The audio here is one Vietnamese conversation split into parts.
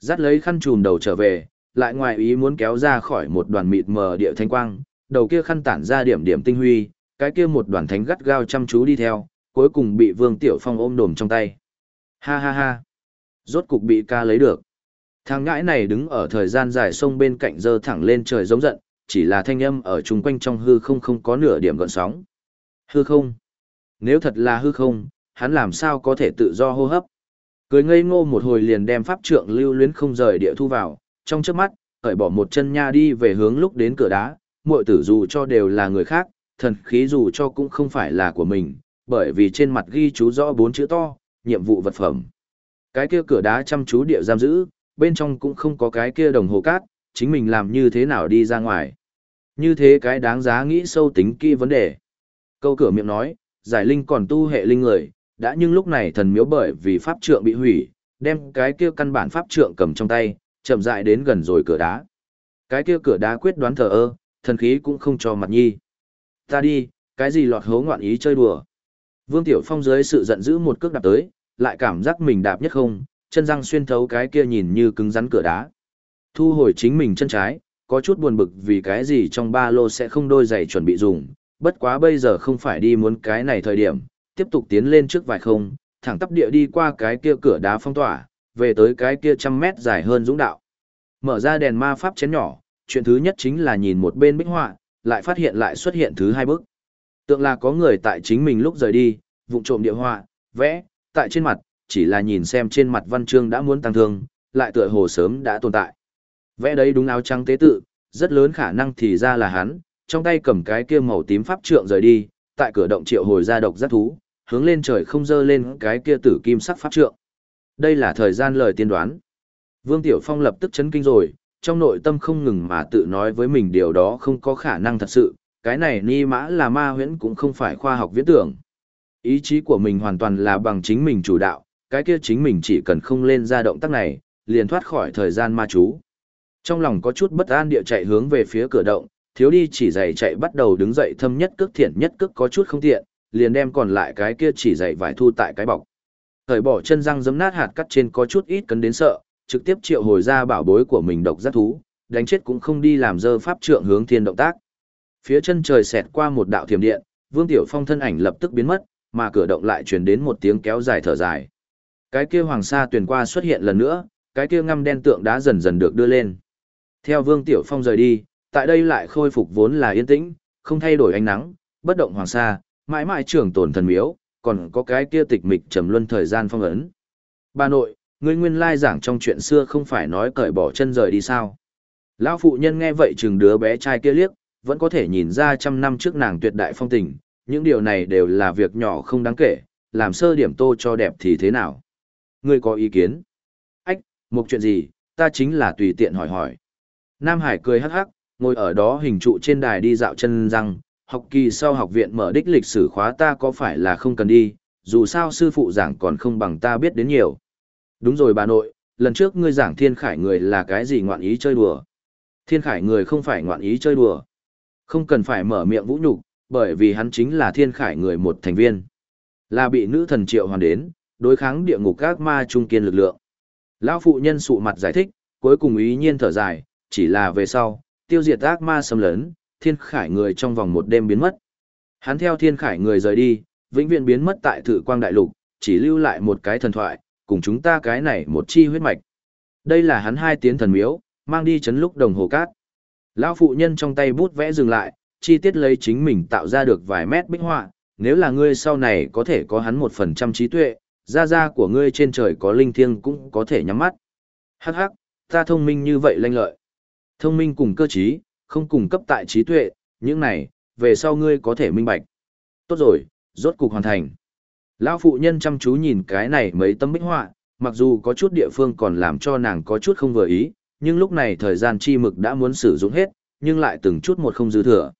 Dắt lấy khăn trùm đầu trở về, lại ngoài ý muốn kéo ra khỏi một đoàn mịt mờ địa thanh quang, đầu kia khăn tản ra điểm điểm tinh huy, cái kia một đoàn thánh gắt gao chăm chú đi theo, cuối cùng bị Vương Tiểu Phong ôm đồm trong tay. Ha ha ha. Rốt cục bị ca lấy được. Thằng ngãi này đứng ở thời gian dài sông bên cạnh dơ thẳng lên trời giống giận, chỉ là thanh âm ở chung quanh trong hư không không có nửa điểm gợn sóng. Hư không? Nếu thật là hư không, hắn làm sao có thể tự do hô hấp? Cười ngây ngô một hồi liền đem pháp trượng lưu luyến không rời địa thu vào, trong trước mắt, khởi bỏ một chân nha đi về hướng lúc đến cửa đá, muội tử dù cho đều là người khác, thần khí dù cho cũng không phải là của mình, bởi vì trên mặt ghi chú rõ bốn chữ to, nhiệm vụ vật phẩm. Cái kia cửa đá chăm chú địa giam giữ, bên trong cũng không có cái kia đồng hồ cát, chính mình làm như thế nào đi ra ngoài. Như thế cái đáng giá nghĩ sâu tính kỹ vấn đề. Câu cửa miệng nói, giải linh còn tu hệ linh người, đã nhưng lúc này thần miếu bởi vì pháp trượng bị hủy, đem cái kia căn bản pháp trượng cầm trong tay, chậm rãi đến gần rồi cửa đá. Cái kia cửa đá quyết đoán thờ ơ, thần khí cũng không cho mặt nhi. Ta đi, cái gì lọt hố ngoạn ý chơi đùa. Vương Tiểu Phong dưới sự giận dữ một cước đạp tới, lại cảm giác mình đạp nhất không, chân răng xuyên thấu cái kia nhìn như cứng rắn cửa đá. Thu hồi chính mình chân trái, có chút buồn bực vì cái gì trong ba lô sẽ không đôi giày chuẩn bị dùng, bất quá bây giờ không phải đi muốn cái này thời điểm, tiếp tục tiến lên trước vài không, thẳng tắp địa đi qua cái kia cửa đá phong tỏa, về tới cái kia trăm mét dài hơn dũng đạo. Mở ra đèn ma pháp chén nhỏ, chuyện thứ nhất chính là nhìn một bên bích họa, lại phát hiện lại xuất hiện thứ hai bức. Tượng là có người tại chính mình lúc rời đi, vụng trộm địa họa, vẽ, tại trên mặt, chỉ là nhìn xem trên mặt văn chương đã muốn tăng thương, lại tựa hồ sớm đã tồn tại. Vẽ đấy đúng áo trắng tế tự, rất lớn khả năng thì ra là hắn, trong tay cầm cái kia màu tím pháp trượng rời đi, tại cửa động triệu hồi ra độc giác thú, hướng lên trời không dơ lên cái kia tử kim sắc pháp trượng. Đây là thời gian lời tiên đoán. Vương Tiểu Phong lập tức chấn kinh rồi, trong nội tâm không ngừng mà tự nói với mình điều đó không có khả năng thật sự, cái này ni mã là ma huyễn cũng không phải khoa học viễn tưởng. Ý chí của mình hoàn toàn là bằng chính mình chủ đạo, cái kia chính mình chỉ cần không lên ra động tác này, liền thoát khỏi thời gian ma chú. Trong lòng có chút bất an địa chạy hướng về phía cửa động, thiếu đi chỉ dày chạy bắt đầu đứng dậy thâm nhất cước thiện nhất cước có chút không tiện, liền đem còn lại cái kia chỉ dày vải thu tại cái bọc. Thời bỏ chân răng giấm nát hạt cắt trên có chút ít cấn đến sợ, trực tiếp triệu hồi ra bảo bối của mình độc giác thú, đánh chết cũng không đi làm dơ pháp trượng hướng thiên động tác. Phía chân trời xẹt qua một đạo thiểm điện, Vương Tiểu Phong thân ảnh lập tức biến mất, mà cửa động lại truyền đến một tiếng kéo dài thở dài. Cái kia hoàng sa tuyển qua xuất hiện lần nữa, cái kia ngăm đen tượng đá dần dần được đưa lên. Theo Vương Tiểu Phong rời đi, tại đây lại khôi phục vốn là yên tĩnh, không thay đổi ánh nắng, bất động hoàng sa, mãi mãi trưởng tồn thần miếu, còn có cái kia tịch mịch trầm luân thời gian phong ấn. Bà nội, ngươi nguyên lai giảng trong chuyện xưa không phải nói cởi bỏ chân rời đi sao? Lão phụ nhân nghe vậy chừng đứa bé trai kia liếc, vẫn có thể nhìn ra trăm năm trước nàng tuyệt đại phong tình, những điều này đều là việc nhỏ không đáng kể, làm sơ điểm tô cho đẹp thì thế nào? Ngươi có ý kiến? Ách, một chuyện gì, ta chính là tùy tiện hỏi hỏi. Nam Hải cười hắc hắc, ngồi ở đó hình trụ trên đài đi dạo chân răng, học kỳ sau học viện mở đích lịch sử khóa ta có phải là không cần đi, dù sao sư phụ giảng còn không bằng ta biết đến nhiều. Đúng rồi bà nội, lần trước ngươi giảng thiên khải người là cái gì ngoạn ý chơi đùa. Thiên khải người không phải ngoạn ý chơi đùa. Không cần phải mở miệng vũ nhục, bởi vì hắn chính là thiên khải người một thành viên. Là bị nữ thần triệu hoàn đến, đối kháng địa ngục các ma trung kiên lực lượng. Lão phụ nhân sụ mặt giải thích, cuối cùng ý nhiên thở dài, chỉ là về sau, tiêu diệt ác ma xâm lấn, thiên khải người trong vòng một đêm biến mất. Hắn theo thiên khải người rời đi, vĩnh viễn biến mất tại thử quang đại lục, chỉ lưu lại một cái thần thoại, cùng chúng ta cái này một chi huyết mạch. Đây là hắn hai tiếng thần miếu, mang đi chấn lúc đồng hồ cát. Lão phụ nhân trong tay bút vẽ dừng lại, chi tiết lấy chính mình tạo ra được vài mét bích họa, nếu là ngươi sau này có thể có hắn một phần trăm trí tuệ, gia gia của ngươi trên trời có linh thiêng cũng có thể nhắm mắt. Hắc hắc, ta thông minh như vậy lanh lợi. Thông minh cùng cơ trí, không cung cấp tại trí tuệ, những này, về sau ngươi có thể minh bạch. Tốt rồi, rốt cục hoàn thành. Lão phụ nhân chăm chú nhìn cái này mấy tấm bích họa, mặc dù có chút địa phương còn làm cho nàng có chút không vừa ý, nhưng lúc này thời gian chi mực đã muốn sử dụng hết, nhưng lại từng chút một không dư thừa.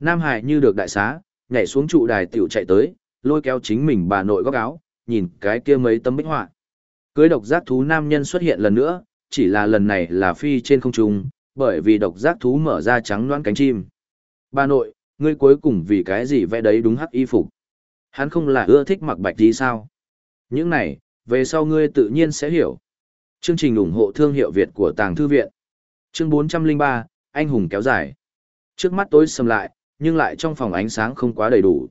Nam Hải như được đại xá, nhảy xuống trụ đài tiểu chạy tới, lôi kéo chính mình bà nội góc áo, nhìn cái kia mấy tấm bích họa. Cưới độc giác thú nam nhân xuất hiện lần nữa, chỉ là lần này là phi trên không trung, bởi vì độc giác thú mở ra trắng loãng cánh chim. Bà nội, ngươi cuối cùng vì cái gì vẽ đấy đúng hắc y phục. Hắn không là ưa thích mặc bạch đi sao? Những này, về sau ngươi tự nhiên sẽ hiểu. Chương trình ủng hộ thương hiệu Việt của Tàng Thư Viện. Chương 403, Anh hùng kéo dài. Trước mắt tối sầm lại, nhưng lại trong phòng ánh sáng không quá đầy đủ.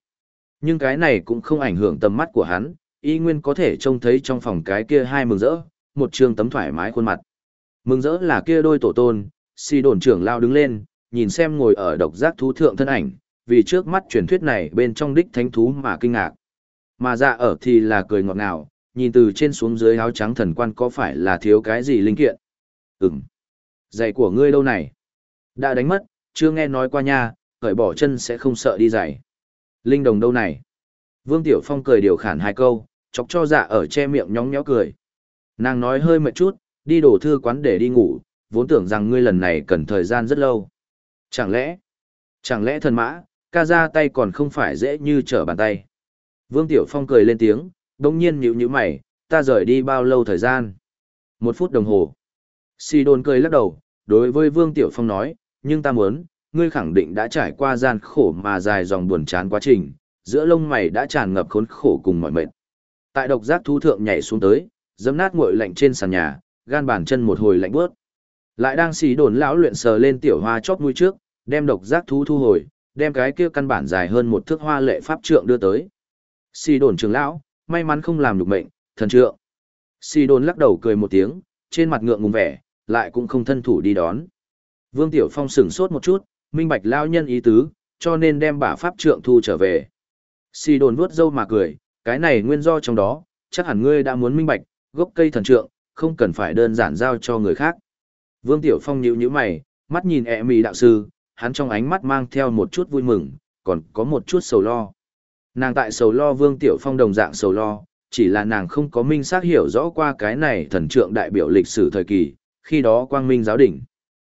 Nhưng cái này cũng không ảnh hưởng tầm mắt của hắn, y nguyên có thể trông thấy trong phòng cái kia hai mừng rỡ, một trường tấm thoải mái khuôn mặt. Mừng rỡ là kia đôi tổ tôn, si đồn trưởng lao đứng lên, nhìn xem ngồi ở độc giác thú thượng thân ảnh, vì trước mắt truyền thuyết này bên trong đích thánh thú mà kinh ngạc. Mà dạ ở thì là cười ngọt ngào, nhìn từ trên xuống dưới áo trắng thần quan có phải là thiếu cái gì linh kiện. Ừm. Giày của ngươi đâu này? Đã đánh mất, chưa nghe nói qua nha, cởi bỏ chân sẽ không sợ đi giày. Linh đồng đâu này? Vương Tiểu Phong cười điều khản hai câu, chọc cho dạ ở che miệng nhóng nhó cười. Nàng nói hơi mệt chút, đi đổ thư quán để đi ngủ, vốn tưởng rằng ngươi lần này cần thời gian rất lâu. Chẳng lẽ, chẳng lẽ thần mã, ca ra tay còn không phải dễ như trở bàn tay. Vương Tiểu Phong cười lên tiếng, đồng nhiên nhíu nhíu mày, ta rời đi bao lâu thời gian? Một phút đồng hồ. Si đồn cười lắc đầu, đối với Vương Tiểu Phong nói, nhưng ta muốn, ngươi khẳng định đã trải qua gian khổ mà dài dòng buồn chán quá trình, giữa lông mày đã tràn ngập khốn khổ cùng mọi mệt. Tại độc giác thú thượng nhảy xuống tới, dẫm nát nguội lạnh trên sàn nhà, gan bàn chân một hồi lạnh bước. Lại đang xì đồn lão luyện sờ lên tiểu hoa chót mũi trước, đem độc giác thú thu hồi, đem cái kia căn bản dài hơn một thước hoa lệ pháp trượng đưa tới. Xì đồn trường lão, may mắn không làm được mệnh, thần trượng. Xì đồn lắc đầu cười một tiếng, trên mặt ngượng ngùng vẻ, lại cũng không thân thủ đi đón. Vương Tiểu Phong sửng sốt một chút, minh bạch lao nhân ý tứ, cho nên đem bả pháp trượng thu trở về. Xì đồn vuốt dâu mà cười, cái này nguyên do trong đó, chắc hẳn ngươi đã muốn minh bạch, gốc cây thần trượng, không cần phải đơn giản giao cho người khác. Vương Tiểu Phong nhíu nhíu mày, mắt nhìn ẹ mì đạo sư, hắn trong ánh mắt mang theo một chút vui mừng, còn có một chút sầu lo. Nàng tại sầu lo Vương Tiểu Phong đồng dạng sầu lo, chỉ là nàng không có minh xác hiểu rõ qua cái này thần trượng đại biểu lịch sử thời kỳ, khi đó quang minh giáo đỉnh.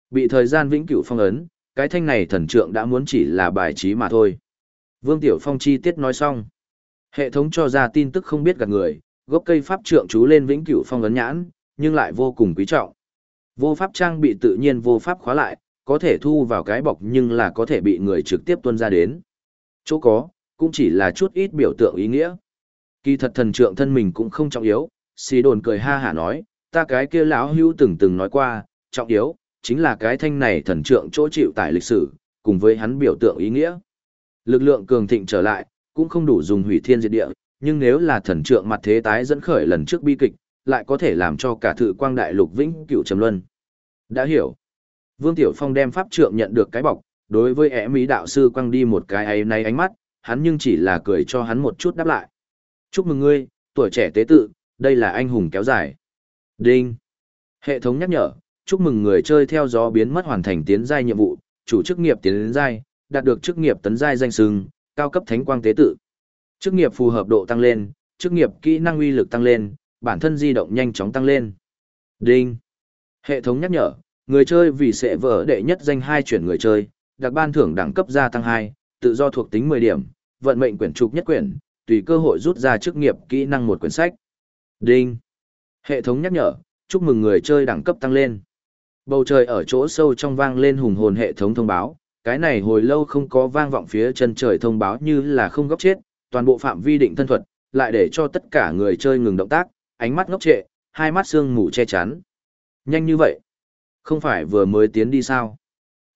Bị thời gian vĩnh cửu phong ấn, cái thanh này thần trượng đã muốn chỉ là bài trí mà thôi. Vương Tiểu Phong chi tiết nói xong. Hệ thống cho ra tin tức không biết gạt người, gốc cây pháp trượng chú lên vĩnh cửu phong ấn nhãn, nhưng lại vô cùng quý trọng. Vô pháp trang bị tự nhiên vô pháp khóa lại, có thể thu vào cái bọc nhưng là có thể bị người trực tiếp tuân ra đến. Chỗ có, cũng chỉ là chút ít biểu tượng ý nghĩa. Kỳ thật thần trượng thân mình cũng không trọng yếu, xì đồn cười ha hả nói, ta cái kia lão hữu từng từng nói qua, trọng yếu, chính là cái thanh này thần trượng chỗ chịu tại lịch sử, cùng với hắn biểu tượng ý nghĩa. Lực lượng cường thịnh trở lại, cũng không đủ dùng hủy thiên diệt địa, nhưng nếu là thần trượng mặt thế tái dẫn khởi lần trước bi kịch, lại có thể làm cho cả thự quang đại lục vĩnh cửu trầm luân. Đã hiểu. Vương Tiểu Phong đem pháp trượng nhận được cái bọc, đối với ẻ mỹ đạo sư quăng đi một cái ấy nay ánh mắt, hắn nhưng chỉ là cười cho hắn một chút đáp lại. Chúc mừng ngươi, tuổi trẻ tế tự, đây là anh hùng kéo dài. Đinh. Hệ thống nhắc nhở, chúc mừng người chơi theo gió biến mất hoàn thành tiến giai nhiệm vụ, chủ chức nghiệp tiến đến giai, đạt được chức nghiệp tấn giai danh sừng, cao cấp thánh quang tế tự. Chức nghiệp phù hợp độ tăng lên, chức nghiệp kỹ năng uy lực tăng lên, bản thân di động nhanh chóng tăng lên. Đinh. Hệ thống nhắc nhở, người chơi vì sẽ vỡ đệ nhất danh hai chuyển người chơi, đặc ban thưởng đẳng cấp gia tăng 2, tự do thuộc tính 10 điểm, vận mệnh quyển trục nhất quyển, tùy cơ hội rút ra chức nghiệp kỹ năng một quyển sách. Đinh. Hệ thống nhắc nhở, chúc mừng người chơi đẳng cấp tăng lên. Bầu trời ở chỗ sâu trong vang lên hùng hồn hệ thống thông báo, cái này hồi lâu không có vang vọng phía chân trời thông báo như là không góc chết, toàn bộ phạm vi định thân thuật, lại để cho tất cả người chơi ngừng động tác, ánh mắt ngốc trệ, hai mắt xương mù che chắn. Nhanh như vậy. Không phải vừa mới tiến đi sao?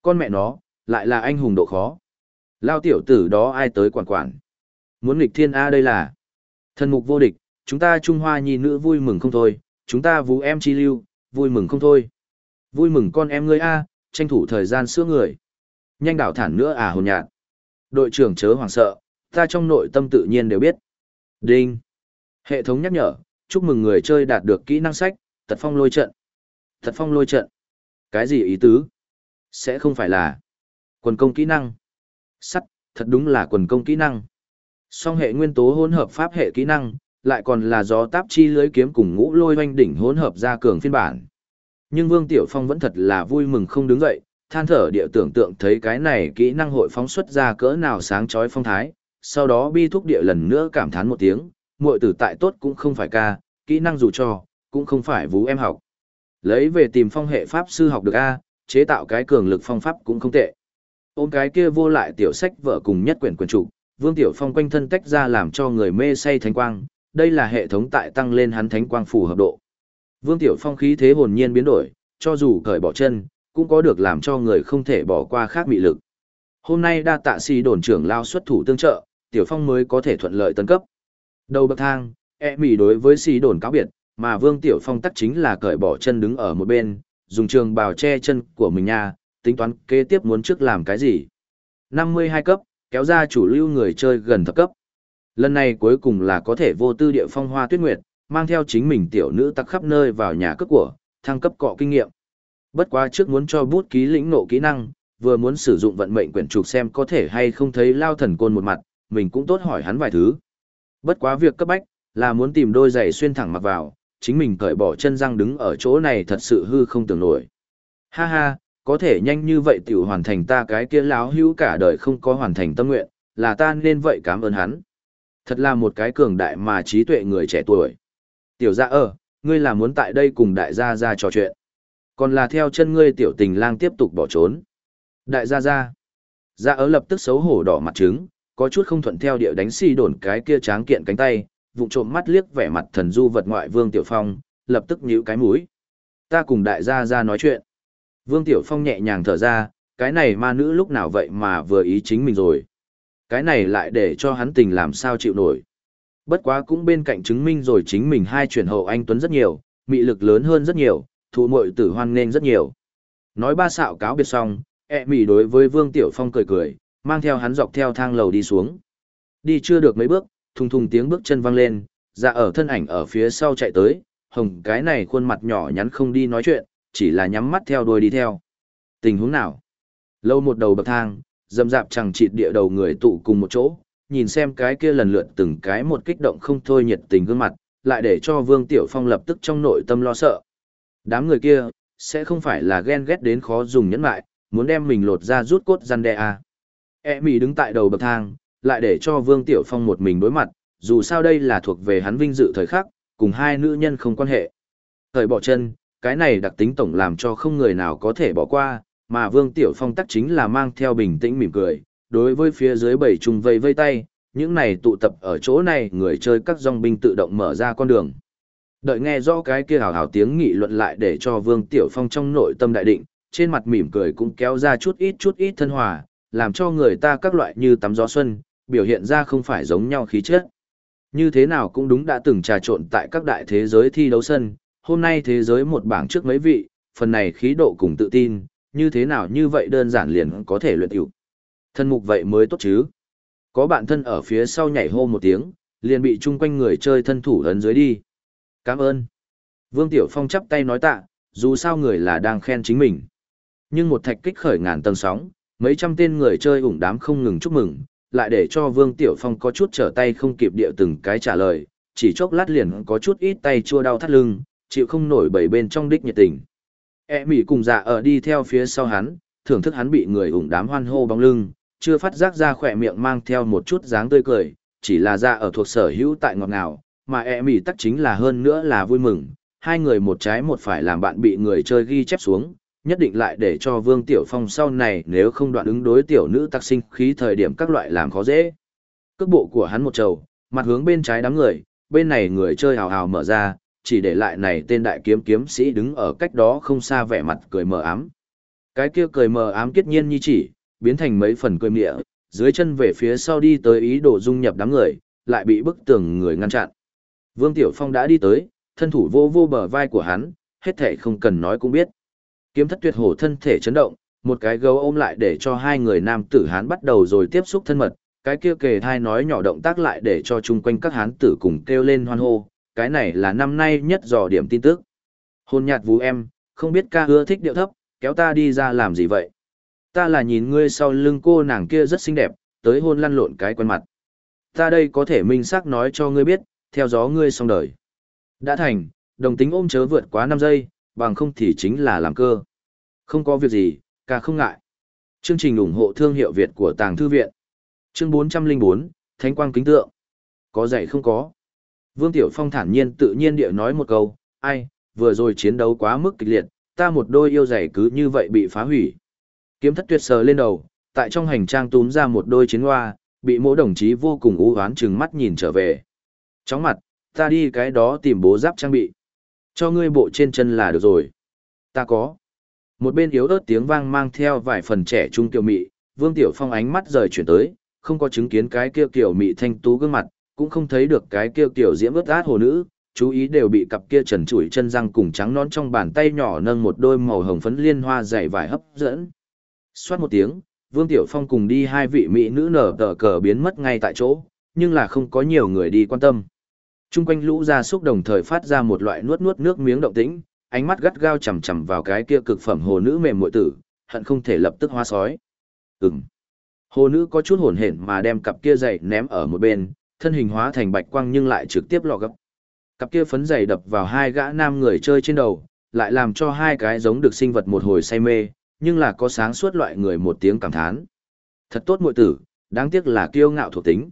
Con mẹ nó, lại là anh hùng độ khó. Lao tiểu tử đó ai tới quản quản. Muốn nghịch thiên A đây là. Thần mục vô địch, chúng ta Trung Hoa nhi nữ vui mừng không thôi, chúng ta vũ em chi lưu, vui mừng không thôi. Vui mừng con em ngươi A, tranh thủ thời gian sữa người. Nhanh đảo thản nữa à hồn nhạt. Đội trưởng chớ hoảng sợ, ta trong nội tâm tự nhiên đều biết. Đinh. Hệ thống nhắc nhở, chúc mừng người chơi đạt được kỹ năng sách, tật phong lôi trận. Thật phong lôi trận. Cái gì ý tứ? Sẽ không phải là quần công kỹ năng. Sắt, thật đúng là quần công kỹ năng. Song hệ nguyên tố hỗn hợp pháp hệ kỹ năng, lại còn là gió táp chi lưới kiếm cùng ngũ lôi hoanh đỉnh hỗn hợp ra cường phiên bản. Nhưng Vương Tiểu Phong vẫn thật là vui mừng không đứng dậy, than thở địa tưởng tượng thấy cái này kỹ năng hội phóng xuất ra cỡ nào sáng chói phong thái, sau đó bi thúc địa lần nữa cảm thán một tiếng, muội tử tại tốt cũng không phải ca, kỹ năng dù cho, cũng không phải vú em học. Lấy về tìm phong hệ pháp sư học được A, chế tạo cái cường lực phong pháp cũng không tệ. Ôm cái kia vô lại tiểu sách vợ cùng nhất quyển quyển chủ, Vương Tiểu Phong quanh thân tách ra làm cho người mê say thánh quang, đây là hệ thống tại tăng lên hắn thánh quang phù hợp độ. Vương Tiểu Phong khí thế hồn nhiên biến đổi, cho dù cởi bỏ chân, cũng có được làm cho người không thể bỏ qua khác mị lực. Hôm nay đa tạ si đồn trưởng lao xuất thủ tương trợ, Tiểu Phong mới có thể thuận lợi tấn cấp. Đầu bậc thang, e mỉ đối với si đồn cáo biệt, mà Vương Tiểu Phong tắc chính là cởi bỏ chân đứng ở một bên, dùng trường bào che chân của mình nha, tính toán kế tiếp muốn trước làm cái gì. 52 cấp, kéo ra chủ lưu người chơi gần thập cấp. Lần này cuối cùng là có thể vô tư địa phong hoa tuyết nguyệt, mang theo chính mình tiểu nữ tắc khắp nơi vào nhà cấp của, thăng cấp cọ kinh nghiệm. Bất quá trước muốn cho bút ký lĩnh nộ kỹ năng, vừa muốn sử dụng vận mệnh quyển trục xem có thể hay không thấy lao thần côn một mặt, mình cũng tốt hỏi hắn vài thứ. Bất quá việc cấp bách, là muốn tìm đôi giày xuyên thẳng mặc vào, chính mình cởi bỏ chân răng đứng ở chỗ này thật sự hư không tưởng nổi. Ha ha, có thể nhanh như vậy tiểu hoàn thành ta cái kia láo hữu cả đời không có hoàn thành tâm nguyện, là ta nên vậy cảm ơn hắn. Thật là một cái cường đại mà trí tuệ người trẻ tuổi. Tiểu gia ơ, ngươi là muốn tại đây cùng đại gia ra trò chuyện. Còn là theo chân ngươi tiểu tình lang tiếp tục bỏ trốn. Đại gia gia. Gia ớ lập tức xấu hổ đỏ mặt trứng, có chút không thuận theo địa đánh xì đồn cái kia tráng kiện cánh tay, vụng trộm mắt liếc vẻ mặt thần du vật ngoại Vương Tiểu Phong, lập tức nhíu cái mũi. Ta cùng đại gia gia nói chuyện. Vương Tiểu Phong nhẹ nhàng thở ra, cái này ma nữ lúc nào vậy mà vừa ý chính mình rồi. Cái này lại để cho hắn tình làm sao chịu nổi. Bất quá cũng bên cạnh chứng minh rồi chính mình hai chuyển hậu anh Tuấn rất nhiều, mị lực lớn hơn rất nhiều, thụ mội tử hoan nên rất nhiều. Nói ba xạo cáo biệt xong, ẹ mỉ đối với Vương Tiểu Phong cười cười, mang theo hắn dọc theo thang lầu đi xuống. Đi chưa được mấy bước, thùng thùng tiếng bước chân vang lên, dạ ở thân ảnh ở phía sau chạy tới, hồng cái này khuôn mặt nhỏ nhắn không đi nói chuyện, chỉ là nhắm mắt theo đuôi đi theo. Tình huống nào? Lâu một đầu bậc thang, dầm dạp chẳng chịt địa đầu người tụ cùng một chỗ, nhìn xem cái kia lần lượt từng cái một kích động không thôi nhiệt tình gương mặt, lại để cho Vương Tiểu Phong lập tức trong nội tâm lo sợ. Đám người kia, sẽ không phải là ghen ghét đến khó dùng nhẫn lại, muốn đem mình lột ra rút cốt răn đe à. E mì đứng tại đầu bậc thang, lại để cho Vương Tiểu Phong một mình đối mặt, dù sao đây là thuộc về hắn vinh dự thời khắc, cùng hai nữ nhân không quan hệ. Thời bỏ chân, cái này đặc tính tổng làm cho không người nào có thể bỏ qua, mà Vương Tiểu Phong tắc chính là mang theo bình tĩnh mỉm cười, đối với phía dưới bảy trùng vây vây tay, những này tụ tập ở chỗ này người chơi các dòng binh tự động mở ra con đường. Đợi nghe rõ cái kia hào hào tiếng nghị luận lại để cho Vương Tiểu Phong trong nội tâm đại định, trên mặt mỉm cười cũng kéo ra chút ít chút ít thân hòa, làm cho người ta các loại như tắm gió xuân, biểu hiện ra không phải giống nhau khí chất. Như thế nào cũng đúng đã từng trà trộn tại các đại thế giới thi đấu sân, hôm nay thế giới một bảng trước mấy vị, phần này khí độ cùng tự tin, như thế nào như vậy đơn giản liền có thể luyện tiểu. Thân mục vậy mới tốt chứ. Có bạn thân ở phía sau nhảy hô một tiếng, liền bị chung quanh người chơi thân thủ ấn dưới đi. Cảm ơn. Vương Tiểu Phong chắp tay nói tạ, dù sao người là đang khen chính mình. Nhưng một thạch kích khởi ngàn tầng sóng, mấy trăm tên người chơi ủng đám không ngừng chúc mừng, lại để cho Vương Tiểu Phong có chút trở tay không kịp điệu từng cái trả lời, chỉ chốc lát liền có chút ít tay chua đau thắt lưng, chịu không nổi bảy bên trong đích nhiệt tình. E mỉ cùng dạ ở đi theo phía sau hắn, thưởng thức hắn bị người ủng đám hoan hô bóng lưng, chưa phát giác ra khỏe miệng mang theo một chút dáng tươi cười, chỉ là dạ ở thuộc sở hữu tại ngọt ngào, mà e mỉ tắc chính là hơn nữa là vui mừng, hai người một trái một phải làm bạn bị người chơi ghi chép xuống, nhất định lại để cho Vương Tiểu Phong sau này nếu không đoạn ứng đối tiểu nữ tắc sinh khí thời điểm các loại làm khó dễ. Cước bộ của hắn một trầu, mặt hướng bên trái đám người, bên này người chơi hào hào mở ra, chỉ để lại này tên đại kiếm kiếm sĩ đứng ở cách đó không xa vẻ mặt cười mờ ám. Cái kia cười mờ ám kết nhiên như chỉ, biến thành mấy phần cười mịa, dưới chân về phía sau đi tới ý đồ dung nhập đám người, lại bị bức tường người ngăn chặn. Vương Tiểu Phong đã đi tới, thân thủ vô vô bờ vai của hắn, hết thể không cần nói cũng biết. Kiếm thất tuyệt hổ thân thể chấn động, một cái gấu ôm lại để cho hai người nam tử hán bắt đầu rồi tiếp xúc thân mật, cái kia kề thai nói nhỏ động tác lại để cho chung quanh các hán tử cùng kêu lên hoan hô, cái này là năm nay nhất dò điểm tin tức. Hôn nhạt vũ em, không biết ca ưa thích điệu thấp, kéo ta đi ra làm gì vậy? Ta là nhìn ngươi sau lưng cô nàng kia rất xinh đẹp, tới hôn lăn lộn cái quen mặt. Ta đây có thể minh xác nói cho ngươi biết, theo gió ngươi xong đời. Đã thành, đồng tính ôm chớ vượt quá năm giây, bằng không thì chính là làm cơ. Không có việc gì, ca không ngại. Chương trình ủng hộ thương hiệu Việt của Tàng Thư Viện. Chương 404, Thánh Quang Kính Tượng. Có dạy không có. Vương Tiểu Phong thản nhiên tự nhiên địa nói một câu, ai, vừa rồi chiến đấu quá mức kịch liệt, ta một đôi yêu giày cứ như vậy bị phá hủy. Kiếm thất tuyệt sờ lên đầu, tại trong hành trang túm ra một đôi chiến hoa, bị mỗi đồng chí vô cùng u hoán chừng mắt nhìn trở về. Chóng mặt, ta đi cái đó tìm bố giáp trang bị. Cho ngươi bộ trên chân là được rồi. Ta có. Một bên yếu ớt tiếng vang mang theo vài phần trẻ trung tiểu mị, Vương Tiểu Phong ánh mắt rời chuyển tới, không có chứng kiến cái kia tiểu mị thanh tú gương mặt, cũng không thấy được cái kia tiểu diễm ướt át hồ nữ, chú ý đều bị cặp kia trần trụi chân răng cùng trắng nón trong bàn tay nhỏ nâng một đôi màu hồng phấn liên hoa dày vải hấp dẫn. Xoát một tiếng, Vương Tiểu Phong cùng đi hai vị mỹ nữ nở tờ cờ biến mất ngay tại chỗ, nhưng là không có nhiều người đi quan tâm. Trung quanh lũ gia súc đồng thời phát ra một loại nuốt nuốt nước miếng động tĩnh, ánh mắt gắt gao chằm chằm vào cái kia cực phẩm hồ nữ mềm muội tử, hận không thể lập tức hoa sói. Ừm. Hồ nữ có chút hồn hển mà đem cặp kia giày ném ở một bên, thân hình hóa thành bạch quang nhưng lại trực tiếp lọ gấp. Cặp kia phấn giày đập vào hai gã nam người chơi trên đầu, lại làm cho hai cái giống được sinh vật một hồi say mê, nhưng là có sáng suốt loại người một tiếng cảm thán. Thật tốt muội tử, đáng tiếc là kiêu ngạo thuộc tính.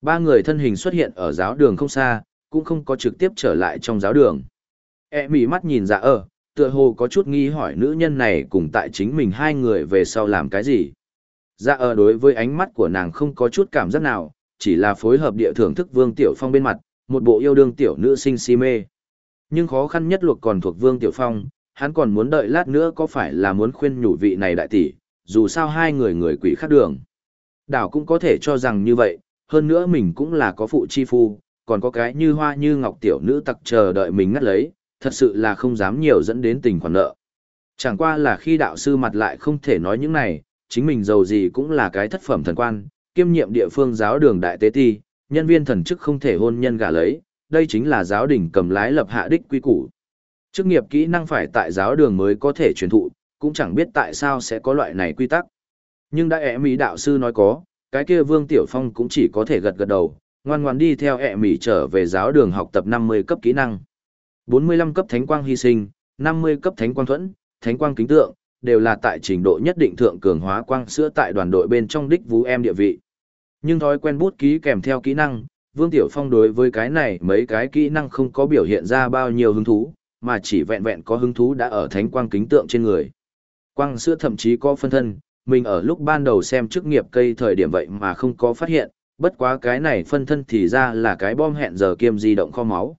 Ba người thân hình xuất hiện ở giáo đường không xa, cũng không có trực tiếp trở lại trong giáo đường. E mỉ mắt nhìn dạ ở, tựa hồ có chút nghi hỏi nữ nhân này cùng tại chính mình hai người về sau làm cái gì. Dạ ở đối với ánh mắt của nàng không có chút cảm giác nào, chỉ là phối hợp địa thưởng thức Vương Tiểu Phong bên mặt, một bộ yêu đương tiểu nữ sinh si mê. Nhưng khó khăn nhất luộc còn thuộc Vương Tiểu Phong, hắn còn muốn đợi lát nữa có phải là muốn khuyên nhủ vị này đại tỷ, dù sao hai người người quỷ khác đường. Đảo cũng có thể cho rằng như vậy, hơn nữa mình cũng là có phụ chi phu, còn có cái như hoa như ngọc tiểu nữ tặc chờ đợi mình ngắt lấy, thật sự là không dám nhiều dẫn đến tình khoản nợ. Chẳng qua là khi đạo sư mặt lại không thể nói những này, chính mình giàu gì cũng là cái thất phẩm thần quan, kiêm nhiệm địa phương giáo đường đại tế ti, nhân viên thần chức không thể hôn nhân gả lấy, đây chính là giáo đình cầm lái lập hạ đích quy củ. Chức nghiệp kỹ năng phải tại giáo đường mới có thể truyền thụ, cũng chẳng biết tại sao sẽ có loại này quy tắc. Nhưng đã ẻ mỹ đạo sư nói có, cái kia Vương Tiểu Phong cũng chỉ có thể gật gật đầu, ngoan ngoan đi theo ẹ mỉ trở về giáo đường học tập 50 cấp kỹ năng. 45 cấp thánh quang hy sinh, 50 cấp thánh quang thuẫn, thánh quang kính tượng, đều là tại trình độ nhất định thượng cường hóa quang sữa tại đoàn đội bên trong đích vũ em địa vị. Nhưng thói quen bút ký kèm theo kỹ năng, Vương Tiểu Phong đối với cái này mấy cái kỹ năng không có biểu hiện ra bao nhiêu hứng thú, mà chỉ vẹn vẹn có hứng thú đã ở thánh quang kính tượng trên người. Quang sữa thậm chí có phân thân, mình ở lúc ban đầu xem chức nghiệp cây thời điểm vậy mà không có phát hiện, bất quá cái này phân thân thì ra là cái bom hẹn giờ kiêm di động kho máu.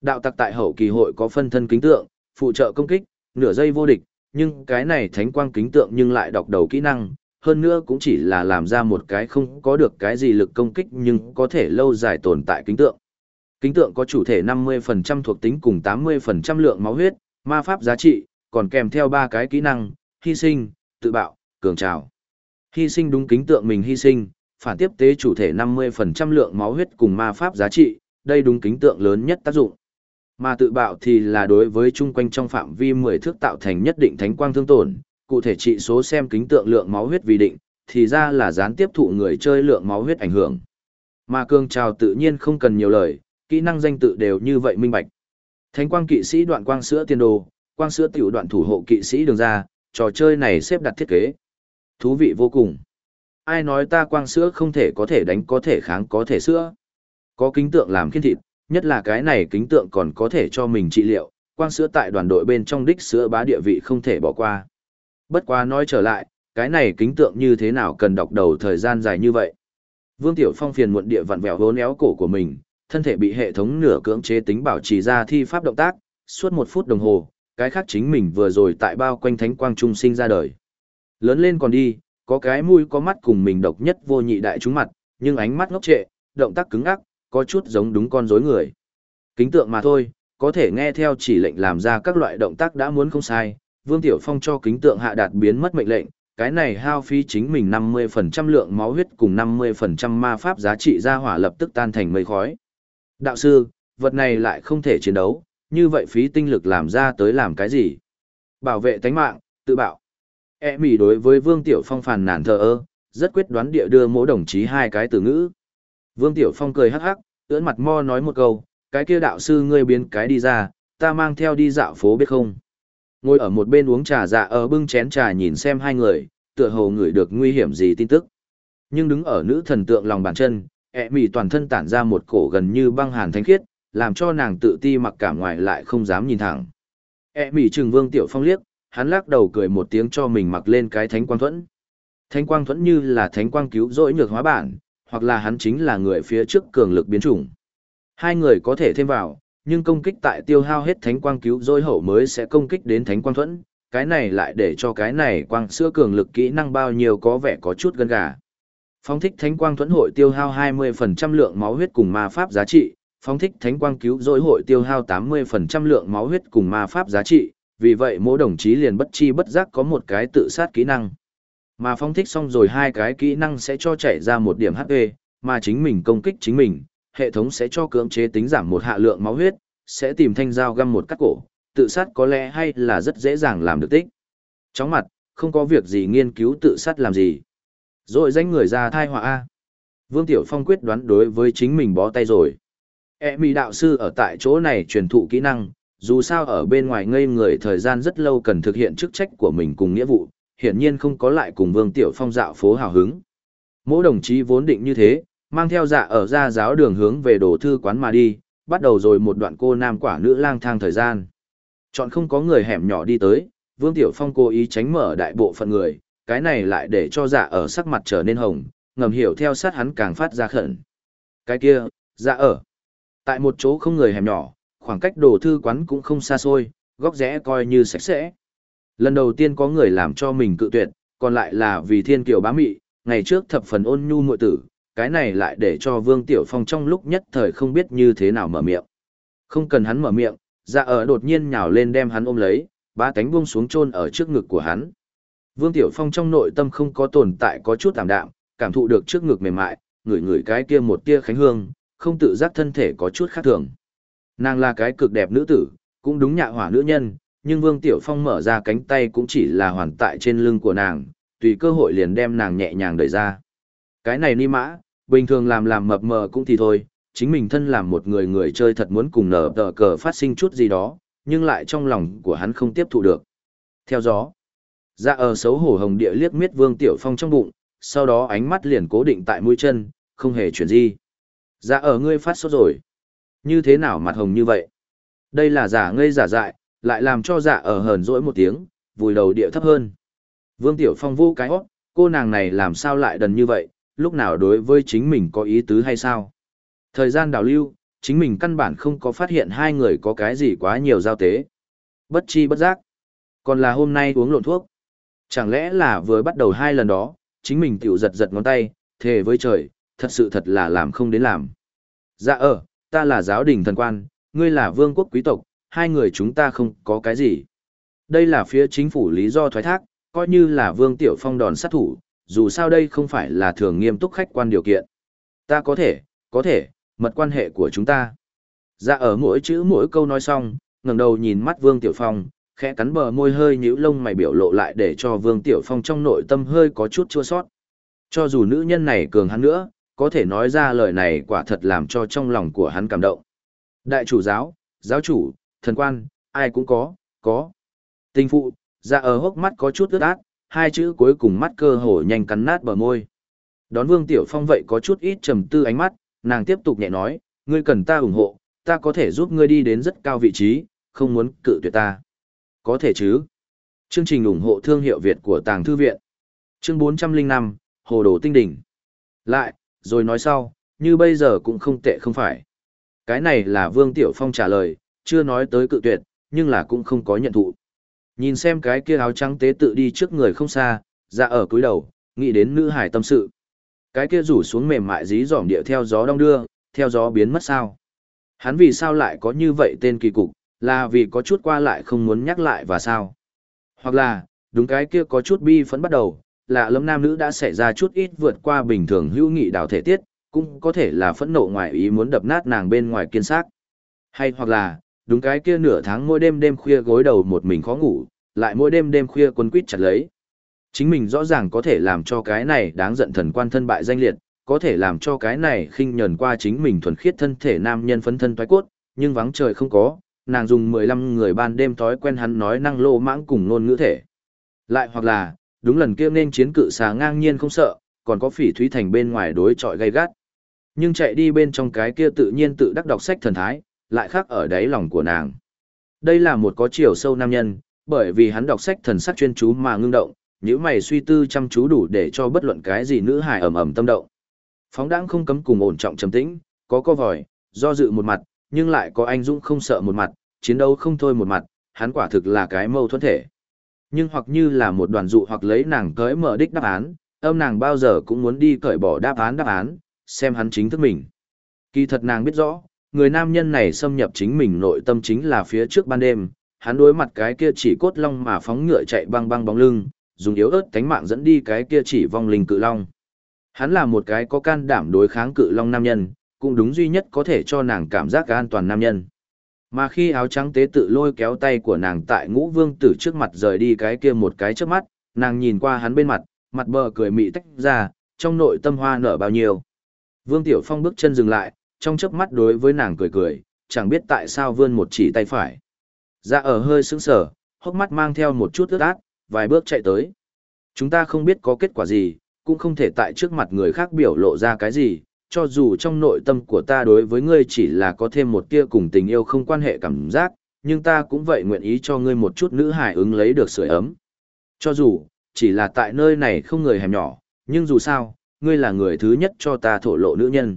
Đạo tặc tại hậu kỳ hội có phân thân kính tượng, phụ trợ công kích, nửa giây vô địch, nhưng cái này thánh quang kính tượng nhưng lại đọc đầu kỹ năng, hơn nữa cũng chỉ là làm ra một cái không có được cái gì lực công kích nhưng có thể lâu dài tồn tại kính tượng. Kính tượng có chủ thể 50% thuộc tính cùng 80% lượng máu huyết, ma pháp giá trị, còn kèm theo ba cái kỹ năng, hy sinh, tự bạo, cường trào. Hy sinh đúng kính tượng mình hy sinh, phản tiếp tế chủ thể 50% lượng máu huyết cùng ma pháp giá trị, đây đúng kính tượng lớn nhất tác dụng. Mà tự bạo thì là đối với chung quanh trong phạm vi 10 thước tạo thành nhất định thánh quang thương tổn, cụ thể trị số xem kính tượng lượng máu huyết vì định, thì ra là gián tiếp thụ người chơi lượng máu huyết ảnh hưởng. Mà cường trào tự nhiên không cần nhiều lời, kỹ năng danh tự đều như vậy minh bạch. Thánh quang kỵ sĩ đoạn quang sữa tiền đồ, quang sữa tiểu đoạn thủ hộ kỵ sĩ đường ra, trò chơi này xếp đặt thiết kế. Thú vị vô cùng. Ai nói ta quang sữa không thể có thể đánh có thể kháng có thể sữa. Có kính tượng làm khiên thịt, nhất là cái này kính tượng còn có thể cho mình trị liệu, quang sữa tại đoàn đội bên trong đích sữa bá địa vị không thể bỏ qua. Bất quá nói trở lại, cái này kính tượng như thế nào cần đọc đầu thời gian dài như vậy. Vương Tiểu Phong phiền muộn địa vặn vẹo hốn éo cổ của mình, thân thể bị hệ thống nửa cưỡng chế tính bảo trì ra thi pháp động tác, suốt một phút đồng hồ, cái khác chính mình vừa rồi tại bao quanh thánh quang trung sinh ra đời. Lớn lên còn đi, có cái mũi có mắt cùng mình độc nhất vô nhị đại chúng mặt, nhưng ánh mắt ngốc trệ, động tác cứng ắc, có chút giống đúng con rối người. Kính tượng mà thôi, có thể nghe theo chỉ lệnh làm ra các loại động tác đã muốn không sai, Vương Tiểu Phong cho kính tượng hạ đạt biến mất mệnh lệnh, cái này hao phí chính mình 50% lượng máu huyết cùng 50% ma pháp giá trị ra hỏa lập tức tan thành mây khói. Đạo sư, vật này lại không thể chiến đấu, như vậy phí tinh lực làm ra tới làm cái gì? Bảo vệ tánh mạng, tự bảo. E mỉ đối với Vương Tiểu Phong phàn nàn thờ ơ, rất quyết đoán địa đưa mỗi đồng chí hai cái từ ngữ. Vương Tiểu Phong cười hắc hắc, ưỡn mặt mo nói một câu, cái kia đạo sư ngươi biến cái đi ra, ta mang theo đi dạo phố biết không? Ngồi ở một bên uống trà dạ ở bưng chén trà nhìn xem hai người, tựa hồ ngửi được nguy hiểm gì tin tức. Nhưng đứng ở nữ thần tượng lòng bàn chân, ẹ mì toàn thân tản ra một cổ gần như băng hàn thánh khiết, làm cho nàng tự ti mặc cả ngoài lại không dám nhìn thẳng. ẹ mì trừng vương tiểu phong liếc, hắn lắc đầu cười một tiếng cho mình mặc lên cái thánh quang thuẫn. Thánh quang thuẫn như là thánh quang cứu rỗi nhược hóa bản, hoặc là hắn chính là người phía trước cường lực biến chủng. Hai người có thể thêm vào, nhưng công kích tại tiêu hao hết thánh quang cứu rỗi hậu mới sẽ công kích đến thánh quang thuẫn, cái này lại để cho cái này quang sữa cường lực kỹ năng bao nhiêu có vẻ có chút gân gà. Phóng thích thánh quang thuẫn hội tiêu hao 20% lượng máu huyết cùng ma pháp giá trị, phóng thích thánh quang cứu rỗi hội tiêu hao 80% lượng máu huyết cùng ma pháp giá trị, vì vậy mỗi đồng chí liền bất chi bất giác có một cái tự sát kỹ năng. Mà phong thích xong rồi hai cái kỹ năng sẽ cho chạy ra một điểm HP, mà chính mình công kích chính mình, hệ thống sẽ cho cưỡng chế tính giảm một hạ lượng máu huyết, sẽ tìm thanh dao găm một cắt cổ, tự sát có lẽ hay là rất dễ dàng làm được tích. Chóng mặt, không có việc gì nghiên cứu tự sát làm gì. Rồi danh người ra thai họa A. Vương Tiểu Phong quyết đoán đối với chính mình bó tay rồi. E mỹ đạo sư ở tại chỗ này truyền thụ kỹ năng, dù sao ở bên ngoài ngây người thời gian rất lâu cần thực hiện chức trách của mình cùng nghĩa vụ, hiển nhiên không có lại cùng Vương Tiểu Phong dạo phố hào hứng. Mỗi đồng chí vốn định như thế, mang theo dạ ở ra giáo đường hướng về đồ thư quán mà đi, bắt đầu rồi một đoạn cô nam quả nữ lang thang thời gian. Chọn không có người hẻm nhỏ đi tới, Vương Tiểu Phong cố ý tránh mở đại bộ phận người, cái này lại để cho dạ ở sắc mặt trở nên hồng, ngầm hiểu theo sát hắn càng phát ra khẩn. Cái kia, dạ ở. Tại một chỗ không người hẻm nhỏ, khoảng cách đồ thư quán cũng không xa xôi, góc rẽ coi như sạch sẽ. Lần đầu tiên có người làm cho mình cự tuyệt, còn lại là vì thiên kiều bá mị, ngày trước thập phần ôn nhu muội tử, cái này lại để cho Vương Tiểu Phong trong lúc nhất thời không biết như thế nào mở miệng. Không cần hắn mở miệng, dạ ở đột nhiên nhào lên đem hắn ôm lấy, ba cánh buông xuống chôn ở trước ngực của hắn. Vương Tiểu Phong trong nội tâm không có tồn tại có chút tạm đạm, cảm thụ được trước ngực mềm mại, ngửi ngửi cái kia một tia khánh hương, không tự giác thân thể có chút khác thường. Nàng là cái cực đẹp nữ tử, cũng đúng nhạ hỏa nữ nhân, nhưng Vương Tiểu Phong mở ra cánh tay cũng chỉ là hoàn tại trên lưng của nàng, tùy cơ hội liền đem nàng nhẹ nhàng đẩy ra. Cái này ni mã, bình thường làm làm mập mờ cũng thì thôi, chính mình thân làm một người người chơi thật muốn cùng nở tờ cờ phát sinh chút gì đó, nhưng lại trong lòng của hắn không tiếp thụ được. Theo gió, dạ ở xấu hổ hồng địa liếc miết Vương Tiểu Phong trong bụng, sau đó ánh mắt liền cố định tại mũi chân, không hề chuyển gì. Dạ ở ngươi phát sốt rồi. Như thế nào mặt hồng như vậy? Đây là giả ngây giả dại, lại làm cho dạ ở hờn dỗi một tiếng, vùi đầu địa thấp hơn. Vương Tiểu Phong vô cái hót, cô nàng này làm sao lại đần như vậy, lúc nào đối với chính mình có ý tứ hay sao? Thời gian đào lưu, chính mình căn bản không có phát hiện hai người có cái gì quá nhiều giao tế. Bất chi bất giác. Còn là hôm nay uống lộn thuốc. Chẳng lẽ là vừa bắt đầu hai lần đó, chính mình tiểu giật giật ngón tay, thề với trời, thật sự thật là làm không đến làm. Dạ ở, ta là giáo đình thần quan, ngươi là vương quốc quý tộc, hai người chúng ta không có cái gì. Đây là phía chính phủ lý do thoái thác, coi như là vương tiểu phong đòn sát thủ, dù sao đây không phải là thường nghiêm túc khách quan điều kiện. Ta có thể, có thể, mật quan hệ của chúng ta. Dạ ở mỗi chữ mỗi câu nói xong, ngẩng đầu nhìn mắt vương tiểu phong, khẽ cắn bờ môi hơi nhíu lông mày biểu lộ lại để cho vương tiểu phong trong nội tâm hơi có chút chua sót. Cho dù nữ nhân này cường hắn nữa, có thể nói ra lời này quả thật làm cho trong lòng của hắn cảm động. Đại chủ giáo, giáo chủ, thần quan, ai cũng có, có. Tình phụ, ra ở hốc mắt có chút ướt át, hai chữ cuối cùng mắt cơ hồ nhanh cắn nát bờ môi. Đón Vương Tiểu Phong vậy có chút ít trầm tư ánh mắt, nàng tiếp tục nhẹ nói, ngươi cần ta ủng hộ, ta có thể giúp ngươi đi đến rất cao vị trí, không muốn cự tuyệt ta. Có thể chứ. Chương trình ủng hộ thương hiệu Việt của Tàng Thư Viện. Chương 405, Hồ Đồ Tinh Đỉnh. Lại, rồi nói sau, như bây giờ cũng không tệ không phải. Cái này là Vương Tiểu Phong trả lời, chưa nói tới cự tuyệt, nhưng là cũng không có nhận thụ. Nhìn xem cái kia áo trắng tế tự đi trước người không xa, ra ở cúi đầu, nghĩ đến nữ hải tâm sự. Cái kia rủ xuống mềm mại dí dỏm địa theo gió đông đưa, theo gió biến mất sao. Hắn vì sao lại có như vậy tên kỳ cục, là vì có chút qua lại không muốn nhắc lại và sao. Hoặc là, đúng cái kia có chút bi phấn bắt đầu, là lâm nam nữ đã xảy ra chút ít vượt qua bình thường hữu nghị đào thể tiết, cũng có thể là phẫn nộ ngoài ý muốn đập nát nàng bên ngoài kiên xác. Hay hoặc là, đúng cái kia nửa tháng mỗi đêm đêm khuya gối đầu một mình khó ngủ, lại mỗi đêm đêm khuya quân quýt chặt lấy. Chính mình rõ ràng có thể làm cho cái này đáng giận thần quan thân bại danh liệt, có thể làm cho cái này khinh nhẫn qua chính mình thuần khiết thân thể nam nhân phấn thân toái cốt, nhưng vắng trời không có, nàng dùng 15 người ban đêm thói quen hắn nói năng lô mãng cùng ngôn ngữ thể. Lại hoặc là, đúng lần kia nên chiến cự xà ngang nhiên không sợ, còn có phỉ thúy thành bên ngoài đối chọi gay gắt. Nhưng chạy đi bên trong cái kia tự nhiên tự đắc đọc sách thần thái, lại khác ở đáy lòng của nàng. Đây là một có chiều sâu nam nhân, bởi vì hắn đọc sách thần sắc chuyên chú mà ngưng động, những mày suy tư chăm chú đủ để cho bất luận cái gì nữ hài ẩm ẩm tâm động. Phóng đãng không cấm cùng ổn trọng trầm tĩnh, có co vòi, do dự một mặt, nhưng lại có anh dũng không sợ một mặt, chiến đấu không thôi một mặt, hắn quả thực là cái mâu thuẫn thể. Nhưng hoặc như là một đoàn dụ hoặc lấy nàng cởi mở đích đáp án, âm nàng bao giờ cũng muốn đi cởi bỏ đáp án đáp án, xem hắn chính thức mình. Kỳ thật nàng biết rõ, người nam nhân này xâm nhập chính mình nội tâm chính là phía trước ban đêm, hắn đối mặt cái kia chỉ cốt long mà phóng ngựa chạy băng băng bóng lưng, dùng yếu ớt cánh mạng dẫn đi cái kia chỉ vong linh cự long. Hắn là một cái có can đảm đối kháng cự long nam nhân, cũng đúng duy nhất có thể cho nàng cảm giác an toàn nam nhân. Mà khi áo trắng tế tự lôi kéo tay của nàng tại ngũ vương tử trước mặt rời đi cái kia một cái trước mắt, nàng nhìn qua hắn bên mặt, mặt bờ cười mị tách ra, trong nội tâm hoa nở bao nhiêu. Vương Tiểu Phong bước chân dừng lại, trong chớp mắt đối với nàng cười cười, chẳng biết tại sao vươn một chỉ tay phải. Dạ ở hơi sững sờ, hốc mắt mang theo một chút ướt át, vài bước chạy tới. Chúng ta không biết có kết quả gì, cũng không thể tại trước mặt người khác biểu lộ ra cái gì, cho dù trong nội tâm của ta đối với ngươi chỉ là có thêm một tia cùng tình yêu không quan hệ cảm giác, nhưng ta cũng vậy nguyện ý cho ngươi một chút nữ hải ứng lấy được sưởi ấm. Cho dù, chỉ là tại nơi này không người hẻm nhỏ, nhưng dù sao, ngươi là người thứ nhất cho ta thổ lộ nữ nhân.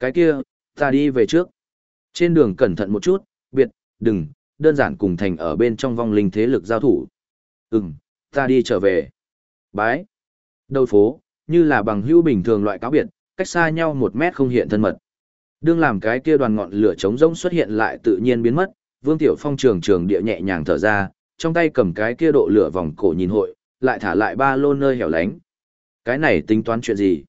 Cái kia, ta đi về trước. Trên đường cẩn thận một chút, biệt, đừng, đơn giản cùng thành ở bên trong vong linh thế lực giao thủ. Ừm, ta đi trở về. Bái. Đầu phố, như là bằng hữu bình thường loại cáo biệt, cách xa nhau một mét không hiện thân mật. Đương làm cái kia đoàn ngọn lửa trống rỗng xuất hiện lại tự nhiên biến mất, Vương Tiểu Phong trường trường địa nhẹ nhàng thở ra, trong tay cầm cái kia độ lửa vòng cổ nhìn hội, lại thả lại ba lô nơi hẻo lánh. Cái này tính toán chuyện gì?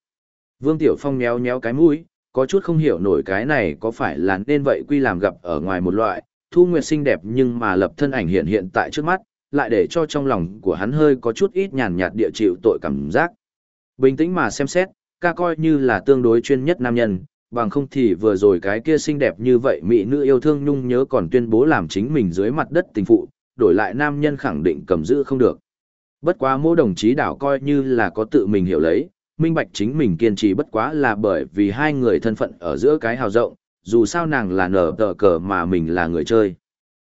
Vương Tiểu Phong méo méo cái mũi, có chút không hiểu nổi cái này có phải là nên vậy quy làm gặp ở ngoài một loại, thu nguyệt xinh đẹp nhưng mà lập thân ảnh hiện hiện tại trước mắt, lại để cho trong lòng của hắn hơi có chút ít nhàn nhạt địa chịu tội cảm giác. Bình tĩnh mà xem xét, ca coi như là tương đối chuyên nhất nam nhân, bằng không thì vừa rồi cái kia xinh đẹp như vậy mỹ nữ yêu thương nhung nhớ còn tuyên bố làm chính mình dưới mặt đất tình phụ, đổi lại nam nhân khẳng định cầm giữ không được. Bất quá mỗi đồng chí đảo coi như là có tự mình hiểu lấy, minh bạch chính mình kiên trì bất quá là bởi vì hai người thân phận ở giữa cái hào rộng, dù sao nàng là nở tờ cờ mà mình là người chơi.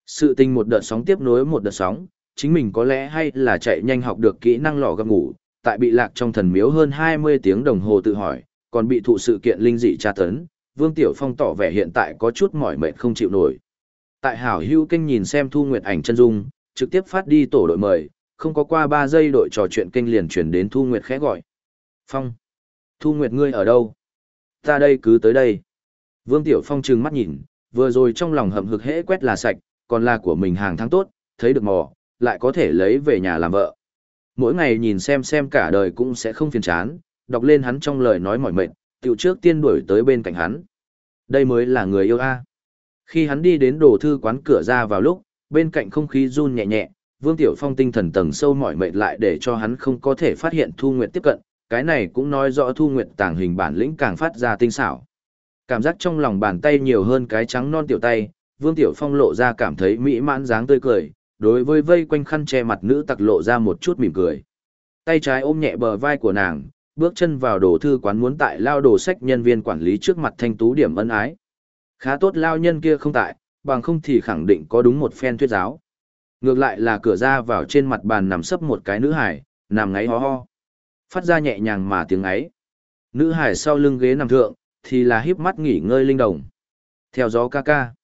Sự tình một đợt sóng tiếp nối một đợt sóng, chính mình có lẽ hay là chạy nhanh học được kỹ năng lò gặp ngủ, tại bị lạc trong thần miếu hơn 20 tiếng đồng hồ tự hỏi, còn bị thụ sự kiện linh dị tra tấn, Vương Tiểu Phong tỏ vẻ hiện tại có chút mỏi mệt không chịu nổi. Tại hảo hưu kênh nhìn xem thu nguyệt ảnh chân dung, trực tiếp phát đi tổ đội mời, không có qua 3 giây đội trò chuyện kênh liền chuyển đến thu nguyệt khẽ gọi. Phong! Thu nguyệt ngươi ở đâu? Ta đây cứ tới đây. Vương Tiểu Phong trừng mắt nhìn, vừa rồi trong lòng hậm hực hễ quét là sạch, còn là của mình hàng tháng tốt, thấy được mò, lại có thể lấy về nhà làm vợ. Mỗi ngày nhìn xem xem cả đời cũng sẽ không phiền chán, đọc lên hắn trong lời nói mỏi mệt, tiểu trước tiên đuổi tới bên cạnh hắn. Đây mới là người yêu A. Khi hắn đi đến đồ thư quán cửa ra vào lúc, bên cạnh không khí run nhẹ nhẹ, Vương Tiểu Phong tinh thần tầng sâu mỏi mệt lại để cho hắn không có thể phát hiện Thu Nguyệt tiếp cận, cái này cũng nói rõ Thu Nguyệt tàng hình bản lĩnh càng phát ra tinh xảo. Cảm giác trong lòng bàn tay nhiều hơn cái trắng non tiểu tay, Vương Tiểu Phong lộ ra cảm thấy mỹ mãn dáng tươi cười, đối với vây quanh khăn che mặt nữ tặc lộ ra một chút mỉm cười. Tay trái ôm nhẹ bờ vai của nàng, bước chân vào đồ thư quán muốn tại lao đồ sách nhân viên quản lý trước mặt thanh tú điểm ân ái. Khá tốt lao nhân kia không tại, bằng không thì khẳng định có đúng một phen thuyết giáo. Ngược lại là cửa ra vào trên mặt bàn nằm sấp một cái nữ hải, nằm ngáy ho ho. Phát ra nhẹ nhàng mà tiếng ấy. Nữ hải sau lưng ghế nằm thượng, thì là híp mắt nghỉ ngơi linh đồng. Theo gió ca ca.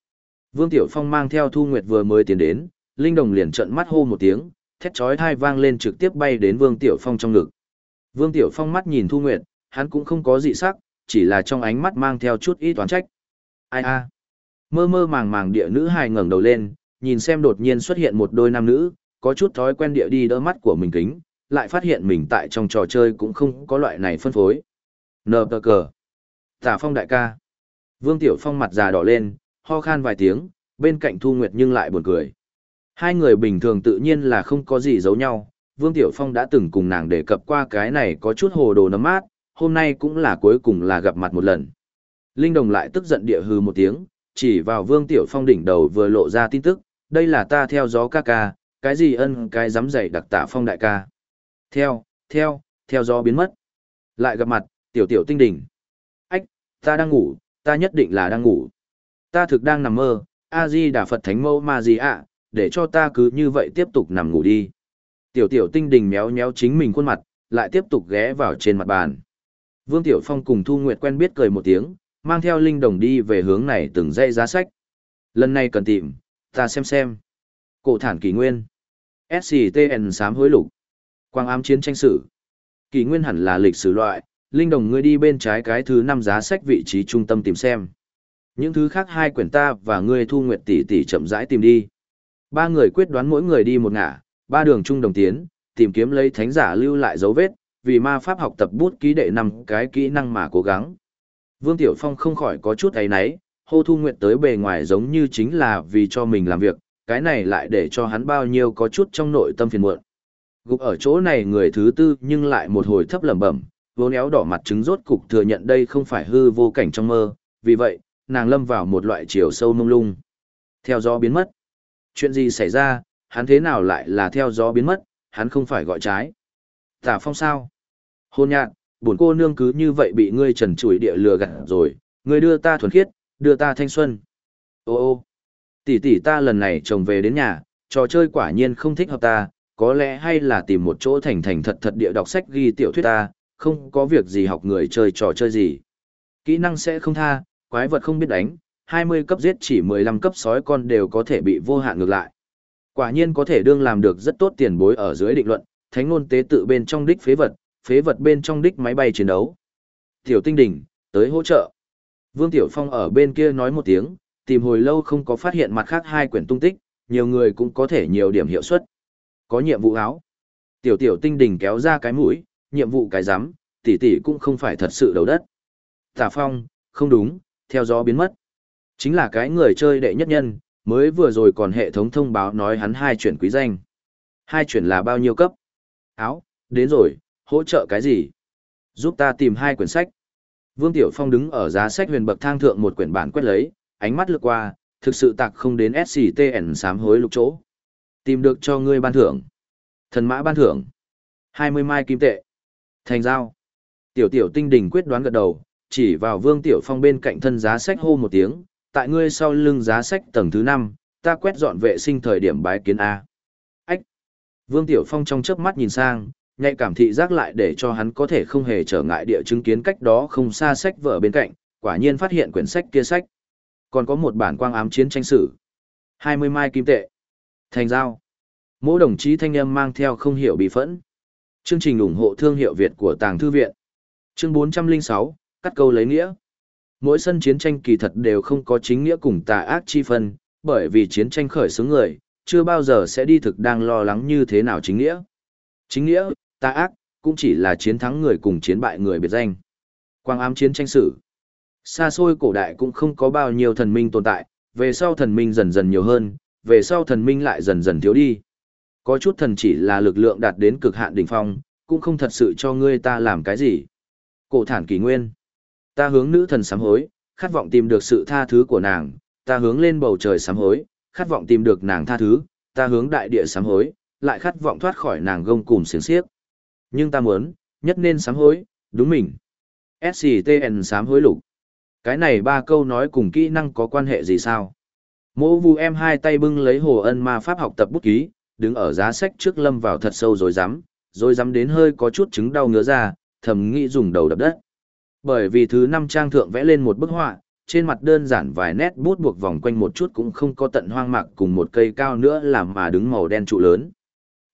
Vương Tiểu Phong mang theo Thu Nguyệt vừa mới tiến đến, linh đồng liền trợn mắt hô một tiếng, thét chói tai vang lên trực tiếp bay đến Vương Tiểu Phong trong ngực. Vương Tiểu Phong mắt nhìn Thu Nguyệt, hắn cũng không có dị sắc, chỉ là trong ánh mắt mang theo chút ít toán trách. Ai a? Mơ mơ màng màng địa nữ hài ngẩng đầu lên, nhìn xem đột nhiên xuất hiện một đôi nam nữ, có chút thói quen địa đi đỡ mắt của mình kính, lại phát hiện mình tại trong trò chơi cũng không có loại này phân phối. Nờ tờ cờ. Tả phong đại ca. Vương Tiểu Phong mặt già đỏ lên, ho khan vài tiếng, bên cạnh Thu Nguyệt nhưng lại buồn cười. Hai người bình thường tự nhiên là không có gì giấu nhau, Vương Tiểu Phong đã từng cùng nàng đề cập qua cái này có chút hồ đồ nấm mát, hôm nay cũng là cuối cùng là gặp mặt một lần. Linh Đồng lại tức giận địa hư một tiếng, chỉ vào Vương Tiểu Phong đỉnh đầu vừa lộ ra tin tức, đây là ta theo gió ca ca, cái gì ân cái dám dạy đặc tả phong đại ca. Theo, theo, theo gió biến mất. Lại gặp mặt, Tiểu Tiểu tinh đỉnh. Ách, ta đang ngủ, ta nhất định là đang ngủ. Ta thực đang nằm mơ, A-di Đà Phật Thánh Mẫu Ma gì ạ, để cho ta cứ như vậy tiếp tục nằm ngủ đi. Tiểu tiểu tinh đình méo méo chính mình khuôn mặt, lại tiếp tục ghé vào trên mặt bàn. Vương Tiểu Phong cùng Thu Nguyệt quen biết cười một tiếng, mang theo linh đồng đi về hướng này từng dây giá sách. Lần này cần tìm, ta xem xem. Cổ thản kỷ nguyên. SCTN sám hối lục. Quang ám chiến tranh sử. Kỷ nguyên hẳn là lịch sử loại, linh đồng ngươi đi bên trái cái thứ năm giá sách vị trí trung tâm tìm xem. Những thứ khác hai quyển ta và ngươi thu nguyệt tỷ tỷ chậm rãi tìm đi. Ba người quyết đoán mỗi người đi một ngả, ba đường chung đồng tiến, tìm kiếm lấy thánh giả lưu lại dấu vết, vì ma pháp học tập bút ký đệ năm cái kỹ năng mà cố gắng. Vương Tiểu Phong không khỏi có chút ấy náy, hô thu nguyện tới bề ngoài giống như chính là vì cho mình làm việc, cái này lại để cho hắn bao nhiêu có chút trong nội tâm phiền muộn. Gục ở chỗ này người thứ tư nhưng lại một hồi thấp lẩm bẩm, vốn éo đỏ mặt trứng rốt cục thừa nhận đây không phải hư vô cảnh trong mơ, vì vậy, nàng lâm vào một loại chiều sâu mông lung. Theo gió biến mất. Chuyện gì xảy ra, hắn thế nào lại là theo gió biến mất, hắn không phải gọi trái. Tả phong sao? Hôn nhạn, buồn cô nương cứ như vậy bị ngươi trần trụi địa lừa gạt rồi, ngươi đưa ta thuần khiết, đưa ta thanh xuân. Ô ô, tỷ tỷ ta lần này chồng về đến nhà, trò chơi quả nhiên không thích hợp ta, có lẽ hay là tìm một chỗ thành thành thật thật địa đọc sách ghi tiểu thuyết ta, không có việc gì học người chơi trò chơi gì. Kỹ năng sẽ không tha, quái vật không biết đánh, 20 cấp giết chỉ 15 cấp sói con đều có thể bị vô hạn ngược lại. Quả nhiên có thể đương làm được rất tốt tiền bối ở dưới định luận, thánh ngôn tế tự bên trong đích phế vật, phế vật bên trong đích máy bay chiến đấu. Tiểu tinh đỉnh, tới hỗ trợ. Vương Tiểu Phong ở bên kia nói một tiếng, tìm hồi lâu không có phát hiện mặt khác hai quyển tung tích, nhiều người cũng có thể nhiều điểm hiệu suất. Có nhiệm vụ áo. Tiểu tiểu tinh đỉnh kéo ra cái mũi, nhiệm vụ cái rắm tỷ tỷ cũng không phải thật sự đầu đất. Tả Phong, không đúng, theo gió biến mất. Chính là cái người chơi đệ nhất nhân, mới vừa rồi còn hệ thống thông báo nói hắn hai chuyển quý danh. Hai chuyển là bao nhiêu cấp? Áo, đến rồi, hỗ trợ cái gì? Giúp ta tìm hai quyển sách. Vương Tiểu Phong đứng ở giá sách huyền bậc thang thượng một quyển bản quét lấy, ánh mắt lướt qua, thực sự tạc không đến SCTN sám hối lục chỗ. Tìm được cho ngươi ban thưởng. Thần mã ban thưởng. 20 mai kim tệ. Thành giao. Tiểu tiểu tinh đình quyết đoán gật đầu, chỉ vào Vương Tiểu Phong bên cạnh thân giá sách hô một tiếng, tại ngươi sau lưng giá sách tầng thứ 5, ta quét dọn vệ sinh thời điểm bái kiến A. Ách! Vương Tiểu Phong trong chớp mắt nhìn sang, nhạy cảm thị giác lại để cho hắn có thể không hề trở ngại địa chứng kiến cách đó không xa sách vở bên cạnh, quả nhiên phát hiện quyển sách kia sách. Còn có một bản quang ám chiến tranh sử. 20 mai kim tệ. Thành giao. Mỗi đồng chí thanh âm mang theo không hiểu bị phẫn. Chương trình ủng hộ thương hiệu Việt của Tàng Thư Viện. Chương 406, cắt câu lấy nghĩa. Mỗi sân chiến tranh kỳ thật đều không có chính nghĩa cùng tà ác chi phân, bởi vì chiến tranh khởi xướng người, chưa bao giờ sẽ đi thực đang lo lắng như thế nào chính nghĩa. Chính nghĩa, tà ác, cũng chỉ là chiến thắng người cùng chiến bại người biệt danh. Quang ám chiến tranh sử. Xa xôi cổ đại cũng không có bao nhiêu thần minh tồn tại, về sau thần minh dần dần nhiều hơn, về sau thần minh lại dần dần thiếu đi. Có chút thần chỉ là lực lượng đạt đến cực hạn đỉnh phong, cũng không thật sự cho ngươi ta làm cái gì. Cổ thản kỳ nguyên. Ta hướng nữ thần sám hối, khát vọng tìm được sự tha thứ của nàng, ta hướng lên bầu trời sám hối, khát vọng tìm được nàng tha thứ, ta hướng đại địa sám hối, lại khát vọng thoát khỏi nàng gông cùm xiềng xiếc. Nhưng ta muốn, nhất nên sám hối, đúng mình. SCTN sám hối lục. Cái này ba câu nói cùng kỹ năng có quan hệ gì sao? Mô vu em hai tay bưng lấy hồ ân ma pháp học tập bút ký, đứng ở giá sách trước lâm vào thật sâu rồi dám, rồi dám đến hơi có chút chứng đau ngứa ra, thầm nghĩ dùng đầu đập đất. Bởi vì thứ năm trang thượng vẽ lên một bức họa, trên mặt đơn giản vài nét bút buộc vòng quanh một chút cũng không có tận hoang mạc cùng một cây cao nữa làm mà đứng màu đen trụ lớn.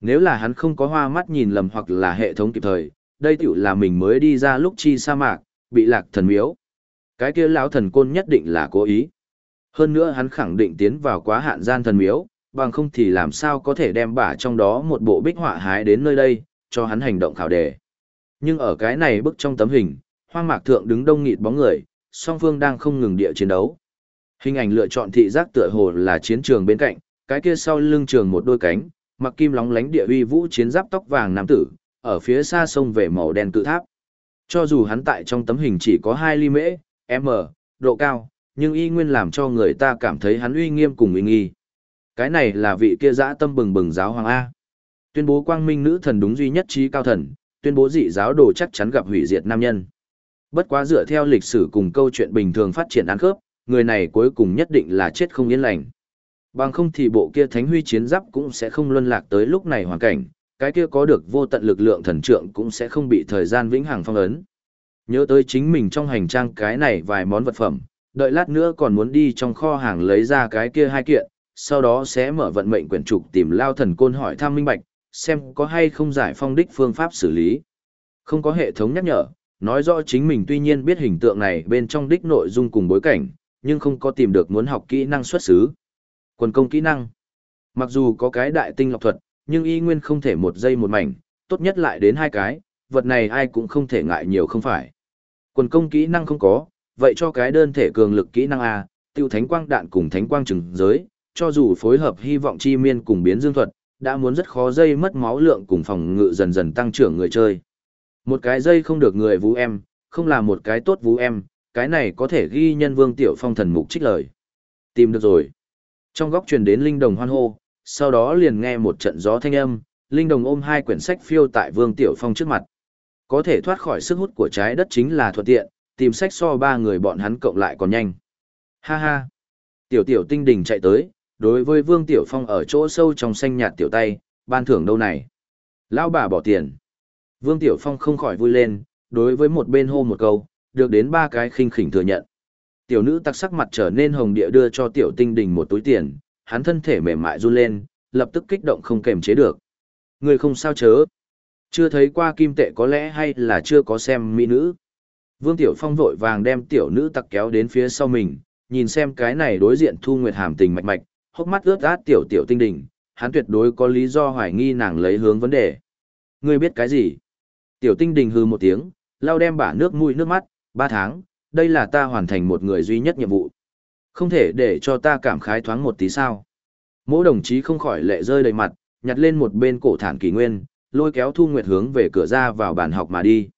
Nếu là hắn không có hoa mắt nhìn lầm hoặc là hệ thống kịp thời, đây tiểu là mình mới đi ra lúc chi sa mạc, bị lạc thần miếu. Cái kia lão thần côn nhất định là cố ý. Hơn nữa hắn khẳng định tiến vào quá hạn gian thần miếu, bằng không thì làm sao có thể đem bả trong đó một bộ bích họa hái đến nơi đây, cho hắn hành động khảo đề. Nhưng ở cái này bức trong tấm hình, hoang mạc thượng đứng đông nghịt bóng người, song phương đang không ngừng địa chiến đấu. Hình ảnh lựa chọn thị giác tựa hồ là chiến trường bên cạnh, cái kia sau lưng trường một đôi cánh, mặc kim lóng lánh địa uy vũ chiến giáp tóc vàng nam tử, ở phía xa sông về màu đen cự tháp. Cho dù hắn tại trong tấm hình chỉ có 2 ly mễ, m, độ cao, nhưng y nguyên làm cho người ta cảm thấy hắn uy nghiêm cùng uy nghi. Cái này là vị kia dã tâm bừng bừng giáo hoàng A. Tuyên bố quang minh nữ thần đúng duy nhất trí cao thần, tuyên bố dị giáo đồ chắc chắn gặp hủy diệt nam nhân. Bất quá dựa theo lịch sử cùng câu chuyện bình thường phát triển ăn khớp, người này cuối cùng nhất định là chết không yên lành. Bằng không thì bộ kia thánh huy chiến giáp cũng sẽ không luân lạc tới lúc này hoàn cảnh, cái kia có được vô tận lực lượng thần trượng cũng sẽ không bị thời gian vĩnh hằng phong ấn. Nhớ tới chính mình trong hành trang cái này vài món vật phẩm, đợi lát nữa còn muốn đi trong kho hàng lấy ra cái kia hai kiện, sau đó sẽ mở vận mệnh quyển trục tìm lao thần côn hỏi thăm minh bạch, xem có hay không giải phong đích phương pháp xử lý. Không có hệ thống nhắc nhở, nói rõ chính mình tuy nhiên biết hình tượng này bên trong đích nội dung cùng bối cảnh, nhưng không có tìm được muốn học kỹ năng xuất xứ. Quần công kỹ năng. Mặc dù có cái đại tinh lọc thuật, nhưng y nguyên không thể một giây một mảnh, tốt nhất lại đến hai cái, vật này ai cũng không thể ngại nhiều không phải. Quần công kỹ năng không có, vậy cho cái đơn thể cường lực kỹ năng A, tiêu thánh quang đạn cùng thánh quang trừng giới, cho dù phối hợp hy vọng chi miên cùng biến dương thuật, đã muốn rất khó dây mất máu lượng cùng phòng ngự dần dần tăng trưởng người chơi. Một cái dây không được người vũ em, không là một cái tốt vũ em, cái này có thể ghi nhân vương tiểu phong thần mục trích lời. Tìm được rồi. Trong góc truyền đến linh đồng hoan hô, sau đó liền nghe một trận gió thanh âm, linh đồng ôm hai quyển sách phiêu tại vương tiểu phong trước mặt. Có thể thoát khỏi sức hút của trái đất chính là thuận tiện, tìm sách so ba người bọn hắn cộng lại còn nhanh. Ha ha. Tiểu tiểu tinh đình chạy tới, đối với Vương Tiểu Phong ở chỗ sâu trong xanh nhạt tiểu tay, ban thưởng đâu này. Lão bà bỏ tiền. Vương Tiểu Phong không khỏi vui lên, đối với một bên hô một câu, được đến ba cái khinh khỉnh thừa nhận. Tiểu nữ tắc sắc mặt trở nên hồng địa đưa cho tiểu tinh đình một túi tiền, hắn thân thể mềm mại run lên, lập tức kích động không kềm chế được. Người không sao chớ. Chưa thấy qua kim tệ có lẽ hay là chưa có xem mỹ nữ. Vương Tiểu Phong vội vàng đem tiểu nữ tặc kéo đến phía sau mình, nhìn xem cái này đối diện Thu Nguyệt hàm tình mạch mạch, hốc mắt ướt át tiểu tiểu tinh đình, hắn tuyệt đối có lý do hoài nghi nàng lấy hướng vấn đề. Ngươi biết cái gì? Tiểu tinh đình hư một tiếng, lau đem bả nước mũi nước mắt, ba tháng, đây là ta hoàn thành một người duy nhất nhiệm vụ. Không thể để cho ta cảm khái thoáng một tí sao. Mỗi đồng chí không khỏi lệ rơi đầy mặt, nhặt lên một bên cổ thản kỳ nguyên, lôi kéo Thu Nguyệt hướng về cửa ra vào bàn học mà đi.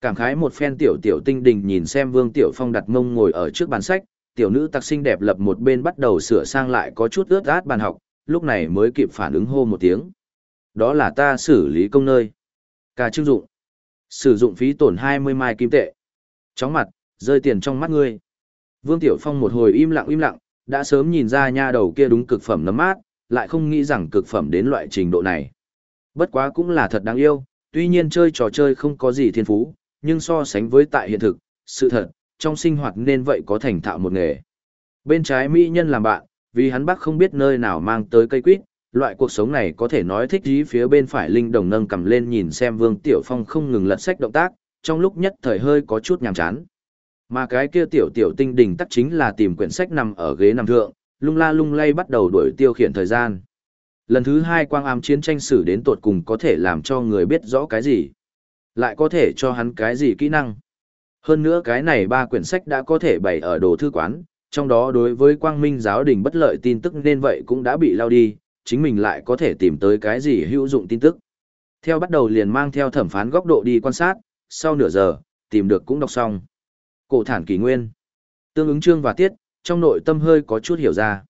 Cảm khái một phen tiểu tiểu tinh đình nhìn xem Vương Tiểu Phong đặt mông ngồi ở trước bàn sách, tiểu nữ tặc xinh đẹp lập một bên bắt đầu sửa sang lại có chút ướt át bàn học, lúc này mới kịp phản ứng hô một tiếng. Đó là ta xử lý công nơi. Cả chương dụng. Sử dụng phí tổn 20 mai kim tệ. Chóng mặt, rơi tiền trong mắt ngươi. Vương Tiểu Phong một hồi im lặng im lặng, đã sớm nhìn ra nha đầu kia đúng cực phẩm nấm mát, lại không nghĩ rằng cực phẩm đến loại trình độ này. Bất quá cũng là thật đáng yêu, tuy nhiên chơi trò chơi không có gì thiên phú, nhưng so sánh với tại hiện thực, sự thật, trong sinh hoạt nên vậy có thành thạo một nghề. Bên trái mỹ nhân làm bạn, vì hắn bác không biết nơi nào mang tới cây quýt, loại cuộc sống này có thể nói thích dí phía bên phải linh đồng nâng cầm lên nhìn xem Vương Tiểu Phong không ngừng lật sách động tác, trong lúc nhất thời hơi có chút nhàm chán. Mà cái kia tiểu tiểu tinh đình tắc chính là tìm quyển sách nằm ở ghế nằm thượng, lung la lung lay bắt đầu đuổi tiêu khiển thời gian. Lần thứ hai quang ám chiến tranh sử đến tột cùng có thể làm cho người biết rõ cái gì. Lại có thể cho hắn cái gì kỹ năng. Hơn nữa cái này ba quyển sách đã có thể bày ở đồ thư quán, trong đó đối với quang minh giáo đình bất lợi tin tức nên vậy cũng đã bị lao đi, chính mình lại có thể tìm tới cái gì hữu dụng tin tức. Theo bắt đầu liền mang theo thẩm phán góc độ đi quan sát, sau nửa giờ, tìm được cũng đọc xong. Cổ thản kỳ nguyên. Tương ứng chương và tiết, trong nội tâm hơi có chút hiểu ra.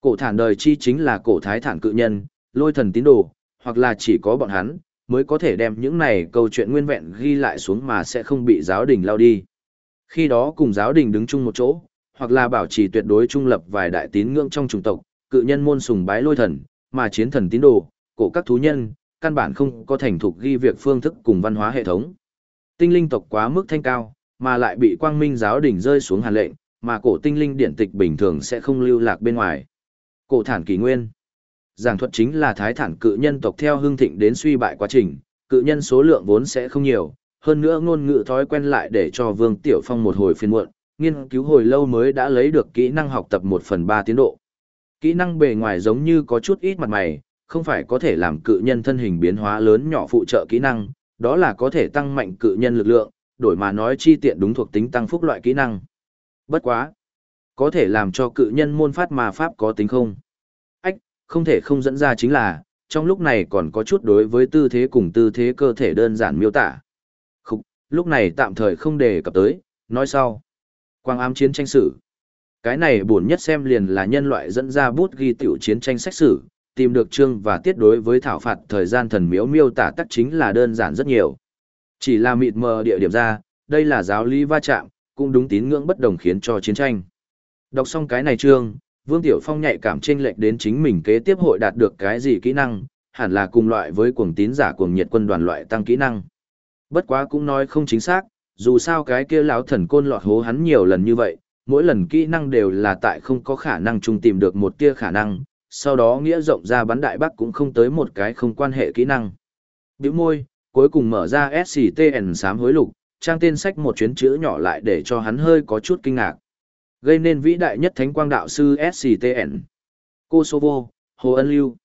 Cổ thản đời chi chính là cổ thái thản cự nhân, lôi thần tín đồ, hoặc là chỉ có bọn hắn, mới có thể đem những này câu chuyện nguyên vẹn ghi lại xuống mà sẽ không bị giáo đình lao đi. Khi đó cùng giáo đình đứng chung một chỗ, hoặc là bảo trì tuyệt đối trung lập vài đại tín ngưỡng trong chủng tộc, cự nhân môn sùng bái lôi thần, mà chiến thần tín đồ, cổ các thú nhân, căn bản không có thành thục ghi việc phương thức cùng văn hóa hệ thống. Tinh linh tộc quá mức thanh cao, mà lại bị quang minh giáo đình rơi xuống hàn lệnh, mà cổ tinh linh điển tịch bình thường sẽ không lưu lạc bên ngoài. Cổ thản kỳ nguyên giảng thuật chính là thái thản cự nhân tộc theo hương thịnh đến suy bại quá trình, cự nhân số lượng vốn sẽ không nhiều, hơn nữa ngôn ngữ thói quen lại để cho Vương Tiểu Phong một hồi phiên muộn, nghiên cứu hồi lâu mới đã lấy được kỹ năng học tập 1 phần 3 tiến độ. Kỹ năng bề ngoài giống như có chút ít mặt mày, không phải có thể làm cự nhân thân hình biến hóa lớn nhỏ phụ trợ kỹ năng, đó là có thể tăng mạnh cự nhân lực lượng, đổi mà nói chi tiện đúng thuộc tính tăng phúc loại kỹ năng. Bất quá, có thể làm cho cự nhân môn phát mà pháp có tính không? Ách, không thể không dẫn ra chính là, trong lúc này còn có chút đối với tư thế cùng tư thế cơ thể đơn giản miêu tả. Khúc, lúc này tạm thời không đề cập tới, nói sau. Quang ám chiến tranh sử. Cái này buồn nhất xem liền là nhân loại dẫn ra bút ghi tiểu chiến tranh sách sử, tìm được chương và tiết đối với thảo phạt thời gian thần miếu miêu tả tắc chính là đơn giản rất nhiều. Chỉ là mịt mờ địa điểm ra, đây là giáo lý va chạm, cũng đúng tín ngưỡng bất đồng khiến cho chiến tranh. Đọc xong cái này chương, Vương Tiểu Phong nhạy cảm chênh lệch đến chính mình kế tiếp hội đạt được cái gì kỹ năng, hẳn là cùng loại với cuồng tín giả cuồng nhiệt quân đoàn loại tăng kỹ năng. Bất quá cũng nói không chính xác, dù sao cái kia lão thần côn lọt hố hắn nhiều lần như vậy, mỗi lần kỹ năng đều là tại không có khả năng chung tìm được một tia khả năng, sau đó nghĩa rộng ra bắn đại bắc cũng không tới một cái không quan hệ kỹ năng. Biểu môi, cuối cùng mở ra SCTN sám hối lục, trang tên sách một chuyến chữ nhỏ lại để cho hắn hơi có chút kinh ngạc. Gây nên vĩ đại nhất thánh quang đạo sư SCTN. Kosovo, Hồ Ân Lưu.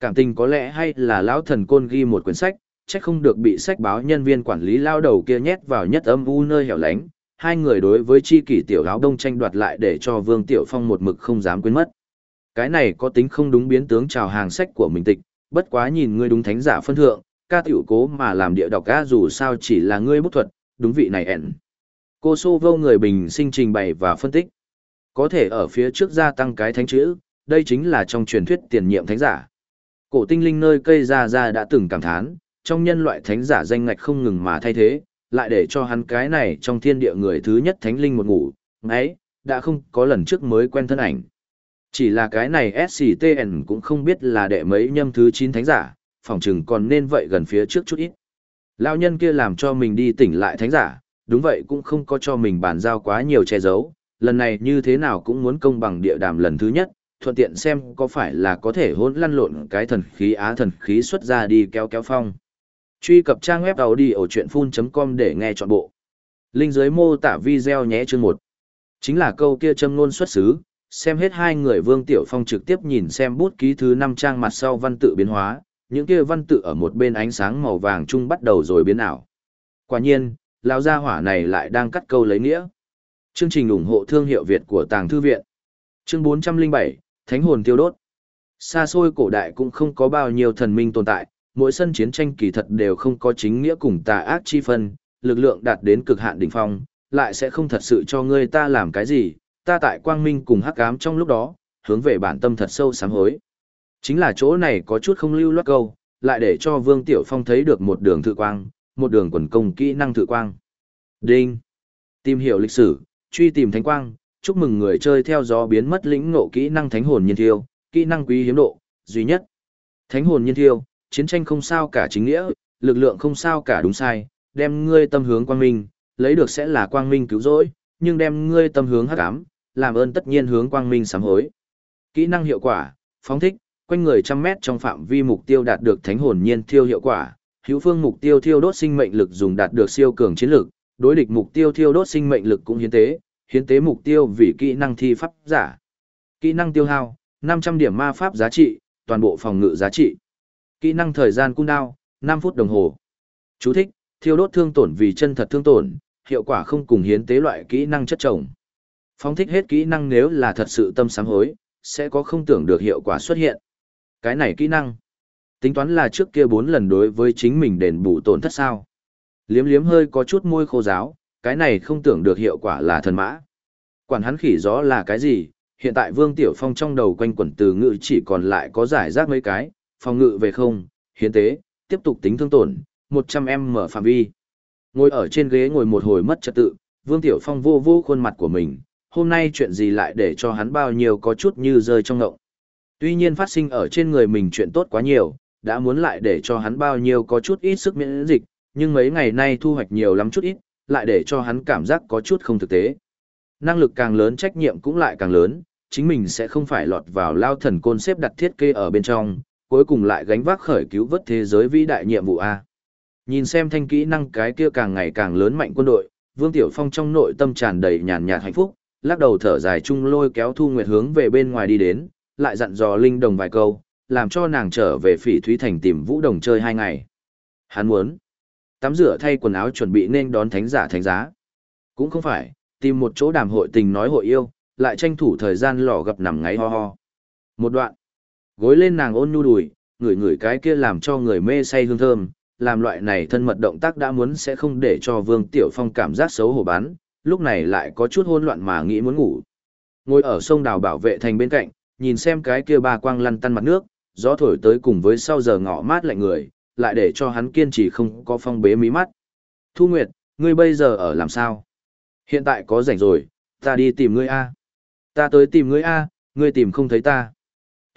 Cảm tình có lẽ hay là lão thần côn ghi một quyển sách, chắc không được bị sách báo nhân viên quản lý lao đầu kia nhét vào nhất âm u nơi hẻo lánh. Hai người đối với chi kỷ tiểu áo đông tranh đoạt lại để cho Vương Tiểu Phong một mực không dám quên mất. Cái này có tính không đúng biến tướng chào hàng sách của mình tịch, bất quá nhìn ngươi đúng thánh giả phân thượng, ca tiểu cố mà làm địa đọc ca dù sao chỉ là ngươi bút thuật, đúng vị này ẻn. Cô Xô vô người bình sinh trình bày và phân tích. Có thể ở phía trước gia tăng cái thánh chữ, đây chính là trong truyền thuyết tiền nhiệm thánh giả. Cổ tinh linh nơi cây ra ra đã từng cảm thán, trong nhân loại thánh giả danh ngạch không ngừng mà thay thế, lại để cho hắn cái này trong thiên địa người thứ nhất thánh linh một ngủ, ấy, đã không có lần trước mới quen thân ảnh. Chỉ là cái này SCTN cũng không biết là đệ mấy nhâm thứ 9 thánh giả, phòng chừng còn nên vậy gần phía trước chút ít. Lão nhân kia làm cho mình đi tỉnh lại thánh giả, đúng vậy cũng không có cho mình bàn giao quá nhiều che giấu, lần này như thế nào cũng muốn công bằng địa đàm lần thứ nhất, thuận tiện xem có phải là có thể hỗn lăn lộn cái thần khí á thần khí xuất ra đi kéo kéo phong. Truy cập trang web đầu đi ở chuyện full.com để nghe trọn bộ. Linh dưới mô tả video nhé chương 1. Chính là câu kia châm ngôn xuất xứ, xem hết hai người Vương Tiểu Phong trực tiếp nhìn xem bút ký thứ 5 trang mặt sau văn tự biến hóa, những kia văn tự ở một bên ánh sáng màu vàng chung bắt đầu rồi biến ảo. Quả nhiên, lão gia hỏa này lại đang cắt câu lấy nghĩa. Chương trình ủng hộ thương hiệu Việt của Tàng Thư Viện. Chương 407, Thánh hồn tiêu đốt. Xa xôi cổ đại cũng không có bao nhiêu thần minh tồn tại, mỗi sân chiến tranh kỳ thật đều không có chính nghĩa cùng tà ác chi phân, lực lượng đạt đến cực hạn đỉnh phong, lại sẽ không thật sự cho ngươi ta làm cái gì, ta tại quang minh cùng hắc ám trong lúc đó, hướng về bản tâm thật sâu sám hối. Chính là chỗ này có chút không lưu loát câu, lại để cho Vương Tiểu Phong thấy được một đường thự quang, một đường quần công kỹ năng thự quang. Đinh. Tìm hiểu lịch sử, truy tìm thánh quang, chúc mừng người chơi theo gió biến mất lĩnh ngộ kỹ năng thánh hồn nhiên thiêu, kỹ năng quý hiếm độ, duy nhất. Thánh hồn nhiên thiêu, chiến tranh không sao cả chính nghĩa, lực lượng không sao cả đúng sai, đem ngươi tâm hướng quang minh, lấy được sẽ là quang minh cứu rỗi, nhưng đem ngươi tâm hướng hắc ám, làm ơn tất nhiên hướng quang minh sám hối. Kỹ năng hiệu quả, phóng thích, quanh người trăm mét trong phạm vi mục tiêu đạt được thánh hồn nhiên thiêu hiệu quả, hữu phương mục tiêu thiêu đốt sinh mệnh lực dùng đạt được siêu cường chiến lực, đối địch mục tiêu thiêu đốt sinh mệnh lực cũng hiến tế, hiến tế mục tiêu vì kỹ năng thi pháp giả. Kỹ năng tiêu hao, 500 điểm ma pháp giá trị, toàn bộ phòng ngự giá trị. Kỹ năng thời gian cung đao, 5 phút đồng hồ. Chú thích, thiêu đốt thương tổn vì chân thật thương tổn, hiệu quả không cùng hiến tế loại kỹ năng chất chồng. Phóng thích hết kỹ năng nếu là thật sự tâm sáng hối, sẽ có không tưởng được hiệu quả xuất hiện. Cái này kỹ năng. Tính toán là trước kia 4 lần đối với chính mình đền bù tổn thất sao. Liếm liếm hơi có chút môi khô giáo, cái này không tưởng được hiệu quả là thần mã. Quản hắn khỉ gió là cái gì, hiện tại Vương Tiểu Phong trong đầu quanh quẩn từ ngữ chỉ còn lại có giải rác mấy cái, phòng ngự về không, hiến tế, tiếp tục tính thương tổn, 100 em mở phạm vi. Ngồi ở trên ghế ngồi một hồi mất trật tự, Vương Tiểu Phong vô vô khuôn mặt của mình, hôm nay chuyện gì lại để cho hắn bao nhiêu có chút như rơi trong ngộng. Tuy nhiên phát sinh ở trên người mình chuyện tốt quá nhiều, đã muốn lại để cho hắn bao nhiêu có chút ít sức miễn dịch, nhưng mấy ngày nay thu hoạch nhiều lắm chút ít, lại để cho hắn cảm giác có chút không thực tế. Năng lực càng lớn trách nhiệm cũng lại càng lớn, chính mình sẽ không phải lọt vào lao thần côn xếp đặt thiết kế ở bên trong, cuối cùng lại gánh vác khởi cứu vớt thế giới vĩ đại nhiệm vụ A. Nhìn xem thanh kỹ năng cái kia càng ngày càng lớn mạnh quân đội, Vương Tiểu Phong trong nội tâm tràn đầy nhàn nhạt hạnh phúc, lắc đầu thở dài chung lôi kéo Thu Nguyệt hướng về bên ngoài đi đến, lại dặn dò Linh Đồng vài câu, làm cho nàng trở về Phỉ Thúy Thành tìm Vũ Đồng chơi hai ngày. Hắn muốn tắm rửa thay quần áo chuẩn bị nên đón thánh giả thánh giá. Cũng không phải, tìm một chỗ đàm hội tình nói hội yêu, lại tranh thủ thời gian lò gặp nằm ngáy ho ho. Một đoạn, gối lên nàng ôn nhu đùi, ngửi ngửi cái kia làm cho người mê say hương thơm, làm loại này thân mật động tác đã muốn sẽ không để cho Vương Tiểu Phong cảm giác xấu hổ bán, lúc này lại có chút hôn loạn mà nghĩ muốn ngủ. Ngồi ở sông đào bảo vệ thành bên cạnh, nhìn xem cái kia ba quang lăn tăn mặt nước, gió thổi tới cùng với sau giờ ngọ mát lạnh người, lại để cho hắn kiên trì không có phong bế mí mắt. Thu Nguyệt, ngươi bây giờ ở làm sao? Hiện tại có rảnh rồi, ta đi tìm ngươi A. Ta tới tìm ngươi A, ngươi tìm không thấy ta.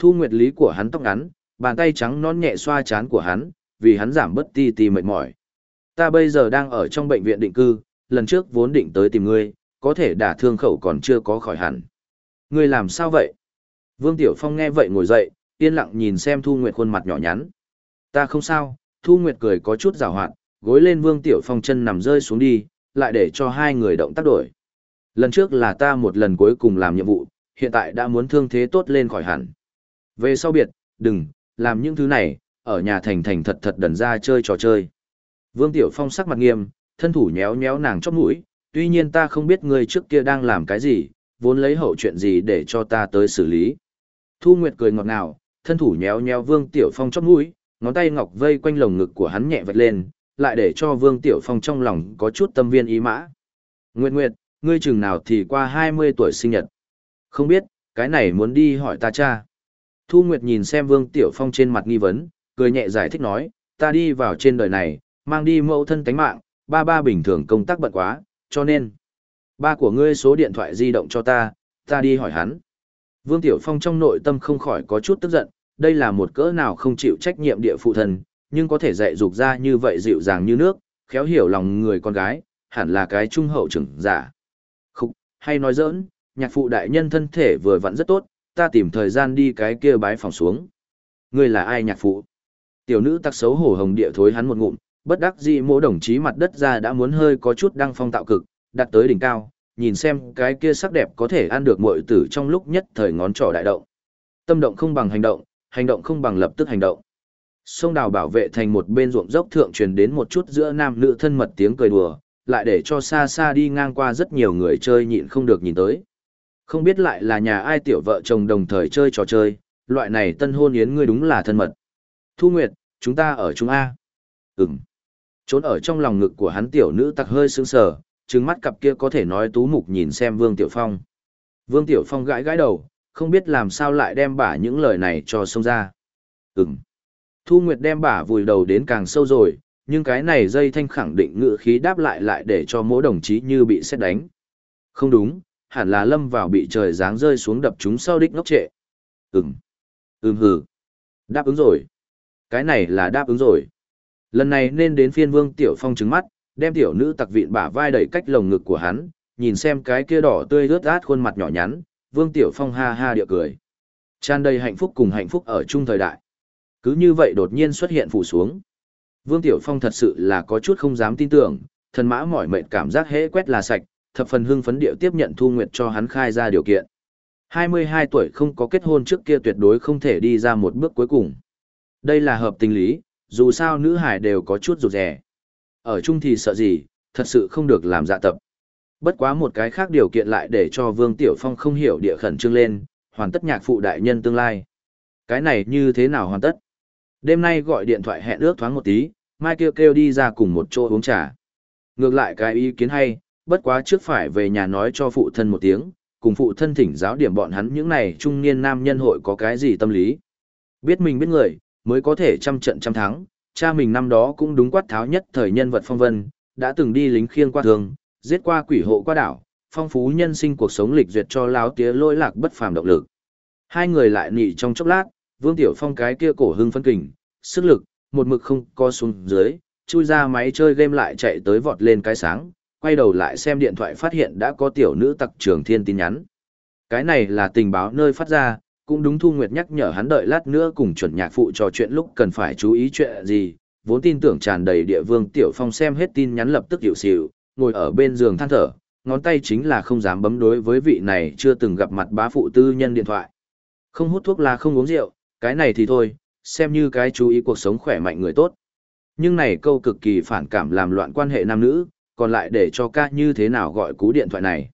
Thu Nguyệt lý của hắn tóc ngắn, bàn tay trắng non nhẹ xoa chán của hắn, vì hắn giảm bớt ti ti mệt mỏi. Ta bây giờ đang ở trong bệnh viện định cư, lần trước vốn định tới tìm ngươi, có thể đả thương khẩu còn chưa có khỏi hẳn. Ngươi làm sao vậy? Vương Tiểu Phong nghe vậy ngồi dậy, yên lặng nhìn xem Thu Nguyệt khuôn mặt nhỏ nhắn. Ta không sao, Thu Nguyệt cười có chút rào hoạt, gối lên Vương Tiểu Phong chân nằm rơi xuống đi, lại để cho hai người động tác đổi. Lần trước là ta một lần cuối cùng làm nhiệm vụ, hiện tại đã muốn thương thế tốt lên khỏi hẳn. Về sau biệt, đừng, làm những thứ này, ở nhà thành thành thật thật đần ra chơi trò chơi. Vương Tiểu Phong sắc mặt nghiêm, thân thủ nhéo nhéo nàng chóp mũi, tuy nhiên ta không biết ngươi trước kia đang làm cái gì, vốn lấy hậu chuyện gì để cho ta tới xử lý. Thu Nguyệt cười ngọt ngào, thân thủ nhéo nhéo Vương Tiểu Phong chóp mũi, ngón tay ngọc vây quanh lồng ngực của hắn nhẹ vạch lên, lại để cho Vương Tiểu Phong trong lòng có chút tâm viên ý mã. Nguyệt Nguyệt, ngươi chừng nào thì qua 20 tuổi sinh nhật. Không biết, cái này muốn đi hỏi ta cha. Thu Nguyệt nhìn xem Vương Tiểu Phong trên mặt nghi vấn, cười nhẹ giải thích nói, ta đi vào trên đời này, mang đi mẫu thân tánh mạng, ba ba bình thường công tác bận quá, cho nên. Ba của ngươi số điện thoại di động cho ta, ta đi hỏi hắn. Vương Tiểu Phong trong nội tâm không khỏi có chút tức giận, đây là một cỡ nào không chịu trách nhiệm địa phụ thân, nhưng có thể dạy dục ra như vậy dịu dàng như nước, khéo hiểu lòng người con gái, hẳn là cái trung hậu trưởng giả. Khúc, hay nói giỡn, nhạc phụ đại nhân thân thể vừa vặn rất tốt, ta tìm thời gian đi cái kia bái phòng xuống. Ngươi là ai nhạc phụ? Tiểu nữ tắc xấu hổ hồng địa thối hắn một ngụm, bất đắc dĩ mỗi đồng chí mặt đất ra đã muốn hơi có chút đăng phong tạo cực, đặt tới đỉnh cao, nhìn xem cái kia sắc đẹp có thể ăn được muội tử trong lúc nhất thời ngón trỏ đại động. Tâm động không bằng hành động, hành động không bằng lập tức hành động. Sông đào bảo vệ thành một bên ruộng dốc thượng truyền đến một chút giữa nam nữ thân mật tiếng cười đùa, lại để cho xa xa đi ngang qua rất nhiều người chơi nhịn không được nhìn tới. Không biết lại là nhà ai tiểu vợ chồng đồng thời chơi trò chơi, loại này tân hôn yến ngươi đúng là thân mật. Thu Nguyệt, chúng ta ở chúng A. Ừm. Trốn ở trong lòng ngực của hắn tiểu nữ tặc hơi sững sờ, trừng mắt cặp kia có thể nói tú mục nhìn xem Vương Tiểu Phong. Vương Tiểu Phong gãi gãi đầu, không biết làm sao lại đem bả những lời này cho xông ra. Ừm. Thu Nguyệt đem bả vùi đầu đến càng sâu rồi, nhưng cái này dây thanh khẳng định ngự khí đáp lại lại để cho mỗi đồng chí như bị xét đánh. Không đúng, hẳn là lâm vào bị trời giáng rơi xuống đập chúng sau đích ngốc trệ. Ừm. Ừm hừ. Đáp ứng rồi. Cái này là đáp ứng rồi. Lần này nên đến phiên Vương Tiểu Phong trứng mắt, đem tiểu nữ tặc vịn bả vai đẩy cách lồng ngực của hắn, nhìn xem cái kia đỏ tươi rớt át khuôn mặt nhỏ nhắn, Vương Tiểu Phong ha ha địa cười. Tràn đầy hạnh phúc cùng hạnh phúc ở chung thời đại. Cứ như vậy đột nhiên xuất hiện phủ xuống. Vương Tiểu Phong thật sự là có chút không dám tin tưởng, thần mã mỏi mệt cảm giác hễ quét là sạch, thập phần hưng phấn điệu tiếp nhận Thu Nguyệt cho hắn khai ra điều kiện. 22 tuổi không có kết hôn trước kia tuyệt đối không thể đi ra một bước cuối cùng. Đây là hợp tình lý, dù sao nữ hải đều có chút rụt rẻ. Ở chung thì sợ gì, thật sự không được làm dạ tập. Bất quá một cái khác điều kiện lại để cho Vương Tiểu Phong không hiểu địa khẩn trương lên, hoàn tất nhạc phụ đại nhân tương lai. Cái này như thế nào hoàn tất? Đêm nay gọi điện thoại hẹn ước thoáng một tí, mai kêu kêu đi ra cùng một chỗ uống trà. Ngược lại cái ý kiến hay, bất quá trước phải về nhà nói cho phụ thân một tiếng, cùng phụ thân thỉnh giáo điểm bọn hắn những này trung niên nam nhân hội có cái gì tâm lý. Biết mình biết người, mới có thể trăm trận trăm thắng, cha mình năm đó cũng đúng quát tháo nhất thời nhân vật phong vân, đã từng đi lính khiêng qua thường, giết qua quỷ hộ qua đảo, phong phú nhân sinh cuộc sống lịch duyệt cho láo tía lôi lạc bất phàm động lực. Hai người lại nị trong chốc lát, Vương Tiểu Phong cái kia cổ hưng phân kình, sức lực, một mực không co xuống dưới, chui ra máy chơi game lại chạy tới vọt lên cái sáng, quay đầu lại xem điện thoại phát hiện đã có tiểu nữ tặc trường thiên tin nhắn. Cái này là tình báo nơi phát ra, cũng đúng Thu Nguyệt nhắc nhở hắn đợi lát nữa cùng chuẩn nhạc phụ trò chuyện lúc cần phải chú ý chuyện gì, vốn tin tưởng tràn đầy địa vương Tiểu Phong xem hết tin nhắn lập tức hiểu xỉu, ngồi ở bên giường than thở, ngón tay chính là không dám bấm đối với vị này chưa từng gặp mặt bá phụ tư nhân điện thoại. Không hút thuốc là không uống rượu, cái này thì thôi, xem như cái chú ý cuộc sống khỏe mạnh người tốt. Nhưng này câu cực kỳ phản cảm làm loạn quan hệ nam nữ, còn lại để cho ca như thế nào gọi cú điện thoại này.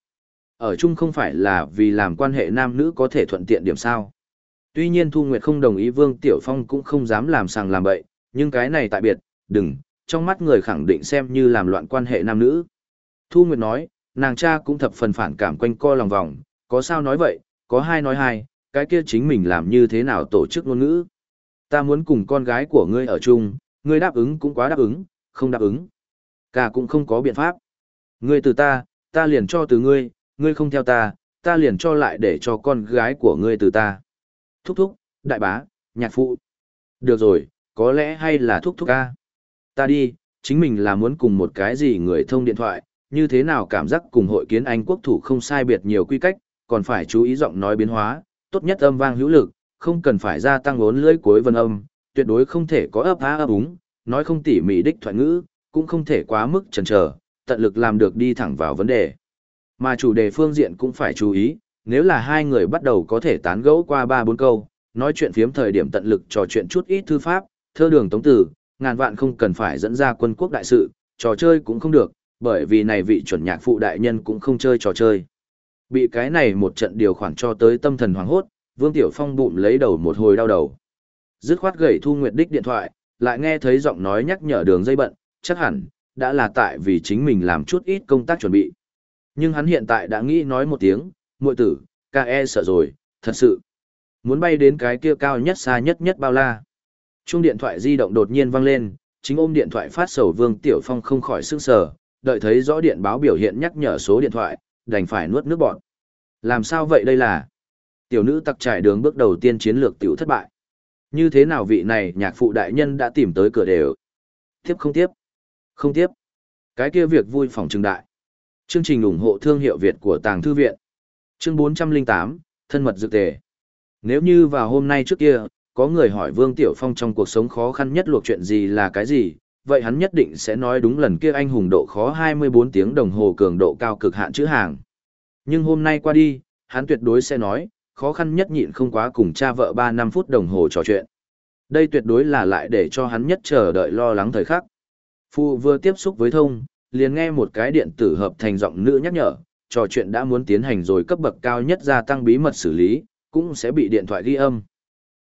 Ở chung không phải là vì làm quan hệ nam nữ có thể thuận tiện điểm sao. Tuy nhiên Thu Nguyệt không đồng ý Vương Tiểu Phong cũng không dám làm sàng làm bậy, nhưng cái này tại biệt, đừng, trong mắt người khẳng định xem như làm loạn quan hệ nam nữ. Thu Nguyệt nói, nàng cha cũng thập phần phản cảm quanh co lòng vòng, có sao nói vậy, có hai nói hai, cái kia chính mình làm như thế nào tổ chức ngôn ngữ. Ta muốn cùng con gái của ngươi ở chung, ngươi đáp ứng cũng quá đáp ứng, không đáp ứng. Cả cũng không có biện pháp. Ngươi từ ta, ta liền cho từ ngươi, ngươi không theo ta, ta liền cho lại để cho con gái của ngươi từ ta. Thúc thúc, đại bá, nhạc phụ. Được rồi, có lẽ hay là thúc thúc ca. Ta đi, chính mình là muốn cùng một cái gì người thông điện thoại, như thế nào cảm giác cùng hội kiến Anh quốc thủ không sai biệt nhiều quy cách, còn phải chú ý giọng nói biến hóa, tốt nhất âm vang hữu lực, không cần phải gia tăng ốn lưỡi cuối vân âm, tuyệt đối không thể có ấp á ấp úng, nói không tỉ mỉ đích thoại ngữ, cũng không thể quá mức chần chờ, tận lực làm được đi thẳng vào vấn đề. Mà chủ đề phương diện cũng phải chú ý, nếu là hai người bắt đầu có thể tán gẫu qua ba bốn câu, nói chuyện phiếm thời điểm tận lực trò chuyện chút ít thư pháp, thơ đường tống tử, ngàn vạn không cần phải dẫn ra quân quốc đại sự, trò chơi cũng không được, bởi vì này vị chuẩn nhạc phụ đại nhân cũng không chơi trò chơi. Bị cái này một trận điều khoản cho tới tâm thần hoảng hốt, Vương Tiểu Phong bụng lấy đầu một hồi đau đầu. Dứt khoát gậy Thu Nguyệt Đích điện thoại, lại nghe thấy giọng nói nhắc nhở đường dây bận, chắc hẳn, đã là tại vì chính mình làm chút ít công tác chuẩn bị. Nhưng hắn hiện tại đã nghĩ nói một tiếng, muội tử, ca e sợ rồi, thật sự. Muốn bay đến cái kia cao nhất xa nhất nhất bao la. Chuông điện thoại di động đột nhiên vang lên, chính ôm điện thoại phát sầu Vương Tiểu Phong không khỏi sức sở, đợi thấy rõ điện báo biểu hiện nhắc nhở số điện thoại, đành phải nuốt nước bọt. Làm sao vậy đây là? Tiểu nữ tặc trải đường bước đầu tiên chiến lược tiểu thất bại. Như thế nào vị này nhạc phụ đại nhân đã tìm tới cửa đều? Tiếp không tiếp? Không tiếp. Cái kia việc vui phòng trừng đại. Chương trình ủng hộ thương hiệu Việt của Tàng Thư Viện. Chương 408, Thân mật dược tề. Nếu như vào hôm nay trước kia, có người hỏi Vương Tiểu Phong trong cuộc sống khó khăn nhất luộc chuyện gì là cái gì, vậy hắn nhất định sẽ nói đúng lần kia anh hùng độ khó 24 tiếng đồng hồ cường độ cao cực hạn chữ hàng. Nhưng hôm nay qua đi, hắn tuyệt đối sẽ nói, khó khăn nhất nhịn không quá cùng cha vợ 3 năm phút đồng hồ trò chuyện. Đây tuyệt đối là lại để cho hắn nhất chờ đợi lo lắng thời khắc. Phu vừa tiếp xúc với thông, liền nghe một cái điện tử hợp thành giọng nữ nhắc nhở, trò chuyện đã muốn tiến hành rồi cấp bậc cao nhất gia tăng bí mật xử lý, cũng sẽ bị điện thoại ghi âm.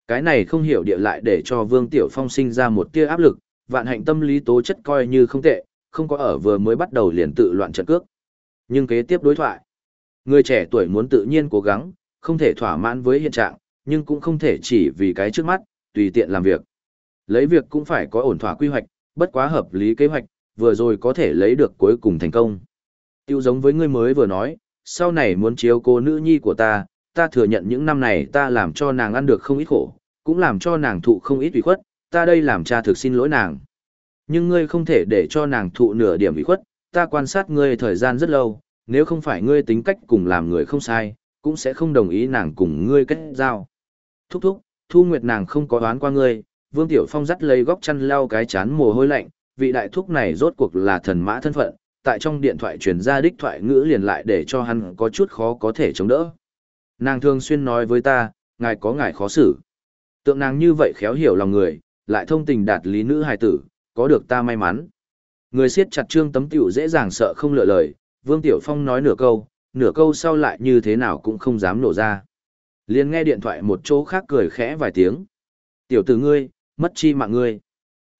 Cái này không hiểu địa lại để cho Vương Tiểu Phong sinh ra một tia áp lực, vạn hạnh tâm lý tố chất coi như không tệ, không có ở vừa mới bắt đầu liền tự loạn trận cước. Nhưng kế tiếp đối thoại, người trẻ tuổi muốn tự nhiên cố gắng, không thể thỏa mãn với hiện trạng, nhưng cũng không thể chỉ vì cái trước mắt, tùy tiện làm việc. Lấy việc cũng phải có ổn thỏa quy hoạch, bất quá hợp lý kế hoạch, vừa rồi có thể lấy được cuối cùng thành công. Tiêu giống với ngươi mới vừa nói, sau này muốn chiếu cô nữ nhi của ta, ta thừa nhận những năm này ta làm cho nàng ăn được không ít khổ, cũng làm cho nàng thụ không ít ủy khuất, ta đây làm cha thực xin lỗi nàng. Nhưng ngươi không thể để cho nàng thụ nửa điểm ủy khuất, ta quan sát ngươi thời gian rất lâu, nếu không phải ngươi tính cách cùng làm người không sai, cũng sẽ không đồng ý nàng cùng ngươi kết giao. Thúc thúc, thu nguyệt nàng không có đoán qua ngươi, Vương Tiểu Phong dắt lấy góc chăn lau cái chán mồ hôi lạnh, vị đại thúc này rốt cuộc là thần mã thân phận, tại trong điện thoại truyền ra đích thoại ngữ liền lại để cho hắn có chút khó có thể chống đỡ. Nàng thường xuyên nói với ta, ngài có ngài khó xử. Tượng nàng như vậy khéo hiểu lòng người, lại thông tình đạt lý nữ hài tử, có được ta may mắn. Người siết chặt trương tấm tiểu dễ dàng sợ không lựa lời, Vương Tiểu Phong nói nửa câu, nửa câu sau lại như thế nào cũng không dám nổ ra. liền nghe điện thoại một chỗ khác cười khẽ vài tiếng. Tiểu tử ngươi, mất chi mạng ngươi.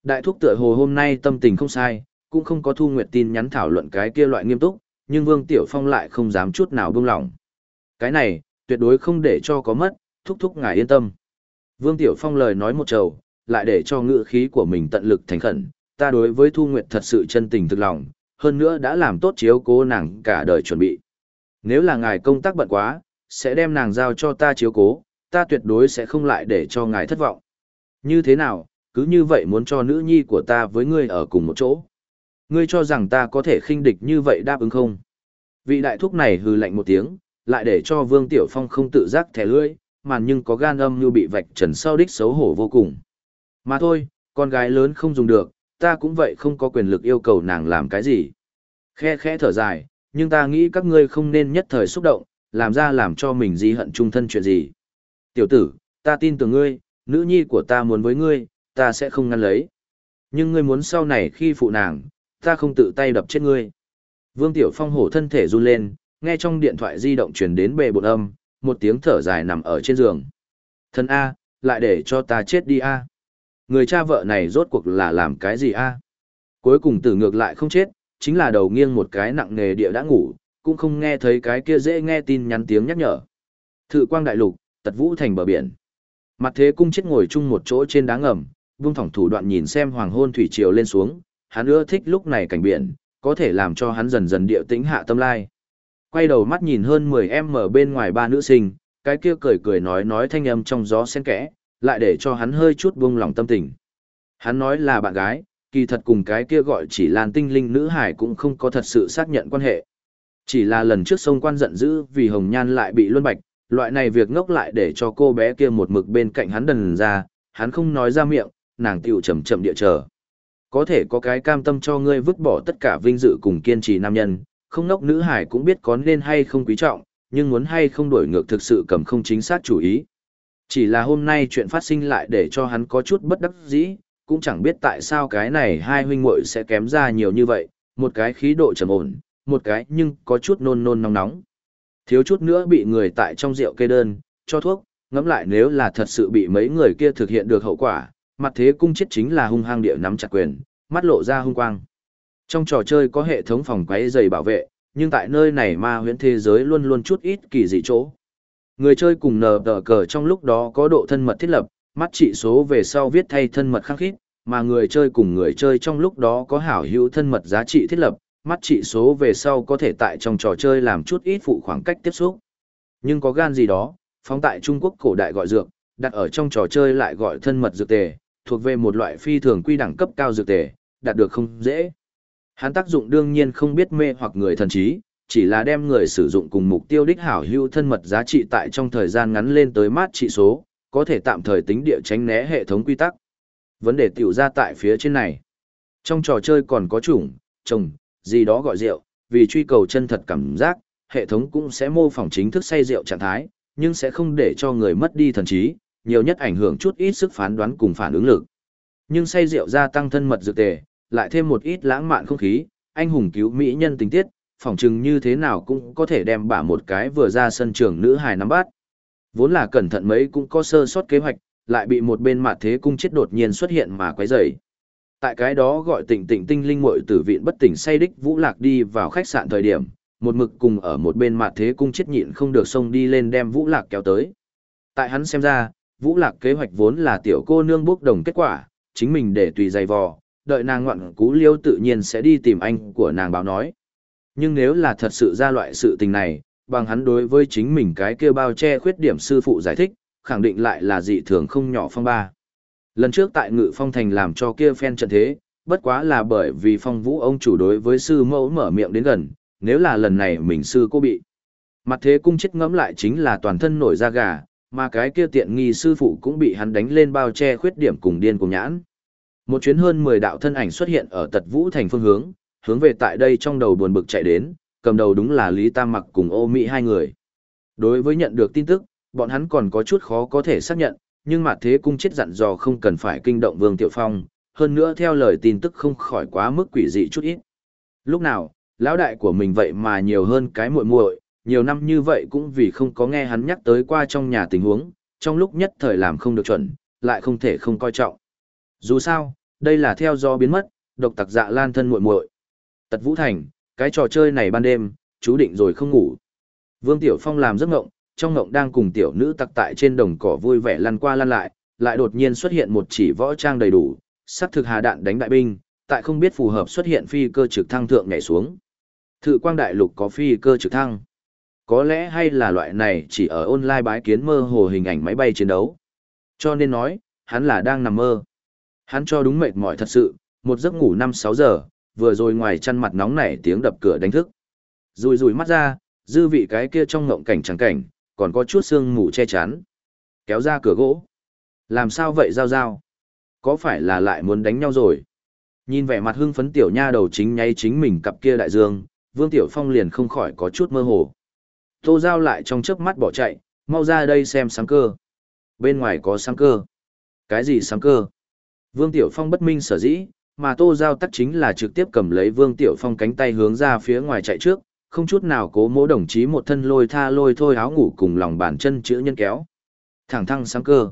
Đại thúc tựa hồ hôm nay tâm tình không sai, cũng không có thu nguyệt tin nhắn thảo luận cái kia loại nghiêm túc, nhưng Vương Tiểu Phong lại không dám chút nào buông lỏng. Cái này, tuyệt đối không để cho có mất, thúc thúc ngài yên tâm. Vương Tiểu Phong lời nói một trầu, lại để cho ngựa khí của mình tận lực thành khẩn, ta đối với Thu Nguyệt thật sự chân tình thực lòng, hơn nữa đã làm tốt chiếu cố nàng cả đời chuẩn bị. Nếu là ngài công tác bận quá, sẽ đem nàng giao cho ta chiếu cố, ta tuyệt đối sẽ không lại để cho ngài thất vọng. Như thế nào, cứ như vậy muốn cho nữ nhi của ta với ngươi ở cùng một chỗ. Ngươi cho rằng ta có thể khinh địch như vậy đáp ứng không? Vị đại thúc này hừ lạnh một tiếng, lại để cho Vương Tiểu Phong không tự giác thẻ lưỡi, màn nhưng có gan âm như bị vạch trần sau đích xấu hổ vô cùng. Mà thôi, con gái lớn không dùng được, ta cũng vậy không có quyền lực yêu cầu nàng làm cái gì. Khe khẽ thở dài, nhưng ta nghĩ các ngươi không nên nhất thời xúc động, làm ra làm cho mình di hận trung thân chuyện gì. Tiểu tử, ta tin tưởng ngươi, nữ nhi của ta muốn với ngươi, ta sẽ không ngăn lấy. Nhưng ngươi muốn sau này khi phụ nàng, ta không tự tay đập chết ngươi. Vương Tiểu Phong hổ thân thể run lên, nghe trong điện thoại di động truyền đến bề bột âm, một tiếng thở dài nằm ở trên giường. Thân A, lại để cho ta chết đi A. Người cha vợ này rốt cuộc là làm cái gì A? Cuối cùng tử ngược lại không chết, chính là đầu nghiêng một cái nặng nề địa đã ngủ, cũng không nghe thấy cái kia dễ nghe tin nhắn tiếng nhắc nhở. Thự quang đại lục, tật vũ thành bờ biển. Mặt thế cung chết ngồi chung một chỗ trên đá ngầm, vung thỏng thủ đoạn nhìn xem hoàng hôn thủy triều lên xuống, hắn ưa thích lúc này cảnh biển, có thể làm cho hắn dần dần điệu tĩnh hạ tâm lai. Quay đầu mắt nhìn hơn 10 em ở bên ngoài ba nữ sinh, cái kia cười cười nói nói thanh âm trong gió xen kẽ, lại để cho hắn hơi chút buông lòng tâm tình. Hắn nói là bạn gái, kỳ thật cùng cái kia gọi chỉ lan tinh linh nữ hải cũng không có thật sự xác nhận quan hệ. Chỉ là lần trước sông quan giận dữ vì hồng nhan lại bị luân bạch, loại này việc ngốc lại để cho cô bé kia một mực bên cạnh hắn đần ra, hắn không nói ra miệng, nàng tiểu chậm chậm địa chờ. Có thể có cái cam tâm cho ngươi vứt bỏ tất cả vinh dự cùng kiên trì nam nhân, không ngốc nữ hải cũng biết có nên hay không quý trọng, nhưng muốn hay không đổi ngược thực sự cầm không chính xác chủ ý. Chỉ là hôm nay chuyện phát sinh lại để cho hắn có chút bất đắc dĩ, cũng chẳng biết tại sao cái này hai huynh muội sẽ kém ra nhiều như vậy, một cái khí độ trầm ổn, một cái nhưng có chút nôn nôn nóng nóng. Thiếu chút nữa bị người tại trong rượu kê đơn, cho thuốc, ngẫm lại nếu là thật sự bị mấy người kia thực hiện được hậu quả, mặt thế cung chết chính là hung hăng địa nắm chặt quyền, mắt lộ ra hung quang. Trong trò chơi có hệ thống phòng quấy dày bảo vệ, nhưng tại nơi này ma huyễn thế giới luôn luôn chút ít kỳ dị chỗ. Người chơi cùng nờ tờ cờ trong lúc đó có độ thân mật thiết lập, mắt trị số về sau viết thay thân mật khắc khít, mà người chơi cùng người chơi trong lúc đó có hảo hữu thân mật giá trị thiết lập, mắt trị số về sau có thể tại trong trò chơi làm chút ít phụ khoảng cách tiếp xúc. Nhưng có gan gì đó, phóng tại Trung Quốc cổ đại gọi dược, đặt ở trong trò chơi lại gọi thân mật dược tề, thuộc về một loại phi thường quy đẳng cấp cao dược tề, đạt được không dễ. Hắn tác dụng đương nhiên không biết mê hoặc người thần trí, chỉ là đem người sử dụng cùng mục tiêu đích hảo hữu thân mật giá trị tại trong thời gian ngắn lên tới mát trị số, có thể tạm thời tính địa tránh né hệ thống quy tắc. Vấn đề tiểu ra tại phía trên này. Trong trò chơi còn có chủng, trồng, gì đó gọi rượu, vì truy cầu chân thật cảm giác, hệ thống cũng sẽ mô phỏng chính thức say rượu trạng thái, nhưng sẽ không để cho người mất đi thần trí, nhiều nhất ảnh hưởng chút ít sức phán đoán cùng phản ứng lực. Nhưng say rượu gia tăng thân mật dược tề, lại thêm một ít lãng mạn không khí, anh hùng cứu mỹ nhân tình tiết, phỏng chừng như thế nào cũng có thể đem bả một cái vừa ra sân trường nữ hài nắm bắt. Vốn là cẩn thận mấy cũng có sơ sót kế hoạch, lại bị một bên mặt thế cung chết đột nhiên xuất hiện mà quấy rầy. Tại cái đó gọi tỉnh tỉnh tinh linh muội tử viện bất tỉnh say đích Vũ Lạc đi vào khách sạn thời điểm, một mực cùng ở một bên mặt thế cung chết nhịn không được xông đi lên đem Vũ Lạc kéo tới. Tại hắn xem ra, Vũ Lạc kế hoạch vốn là tiểu cô nương bốc đồng kết quả, chính mình để tùy dày vò, đợi nàng ngoạn cú liêu tự nhiên sẽ đi tìm anh của nàng báo nói. Nhưng nếu là thật sự ra loại sự tình này, bằng hắn đối với chính mình cái kia bao che khuyết điểm sư phụ giải thích, khẳng định lại là dị thường không nhỏ phong ba. Lần trước tại ngự phong thành làm cho kia phen trận thế, bất quá là bởi vì phong vũ ông chủ đối với sư mẫu mở miệng đến gần, nếu là lần này mình sư cô bị. Mặt thế cung chết ngẫm lại chính là toàn thân nổi da gà, mà cái kia tiện nghi sư phụ cũng bị hắn đánh lên bao che khuyết điểm cùng điên cùng nhãn. Một chuyến hơn 10 đạo thân ảnh xuất hiện ở tật vũ thành phương hướng, hướng về tại đây trong đầu buồn bực chạy đến, cầm đầu đúng là Lý Tam Mặc cùng ô Mỹ hai người. Đối với nhận được tin tức, bọn hắn còn có chút khó có thể xác nhận, nhưng mà thế cung chết dặn dò không cần phải kinh động Vương Tiểu Phong, hơn nữa theo lời tin tức không khỏi quá mức quỷ dị chút ít. Lúc nào, lão đại của mình vậy mà nhiều hơn cái muội muội, nhiều năm như vậy cũng vì không có nghe hắn nhắc tới qua trong nhà tình huống, trong lúc nhất thời làm không được chuẩn, lại không thể không coi trọng. Dù sao, đây là theo do biến mất, độc tặc dạ lan thân muội muội. Tật Vũ Thành, cái trò chơi này ban đêm, chú định rồi không ngủ. Vương Tiểu Phong làm giấc ngộng, trong ngộng đang cùng tiểu nữ tặc tại trên đồng cỏ vui vẻ lăn qua lăn lại, lại đột nhiên xuất hiện một chỉ võ trang đầy đủ, sắp thực hà đạn đánh đại binh, tại không biết phù hợp xuất hiện phi cơ trực thăng thượng nhảy xuống. Thự quang đại lục có phi cơ trực thăng. Có lẽ hay là loại này chỉ ở online bái kiến mơ hồ hình ảnh máy bay chiến đấu. Cho nên nói, hắn là đang nằm mơ. Hắn cho đúng mệt mỏi thật sự, một giấc ngủ 5-6 giờ, vừa rồi ngoài chăn mặt nóng nảy tiếng đập cửa đánh thức. Rùi rùi mắt ra, dư vị cái kia trong ngộng cảnh trắng cảnh, còn có chút sương mù che chắn. Kéo ra cửa gỗ. Làm sao vậy giao giao? Có phải là lại muốn đánh nhau rồi? Nhìn vẻ mặt hưng phấn tiểu nha đầu chính nháy chính mình cặp kia đại dương, Vương Tiểu Phong liền không khỏi có chút mơ hồ. Tô Giao lại trong chớp mắt bỏ chạy, mau ra đây xem sáng cơ. Bên ngoài có sáng cơ. Cái gì sáng cơ? Vương Tiểu Phong bất minh sở dĩ, mà Tô Giao tắc chính là trực tiếp cầm lấy Vương Tiểu Phong cánh tay hướng ra phía ngoài chạy trước, không chút nào cố mỗ đồng chí một thân lôi tha lôi thôi áo ngủ cùng lòng bàn chân chữ nhân kéo. Thẳng thăng sáng cơ.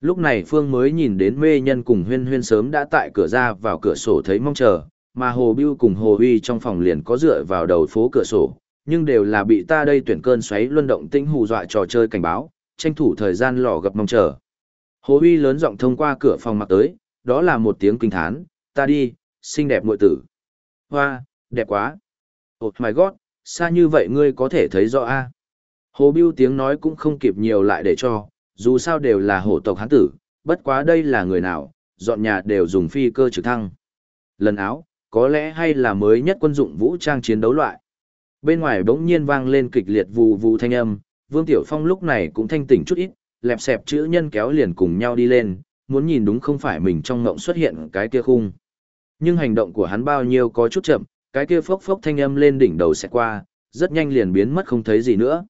Lúc này Phương mới nhìn đến mê nhân cùng huyên huyên sớm đã tại cửa ra vào cửa sổ thấy mong chờ, mà Hồ Biêu cùng Hồ Uy trong phòng liền có dựa vào đầu phố cửa sổ, nhưng đều là bị ta đây tuyển cơn xoáy luân động tĩnh hù dọa trò chơi cảnh báo, tranh thủ thời gian lò gặp mong chờ. Hồ Uy lớn giọng thông qua cửa phòng mặc tới, đó là một tiếng kinh thán, ta đi, xinh đẹp muội tử. Hoa, đẹp quá. Oh my god, xa như vậy ngươi có thể thấy rõ a Hồ Biêu tiếng nói cũng không kịp nhiều lại để cho, dù sao đều là hổ tộc hán tử, bất quá đây là người nào, dọn nhà đều dùng phi cơ trực thăng. lần áo, có lẽ hay là mới nhất quân dụng vũ trang chiến đấu loại. Bên ngoài bỗng nhiên vang lên kịch liệt vù vù thanh âm, Vương Tiểu Phong lúc này cũng thanh tỉnh chút ít, lẹp xẹp chữ nhân kéo liền cùng nhau đi lên, muốn nhìn đúng không phải mình trong ngộng xuất hiện cái kia khung. Nhưng hành động của hắn bao nhiêu có chút chậm, cái kia phốc phốc thanh âm lên đỉnh đầu sẽ qua, rất nhanh liền biến mất không thấy gì nữa.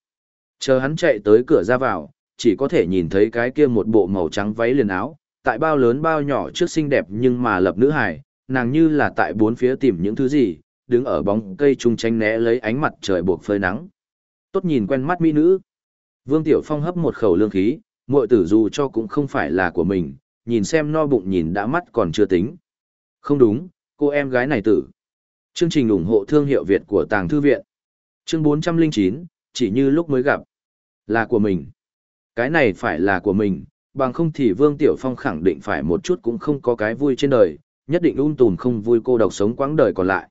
Chờ hắn chạy tới cửa ra vào, chỉ có thể nhìn thấy cái kia một bộ màu trắng váy liền áo, tại bao lớn bao nhỏ trước xinh đẹp nhưng mà lập nữ hài, nàng như là tại bốn phía tìm những thứ gì, đứng ở bóng cây trung tranh né lấy ánh mặt trời buộc phơi nắng. Tốt nhìn quen mắt mỹ nữ. Vương Tiểu Phong hấp một khẩu lương khí, muội tử dù cho cũng không phải là của mình, nhìn xem no bụng nhìn đã mắt còn chưa tính. Không đúng, cô em gái này tử. Chương trình ủng hộ thương hiệu Việt của Tàng Thư Viện. Chương 409, chỉ như lúc mới gặp. Là của mình. Cái này phải là của mình, bằng không thì Vương Tiểu Phong khẳng định phải một chút cũng không có cái vui trên đời, nhất định ung tùm không vui cô độc sống quãng đời còn lại.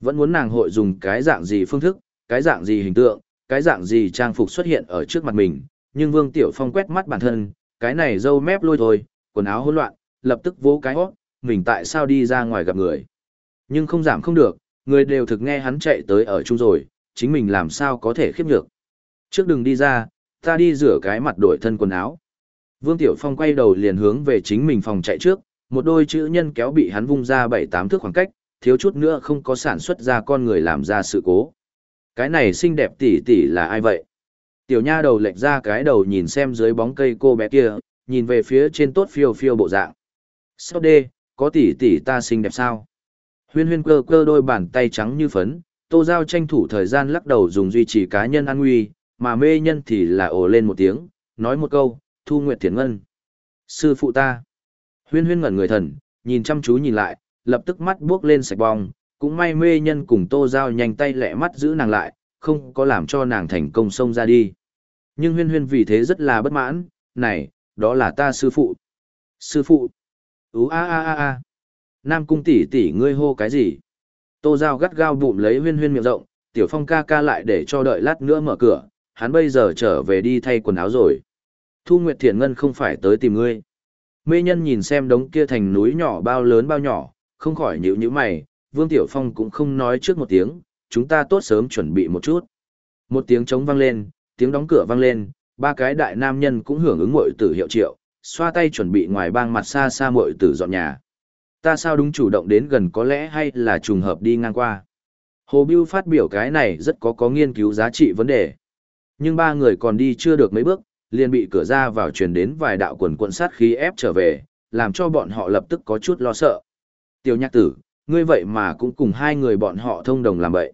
Vẫn muốn nàng hội dùng cái dạng gì phương thức, cái dạng gì hình tượng, cái dạng gì trang phục xuất hiện ở trước mặt mình, nhưng Vương Tiểu Phong quét mắt bản thân, cái này dâu mép lôi thôi, quần áo hỗn loạn, lập tức vỗ cái hót, mình tại sao đi ra ngoài gặp người. Nhưng không giảm không được, người đều thực nghe hắn chạy tới ở chung rồi, chính mình làm sao có thể khiếp nhược. Trước đừng đi ra, ta đi rửa cái mặt đổi thân quần áo. Vương Tiểu Phong quay đầu liền hướng về chính mình phòng chạy trước, một đôi chữ nhân kéo bị hắn vung ra bảy tám thước khoảng cách, thiếu chút nữa không có sản xuất ra con người làm ra sự cố. Cái này xinh đẹp tỷ tỷ là ai vậy? Tiểu nha đầu lệch ra cái đầu nhìn xem dưới bóng cây cô bé kia, nhìn về phía trên tốt phiêu phiêu bộ dạng. Sao đê, có tỷ tỷ ta xinh đẹp sao? Huyên huyên cơ cơ đôi bàn tay trắng như phấn, tô giao tranh thủ thời gian lắc đầu dùng duy trì cá nhân an nguy, mà mê nhân thì là ồ lên một tiếng, nói một câu, thu nguyệt thiền ngân. Sư phụ ta. Huyên huyên ngẩn người thần, nhìn chăm chú nhìn lại, lập tức mắt buốc lên sạch bong, cũng may mê nhân cùng tô giao nhanh tay lẹ mắt giữ nàng lại, không có làm cho nàng thành công xông ra đi. Nhưng huyên huyên vì thế rất là bất mãn, này, đó là ta sư phụ. Sư phụ. Ú a a a a. Nam cung tỷ tỷ ngươi hô cái gì? Tô Giao gắt gao bụm lấy huyên huyên miệng rộng, tiểu phong ca ca lại để cho đợi lát nữa mở cửa, hắn bây giờ trở về đi thay quần áo rồi. Thu Nguyệt Thiện Ngân không phải tới tìm ngươi. Mê nhân nhìn xem đống kia thành núi nhỏ bao lớn bao nhỏ, không khỏi nhíu nhíu mày, Vương Tiểu Phong cũng không nói trước một tiếng, chúng ta tốt sớm chuẩn bị một chút. Một tiếng trống vang lên, tiếng đóng cửa vang lên, ba cái đại nam nhân cũng hưởng ứng muội tử hiệu triệu, xoa tay chuẩn bị ngoài bang mặt xa xa muội tử dọn nhà. Ta sao đúng chủ động đến gần có lẽ hay là trùng hợp đi ngang qua. Hồ Biêu phát biểu cái này rất có có nghiên cứu giá trị vấn đề. Nhưng ba người còn đi chưa được mấy bước, liền bị cửa ra vào truyền đến vài đạo quần quận sát khí ép trở về, làm cho bọn họ lập tức có chút lo sợ. Tiểu nhạc tử, ngươi vậy mà cũng cùng hai người bọn họ thông đồng làm vậy.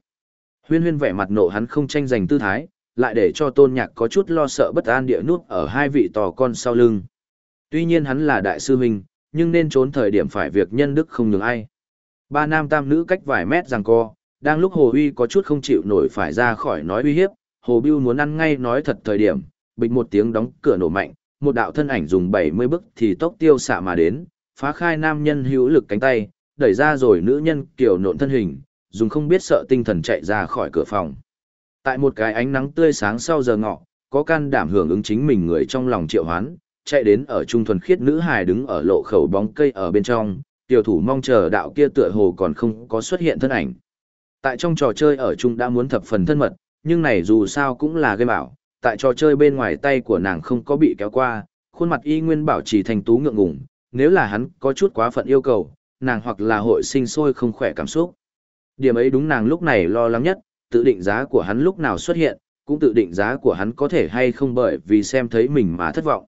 Huyên huyên vẻ mặt nộ hắn không tranh giành tư thái, lại để cho tôn nhạc có chút lo sợ bất an địa nút ở hai vị tò con sau lưng. Tuy nhiên hắn là đại sư huynh, nhưng nên trốn thời điểm phải việc nhân đức không nhường ai. Ba nam tam nữ cách vài mét rằng co, đang lúc Hồ Uy có chút không chịu nổi phải ra khỏi nói uy hiếp, Hồ Bưu muốn ăn ngay nói thật thời điểm, bịch một tiếng đóng cửa nổ mạnh, một đạo thân ảnh dùng 70 bước thì tốc tiêu xạ mà đến, phá khai nam nhân hữu lực cánh tay, đẩy ra rồi nữ nhân kiểu nộn thân hình, dùng không biết sợ tinh thần chạy ra khỏi cửa phòng. Tại một cái ánh nắng tươi sáng sau giờ ngọ, có can đảm hưởng ứng chính mình người trong lòng triệu hoán, chạy đến ở trung thuần khiết nữ hài đứng ở lộ khẩu bóng cây ở bên trong, tiểu thủ mong chờ đạo kia tựa hồ còn không có xuất hiện thân ảnh. Tại trong trò chơi ở trung đã muốn thập phần thân mật, nhưng này dù sao cũng là game bảo, tại trò chơi bên ngoài tay của nàng không có bị kéo qua, khuôn mặt y nguyên bảo trì thành tú ngượng ngùng, nếu là hắn có chút quá phận yêu cầu, nàng hoặc là hội sinh sôi không khỏe cảm xúc. Điểm ấy đúng nàng lúc này lo lắng nhất, tự định giá của hắn lúc nào xuất hiện, cũng tự định giá của hắn có thể hay không bởi vì xem thấy mình mà thất vọng.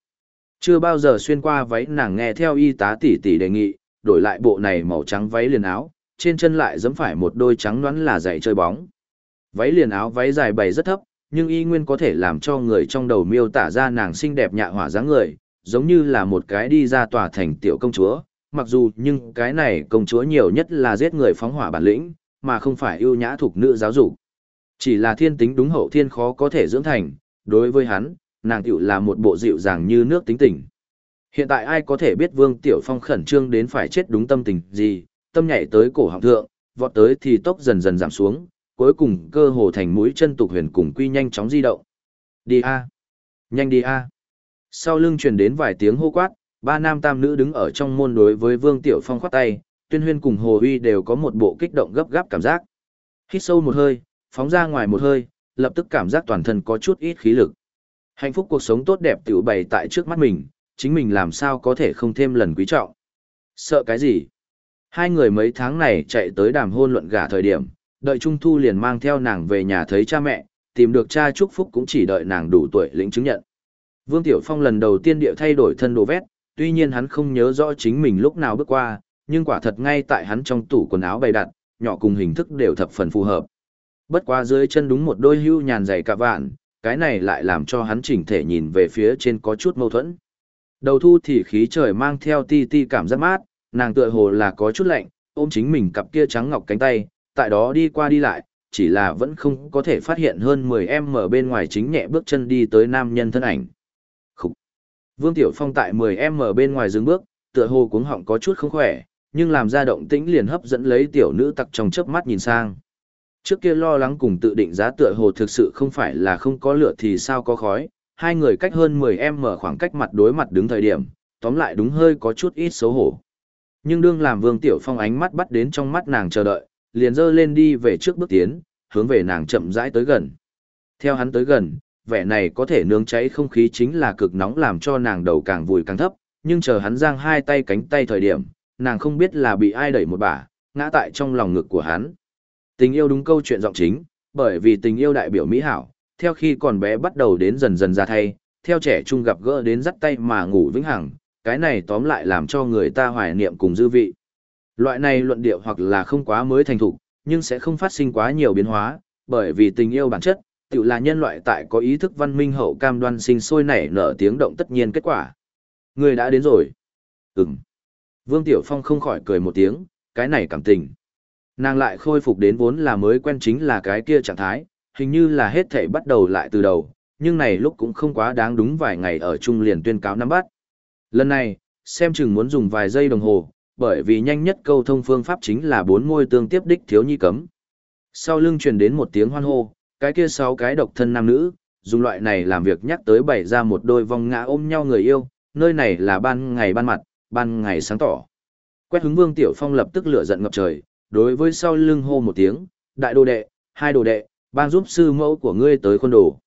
Chưa bao giờ xuyên qua váy nàng nghe theo y tá tỷ tỷ đề nghị, đổi lại bộ này màu trắng váy liền áo, trên chân lại giẫm phải một đôi trắng đoán là giày chơi bóng. Váy liền áo váy dài bày rất thấp, nhưng y nguyên có thể làm cho người trong đầu miêu tả ra nàng xinh đẹp nhạ hỏa dáng người, giống như là một cái đi ra tòa thành tiểu công chúa, mặc dù nhưng cái này công chúa nhiều nhất là giết người phóng hỏa bản lĩnh, mà không phải ưu nhã thuộc nữ giáo dục. Chỉ là thiên tính đúng hậu thiên khó có thể dưỡng thành, đối với hắn, nàng tiểu là một bộ dịu dàng như nước tính tình. Hiện tại ai có thể biết Vương Tiểu Phong khẩn trương đến phải chết đúng tâm tình gì, tâm nhảy tới cổ họng thượng, vọt tới thì tốc dần dần giảm xuống, cuối cùng cơ hồ thành mũi chân tục huyền cùng quy nhanh chóng di động. Đi a, nhanh đi a. Sau lưng truyền đến vài tiếng hô quát, ba nam tam nữ đứng ở trong môn đối với Vương Tiểu Phong khoát tay, tuyên huyên cùng Hồ Uy đều có một bộ kích động gấp gáp cảm giác. Hít sâu một hơi, phóng ra ngoài một hơi, lập tức cảm giác toàn thân có chút ít khí lực. Hạnh phúc cuộc sống tốt đẹp tiểu bày tại trước mắt mình, chính mình làm sao có thể không thêm lần quý trọng. Sợ cái gì? Hai người mấy tháng này chạy tới đàm hôn luận gả thời điểm, đợi Trung Thu liền mang theo nàng về nhà thấy cha mẹ, tìm được cha chúc phúc cũng chỉ đợi nàng đủ tuổi lĩnh chứng nhận. Vương Tiểu Phong lần đầu tiên điệu thay đổi thân đồ vét, tuy nhiên hắn không nhớ rõ chính mình lúc nào bước qua, nhưng quả thật ngay tại hắn trong tủ quần áo bày đặt, nhỏ cùng hình thức đều thập phần phù hợp. Bất quá dưới chân đúng một đôi hưu nhàn dày cả vạn, cái này lại làm cho hắn chỉnh thể nhìn về phía trên có chút mâu thuẫn. Đầu thu thì khí trời mang theo ti ti cảm giác mát, nàng tựa hồ là có chút lạnh, ôm chính mình cặp kia trắng ngọc cánh tay, tại đó đi qua đi lại, chỉ là vẫn không có thể phát hiện hơn 10 em ở bên ngoài chính nhẹ bước chân đi tới nam nhân thân ảnh. Khúc! Vương Tiểu Phong tại 10 em ở bên ngoài dừng bước, tựa hồ cuống họng có chút không khỏe, nhưng làm ra động tĩnh liền hấp dẫn lấy tiểu nữ tặc trong chớp mắt nhìn sang. Trước kia lo lắng cùng tự định giá tựa hồ thực sự không phải là không có lửa thì sao có khói, hai người cách hơn 10 em mở khoảng cách mặt đối mặt đứng thời điểm, tóm lại đúng hơi có chút ít xấu hổ. Nhưng đương làm Vương Tiểu Phong ánh mắt bắt đến trong mắt nàng chờ đợi, liền dơ lên đi về trước bước tiến, hướng về nàng chậm rãi tới gần. Theo hắn tới gần, vẻ này có thể nướng cháy không khí chính là cực nóng làm cho nàng đầu càng vùi càng thấp, nhưng chờ hắn giang hai tay cánh tay thời điểm, nàng không biết là bị ai đẩy một bả, ngã tại trong lòng ngực của hắn. Tình yêu đúng câu chuyện giọng chính, bởi vì tình yêu đại biểu mỹ hảo, theo khi còn bé bắt đầu đến dần dần ra thay, theo trẻ trung gặp gỡ đến dắt tay mà ngủ vĩnh hằng, cái này tóm lại làm cho người ta hoài niệm cùng dư vị. Loại này luận điệu hoặc là không quá mới thành thục, nhưng sẽ không phát sinh quá nhiều biến hóa, bởi vì tình yêu bản chất, tự là nhân loại tại có ý thức văn minh hậu cam đoan sinh sôi nảy nở tiếng động tất nhiên kết quả. Người đã đến rồi. Ừm. Vương Tiểu Phong không khỏi cười một tiếng, cái này cảm tình. Nàng lại khôi phục đến vốn là mới quen chính là cái kia trạng thái, hình như là hết thảy bắt đầu lại từ đầu, nhưng này lúc cũng không quá đáng đúng vài ngày ở chung liền tuyên cáo nắm bắt. Lần này, xem chừng muốn dùng vài giây đồng hồ, bởi vì nhanh nhất câu thông phương pháp chính là bốn môi tương tiếp đích thiếu nhi cấm. Sau lưng truyền đến một tiếng hoan hô, cái kia sáu cái độc thân nam nữ, dùng loại này làm việc nhắc tới bày ra một đôi vong ngã ôm nhau người yêu, nơi này là ban ngày ban mặt, ban ngày sáng tỏ. Quét hứng vương tiểu phong lập tức lửa giận ngập trời, đối với sau lưng hô một tiếng, đại đồ đệ, hai đồ đệ, ban giúp sư mẫu của ngươi tới khuôn đồ.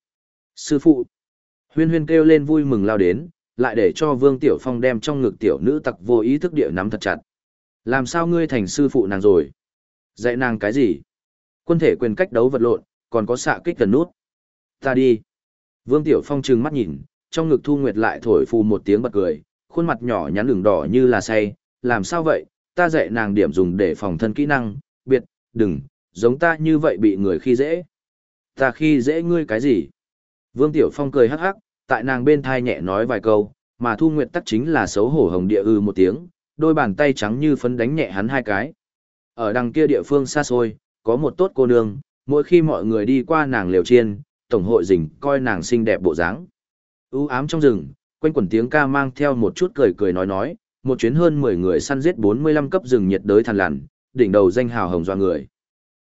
Sư phụ, huyên huyên kêu lên vui mừng lao đến, lại để cho vương tiểu phong đem trong ngực tiểu nữ tặc vô ý thức địa nắm thật chặt. Làm sao ngươi thành sư phụ nàng rồi? Dạy nàng cái gì? Quân thể quyền cách đấu vật lộn, còn có xạ kích gần nút. Ta đi. Vương Tiểu Phong trừng mắt nhìn, trong ngực Thu Nguyệt lại thổi phù một tiếng bật cười, khuôn mặt nhỏ nhắn đường đỏ như là say, làm sao vậy, ta dạy nàng điểm dùng để phòng thân kỹ năng, biệt, đừng, giống ta như vậy bị người khi dễ. Ta khi dễ ngươi cái gì? Vương Tiểu Phong cười hắc hắc, tại nàng bên thai nhẹ nói vài câu, mà Thu Nguyệt tắc chính là xấu hổ hồng địa ư một tiếng, đôi bàn tay trắng như phấn đánh nhẹ hắn hai cái. Ở đằng kia địa phương xa xôi, có một tốt cô nương, mỗi khi mọi người đi qua nàng liều chiên, tổng hội rình coi nàng xinh đẹp bộ dáng. U ám trong rừng, quanh quẩn tiếng ca mang theo một chút cười cười nói nói, một chuyến hơn 10 người săn giết 45 cấp rừng nhiệt đới thần lằn, đỉnh đầu danh hào hồng doa người.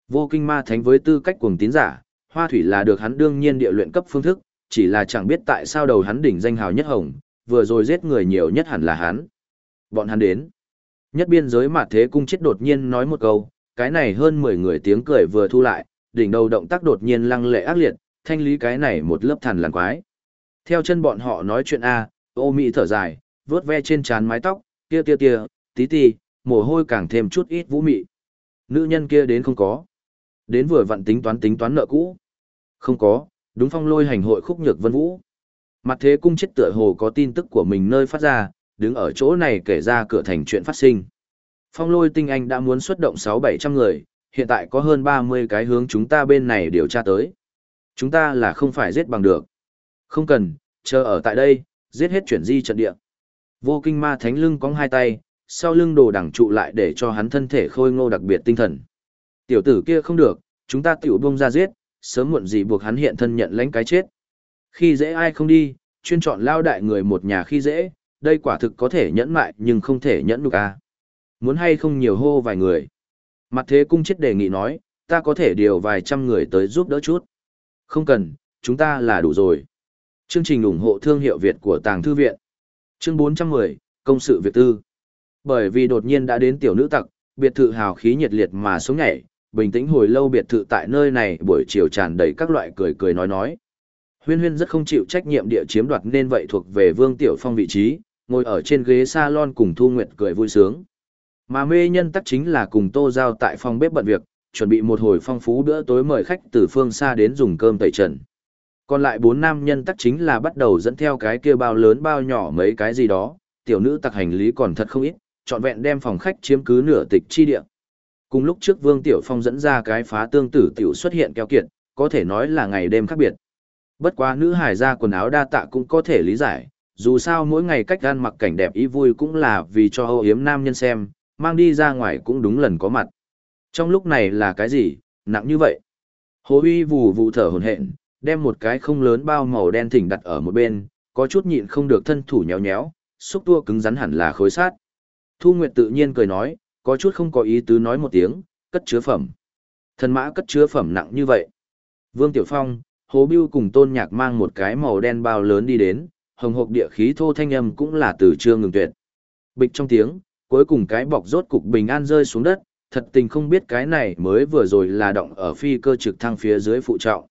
Vô kinh ma thánh với tư cách cuồng tín giả, hoa thủy là được hắn đương nhiên địa luyện cấp phương thức, chỉ là chẳng biết tại sao đầu hắn đỉnh danh hào nhất hồng, vừa rồi giết người nhiều nhất hẳn là hắn. Bọn hắn đến. Nhất biên giới mà thế cung chết đột nhiên nói một câu, cái này hơn 10 người tiếng cười vừa thu lại, đỉnh đầu động tác đột nhiên lăng lệ ác liệt, thanh lý cái này một lớp thằn lằn quái. Theo chân bọn họ nói chuyện A, ô mỹ thở dài, vuốt ve trên trán mái tóc, kia kia kia, tí tí, mồ hôi càng thêm chút ít vũ mị. Nữ nhân kia đến không có. Đến vừa vặn tính toán tính toán nợ cũ. Không có, đúng phong lôi hành hội khúc nhược vân vũ. Mặt thế cung chết tựa hồ có tin tức của mình nơi phát ra, đứng ở chỗ này kể ra cửa thành chuyện phát sinh. Phong lôi tinh anh đã muốn xuất động 6-700 người, hiện tại có hơn 30 cái hướng chúng ta bên này điều tra tới. Chúng ta là không phải giết bằng được. Không cần, chờ ở tại đây, giết hết chuyển di trận địa. Vô kinh ma thánh lưng cong hai tay, sau lưng đồ đẳng trụ lại để cho hắn thân thể khôi ngô đặc biệt tinh thần. Tiểu tử kia không được, chúng ta tiểu bông ra giết, sớm muộn gì buộc hắn hiện thân nhận lãnh cái chết. Khi dễ ai không đi, chuyên chọn lao đại người một nhà khi dễ, đây quả thực có thể nhẫn mại nhưng không thể nhẫn được à? Muốn hay không nhiều hô vài người. Mặt thế cung chết đề nghị nói, ta có thể điều vài trăm người tới giúp đỡ chút. Không cần, chúng ta là đủ rồi. Chương trình ủng hộ thương hiệu Việt của Tàng Thư Viện. Chương 410, Công sự Việt Tư. Bởi vì đột nhiên đã đến tiểu nữ tặc, biệt thự hào khí nhiệt liệt mà sống nhảy, bình tĩnh hồi lâu biệt thự tại nơi này buổi chiều tràn đầy các loại cười cười nói nói. Huyên huyên rất không chịu trách nhiệm địa chiếm đoạt nên vậy thuộc về Vương Tiểu Phong vị trí, ngồi ở trên ghế salon cùng Thu Nguyệt cười vui sướng. Mà mê nhân tắc chính là cùng Tô Giao tại phòng bếp bận việc, chuẩn bị một hồi phong phú bữa tối mời khách từ phương xa đến dùng cơm tẩy trần. Còn lại bốn nam nhân tắc chính là bắt đầu dẫn theo cái kia bao lớn bao nhỏ mấy cái gì đó, tiểu nữ tặc hành lý còn thật không ít, trọn vẹn đem phòng khách chiếm cứ nửa tịch chi địa. Cùng lúc trước Vương Tiểu Phong dẫn ra cái phá tương tử tiểu xuất hiện keo kiệt, có thể nói là ngày đêm khác biệt. Bất quá nữ hải ra quần áo đa tạ cũng có thể lý giải, dù sao mỗi ngày cách gan mặc cảnh đẹp ý vui cũng là vì cho âu yếm nam nhân xem, mang đi ra ngoài cũng đúng lần có mặt. Trong lúc này là cái gì, nặng như vậy? Hồ uy vù vù thở hồn hện, đem một cái không lớn bao màu đen thỉnh đặt ở một bên, có chút nhịn không được thân thủ nhéo nhéo, xúc tua cứng rắn hẳn là khối sát. Thu Nguyệt tự nhiên cười nói, có chút không có ý tứ nói một tiếng, cất chứa phẩm. Thần mã cất chứa phẩm nặng như vậy. Vương Tiểu Phong, Hồ Biêu cùng Tôn Nhạc mang một cái màu đen bao lớn đi đến, hồng hộc địa khí thô thanh âm cũng là từ chưa ngừng tuyệt. Bịch trong tiếng, cuối cùng cái bọc rốt cục bình an rơi xuống đất, thật tình không biết cái này mới vừa rồi là động ở phi cơ trực thăng phía dưới phụ trọng.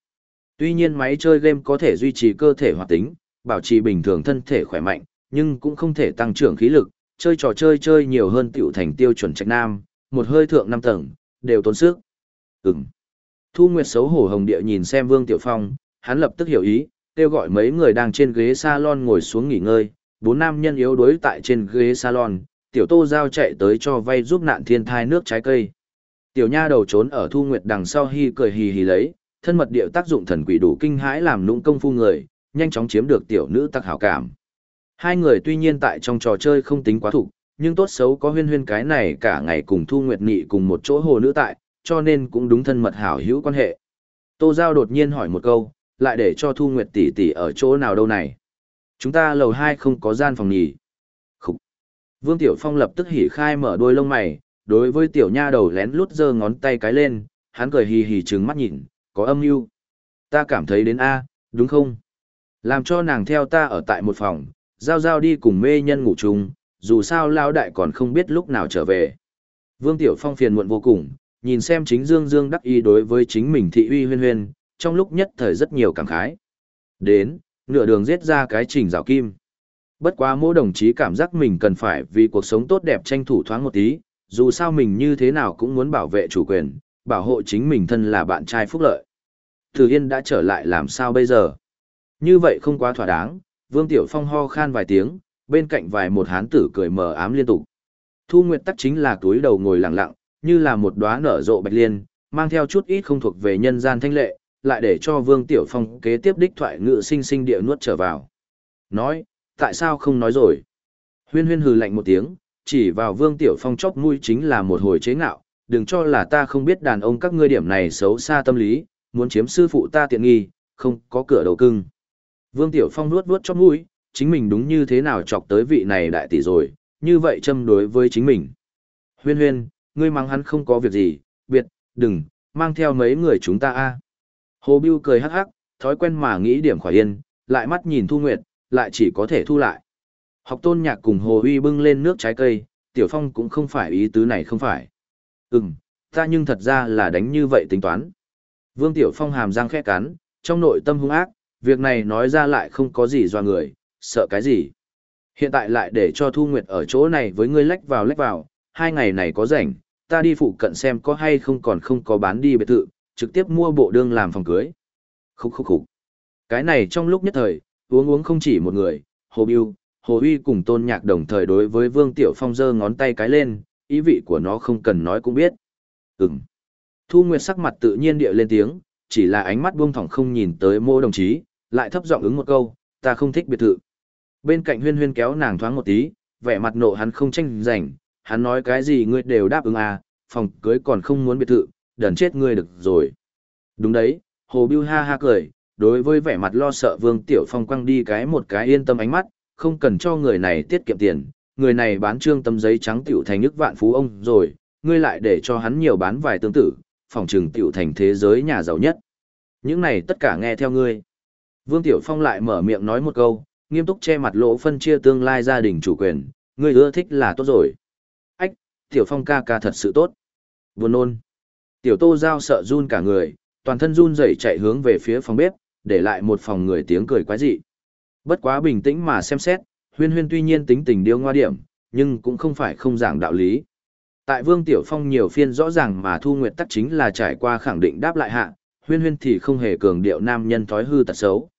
Tuy nhiên máy chơi game có thể duy trì cơ thể hoạt tính, bảo trì bình thường thân thể khỏe mạnh, nhưng cũng không thể tăng trưởng khí lực, chơi trò chơi chơi nhiều hơn tiểu thành tiêu chuẩn trạch nam, một hơi thượng năm tầng, đều tốn sức. Ừm. Thu Nguyệt xấu hổ hồng địa nhìn xem Vương Tiểu Phong, hắn lập tức hiểu ý, kêu gọi mấy người đang trên ghế salon ngồi xuống nghỉ ngơi, bốn nam nhân yếu đuối tại trên ghế salon, tiểu tô giao chạy tới cho vay giúp nạn thiên thai nước trái cây. Tiểu nha đầu trốn ở Thu Nguyệt đằng sau hi cười hì hì lấy, thân mật điệu tác dụng thần quỷ đủ kinh hãi làm nũng công phu người, nhanh chóng chiếm được tiểu nữ tắc hảo cảm. Hai người tuy nhiên tại trong trò chơi không tính quá thủ, nhưng tốt xấu có huyên huyên cái này cả ngày cùng Thu Nguyệt Nghị cùng một chỗ hồ nữ tại, cho nên cũng đúng thân mật hảo hữu quan hệ. Tô Giao đột nhiên hỏi một câu, lại để cho Thu Nguyệt tỷ tỷ ở chỗ nào đâu này. Chúng ta lầu hai không có gian phòng nhỉ. Khúc. Vương Tiểu Phong lập tức hỉ khai mở đôi lông mày, đối với tiểu nha đầu lén lút giơ ngón tay cái lên, hắn cười hì hì trừng mắt nhìn, có âm mưu. Ta cảm thấy đến A, đúng không? Làm cho nàng theo ta ở tại một phòng, giao giao đi cùng mê nhân ngủ chung, dù sao lao đại còn không biết lúc nào trở về. Vương Tiểu Phong phiền muộn vô cùng, nhìn xem chính Dương Dương đắc ý đối với chính mình thị uy huyên huyên, trong lúc nhất thời rất nhiều cảm khái. Đến, nửa đường giết ra cái trình rào kim. Bất quá mỗi đồng chí cảm giác mình cần phải vì cuộc sống tốt đẹp tranh thủ thoáng một tí, dù sao mình như thế nào cũng muốn bảo vệ chủ quyền, bảo hộ chính mình thân là bạn trai phúc lợi. Từ Yên đã trở lại làm sao bây giờ? Như vậy không quá thỏa đáng, Vương Tiểu Phong ho khan vài tiếng, bên cạnh vài một hán tử cười mờ ám liên tục. Thu Nguyệt tắc chính là túi đầu ngồi lặng lặng, như là một đóa nở rộ bạch liên, mang theo chút ít không thuộc về nhân gian thanh lệ, lại để cho Vương Tiểu Phong kế tiếp đích thoại ngự sinh sinh địa nuốt trở vào. Nói, tại sao không nói rồi? Huyên huyên hừ lạnh một tiếng, chỉ vào Vương Tiểu Phong chóc mũi chính là một hồi chế ngạo, đừng cho là ta không biết đàn ông các ngươi điểm này xấu xa tâm lý, muốn chiếm sư phụ ta tiện nghi, không có cửa đầu cưng. Vương Tiểu Phong nuốt nuốt chóp mũi, chính mình đúng như thế nào chọc tới vị này đại tỷ rồi, như vậy châm đối với chính mình. Huyên huyên, ngươi mắng hắn không có việc gì, biệt, đừng, mang theo mấy người chúng ta a. Hồ Biêu cười hắc hắc, thói quen mà nghĩ điểm khỏi yên, lại mắt nhìn Thu Nguyệt, lại chỉ có thể thu lại. Học tôn nhạc cùng Hồ uy bưng lên nước trái cây, Tiểu Phong cũng không phải ý tứ này không phải. Ừm, ta nhưng thật ra là đánh như vậy tính toán. Vương Tiểu Phong hàm răng khẽ cắn, trong nội tâm hung ác, việc này nói ra lại không có gì doa người, sợ cái gì. Hiện tại lại để cho Thu Nguyệt ở chỗ này với ngươi lách vào lách vào, hai ngày này có rảnh, ta đi phụ cận xem có hay không còn không có bán đi biệt thự, trực tiếp mua bộ đương làm phòng cưới. Khúc khúc khúc. Cái này trong lúc nhất thời, uống uống không chỉ một người, Hồ Biêu, Hồ Huy cùng Tôn Nhạc đồng thời đối với Vương Tiểu Phong giơ ngón tay cái lên, ý vị của nó không cần nói cũng biết. Ừm. Thu Nguyệt sắc mặt tự nhiên địa lên tiếng, chỉ là ánh mắt buông thỏng không nhìn tới mô đồng chí, lại thấp giọng ứng một câu, ta không thích biệt thự. Bên cạnh huyên huyên kéo nàng thoáng một tí, vẻ mặt nộ hắn không tranh giành, hắn nói cái gì ngươi đều đáp ứng à, phòng cưới còn không muốn biệt thự, đần chết ngươi được rồi. Đúng đấy, Hồ Biu ha ha cười, đối với vẻ mặt lo sợ Vương Tiểu Phong quăng đi cái một cái yên tâm ánh mắt, không cần cho người này tiết kiệm tiền, người này bán trương tấm giấy trắng tiểu thành nước vạn phú ông rồi, ngươi lại để cho hắn nhiều bán vài tương tự, phòng trừng tiểu thành thế giới nhà giàu nhất. Những này tất cả nghe theo ngươi. Vương Tiểu Phong lại mở miệng nói một câu, nghiêm túc che mặt lỗ phân chia tương lai gia đình chủ quyền, ngươi ưa thích là tốt rồi. Ách, tiểu phong ca ca thật sự tốt. Buồn nôn. Tiểu tô giao sợ run cả người, toàn thân run rẩy chạy hướng về phía phòng bếp, để lại một phòng người tiếng cười quái dị. Bất quá bình tĩnh mà xem xét, huyên huyên tuy nhiên tính tình điêu ngoa điểm, nhưng cũng không phải không giảng đạo lý. Tại Vương Tiểu Phong nhiều phiên rõ ràng mà Thu Nguyệt tắc chính là trải qua khẳng định đáp lại hạ, huyên huyên thì không hề cường điệu nam nhân thói hư tật xấu.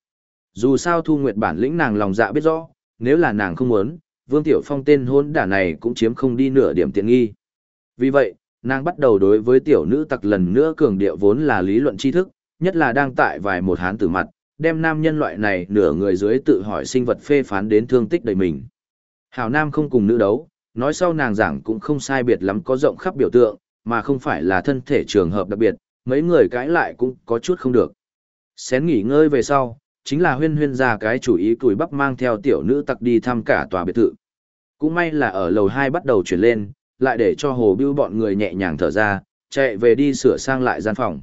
Dù sao Thu Nguyệt bản lĩnh nàng lòng dạ biết rõ, nếu là nàng không muốn, Vương Tiểu Phong tên hôn đả này cũng chiếm không đi nửa điểm tiện nghi. Vì vậy, nàng bắt đầu đối với tiểu nữ tặc lần nữa cường điệu vốn là lý luận tri thức, nhất là đang tại vài một hán tử mặt, đem nam nhân loại này nửa người dưới tự hỏi sinh vật phê phán đến thương tích đầy mình. Hảo Nam không cùng nữ đấu, nói sau nàng giảng cũng không sai biệt lắm có rộng khắp biểu tượng, mà không phải là thân thể trường hợp đặc biệt, mấy người cãi lại cũng có chút không được. Xén nghỉ ngơi về sau, chính là huyên huyên ra cái chủ ý tuổi bắp mang theo tiểu nữ tặc đi thăm cả tòa biệt thự. Cũng may là ở lầu 2 bắt đầu chuyển lên, lại để cho hồ bưu bọn người nhẹ nhàng thở ra, chạy về đi sửa sang lại gian phòng.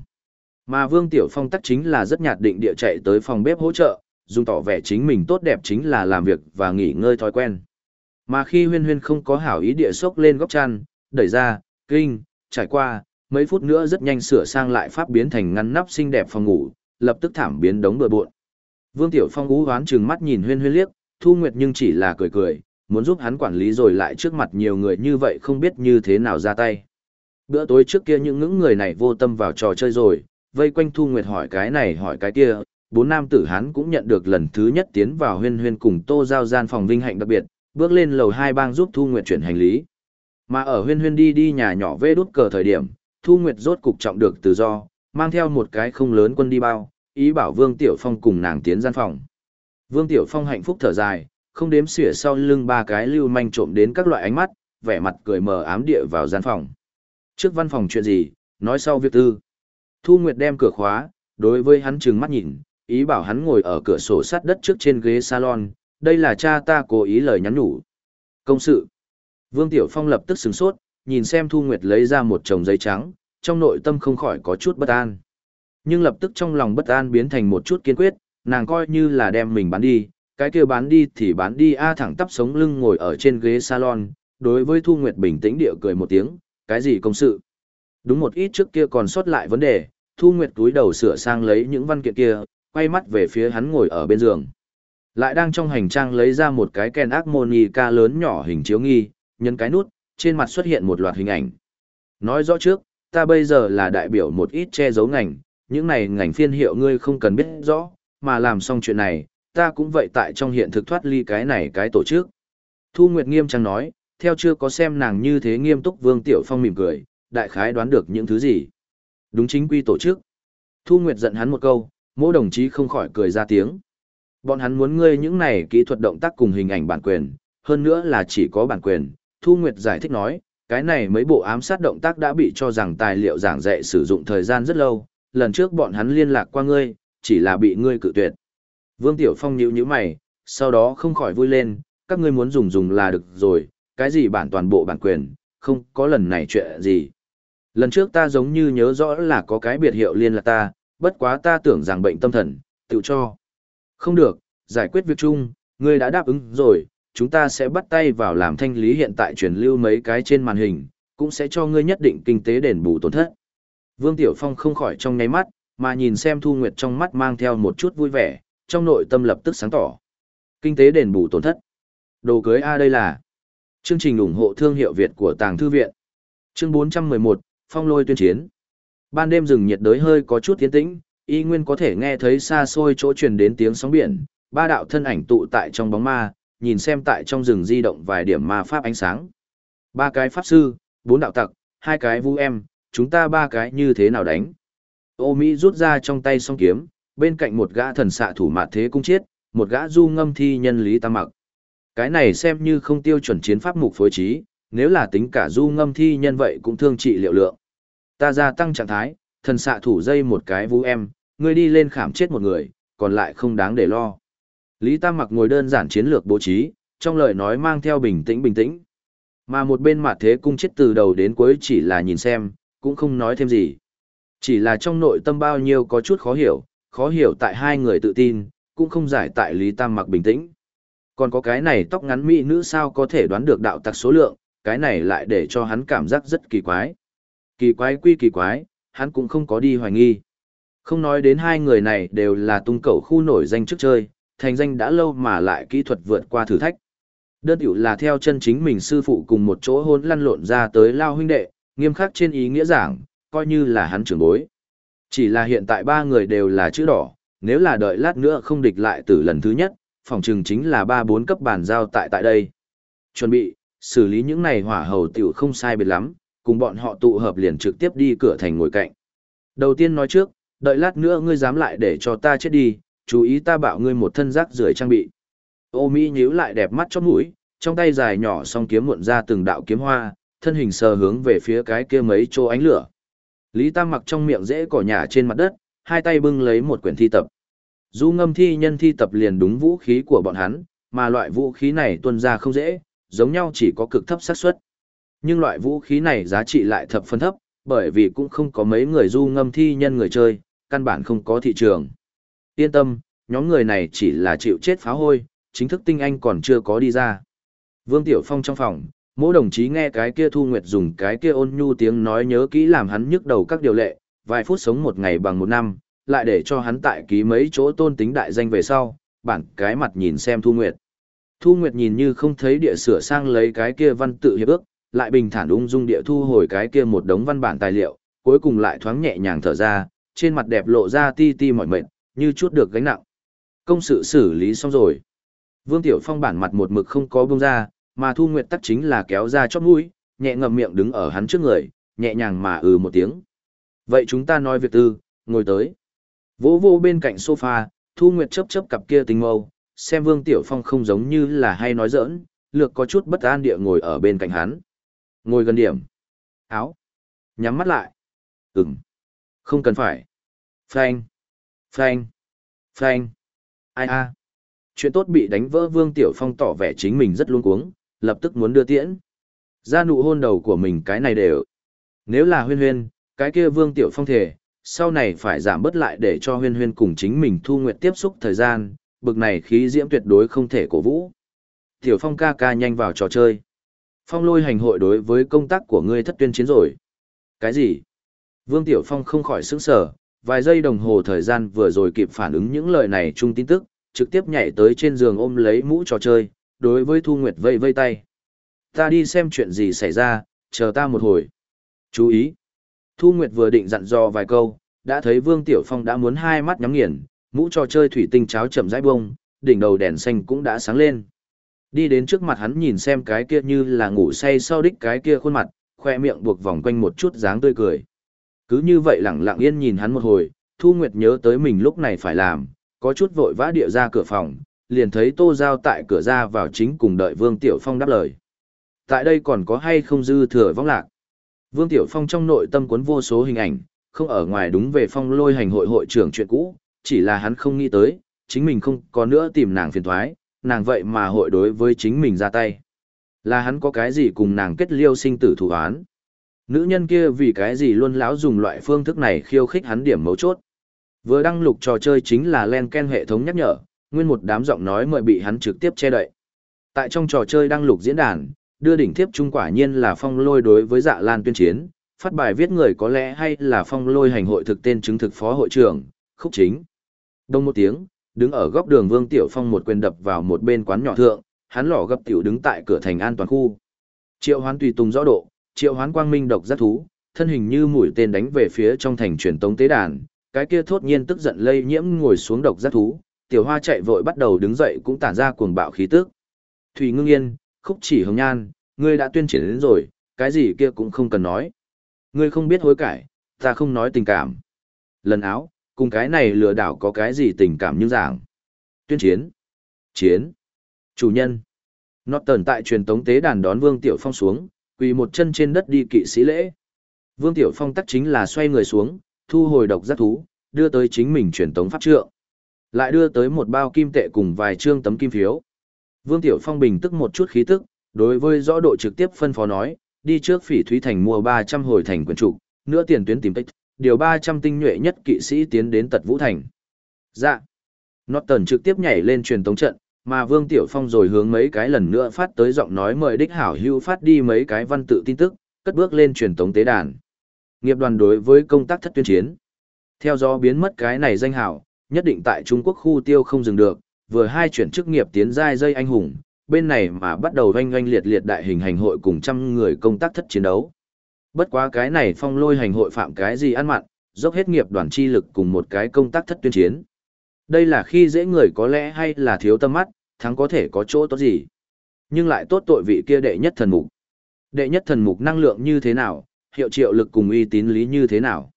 Mà Vương Tiểu Phong tắc chính là rất nhạt định địa chạy tới phòng bếp hỗ trợ, dùng tỏ vẻ chính mình tốt đẹp chính là làm việc và nghỉ ngơi thói quen. Mà khi huyên huyên không có hảo ý địa sốc lên góc chăn, đẩy ra, kinh, trải qua, mấy phút nữa rất nhanh sửa sang lại pháp biến thành ngăn nắp xinh đẹp phòng ngủ, lập tức thảm biến đống bừa bộn. Vương Tiểu Phong ú hoán trừng mắt nhìn huyên huyên liếc, Thu Nguyệt nhưng chỉ là cười cười, muốn giúp hắn quản lý rồi lại trước mặt nhiều người như vậy không biết như thế nào ra tay. Bữa tối trước kia những ngưỡng người này vô tâm vào trò chơi rồi, vây quanh Thu Nguyệt hỏi cái này hỏi cái kia, bốn nam tử hắn cũng nhận được lần thứ nhất tiến vào huyên huyên cùng tô giao gian phòng vinh hạnh đặc biệt, bước lên lầu hai bang giúp Thu Nguyệt chuyển hành lý. Mà ở huyên huyên đi đi nhà nhỏ vê đút cờ thời điểm, Thu Nguyệt rốt cục trọng được tự do, mang theo một cái không lớn quân đi bao, ý bảo Vương Tiểu Phong cùng nàng tiến gian phòng. Vương Tiểu Phong hạnh phúc thở dài, không đếm xỉa sau lưng ba cái lưu manh trộm đến các loại ánh mắt, vẻ mặt cười mờ ám địa vào gian phòng. Trước văn phòng chuyện gì, nói sau việc tư. Thu Nguyệt đem cửa khóa, đối với hắn trừng mắt nhìn, ý bảo hắn ngồi ở cửa sổ sắt đất trước trên ghế salon, đây là cha ta cố ý lời nhắn nhủ. Công sự. Vương Tiểu Phong lập tức sửng sốt, nhìn xem Thu Nguyệt lấy ra một chồng giấy trắng, trong nội tâm không khỏi có chút bất an. Nhưng lập tức trong lòng bất an biến thành một chút kiên quyết, nàng coi như là đem mình bán đi, cái kia bán đi thì bán đi a thẳng tắp sống lưng ngồi ở trên ghế salon, đối với Thu Nguyệt bình tĩnh địa cười một tiếng, cái gì công sự. Đúng một ít trước kia còn sót lại vấn đề, Thu Nguyệt túi đầu sửa sang lấy những văn kiện kia, quay mắt về phía hắn ngồi ở bên giường. Lại đang trong hành trang lấy ra một cái kèn ác lớn nhỏ hình chiếu nghi, nhấn cái nút, trên mặt xuất hiện một loạt hình ảnh. Nói rõ trước, ta bây giờ là đại biểu một ít che giấu ngành, những này ngành phiên hiệu ngươi không cần biết rõ, mà làm xong chuyện này, ta cũng vậy tại trong hiện thực thoát ly cái này cái tổ chức. Thu Nguyệt nghiêm trang nói, theo chưa có xem nàng như thế nghiêm túc Vương Tiểu Phong mỉm cười, đại khái đoán được những thứ gì. Đúng chính quy tổ chức. Thu Nguyệt giận hắn một câu, mỗi đồng chí không khỏi cười ra tiếng. Bọn hắn muốn ngươi những này kỹ thuật động tác cùng hình ảnh bản quyền, hơn nữa là chỉ có bản quyền. Thu Nguyệt giải thích nói, cái này mấy bộ ám sát động tác đã bị cho rằng tài liệu giảng dạy sử dụng thời gian rất lâu, lần trước bọn hắn liên lạc qua ngươi, chỉ là bị ngươi cự tuyệt. Vương Tiểu Phong nhíu nhíu mày, sau đó không khỏi vui lên, các ngươi muốn dùng dùng là được rồi, cái gì bản toàn bộ bản quyền, không có lần này chuyện gì. Lần trước ta giống như nhớ rõ là có cái biệt hiệu liên là ta, bất quá ta tưởng rằng bệnh tâm thần, tự cho. Không được, giải quyết việc chung, ngươi đã đáp ứng rồi, chúng ta sẽ bắt tay vào làm thanh lý hiện tại truyền lưu mấy cái trên màn hình, cũng sẽ cho ngươi nhất định kinh tế đền bù tổn thất. Vương Tiểu Phong không khỏi trong nháy mắt, mà nhìn xem Thu Nguyệt trong mắt mang theo một chút vui vẻ, trong nội tâm lập tức sáng tỏ. Kinh tế đền bù tổn thất. Đồ cưới A đây là chương trình ủng hộ thương hiệu Việt của Tàng Thư Viện. Chương 411, Phong lôi tuyên chiến. Ban đêm rừng nhiệt đới hơi có chút tiến tĩnh, y nguyên có thể nghe thấy xa xôi chỗ truyền đến tiếng sóng biển, ba đạo thân ảnh tụ tại trong bóng ma, nhìn xem tại trong rừng di động vài điểm ma pháp ánh sáng. Ba cái pháp sư, bốn đạo tặc, hai cái vu em, chúng ta ba cái như thế nào đánh? Ô Mỹ rút ra trong tay song kiếm, bên cạnh một gã thần xạ thủ mạt thế cung chiết, một gã du ngâm thi nhân lý tam mặc. Cái này xem như không tiêu chuẩn chiến pháp mục phối trí, nếu là tính cả du ngâm thi nhân vậy cũng thương trị liệu lượng. Ta gia tăng trạng thái, thần xạ thủ dây một cái vũ em, ngươi đi lên khảm chết một người, còn lại không đáng để lo. Lý Tam mặc ngồi đơn giản chiến lược bố trí, trong lời nói mang theo bình tĩnh bình tĩnh. Mà một bên mặt thế cung chết từ đầu đến cuối chỉ là nhìn xem, cũng không nói thêm gì. Chỉ là trong nội tâm bao nhiêu có chút khó hiểu, khó hiểu tại hai người tự tin, cũng không giải tại Lý Tam mặc bình tĩnh. Còn có cái này tóc ngắn mỹ nữ sao có thể đoán được đạo tặc số lượng, cái này lại để cho hắn cảm giác rất kỳ quái. Kỳ quái quy kỳ quái, hắn cũng không có đi hoài nghi. Không nói đến hai người này đều là tung cầu khu nổi danh trước chơi, thành danh đã lâu mà lại kỹ thuật vượt qua thử thách. Đơn tiểu là theo chân chính mình sư phụ cùng một chỗ hôn lăn lộn ra tới lao huynh đệ, nghiêm khắc trên ý nghĩa giảng, coi như là hắn trưởng bối. Chỉ là hiện tại ba người đều là chữ đỏ, nếu là đợi lát nữa không địch lại từ lần thứ nhất, phòng trường chính là ba bốn cấp bàn giao tại tại đây. Chuẩn bị, xử lý những này hỏa hầu tiểu không sai biệt lắm, cùng bọn họ tụ hợp liền trực tiếp đi cửa thành ngồi cạnh. Đầu tiên nói trước, đợi lát nữa ngươi dám lại để cho ta chết đi, chú ý ta bảo ngươi một thân rác rưởi trang bị. Ô Mỹ nhíu lại đẹp mắt chót mũi, trong tay dài nhỏ song kiếm muộn ra từng đạo kiếm hoa, thân hình sờ hướng về phía cái kia mấy chỗ ánh lửa. Lý Tam mặc trong miệng dễ cỏ nhả trên mặt đất, hai tay bưng lấy một quyển thi tập. Du ngâm thi nhân thi tập liền đúng vũ khí của bọn hắn, mà loại vũ khí này tuân ra không dễ, giống nhau chỉ có cực thấp xác suất. Nhưng loại vũ khí này giá trị lại thập phân thấp, bởi vì cũng không có mấy người du ngâm thi nhân người chơi, căn bản không có thị trường. Yên tâm, nhóm người này chỉ là chịu chết phá hôi, chính thức tinh anh còn chưa có đi ra. Vương Tiểu Phong trong phòng, mỗi đồng chí nghe cái kia Thu Nguyệt dùng cái kia ôn nhu tiếng nói nhớ kỹ làm hắn nhức đầu các điều lệ, vài phút sống một ngày bằng một năm, lại để cho hắn tại ký mấy chỗ tôn tính đại danh về sau, bản cái mặt nhìn xem Thu Nguyệt. Thu Nguyệt nhìn như không thấy địa sửa sang lấy cái kia văn tự hiệp ước, lại bình thản ung dung địa thu hồi cái kia một đống văn bản tài liệu, cuối cùng lại thoáng nhẹ nhàng thở ra, trên mặt đẹp lộ ra ti ti mỏi mệt, như chút được gánh nặng. Công sự xử lý xong rồi. Vương Tiểu Phong bản mặt một mực không có bông ra, mà Thu Nguyệt tắc chính là kéo ra chót mũi, nhẹ ngậm miệng đứng ở hắn trước người, nhẹ nhàng mà ừ một tiếng. Vậy chúng ta nói việc tư, ngồi tới. Vỗ vô bên cạnh sofa, Thu Nguyệt chấp chấp cặp kia tình mâu, xem Vương Tiểu Phong không giống như là hay nói giỡn, lược có chút bất an địa ngồi ở bên cạnh hắn. Ngồi gần điểm. Áo. Nhắm mắt lại. Ừm. Không cần phải. Phanh. Phanh. Phanh. Ai a. Chuyện tốt bị đánh vỡ Vương Tiểu Phong tỏ vẻ chính mình rất luống cuống, lập tức muốn đưa tiễn. Ra nụ hôn đầu của mình cái này đều. Nếu là huyên huyên, cái kia Vương Tiểu Phong thể, sau này phải giảm bớt lại để cho huyên huyên cùng chính mình thu nguyện tiếp xúc thời gian, bực này khí diễm tuyệt đối không thể cổ vũ. Tiểu Phong ca ca nhanh vào trò chơi. Phong lôi hành hội đối với công tác của ngươi thất tuyên chiến rồi. Cái gì? Vương Tiểu Phong không khỏi sững sờ, vài giây đồng hồ thời gian vừa rồi kịp phản ứng những lời này chung tin tức, trực tiếp nhảy tới trên giường ôm lấy mũ trò chơi, đối với Thu Nguyệt vây vây tay. Ta đi xem chuyện gì xảy ra, chờ ta một hồi. Chú ý. Thu Nguyệt vừa định dặn dò vài câu, đã thấy Vương Tiểu Phong đã muốn hai mắt nhắm nghiền, mũ trò chơi thủy tinh cháo chậm rãi bông, đỉnh đầu đèn xanh cũng đã sáng lên. Đi đến trước mặt hắn nhìn xem cái kia như là ngủ say sau đích cái kia khuôn mặt, khoe miệng buộc vòng quanh một chút dáng tươi cười. Cứ như vậy lẳng lặng yên nhìn hắn một hồi, Thu Nguyệt nhớ tới mình lúc này phải làm, có chút vội vã địa ra cửa phòng, liền thấy Tô Giao tại cửa ra vào chính cùng đợi Vương Tiểu Phong đáp lời. Tại đây còn có hay không dư thừa vong lạc? Vương Tiểu Phong trong nội tâm cuốn vô số hình ảnh, không ở ngoài đúng về phong lôi hành hội hội trưởng chuyện cũ, chỉ là hắn không nghĩ tới, chính mình không có nữa tìm nàng phiền thoái, nàng vậy mà hội đối với chính mình ra tay. Là hắn có cái gì cùng nàng kết liêu sinh tử thủ án. Nữ nhân kia vì cái gì luôn lão dùng loại phương thức này khiêu khích hắn điểm mấu chốt. Vừa đăng lục trò chơi chính là len ken hệ thống nhắc nhở, nguyên một đám giọng nói mời bị hắn trực tiếp che đậy. Tại trong trò chơi đăng lục diễn đàn, đưa đỉnh thiếp trung quả nhiên là phong lôi đối với dạ lan tuyên chiến, phát bài viết người có lẽ hay là phong lôi hành hội thực tên chứng thực phó hội trưởng, khúc chính. Đông một tiếng, đứng ở góc đường Vương Tiểu Phong một quyền đập vào một bên quán nhỏ thượng, hắn lỏ gấp tiểu đứng tại cửa thành an toàn khu. Triệu Hoán tùy tùng rõ độ, Triệu Hoán quang minh độc giác thú, thân hình như mũi tên đánh về phía trong thành truyền tống tế đàn, cái kia thốt nhiên tức giận lây nhiễm ngồi xuống độc giác thú, Tiểu Hoa chạy vội bắt đầu đứng dậy cũng tản ra cuồng bạo khí tức. Thủy Ngưng Yên, Khúc Chỉ Hồng Nhan, ngươi đã tuyên triển đến rồi, cái gì kia cũng không cần nói. Ngươi không biết hối cải, ta không nói tình cảm. Lần áo, cùng cái này lừa đảo có cái gì tình cảm như dạng. Tuyên chiến. Chiến. Chủ nhân. Norton tại truyền tống tế đàn đón Vương Tiểu Phong xuống, quỳ một chân trên đất đi kỵ sĩ lễ. Vương Tiểu Phong tắc chính là xoay người xuống, thu hồi độc giác thú, đưa tới chính mình truyền tống pháp trượng. Lại đưa tới một bao kim tệ cùng vài trương tấm kim phiếu. Vương Tiểu Phong bình tức một chút khí tức, đối với rõ độ trực tiếp phân phó nói, đi trước phỉ thúy thành mua 300 hồi thành quyền trụ, nữa tiền tuyến tìm tích, điều 300 tinh nhuệ nhất kỵ sĩ tiến đến tật vũ thành. Dạ. Norton trực tiếp nhảy lên truyền tống trận, mà Vương Tiểu Phong rồi hướng mấy cái lần nữa phát tới giọng nói mời đích hảo hưu phát đi mấy cái văn tự tin tức, cất bước lên truyền tống tế đàn. Nghiệp đoàn đối với công tác thất tuyên chiến. Theo do biến mất cái này danh hảo, nhất định tại Trung Quốc khu tiêu không dừng được, vừa hai chuyển chức nghiệp tiến giai dây anh hùng, bên này mà bắt đầu oanh oanh liệt liệt đại hình hành hội cùng trăm người công tác thất chiến đấu. Bất quá cái này phong lôi hành hội phạm cái gì ăn mặn, dốc hết nghiệp đoàn chi lực cùng một cái công tác thất tuyên chiến. Đây là khi dễ người có lẽ hay là thiếu tâm mắt, thắng có thể có chỗ tốt gì. Nhưng lại tốt tội vị kia đệ nhất thần mục. Đệ nhất thần mục năng lượng như thế nào, hiệu triệu lực cùng uy tín lý như thế nào.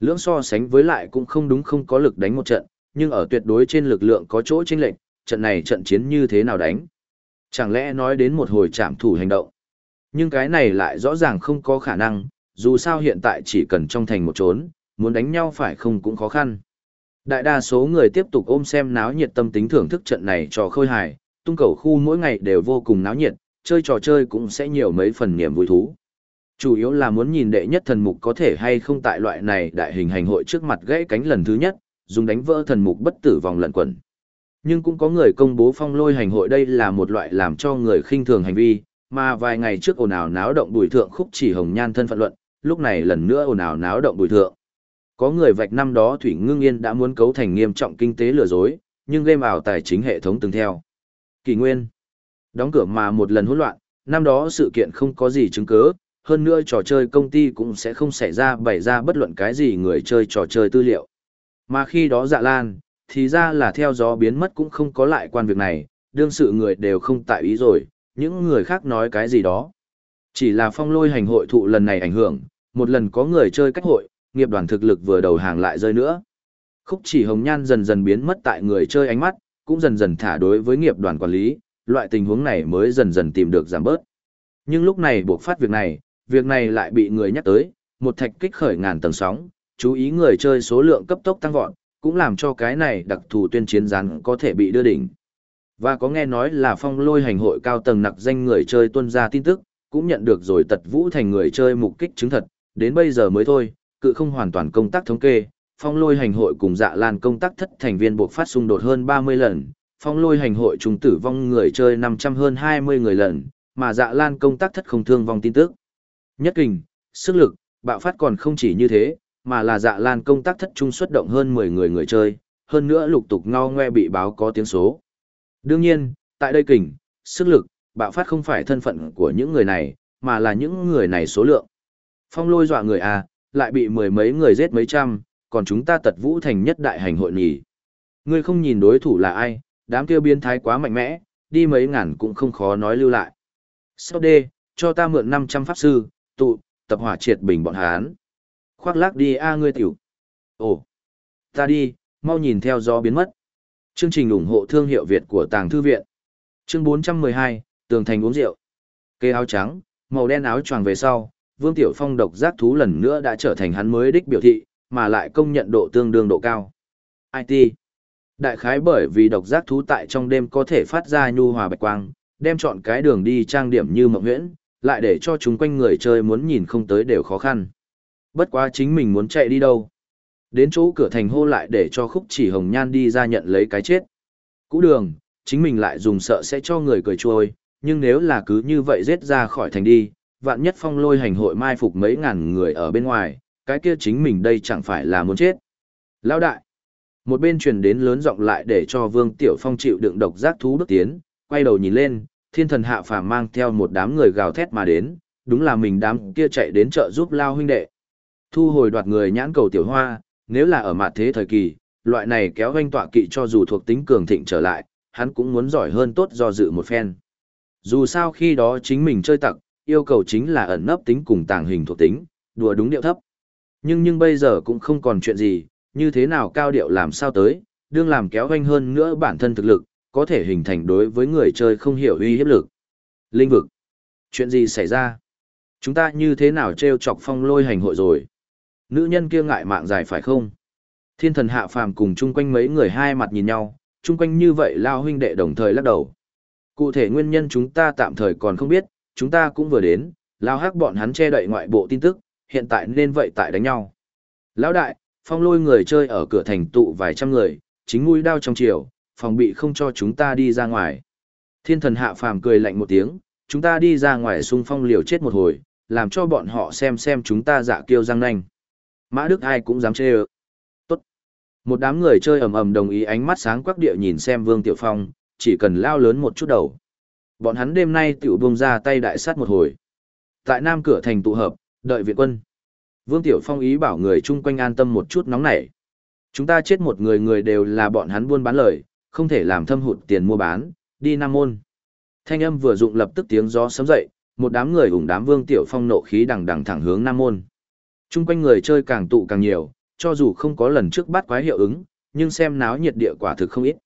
Lưỡng so sánh với lại cũng không đúng không có lực đánh một trận, nhưng ở tuyệt đối trên lực lượng có chỗ chênh lệch, trận này trận chiến như thế nào đánh. Chẳng lẽ nói đến một hồi trảm thủ hành động. Nhưng cái này lại rõ ràng không có khả năng, dù sao hiện tại chỉ cần trong thành một trốn, muốn đánh nhau phải không cũng khó khăn. Đại đa số người tiếp tục ôm xem náo nhiệt tâm tính thưởng thức trận này trò khơi hài, tung cầu khu mỗi ngày đều vô cùng náo nhiệt, chơi trò chơi cũng sẽ nhiều mấy phần niềm vui thú. Chủ yếu là muốn nhìn đệ nhất thần mục có thể hay không tại loại này đại hình hành hội trước mặt gãy cánh lần thứ nhất, dùng đánh vỡ thần mục bất tử vòng lận quẩn. Nhưng cũng có người công bố phong lôi hành hội đây là một loại làm cho người khinh thường hành vi, mà vài ngày trước ồn ào náo động bùi thượng khúc chỉ hồng nhan thân phận luận, lúc này lần nữa ồn ào náo động bùi thượng. Có người vạch năm đó Thủy Ngưng Yên đã muốn cấu thành nghiêm trọng kinh tế lừa dối, nhưng game ảo tài chính hệ thống từng theo. Kỳ nguyên. Đóng cửa mà một lần hỗn loạn, năm đó sự kiện không có gì chứng cứ, hơn nữa trò chơi công ty cũng sẽ không xảy ra bày ra bất luận cái gì người chơi trò chơi tư liệu. Mà khi đó dạ lan, thì ra là theo gió biến mất cũng không có lại quan việc này, đương sự người đều không tại ý rồi, những người khác nói cái gì đó. Chỉ là phong lôi hành hội thụ lần này ảnh hưởng, một lần có người chơi cách hội, nghiệp đoàn thực lực vừa đầu hàng lại rơi nữa. Khúc chỉ hồng nhan dần dần biến mất tại người chơi ánh mắt, cũng dần dần thả đối với nghiệp đoàn quản lý, loại tình huống này mới dần dần tìm được giảm bớt. Nhưng lúc này buộc phát việc này, việc này lại bị người nhắc tới, một thạch kích khởi ngàn tầng sóng, chú ý người chơi số lượng cấp tốc tăng vọt, cũng làm cho cái này đặc thù tuyên chiến rắn có thể bị đưa đỉnh. Và có nghe nói là phong lôi hành hội cao tầng nặc danh người chơi tuân ra tin tức, cũng nhận được rồi tật vũ thành người chơi mục kích chứng thật, đến bây giờ mới thôi, cự không hoàn toàn công tác thống kê, phong lôi hành hội cùng dạ lan công tác thất thành viên buộc phát xung đột hơn 30 lần, phong lôi hành hội trùng tử vong người chơi 500 hơn 20 người lần, mà dạ lan công tác thất không thương vong tin tức. Nhất kình, sức lực, bạo phát còn không chỉ như thế, mà là dạ lan công tác thất trung xuất động hơn 10 người người chơi, hơn nữa lục tục ngao ngoe bị báo có tiếng số. Đương nhiên, tại đây kình, sức lực, bạo phát không phải thân phận của những người này, mà là những người này số lượng. Phong lôi dọa người à, lại bị mười mấy người giết mấy trăm, còn chúng ta tật vũ thành nhất đại hành hội nhỉ. Ngươi không nhìn đối thủ là ai, đám kia biến thái quá mạnh mẽ, đi mấy ngàn cũng không khó nói lưu lại. Sau đê, cho ta mượn 500 pháp sư, tụ, tập hỏa triệt bình bọn hán. Khoác lác đi a ngươi tiểu. Ồ, ta đi, mau nhìn theo gió biến mất. Chương trình ủng hộ thương hiệu Việt của Tàng Thư Viện. Chương 412, Tường Thành uống rượu. Cây áo trắng, màu đen áo choàng về sau, Vương Tiểu Phong độc giác thú lần nữa đã trở thành hắn mới đích biểu thị, mà lại công nhận độ tương đương độ cao. IT. Đại khái bởi vì độc giác thú tại trong đêm có thể phát ra nhu hòa bạch quang, đem chọn cái đường đi trang điểm như mộng huyễn, lại để cho chúng quanh người chơi muốn nhìn không tới đều khó khăn. Bất quá chính mình muốn chạy đi đâu. Đến chỗ cửa thành hô lại để cho khúc chỉ hồng nhan đi ra nhận lấy cái chết. Cũ đường, chính mình lại dùng sợ sẽ cho người cười trôi, nhưng nếu là cứ như vậy giết ra khỏi thành đi, vạn nhất phong lôi hành hội mai phục mấy ngàn người ở bên ngoài, cái kia chính mình đây chẳng phải là muốn chết. Lao đại, một bên truyền đến lớn giọng lại để cho Vương Tiểu Phong chịu đựng độc giác thú bước tiến, quay đầu nhìn lên, thiên thần hạ phàm mang theo một đám người gào thét mà đến, đúng là mình đám kia chạy đến chợ giúp Lao huynh đệ. Thu hồi đoạt người nhãn cầu Tiểu Hoa, nếu là ở mặt thế thời kỳ, loại này kéo doanh tọa kỵ cho dù thuộc tính cường thịnh trở lại, hắn cũng muốn giỏi hơn tốt do dự một phen. Dù sao khi đó chính mình chơi tặc, yêu cầu chính là ẩn nấp tính cùng tàng hình thuộc tính, đùa đúng điệu thấp. Nhưng nhưng bây giờ cũng không còn chuyện gì, như thế nào cao điệu làm sao tới, đương làm kéo doanh hơn nữa bản thân thực lực, có thể hình thành đối với người chơi không hiểu uy hiếp lực. Linh vực. Chuyện gì xảy ra? Chúng ta như thế nào treo chọc phong lôi hành hội rồi? Nữ nhân kia ngại mạng dài phải không? Thiên thần hạ phàm cùng chung quanh mấy người hai mặt nhìn nhau, chung quanh như vậy lao huynh đệ đồng thời lắc đầu. Cụ thể nguyên nhân chúng ta tạm thời còn không biết, chúng ta cũng vừa đến, lao hắc bọn hắn che đậy ngoại bộ tin tức, hiện tại nên vậy tại đánh nhau. Lão đại, phong lôi người chơi ở cửa thành tụ vài trăm người, chính mũi đao trong chiều, phòng bị không cho chúng ta đi ra ngoài. Thiên thần hạ phàm cười lạnh một tiếng, chúng ta đi ra ngoài xung phong liều chết một hồi, làm cho bọn họ xem xem chúng ta dạ kiêu răng nanh. Mã Đức ai cũng dám chê ơ. Tốt. Một đám người chơi ầm ầm đồng ý ánh mắt sáng quắc địa nhìn xem Vương Tiểu Phong, chỉ cần lao lớn một chút đầu. Bọn hắn đêm nay tiểu buông ra tay đại sát một hồi. Tại Nam cửa thành tụ hợp, đợi viện quân. Vương Tiểu Phong ý bảo người chung quanh an tâm một chút nóng nảy. Chúng ta chết một người người đều là bọn hắn buôn bán lời, không thể làm thâm hụt tiền mua bán, đi Nam Môn. Thanh âm vừa dụng lập tức tiếng gió sấm dậy, một đám người ủng đám Vương Tiểu Phong nộ khí đằng đằng thẳng hướng Nam Môn. Trung quanh người chơi càng tụ càng nhiều, cho dù không có lần trước bắt quái hiệu ứng, nhưng xem náo nhiệt địa quả thực không ít.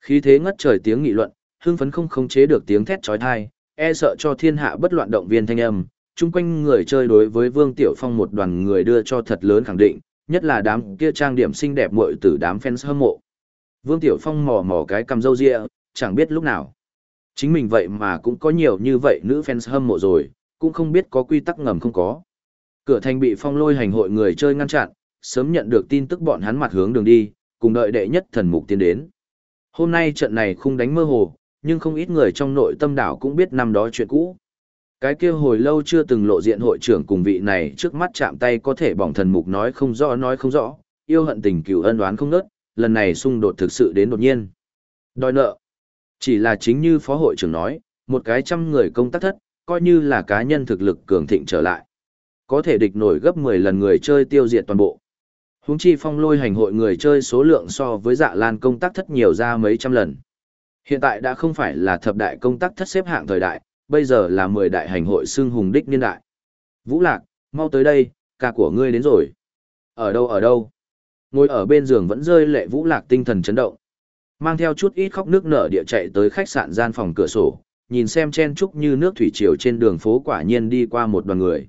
Khí thế ngất trời tiếng nghị luận, hưng phấn không khống chế được tiếng thét chói tai, e sợ cho thiên hạ bất loạn động viên thanh âm. Trung quanh người chơi đối với Vương Tiểu Phong một đoàn người đưa cho thật lớn khẳng định, nhất là đám kia trang điểm xinh đẹp muội tử đám fans hâm mộ. Vương Tiểu Phong mò mò cái cầm râu ria, chẳng biết lúc nào. Chính mình vậy mà cũng có nhiều như vậy nữ fans hâm mộ rồi, cũng không biết có quy tắc ngầm không có. Cửa thành bị phong lôi hành hội người chơi ngăn chặn, sớm nhận được tin tức bọn hắn mặt hướng đường đi, cùng đợi đệ nhất thần mục tiến đến. Hôm nay trận này không đánh mơ hồ, nhưng không ít người trong nội tâm đảo cũng biết năm đó chuyện cũ. Cái kia hồi lâu chưa từng lộ diện hội trưởng cùng vị này trước mắt chạm tay có thể bỏng thần mục nói không rõ nói không rõ, yêu hận tình cừu ân oán không nớt, lần này xung đột thực sự đến đột nhiên. Đòi nợ. Chỉ là chính như phó hội trưởng nói, một cái trăm người công tác thất, coi như là cá nhân thực lực cường thịnh trở lại. Có thể địch nổi gấp 10 lần người chơi tiêu diệt toàn bộ. Húng chi phong lôi hành hội người chơi số lượng so với dạ lan công tác thất nhiều ra mấy trăm lần. Hiện tại đã không phải là thập đại công tác thất xếp hạng thời đại, bây giờ là 10 đại hành hội xưng hùng đích niên đại. Vũ Lạc, mau tới đây, ca của ngươi đến rồi. Ở đâu ở đâu? Ngồi ở bên giường vẫn rơi lệ Vũ Lạc tinh thần chấn động. Mang theo chút ít khóc nước nở địa chạy tới khách sạn gian phòng cửa sổ, nhìn xem chen trúc như nước thủy triều trên đường phố quả nhiên đi qua một đoàn người.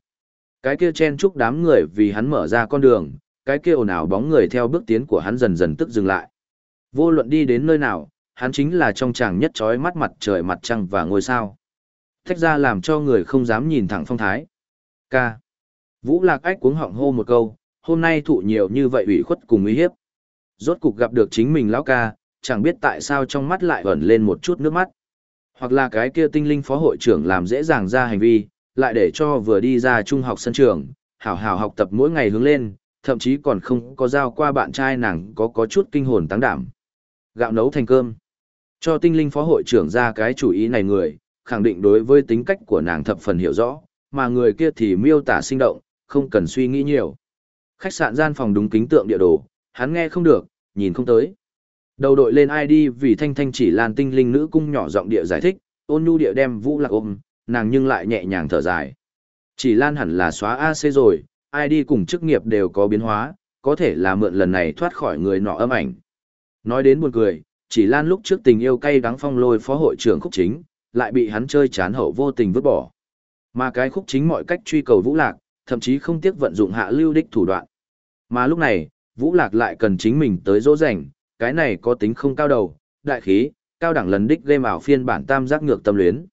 Cái kia chen chúc đám người vì hắn mở ra con đường, cái kia ồn ào bóng người theo bước tiến của hắn dần dần tức dừng lại. Vô luận đi đến nơi nào, hắn chính là trong chàng nhất trói mắt mặt trời mặt trăng và ngôi sao. Thách ra làm cho người không dám nhìn thẳng phong thái. Ca. Vũ lạc ách cuống họng hô một câu, hôm nay thụ nhiều như vậy ủy khuất cùng uy hiếp. Rốt cục gặp được chính mình lão ca, chẳng biết tại sao trong mắt lại ẩn lên một chút nước mắt. Hoặc là cái kia tinh linh phó hội trưởng làm dễ dàng ra hành vi, lại để cho vừa đi ra trung học sân trường, hảo hảo học tập mỗi ngày hướng lên, thậm chí còn không có giao qua bạn trai nàng có có chút kinh hồn tăng đảm. Gạo nấu thành cơm. Cho tinh linh phó hội trưởng ra cái chủ ý này người, khẳng định đối với tính cách của nàng thập phần hiểu rõ, mà người kia thì miêu tả sinh động, không cần suy nghĩ nhiều. Khách sạn gian phòng đúng kính tượng địa đồ, hắn nghe không được, nhìn không tới. Đầu đội lên ID vì thanh thanh chỉ lan tinh linh nữ cung nhỏ giọng địa giải thích, ôn nhu địa đem vũ lạc ôm, nàng nhưng lại nhẹ nhàng thở dài. Chỉ Lan hẳn là xóa AC rồi, ai đi cùng chức nghiệp đều có biến hóa, có thể là mượn lần này thoát khỏi người nọ âm ảnh. Nói đến buồn cười, chỉ Lan lúc trước tình yêu cay đắng phong lôi phó hội trưởng khúc chính, lại bị hắn chơi chán hậu vô tình vứt bỏ. Mà cái khúc chính mọi cách truy cầu Vũ Lạc, thậm chí không tiếc vận dụng hạ lưu đích thủ đoạn. Mà lúc này, Vũ Lạc lại cần chính mình tới dỗ dành, cái này có tính không cao đầu, đại khí, cao đẳng lần đích game ảo phiên bản tam giác ngược tâm luyến.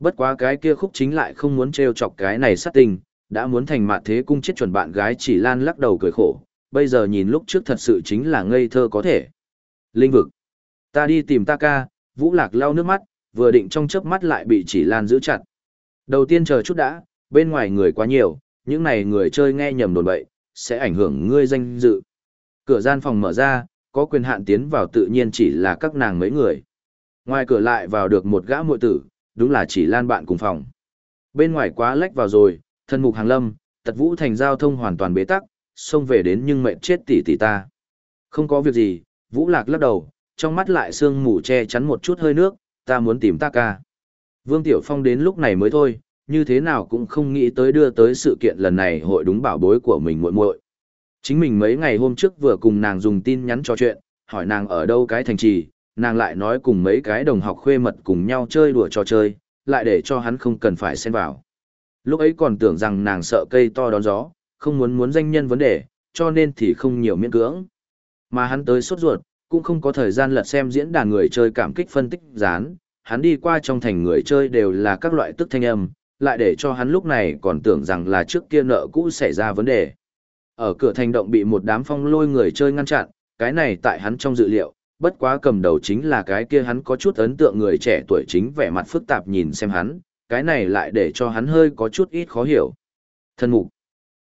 Bất quá cái kia khúc chính lại không muốn trêu chọc cái này sát tình, đã muốn thành mạt thế cung chết chuẩn bạn gái chỉ lan lắc đầu cười khổ, bây giờ nhìn lúc trước thật sự chính là ngây thơ có thể. Linh vực. Ta đi tìm ta ca, vũ lạc lau nước mắt, vừa định trong chớp mắt lại bị chỉ lan giữ chặt. Đầu tiên chờ chút đã, bên ngoài người quá nhiều, những này người chơi nghe nhầm đồn bậy, sẽ ảnh hưởng ngươi danh dự. Cửa gian phòng mở ra, có quyền hạn tiến vào tự nhiên chỉ là các nàng mấy người. Ngoài cửa lại vào được một gã muội tử, đúng là chỉ lan bạn cùng phòng. Bên ngoài quá lách vào rồi, thân mục hàng lâm, tật vũ thành giao thông hoàn toàn bế tắc, xông về đến nhưng mệnh chết tỷ tỷ ta. Không có việc gì, vũ lạc lắc đầu, trong mắt lại sương mù che chắn một chút hơi nước, ta muốn tìm ta ca. Vương Tiểu Phong đến lúc này mới thôi, như thế nào cũng không nghĩ tới đưa tới sự kiện lần này hội đúng bảo bối của mình muội muội. Chính mình mấy ngày hôm trước vừa cùng nàng dùng tin nhắn trò chuyện, hỏi nàng ở đâu cái thành trì, nàng lại nói cùng mấy cái đồng học khuê mật cùng nhau chơi đùa trò chơi, lại để cho hắn không cần phải xen vào. Lúc ấy còn tưởng rằng nàng sợ cây to đón gió, không muốn muốn danh nhân vấn đề, cho nên thì không nhiều miễn cưỡng. Mà hắn tới sốt ruột, cũng không có thời gian lật xem diễn đàn người chơi cảm kích phân tích dán, hắn đi qua trong thành người chơi đều là các loại tức thanh âm, lại để cho hắn lúc này còn tưởng rằng là trước kia nợ cũ xảy ra vấn đề. Ở cửa thành động bị một đám phong lôi người chơi ngăn chặn, cái này tại hắn trong dự liệu, bất quá cầm đầu chính là cái kia hắn có chút ấn tượng người trẻ tuổi chính vẻ mặt phức tạp nhìn xem hắn, cái này lại để cho hắn hơi có chút ít khó hiểu. Thân mục.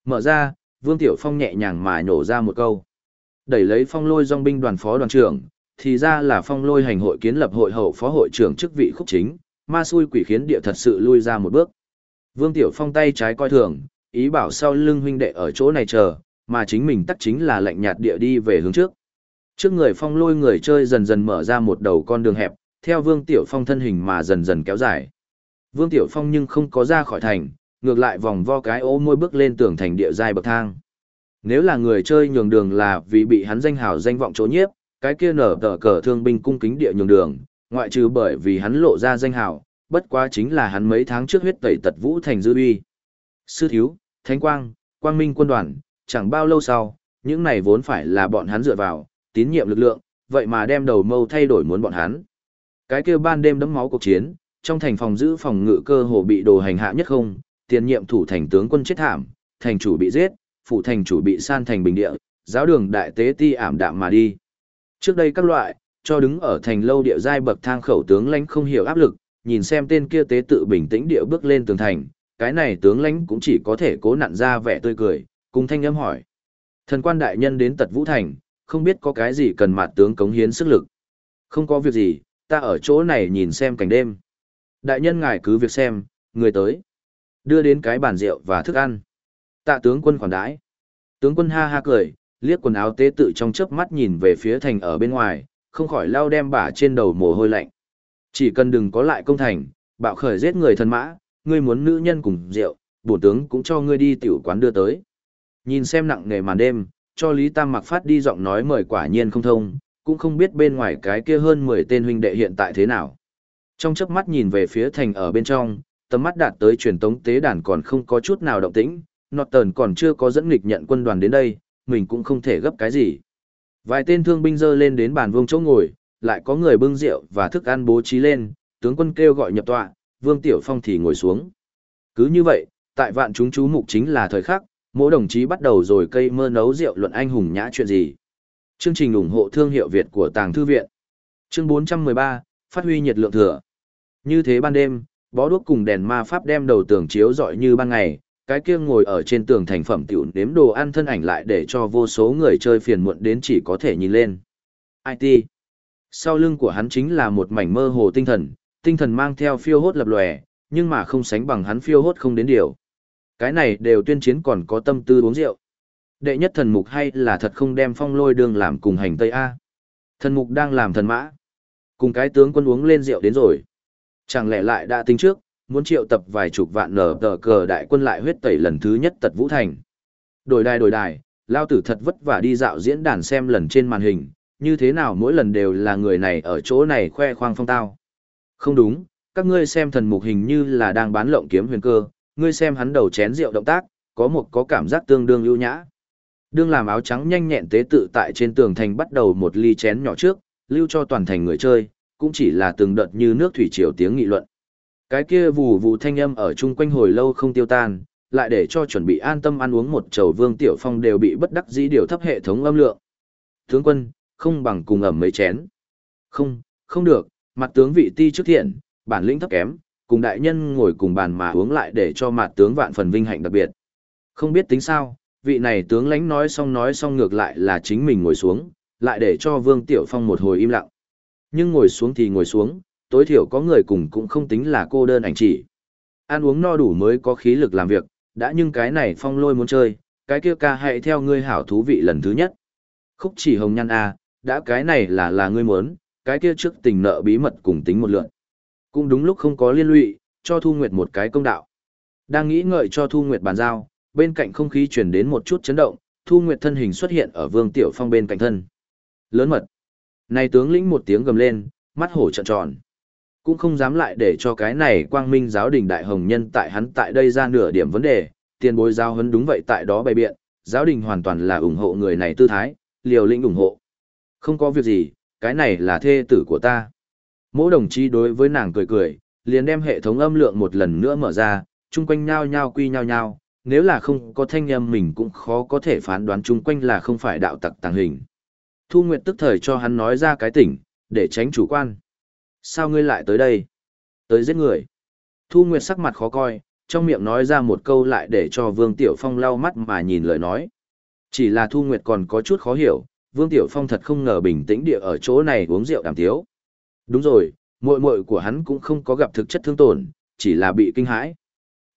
Mở ra, Vương Tiểu Phong nhẹ nhàng mà nhổ ra một câu. Đẩy lấy phong lôi dòng binh đoàn phó đoàn trưởng, thì ra là phong lôi hành hội kiến lập hội hậu phó hội trưởng chức vị khúc chính, ma xui quỷ khiến địa thật sự lui ra một bước. Vương Tiểu Phong tay trái coi thường, ý bảo sau lưng huynh đệ ở chỗ này chờ, mà chính mình tắc chính là lạnh nhạt địa đi về hướng trước. Trước người phong lôi người chơi dần dần mở ra một đầu con đường hẹp, theo Vương Tiểu Phong thân hình mà dần dần kéo dài. Vương Tiểu Phong nhưng không có ra khỏi thành, ngược lại vòng vo cái ô môi bước lên tường thành địa giai bậc thang. Nếu là người chơi nhường đường là vì bị hắn danh hào danh vọng chỗ nhiếp, cái kia nở tờ cờ thương binh cung kính địa nhường đường, ngoại trừ bởi vì hắn lộ ra danh hào, bất quá chính là hắn mấy tháng trước huyết tẩy tật vũ thành dư uy. Sư thiếu, Thánh Quang, Quang Minh quân đoàn, chẳng bao lâu sau, những này vốn phải là bọn hắn dựa vào, tín nhiệm lực lượng, vậy mà đem đầu mâu thay đổi muốn bọn hắn. Cái kia ban đêm đấm máu cuộc chiến, trong thành phòng giữ phòng ngự cơ hồ bị đồ hành hạ nhất không, tiền nhiệm thủ thành tướng quân chết thảm, thành chủ bị giết, phụ thành chủ bị san thành bình địa, giáo đường đại tế ti ảm đạm mà đi. Trước đây các loại, cho đứng ở thành lâu địa giai bậc thang khẩu tướng lãnh không hiểu áp lực, nhìn xem tên kia tế tự bình tĩnh địa bước lên tường thành, cái này tướng lãnh cũng chỉ có thể cố nặn ra vẻ tươi cười, cùng thanh âm hỏi. Thần quan đại nhân đến tật vũ thành, không biết có cái gì cần mặt tướng cống hiến sức lực. Không có việc gì, ta ở chỗ này nhìn xem cảnh đêm. Đại nhân ngài cứ việc xem, người tới. Đưa đến cái bàn rượu và thức ăn. Tạ tướng quân khoản đãi. Tướng quân ha ha cười, liếc quần áo tế tự trong chớp mắt nhìn về phía thành ở bên ngoài, không khỏi lao đem bả trên đầu mồ hôi lạnh. Chỉ cần đừng có lại công thành, bạo khởi giết người thần mã, ngươi muốn nữ nhân cùng rượu, bổ tướng cũng cho ngươi đi tiểu quán đưa tới. Nhìn xem nặng nghề màn đêm, cho Lý Tam mặc phát đi giọng nói mời quả nhiên không thông, cũng không biết bên ngoài cái kia hơn 10 tên huynh đệ hiện tại thế nào. Trong chớp mắt nhìn về phía thành ở bên trong, tầm mắt đạt tới truyền tống tế đàn còn không có chút nào động tĩnh, Norton còn chưa có dẫn nghịch nhận quân đoàn đến đây, mình cũng không thể gấp cái gì. Vài tên thương binh dơ lên đến bàn vương chỗ ngồi, lại có người bưng rượu và thức ăn bố trí lên, tướng quân kêu gọi nhập tọa, Vương Tiểu Phong thì ngồi xuống. Cứ như vậy, tại vạn chúng chú mục chính là thời khắc, mỗi đồng chí bắt đầu rồi cây mơ nấu rượu luận anh hùng nhã chuyện gì. Chương trình ủng hộ thương hiệu Việt của Tàng Thư Viện. Chương 413, phát huy nhiệt lượng thừa. Như thế ban đêm, bó đuốc cùng đèn ma pháp đem đầu tường chiếu rọi như ban ngày, cái kia ngồi ở trên tường thành phẩm tiểu nếm đồ ăn thân ảnh lại để cho vô số người chơi phiền muộn đến chỉ có thể nhìn lên. IT. Sau lưng của hắn chính là một mảnh mơ hồ tinh thần, tinh thần mang theo phiêu hốt lập lòe, nhưng mà không sánh bằng hắn phiêu hốt không đến điều. Cái này đều tuyên chiến còn có tâm tư uống rượu. Đệ nhất thần mục hay là thật không đem phong lôi đường làm cùng hành Tây A. Thần mục đang làm thần mã. Cùng cái tướng quân uống lên rượu đến rồi. Chẳng lẽ lại đã tính trước, muốn triệu tập vài chục vạn nở tờ cờ đại quân lại huyết tẩy lần thứ nhất tật vũ thành. Đổi đài đổi đài, lao tử thật vất vả đi dạo diễn đàn xem lần trên màn hình, như thế nào mỗi lần đều là người này ở chỗ này khoe khoang phong tao. Không đúng, các ngươi xem thần mục hình như là đang bán lộng kiếm huyền cơ, ngươi xem hắn đầu chén rượu động tác, có một có cảm giác tương đương ưu nhã. Đương làm áo trắng nhanh nhẹn tế tự tại trên tường thành bắt đầu một ly chén nhỏ trước, lưu cho toàn thành người chơi, cũng chỉ là từng đợt như nước thủy triều tiếng nghị luận. Cái kia vù vù thanh âm ở chung quanh hồi lâu không tiêu tan, lại để cho chuẩn bị an tâm ăn uống một chầu vương tiểu phong đều bị bất đắc dĩ điều thấp hệ thống âm lượng. Tướng quân, không bằng cùng ẩm mấy chén. Không, không được, mặt tướng vị ti trước thiện, bản lĩnh thấp kém, cùng đại nhân ngồi cùng bàn mà uống lại để cho mặt tướng vạn phần vinh hạnh đặc biệt. Không biết tính sao, vị này tướng lãnh nói xong nói xong ngược lại là chính mình ngồi xuống, lại để cho Vương Tiểu Phong một hồi im lặng. Nhưng ngồi xuống thì ngồi xuống, tối thiểu có người cùng cũng không tính là cô đơn ảnh chỉ. Ăn uống no đủ mới có khí lực làm việc, đã nhưng cái này phong lôi muốn chơi, cái kia ca hãy theo ngươi hảo thú vị lần thứ nhất. Khúc chỉ hồng nhăn a, à, đã cái này là là ngươi muốn, cái kia trước tình nợ bí mật cùng tính một lượng cũng đúng lúc không có liên lụy, cho Thu Nguyệt một cái công đạo. Đang nghĩ ngợi cho Thu Nguyệt bàn giao, bên cạnh không khí truyền đến một chút chấn động, Thu Nguyệt thân hình xuất hiện ở Vương Tiểu Phong bên cạnh thân. Lớn mật. Này tướng lĩnh một tiếng gầm lên, mắt hổ trợn tròn. Cũng không dám lại để cho cái này quang minh giáo đình đại hồng nhân tại hắn tại đây ra nửa điểm vấn đề, tiền bối giao hấn đúng vậy tại đó bày biện, giáo đình hoàn toàn là ủng hộ người này tư thái, liều lĩnh ủng hộ. Không có việc gì, cái này là thê tử của ta. Mỗi đồng chí đối với nàng cười cười, liền đem hệ thống âm lượng một lần nữa mở ra, chung quanh nhao nhao quy nhao nhao, nếu là không có thanh âm mình cũng khó có thể phán đoán chung quanh là không phải đạo tặc tàng hình. Thu Nguyệt tức thời cho hắn nói ra cái tỉnh, để tránh chủ quan. Sao ngươi lại tới đây? Tới giết người. Thu Nguyệt sắc mặt khó coi, trong miệng nói ra một câu lại để cho Vương Tiểu Phong lau mắt mà nhìn lời nói. Chỉ là Thu Nguyệt còn có chút khó hiểu, Vương Tiểu Phong thật không ngờ bình tĩnh địa ở chỗ này uống rượu đàm tiếu. Đúng rồi, muội muội của hắn cũng không có gặp thực chất thương tổn, chỉ là bị kinh hãi.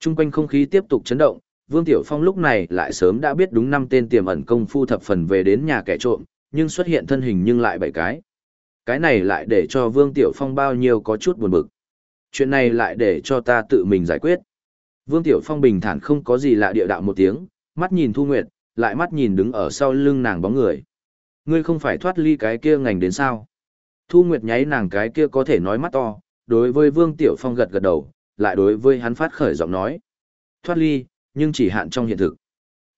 Trung quanh không khí tiếp tục chấn động, Vương Tiểu Phong lúc này lại sớm đã biết đúng năm tên tiềm ẩn công phu thập phần về đến nhà kẻ trộm, nhưng xuất hiện thân hình nhưng lại bảy cái. Cái này lại để cho Vương Tiểu Phong bao nhiêu có chút buồn bực. Chuyện này lại để cho ta tự mình giải quyết. Vương Tiểu Phong bình thản không có gì lạ địa đạo một tiếng, mắt nhìn Thu Nguyệt, lại mắt nhìn đứng ở sau lưng nàng bóng người. Ngươi không phải thoát ly cái kia ngành đến sao? Thu Nguyệt nháy nàng cái kia có thể nói mắt to, đối với Vương Tiểu Phong gật gật đầu, lại đối với hắn phát khởi giọng nói. Thoát ly, nhưng chỉ hạn trong hiện thực.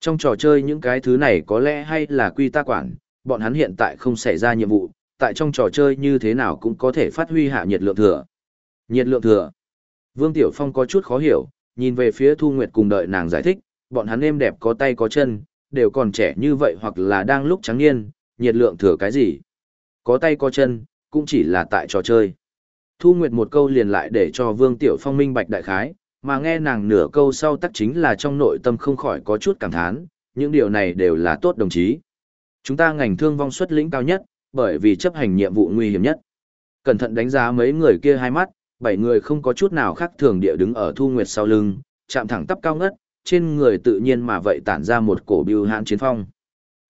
Trong trò chơi những cái thứ này có lẽ hay là quy ta quản, bọn hắn hiện tại không xảy ra nhiệm vụ, tại trong trò chơi như thế nào cũng có thể phát huy hạ nhiệt lượng thừa. Nhiệt lượng thừa. Vương Tiểu Phong có chút khó hiểu, nhìn về phía Thu Nguyệt cùng đợi nàng giải thích, bọn hắn êm đẹp có tay có chân, đều còn trẻ như vậy hoặc là đang lúc trắng niên, nhiệt lượng thừa cái gì. Có tay có chân, cũng chỉ là tại trò chơi. Thu Nguyệt một câu liền lại để cho Vương Tiểu Phong minh bạch đại khái, mà nghe nàng nửa câu sau tắc chính là trong nội tâm không khỏi có chút cảm thán, những điều này đều là tốt đồng chí. Chúng ta ngành thương vong xuất lĩnh cao nhất, bởi vì chấp hành nhiệm vụ nguy hiểm nhất. Cẩn thận đánh giá mấy người kia hai mắt, bảy người không có chút nào khác thường địa đứng ở Thu Nguyệt sau lưng, chạm thẳng tắp cao ngất, trên người tự nhiên mà vậy tản ra một cổ biêu hãn chiến phong.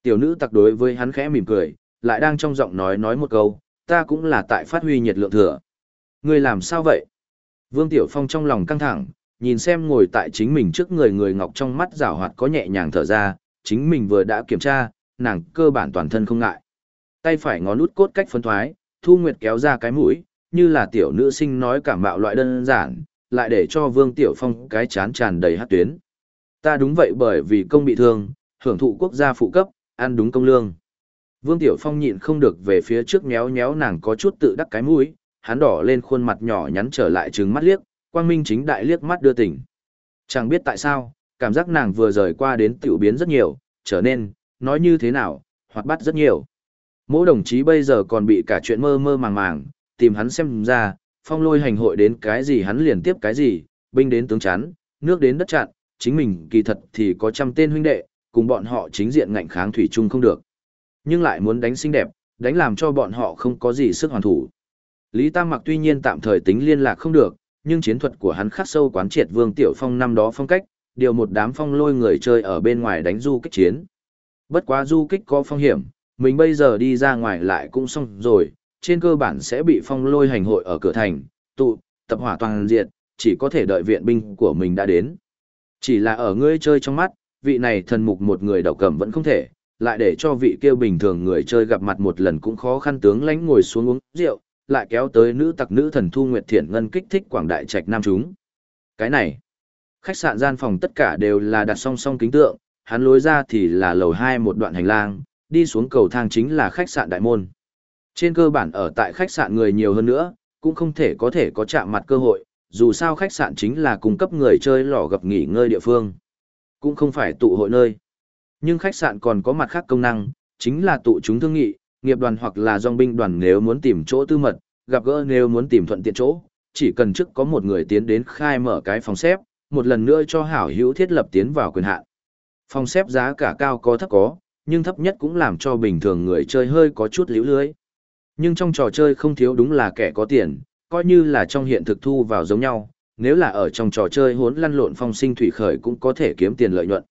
Tiểu nữ tặc đối với hắn khẽ mỉm cười, lại đang trong giọng nói nói một câu, ta cũng là tại phát huy nhiệt lượng thừa. Ngươi làm sao vậy? Vương Tiểu Phong trong lòng căng thẳng, nhìn xem ngồi tại chính mình trước người người ngọc trong mắt rảo hoạt có nhẹ nhàng thở ra, chính mình vừa đã kiểm tra, nàng cơ bản toàn thân không ngại. Tay phải ngón út cốt cách phân thoái, Thu Nguyệt kéo ra cái mũi, như là tiểu nữ sinh nói cảm mạo loại đơn giản, lại để cho Vương Tiểu Phong cái chán tràn đầy hát tuyến. Ta đúng vậy bởi vì công bị thương, hưởng thụ quốc gia phụ cấp, ăn đúng công lương. Vương Tiểu Phong nhịn không được về phía trước méo méo nàng có chút tự đắc cái mũi, hắn đỏ lên khuôn mặt nhỏ nhắn trở lại trừng mắt liếc, quang minh chính đại liếc mắt đưa tỉnh. Chẳng biết tại sao, cảm giác nàng vừa rời qua đến tiểu biến rất nhiều, trở nên, nói như thế nào, hoạt bát rất nhiều. Mỗi đồng chí bây giờ còn bị cả chuyện mơ mơ màng màng, tìm hắn xem ra, phong lôi hành hội đến cái gì hắn liền tiếp cái gì, binh đến tướng chắn, nước đến đất chặn, chính mình kỳ thật thì có trăm tên huynh đệ, cùng bọn họ chính diện ngạnh kháng thủy chung không được. Nhưng lại muốn đánh xinh đẹp, đánh làm cho bọn họ không có gì sức hoàn thủ. Lý Tam Mặc tuy nhiên tạm thời tính liên lạc không được, nhưng chiến thuật của hắn khắc sâu quán triệt Vương Tiểu Phong năm đó phong cách, điều một đám phong lôi người chơi ở bên ngoài đánh du kích chiến. Bất quá du kích có phong hiểm, mình bây giờ đi ra ngoài lại cũng xong rồi, trên cơ bản sẽ bị phong lôi hành hội ở cửa thành, tụ, tập hỏa toàn diệt, chỉ có thể đợi viện binh của mình đã đến. Chỉ là ở ngươi chơi trong mắt, vị này thần mục một người đầu cầm vẫn không thể, lại để cho vị kia bình thường người chơi gặp mặt một lần cũng khó khăn tướng lãnh ngồi xuống uống rượu, lại kéo tới nữ tặc nữ thần thu nguyệt thiện ngân kích thích quảng đại trạch nam chúng. Cái này, khách sạn gian phòng tất cả đều là đặt song song kính tượng, hắn lối ra thì là lầu hai một đoạn hành lang, đi xuống cầu thang chính là khách sạn đại môn. Trên cơ bản ở tại khách sạn người nhiều hơn nữa, cũng không thể có thể có chạm mặt cơ hội, dù sao khách sạn chính là cung cấp người chơi lò gặp nghỉ ngơi địa phương. Cũng không phải tụ hội nơi. Nhưng khách sạn còn có mặt khác công năng, chính là tụ chúng thương nghị, nghiệp đoàn hoặc là dòng binh đoàn nếu muốn tìm chỗ tư mật, gặp gỡ nếu muốn tìm thuận tiện chỗ, chỉ cần trước có một người tiến đến khai mở cái phòng xếp, một lần nữa cho hảo hữu thiết lập tiến vào quyền hạn. Phòng xếp giá cả cao có thấp có, nhưng thấp nhất cũng làm cho bình thường người chơi hơi có chút liễu lưới. Nhưng trong trò chơi không thiếu đúng là kẻ có tiền, coi như là trong hiện thực thu vào giống nhau, nếu là ở trong trò chơi hốn lăn lộn phong sinh thủy khởi cũng có thể kiếm tiền lợi nhuận.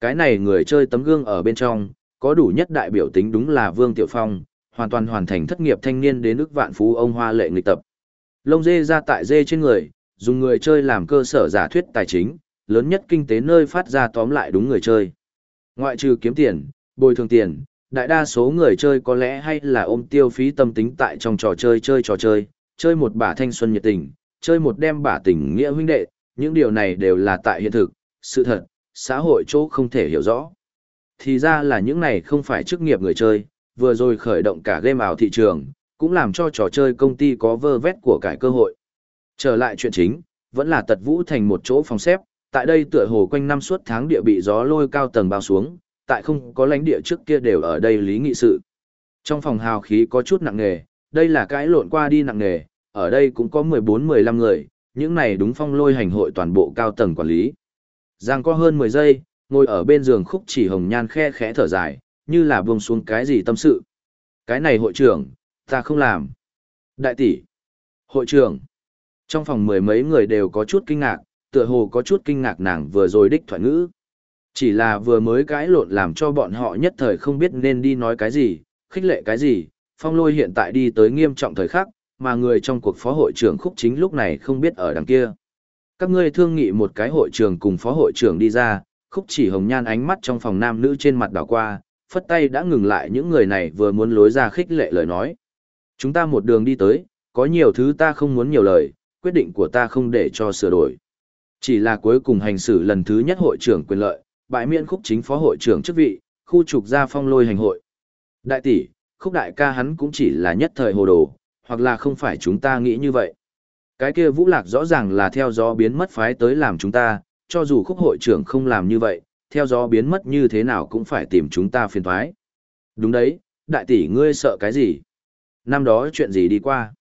Cái này người chơi tấm gương ở bên trong, có đủ nhất đại biểu tính đúng là Vương Tiểu Phong, hoàn toàn hoàn thành thất nghiệp thanh niên đến ức vạn phú ông hoa lệ nghịch tập. Lông dê ra tại dê trên người, dùng người chơi làm cơ sở giả thuyết tài chính, lớn nhất kinh tế nơi phát ra tóm lại đúng người chơi. Ngoại trừ kiếm tiền, bồi thường tiền, đại đa số người chơi có lẽ hay là ôm tiêu phí tâm tính tại trong trò chơi chơi trò chơi, chơi một bả thanh xuân nhiệt tình, chơi một đêm bả tình nghĩa huynh đệ, những điều này đều là tại hiện thực, sự thật, xã hội chỗ không thể hiểu rõ. Thì ra là những này không phải chức nghiệp người chơi, vừa rồi khởi động cả game ảo thị trường, cũng làm cho trò chơi công ty có vơ vét của cải cơ hội. Trở lại chuyện chính, vẫn là tật vũ thành một chỗ phòng xếp, tại đây tựa hồ quanh năm suốt tháng địa bị gió lôi cao tầng bao xuống, tại không có lãnh địa trước kia đều ở đây lý nghị sự. Trong phòng hào khí có chút nặng nề, đây là cái lộn qua đi nặng nề, ở đây cũng có 14-15 người, những này đúng phong lôi hành hội toàn bộ cao tầng quản lý. Giang có hơn 10 giây, ngồi ở bên giường khúc chỉ hồng nhan khe khẽ thở dài, như là buông xuống cái gì tâm sự. Cái này hội trưởng, ta không làm. Đại tỷ, hội trưởng, trong phòng mười mấy người đều có chút kinh ngạc, tựa hồ có chút kinh ngạc nàng vừa rồi đích thoại ngữ. Chỉ là vừa mới cãi lộn làm cho bọn họ nhất thời không biết nên đi nói cái gì, khích lệ cái gì, phong lôi hiện tại đi tới nghiêm trọng thời khắc, mà người trong cuộc phó hội trưởng khúc chính lúc này không biết ở đằng kia. Các ngươi thương nghị một cái hội trưởng cùng phó hội trưởng đi ra, khúc chỉ hồng nhan ánh mắt trong phòng nam nữ trên mặt đảo qua, phất tay đã ngừng lại những người này vừa muốn lối ra khích lệ lời nói. Chúng ta một đường đi tới, có nhiều thứ ta không muốn nhiều lời, quyết định của ta không để cho sửa đổi. Chỉ là cuối cùng hành xử lần thứ nhất hội trưởng quyền lợi, bãi miễn khúc chính phó hội trưởng chức vị, khu trục ra phong lôi hành hội. Đại tỷ, khúc đại ca hắn cũng chỉ là nhất thời hồ đồ, hoặc là không phải chúng ta nghĩ như vậy. Cái kia vũ lạc rõ ràng là theo gió biến mất phái tới làm chúng ta, cho dù khúc hội trưởng không làm như vậy, theo gió biến mất như thế nào cũng phải tìm chúng ta phiền thoái. Đúng đấy, đại tỷ ngươi sợ cái gì? Năm đó chuyện gì đi qua?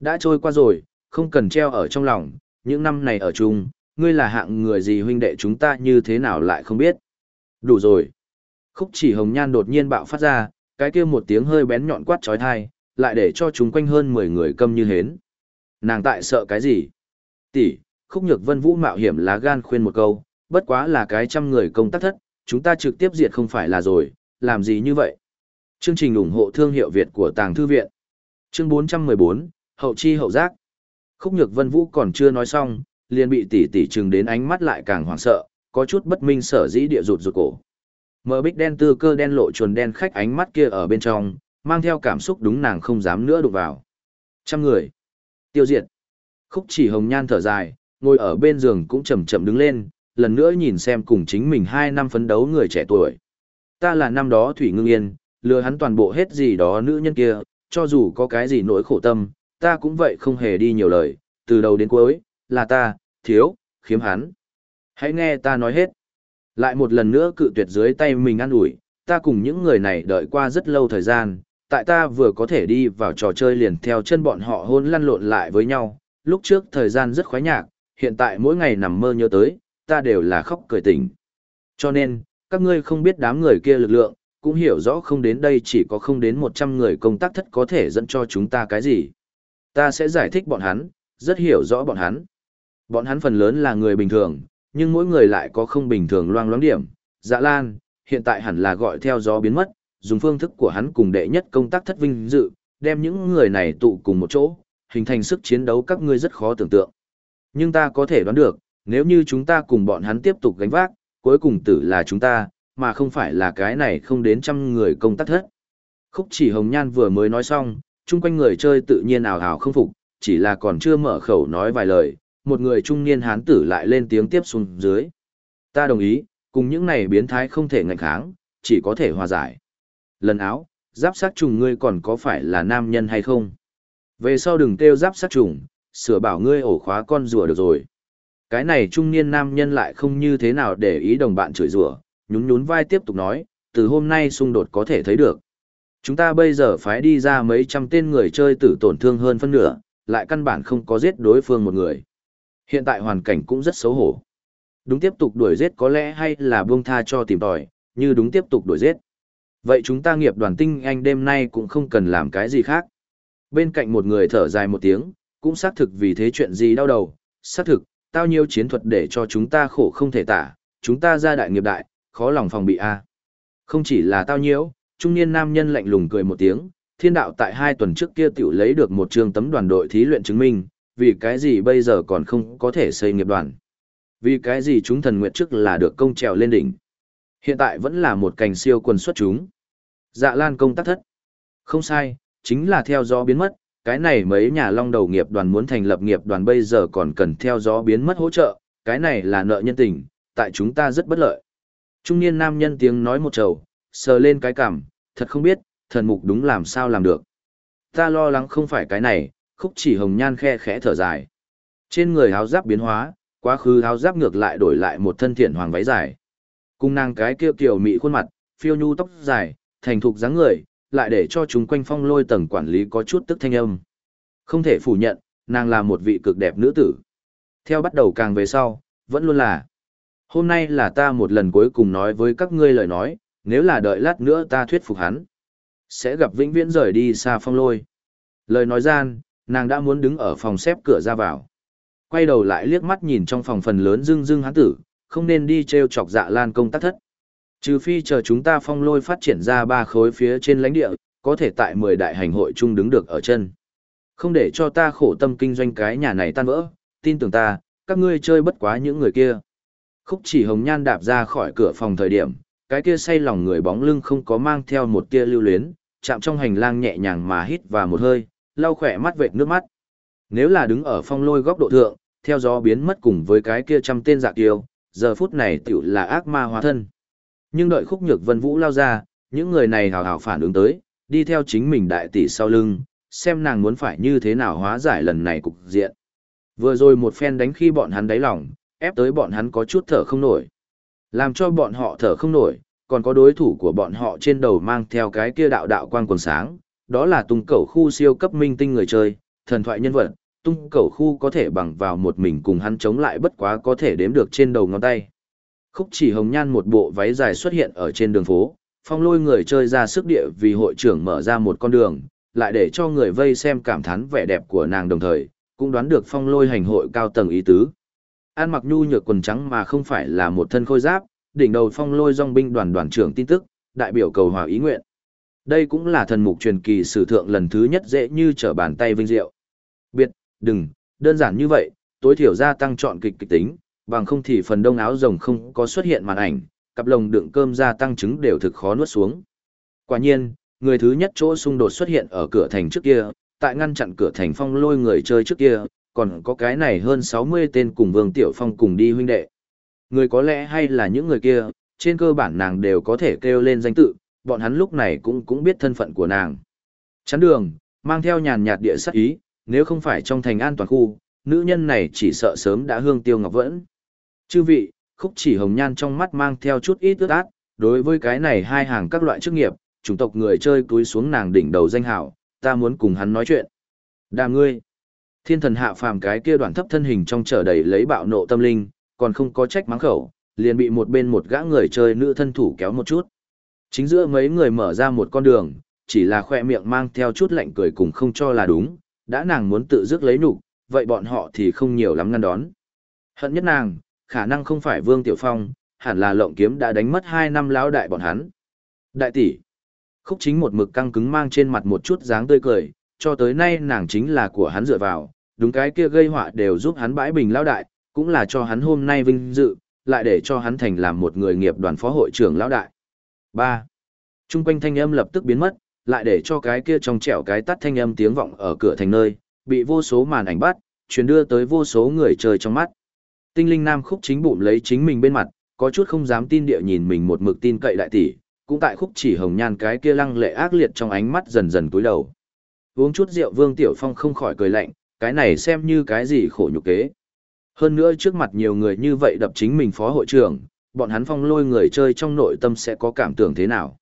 Đã trôi qua rồi, không cần treo ở trong lòng, những năm này ở chung, ngươi là hạng người gì huynh đệ chúng ta như thế nào lại không biết. Đủ rồi. Khúc chỉ hồng nhan đột nhiên bạo phát ra, cái kia một tiếng hơi bén nhọn quát trói thai, lại để cho chúng quanh hơn 10 người câm như hến. Nàng tại sợ cái gì? Tỷ, khúc nhược vân vũ mạo hiểm lá gan khuyên một câu, bất quá là cái trăm người công tác thất, chúng ta trực tiếp diệt không phải là rồi, làm gì như vậy? Chương trình ủng hộ thương hiệu Việt của Tàng Thư Viện. Chương 414, Hậu chi hậu giác. Khúc nhược vân vũ còn chưa nói xong, liền bị tỷ tỷ trừng đến ánh mắt lại càng hoảng sợ, có chút bất minh sở dĩ địa rụt rụt cổ. Mở bích đen tư cơ đen lộ chuồn đen khách ánh mắt kia ở bên trong, mang theo cảm xúc đúng nàng không dám nữa đụng vào. Trăm người. Tiêu diệt. Khúc chỉ hồng nhan thở dài, ngồi ở bên giường cũng chậm chậm đứng lên, lần nữa nhìn xem cùng chính mình hai năm phấn đấu người trẻ tuổi. Ta là năm đó Thủy Ngưng Yên, lừa hắn toàn bộ hết gì đó nữ nhân kia, cho dù có cái gì nỗi khổ tâm, ta cũng vậy không hề đi nhiều lời, từ đầu đến cuối, là ta, thiếu, khiếm hắn. Hãy nghe ta nói hết. Lại một lần nữa cự tuyệt dưới tay mình ăn ủi, ta cùng những người này đợi qua rất lâu thời gian, tại ta vừa có thể đi vào trò chơi liền theo chân bọn họ hôn lăn lộn lại với nhau, lúc trước thời gian rất khoái nhạc, hiện tại mỗi ngày nằm mơ nhớ tới, ta đều là khóc cười tỉnh. Cho nên, các ngươi không biết đám người kia lực lượng, cũng hiểu rõ không đến đây chỉ có không đến 100 người công tác thất có thể dẫn cho chúng ta cái gì. Ta sẽ giải thích bọn hắn, rất hiểu rõ bọn hắn. Bọn hắn phần lớn là người bình thường, nhưng mỗi người lại có không bình thường loang loáng điểm. Dạ Lan, hiện tại hẳn là gọi theo gió biến mất, dùng phương thức của hắn cùng đệ nhất công tác thất vinh dự, đem những người này tụ cùng một chỗ, hình thành sức chiến đấu các ngươi rất khó tưởng tượng. Nhưng ta có thể đoán được, nếu như chúng ta cùng bọn hắn tiếp tục gánh vác, cuối cùng tử là chúng ta, mà không phải là cái này không đến trăm người công tác thất. Khúc chỉ hồng nhan vừa mới nói xong, chung quanh người chơi tự nhiên ảo ảo không phục, chỉ là còn chưa mở khẩu nói vài lời, một người trung niên hán tử lại lên tiếng tiếp xuống dưới. Ta đồng ý, cùng những này biến thái không thể ngạnh kháng, chỉ có thể hòa giải. Lần áo, giáp sát trùng ngươi còn có phải là nam nhân hay không? Về sau đừng kêu giáp sát trùng, sửa bảo ngươi ổ khóa con rùa được rồi. Cái này trung niên nam nhân lại không như thế nào để ý đồng bạn chửi rủa, nhún nhún vai tiếp tục nói, từ hôm nay xung đột có thể thấy được. Chúng ta bây giờ phái đi ra mấy trăm tên người chơi tử tổn thương hơn phân nửa, lại căn bản không có giết đối phương một người. Hiện tại hoàn cảnh cũng rất xấu hổ. Đúng tiếp tục đuổi giết có lẽ hay là buông tha cho tìm tòi, như đúng tiếp tục đuổi giết. Vậy chúng ta nghiệp đoàn tinh anh đêm nay cũng không cần làm cái gì khác. Bên cạnh một người thở dài một tiếng, cũng xác thực vì thế chuyện gì đau đầu, xác thực, tao nhiêu chiến thuật để cho chúng ta khổ không thể tả, chúng ta ra đại nghiệp đại, khó lòng phòng bị a. Không chỉ là tao nhiêu, trung niên nam nhân lạnh lùng cười một tiếng, thiên đạo tại hai tuần trước kia tiểu lấy được một trường tấm đoàn đội thí luyện chứng minh, vì cái gì bây giờ còn không có thể xây nghiệp đoàn. Vì cái gì chúng thần nguyện trước là được công trèo lên đỉnh. Hiện tại vẫn là một cành siêu quần xuất chúng. Dạ lan công tác thất. Không sai, chính là theo gió biến mất, cái này mấy nhà long đầu nghiệp đoàn muốn thành lập nghiệp đoàn bây giờ còn cần theo gió biến mất hỗ trợ, cái này là nợ nhân tình, tại chúng ta rất bất lợi. Trung niên nam nhân tiếng nói một trầu, sờ lên cái cảm, thật không biết, thần mục đúng làm sao làm được. Ta lo lắng không phải cái này, khúc chỉ hồng nhan khe khẽ thở dài. Trên người háo giáp biến hóa, quá khứ háo giáp ngược lại đổi lại một thân thiện hoàng váy dài. Cung nàng cái kia kiều mị khuôn mặt, phiêu nhu tóc dài, thành thục dáng người, lại để cho chúng quanh phong lôi tầng quản lý có chút tức thanh âm. Không thể phủ nhận, nàng là một vị cực đẹp nữ tử. Theo bắt đầu càng về sau, vẫn luôn là. Hôm nay là ta một lần cuối cùng nói với các ngươi lời nói, nếu là đợi lát nữa ta thuyết phục hắn. Sẽ gặp vĩnh viễn rời đi xa phong lôi. Lời nói gian, nàng đã muốn đứng ở phòng xếp cửa ra vào. Quay đầu lại liếc mắt nhìn trong phòng phần lớn dưng dưng hắn tử, không nên đi treo chọc dạ lan công tác thất. Trừ phi chờ chúng ta phong lôi phát triển ra ba khối phía trên lãnh địa, có thể tại 10 đại hành hội chung đứng được ở chân. Không để cho ta khổ tâm kinh doanh cái nhà này tan vỡ, tin tưởng ta, các ngươi chơi bất quá những người kia. Khúc chỉ hồng nhan đạp ra khỏi cửa phòng thời điểm, cái kia say lòng người bóng lưng không có mang theo một tia lưu luyến, chạm trong hành lang nhẹ nhàng mà hít vào một hơi, lau khỏe mắt vệt nước mắt. Nếu là đứng ở phong lôi góc độ thượng, theo gió biến mất cùng với cái kia trăm tên dạ kiêu, giờ phút này tiểu là ác ma hóa thân. Nhưng đợi khúc nhược vân vũ lao ra, những người này hào hào phản ứng tới, đi theo chính mình đại tỷ sau lưng, xem nàng muốn phải như thế nào hóa giải lần này cục diện. Vừa rồi một phen đánh khi bọn hắn đáy lòng, ép tới bọn hắn có chút thở không nổi. Làm cho bọn họ thở không nổi, còn có đối thủ của bọn họ trên đầu mang theo cái kia đạo đạo quang quần sáng, đó là tung cầu khu siêu cấp minh tinh người chơi, thần thoại nhân vật, tung cầu khu có thể bằng vào một mình cùng hắn chống lại bất quá có thể đếm được trên đầu ngón tay. Khúc chỉ hồng nhan một bộ váy dài xuất hiện ở trên đường phố, phong lôi người chơi ra sức địa vì hội trưởng mở ra một con đường, lại để cho người vây xem cảm thán vẻ đẹp của nàng đồng thời, cũng đoán được phong lôi hành hội cao tầng ý tứ. An mặc nhu nhược quần trắng mà không phải là một thân khôi giáp, đỉnh đầu phong lôi dòng binh đoàn đoàn trưởng tin tức, đại biểu cầu hòa ý nguyện. Đây cũng là thần mục truyền kỳ sử thượng lần thứ nhất dễ như trở bàn tay vinh diệu. Biệt, đừng, đơn giản như vậy, tối thiểu gia tăng chọn kịch kịch tính, bằng không thì phần đông áo rồng không có xuất hiện màn ảnh, cặp lồng đựng cơm gia tăng trứng đều thực khó nuốt xuống. Quả nhiên, người thứ nhất chỗ xung đột xuất hiện ở cửa thành trước kia, tại ngăn chặn cửa thành phong lôi người chơi trước kia, còn có cái này hơn 60 tên cùng Vương Tiểu Phong cùng đi huynh đệ. Người có lẽ hay là những người kia, trên cơ bản nàng đều có thể kêu lên danh tự, bọn hắn lúc này cũng cũng biết thân phận của nàng. Chắn đường, mang theo nhàn nhạt địa sắc ý, nếu không phải trong thành an toàn khu, nữ nhân này chỉ sợ sớm đã hương tiêu ngọc vẫn. Chư vị, khúc chỉ hồng nhan trong mắt mang theo chút ít ướt át, đối với cái này hai hàng các loại chức nghiệp, chủng tộc người chơi túi xuống nàng đỉnh đầu danh hảo, ta muốn cùng hắn nói chuyện. Đà ngươi, thiên thần hạ phàm cái kia đoạn thấp thân hình trong trở đầy lấy bạo nộ tâm linh, còn không có trách mắng khẩu, liền bị một bên một gã người chơi nữ thân thủ kéo một chút. Chính giữa mấy người mở ra một con đường, chỉ là khoe miệng mang theo chút lạnh cười cùng không cho là đúng, đã nàng muốn tự dứt lấy nụ, vậy bọn họ thì không nhiều lắm ngăn đón. Hận nhất nàng, khả năng không phải Vương Tiểu Phong, hẳn là lộng kiếm đã đánh mất 2 năm lão đại bọn hắn. Đại tỷ, khúc chính một mực căng cứng mang trên mặt một chút dáng tươi cười, cho tới nay nàng chính là của hắn dựa vào, đúng cái kia gây họa đều giúp hắn bãi bình lão đại, cũng là cho hắn hôm nay vinh dự, lại để cho hắn thành làm một người nghiệp đoàn phó hội trưởng lão đại. 3. Trung quanh thanh âm lập tức biến mất, lại để cho cái kia trong trẻo cái tắt thanh âm tiếng vọng ở cửa thành nơi, bị vô số màn ảnh bắt, truyền đưa tới vô số người chơi trong mắt. Tinh linh nam khúc chính bụng lấy chính mình bên mặt, có chút không dám tin địa nhìn mình một mực tin cậy đại tỷ, cũng tại khúc chỉ hồng nhan cái kia lăng lệ ác liệt trong ánh mắt dần dần cúi đầu. Uống chút rượu Vương Tiểu Phong không khỏi cười lạnh, cái này xem như cái gì khổ nhục kế. Hơn nữa trước mặt nhiều người như vậy đập chính mình phó hội trưởng, bọn hắn phong lôi người chơi trong nội tâm sẽ có cảm tưởng thế nào.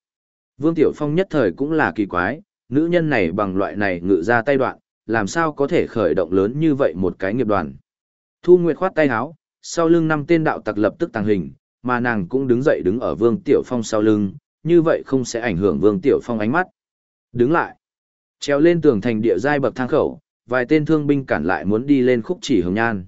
Vương Tiểu Phong nhất thời cũng là kỳ quái, nữ nhân này bằng loại này ngự ra tay đoạn, làm sao có thể khởi động lớn như vậy một cái nghiệp đoàn. Thu Nguyệt khoát tay áo, sau lưng năm tên đạo tặc lập tức tàng hình, mà nàng cũng đứng dậy đứng ở Vương Tiểu Phong sau lưng, như vậy không sẽ ảnh hưởng Vương Tiểu Phong ánh mắt. Đứng lại, treo lên tường thành địa giai bậc thang khẩu, vài tên thương binh cản lại muốn đi lên khúc chỉ hồng nhan.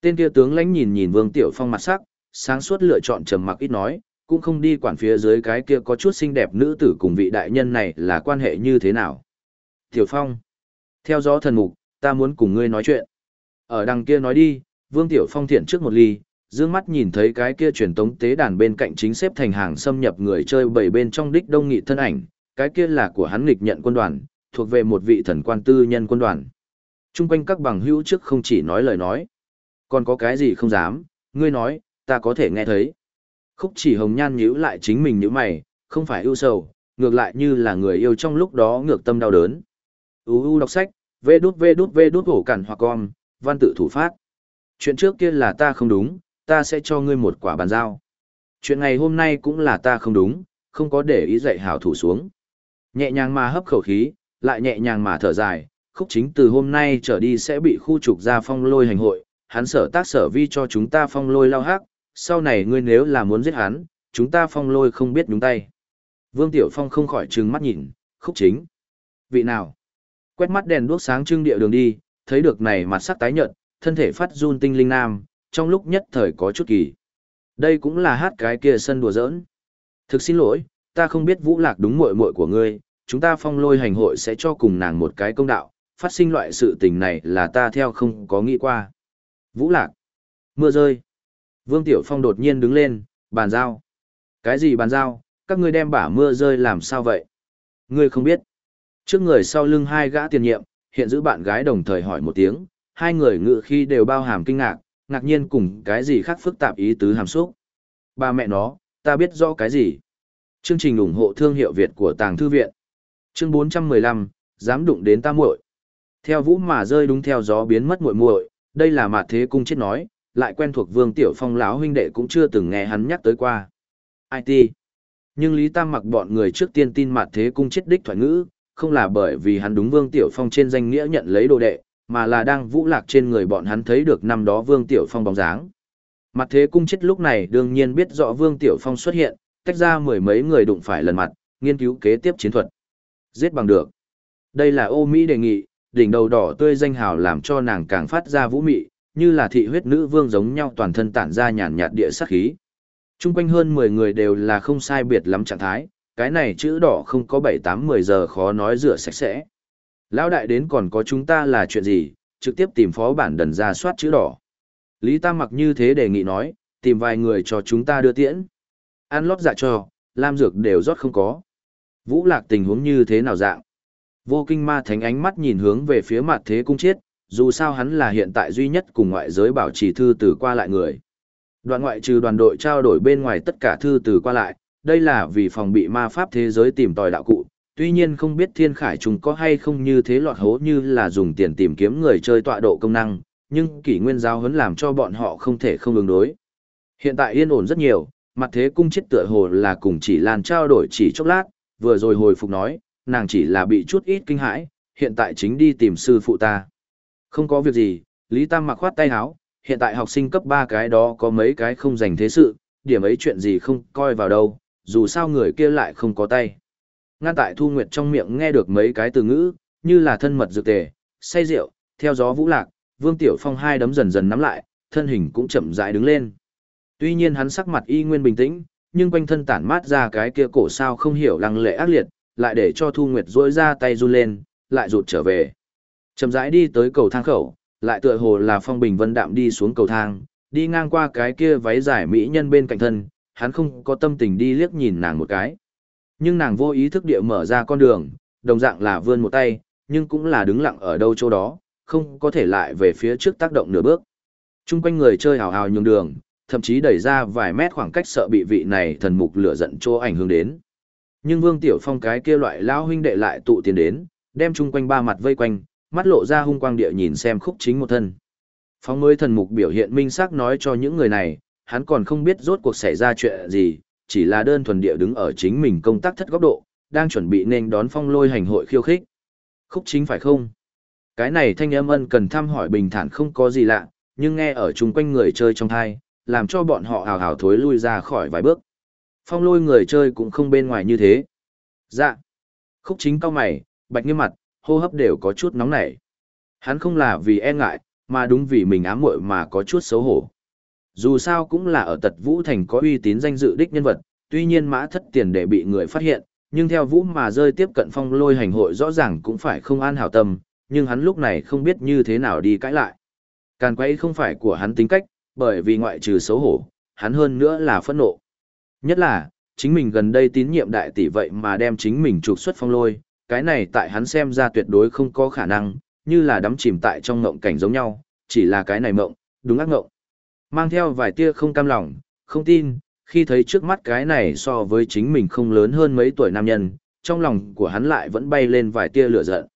Tên kia tướng lãnh nhìn nhìn Vương Tiểu Phong mặt sắc, sáng suốt lựa chọn trầm mặc ít nói, cũng không đi quản phía dưới cái kia có chút xinh đẹp nữ tử cùng vị đại nhân này là quan hệ như thế nào. Tiểu Phong, theo gió thần mục, ta muốn cùng ngươi nói chuyện. Ở đằng kia nói đi, Vương Tiểu Phong thiện trước một ly, dương mắt nhìn thấy cái kia truyền tống tế đàn bên cạnh chính xếp thành hàng xâm nhập người chơi bảy bên trong đích đông nghị thân ảnh, cái kia là của hắn nghịch nhận quân đoàn, thuộc về một vị thần quan tư nhân quân đoàn. Trung quanh các bằng hữu trước không chỉ nói lời nói, còn có cái gì không dám, ngươi nói, ta có thể nghe thấy. Khúc chỉ hồng nhan nhíu lại chính mình như mày, không phải ưu sầu, ngược lại như là người yêu trong lúc đó ngược tâm đau đớn. UU đọc sách, vê đút vê đút vê đút hổ cản hoặc con, văn tự thủ phát. Chuyện trước kia là ta không đúng, ta sẽ cho ngươi một quả bàn giao. Chuyện ngày hôm nay cũng là ta không đúng, không có để ý dạy hảo thủ xuống. Nhẹ nhàng mà hấp khẩu khí, lại nhẹ nhàng mà thở dài, khúc chính từ hôm nay trở đi sẽ bị khu trục ra phong lôi hành hội, hắn sở tác sở vi cho chúng ta phong lôi lao hắc, sau này ngươi nếu là muốn giết hắn, chúng ta phong lôi không biết nhúng tay. Vương Tiểu Phong không khỏi trừng mắt nhìn, khúc chính. Vị nào? Quét mắt đèn đuốc sáng trưng địa đường đi, thấy được này mặt sắc tái nhợt, thân thể phát run tinh linh nam, trong lúc nhất thời có chút kỳ. Đây cũng là hát cái kia sân đùa giỡn. Thực xin lỗi, ta không biết vũ lạc đúng muội muội của ngươi, chúng ta phong lôi hành hội sẽ cho cùng nàng một cái công đạo, phát sinh loại sự tình này là ta theo không có nghĩ qua. Vũ lạc. Mưa rơi. Vương Tiểu Phong đột nhiên đứng lên, bàn giao. Cái gì bàn giao, các ngươi đem bả mưa rơi làm sao vậy? Ngươi không biết. Trước người sau lưng hai gã tiền nhiệm, hiện giữ bạn gái đồng thời hỏi một tiếng, hai người ngự khi đều bao hàm kinh ngạc, ngạc nhiên cùng cái gì khác phức tạp ý tứ hàm xúc. Ba mẹ nó, ta biết rõ cái gì. Chương trình ủng hộ thương hiệu Việt của Tàng Thư Viện. Chương 415, dám đụng đến ta muội. Theo vũ mà rơi đúng theo gió biến mất muội muội, đây là mạt thế cung chết nói, lại quen thuộc Vương Tiểu Phong lão huynh đệ cũng chưa từng nghe hắn nhắc tới qua. IT. Nhưng Lý Tam mặc bọn người trước tiên tin mặt thế cung chết đích thoại ngữ, không là bởi vì hắn đúng Vương Tiểu Phong trên danh nghĩa nhận lấy đồ đệ, mà là đang vũ lạc trên người bọn hắn thấy được năm đó Vương Tiểu Phong bóng dáng. Mặt thế cung chết lúc này đương nhiên biết rõ Vương Tiểu Phong xuất hiện, tách ra mười mấy người đụng phải lần mặt, nghiên cứu kế tiếp chiến thuật. Giết bằng được. Đây là ô Mỹ đề nghị, đỉnh đầu đỏ tươi danh hào làm cho nàng càng phát ra vũ mị, như là thị huyết nữ vương giống nhau toàn thân tản ra nhàn nhạt địa sát khí. Trung quanh hơn 10 người đều là không sai biệt lắm trạng thái, cái này chữ đỏ không có 7-8-10 giờ khó nói rửa sạch sẽ. Lão đại đến còn có chúng ta là chuyện gì, trực tiếp tìm phó bản đần ra soát chữ đỏ. Lý Tam mặc như thế đề nghị nói, tìm vài người cho chúng ta đưa tiễn. Ăn lót dạ cho, lam dược đều rót không có. Vũ lạc tình huống như thế nào dạng? Vô kinh ma thánh ánh mắt nhìn hướng về phía mặt thế cung chết dù sao hắn là hiện tại duy nhất cùng ngoại giới bảo trì thư từ qua lại người. Đoạn ngoại trừ đoàn đội trao đổi bên ngoài tất cả thư từ qua lại, đây là vì phòng bị ma pháp thế giới tìm tòi đạo cụ, tuy nhiên không biết thiên khải chúng có hay không như thế lọt hố như là dùng tiền tìm kiếm người chơi tọa độ công năng, nhưng kỷ nguyên giáo huấn làm cho bọn họ không thể không ứng đối. Hiện tại yên ổn rất nhiều, mặt thế cung chết tựa hồ là cùng chỉ lan trao đổi chỉ chốc lát, vừa rồi hồi phục nói, nàng chỉ là bị chút ít kinh hãi, hiện tại chính đi tìm sư phụ ta. Không có việc gì, Lý Tam mặc khoát tay áo, hiện tại học sinh cấp 3 cái đó có mấy cái không dành thế sự, điểm ấy chuyện gì không coi vào đâu, dù sao người kia lại không có tay. Ngan tại Thu Nguyệt trong miệng nghe được mấy cái từ ngữ, như là thân mật dược tề, say rượu, theo gió vũ lạc, Vương Tiểu Phong hai đấm dần dần nắm lại, thân hình cũng chậm rãi đứng lên. Tuy nhiên hắn sắc mặt y nguyên bình tĩnh, nhưng quanh thân tản mát ra cái kia cổ sao không hiểu lăng lệ ác liệt, lại để cho Thu Nguyệt rỗi ra tay run lên, lại rụt trở về. Chậm rãi đi tới cầu thang khẩu, lại tựa hồ là phong bình vân đạm đi xuống cầu thang, đi ngang qua cái kia váy dài mỹ nhân bên cạnh thân, hắn không có tâm tình đi liếc nhìn nàng một cái. Nhưng nàng vô ý thức địa mở ra con đường, đồng dạng là vươn một tay, nhưng cũng là đứng lặng ở đâu chỗ đó, không có thể lại về phía trước tác động nửa bước. Trung quanh người chơi hào hào nhường đường, thậm chí đẩy ra vài mét khoảng cách sợ bị vị này thần mục lửa giận chỗ ảnh hưởng đến. Nhưng Vương Tiểu Phong cái kia loại lao huynh đệ lại tụ tiền đến, đem chung quanh ba mặt vây quanh, mắt lộ ra hung quang địa nhìn xem khúc chính một thân. Phong mới thần mục biểu hiện minh xác nói cho những người này, hắn còn không biết rốt cuộc xảy ra chuyện gì, chỉ là đơn thuần địa đứng ở chính mình công tác thất góc độ, đang chuẩn bị nên đón phong lôi hành hội khiêu khích. Khúc chính phải không? Cái này thanh âm ân cần thăm hỏi bình thản không có gì lạ, nhưng nghe ở chung quanh người chơi trong thai, làm cho bọn họ hào hào thối lui ra khỏi vài bước. Phong lôi người chơi cũng không bên ngoài như thế. Dạ. Khúc chính cao mày, bạch nghiêm mặt, hô hấp đều có chút nóng nảy. Hắn không là vì e ngại, mà đúng vì mình ám muội mà có chút xấu hổ. Dù sao cũng là ở tật Vũ Thành có uy tín danh dự đích nhân vật, tuy nhiên mã thất tiền để bị người phát hiện, nhưng theo Vũ mà rơi tiếp cận phong lôi hành hội rõ ràng cũng phải không an hảo tâm, nhưng hắn lúc này không biết như thế nào đi cãi lại. Càn quay không phải của hắn tính cách, bởi vì ngoại trừ xấu hổ, hắn hơn nữa là phẫn nộ. Nhất là, chính mình gần đây tín nhiệm đại tỷ vậy mà đem chính mình trục xuất phong lôi, cái này tại hắn xem ra tuyệt đối không có khả năng, như là đắm chìm tại trong ngộng cảnh giống nhau, chỉ là cái này mộng, đúng ác ngộng. Mang theo vài tia không cam lòng, không tin, khi thấy trước mắt cái này so với chính mình không lớn hơn mấy tuổi nam nhân, trong lòng của hắn lại vẫn bay lên vài tia lửa giận.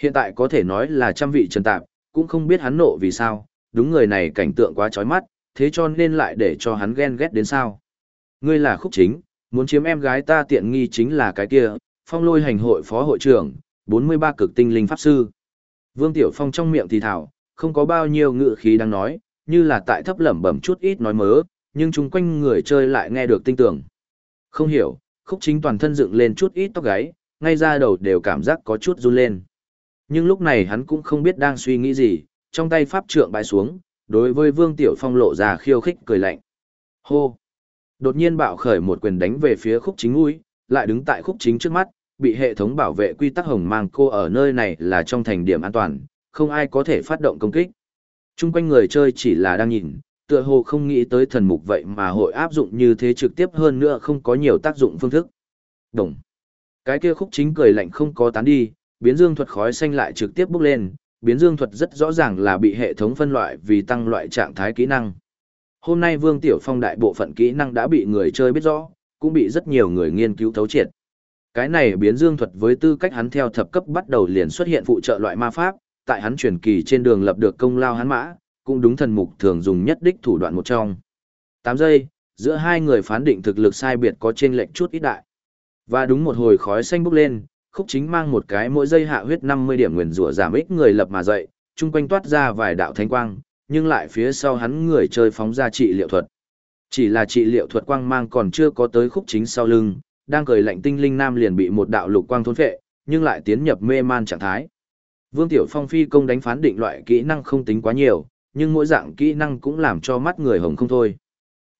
Hiện tại có thể nói là trăm vị trần tạp, cũng không biết hắn nộ vì sao, đúng người này cảnh tượng quá chói mắt, thế cho nên lại để cho hắn ghen ghét đến sao. Ngươi là khúc chính, muốn chiếm em gái ta tiện nghi chính là cái kia, phong lôi hành hội phó hội trưởng, 43 cực tinh linh pháp sư. Vương Tiểu Phong trong miệng thì thảo, không có bao nhiêu ngựa khí đang nói, như là tại thấp lẩm bẩm chút ít nói mớ, nhưng chung quanh người chơi lại nghe được tinh tưởng. Không hiểu, khúc chính toàn thân dựng lên chút ít tóc gáy, ngay ra đầu đều cảm giác có chút run lên. Nhưng lúc này hắn cũng không biết đang suy nghĩ gì, trong tay pháp trượng bãi xuống, đối với Vương Tiểu Phong lộ ra khiêu khích cười lạnh. Hô! Đột nhiên bạo khởi một quyền đánh về phía khúc chính mũi, lại đứng tại khúc chính trước mắt, bị hệ thống bảo vệ quy tắc hồng mang cô ở nơi này là trong thành điểm an toàn, không ai có thể phát động công kích. Trung quanh người chơi chỉ là đang nhìn, tựa hồ không nghĩ tới thần mục vậy mà hội áp dụng như thế trực tiếp hơn nữa không có nhiều tác dụng phương thức. Đồng. Cái kia khúc chính cười lạnh không có tán đi, biến dương thuật khói xanh lại trực tiếp bốc lên, biến dương thuật rất rõ ràng là bị hệ thống phân loại vì tăng loại trạng thái kỹ năng. Hôm nay Vương Tiểu Phong đại bộ phận kỹ năng đã bị người chơi biết rõ, cũng bị rất nhiều người nghiên cứu thấu triệt. Cái này biến dương thuật với tư cách hắn theo thập cấp bắt đầu liền xuất hiện phụ trợ loại ma pháp, tại hắn truyền kỳ trên đường lập được công lao hắn mã, cũng đúng thần mục thường dùng nhất đích thủ đoạn một trong. 8 giây, giữa hai người phán định thực lực sai biệt có trên lệnh chút ít đại. Và đúng một hồi khói xanh bốc lên, khúc chính mang một cái mỗi giây hạ huyết 50 điểm nguyền rủa giảm ích người lập mà dậy, chung quanh toát ra vài đạo thánh quang, nhưng lại phía sau hắn người chơi phóng ra trị liệu thuật. Chỉ là trị liệu thuật quang mang còn chưa có tới khúc chính sau lưng, đang cười lạnh tinh linh nam liền bị một đạo lục quang thôn phệ, nhưng lại tiến nhập mê man trạng thái. Vương Tiểu Phong phi công đánh phán định loại kỹ năng không tính quá nhiều, nhưng mỗi dạng kỹ năng cũng làm cho mắt người hồng không thôi.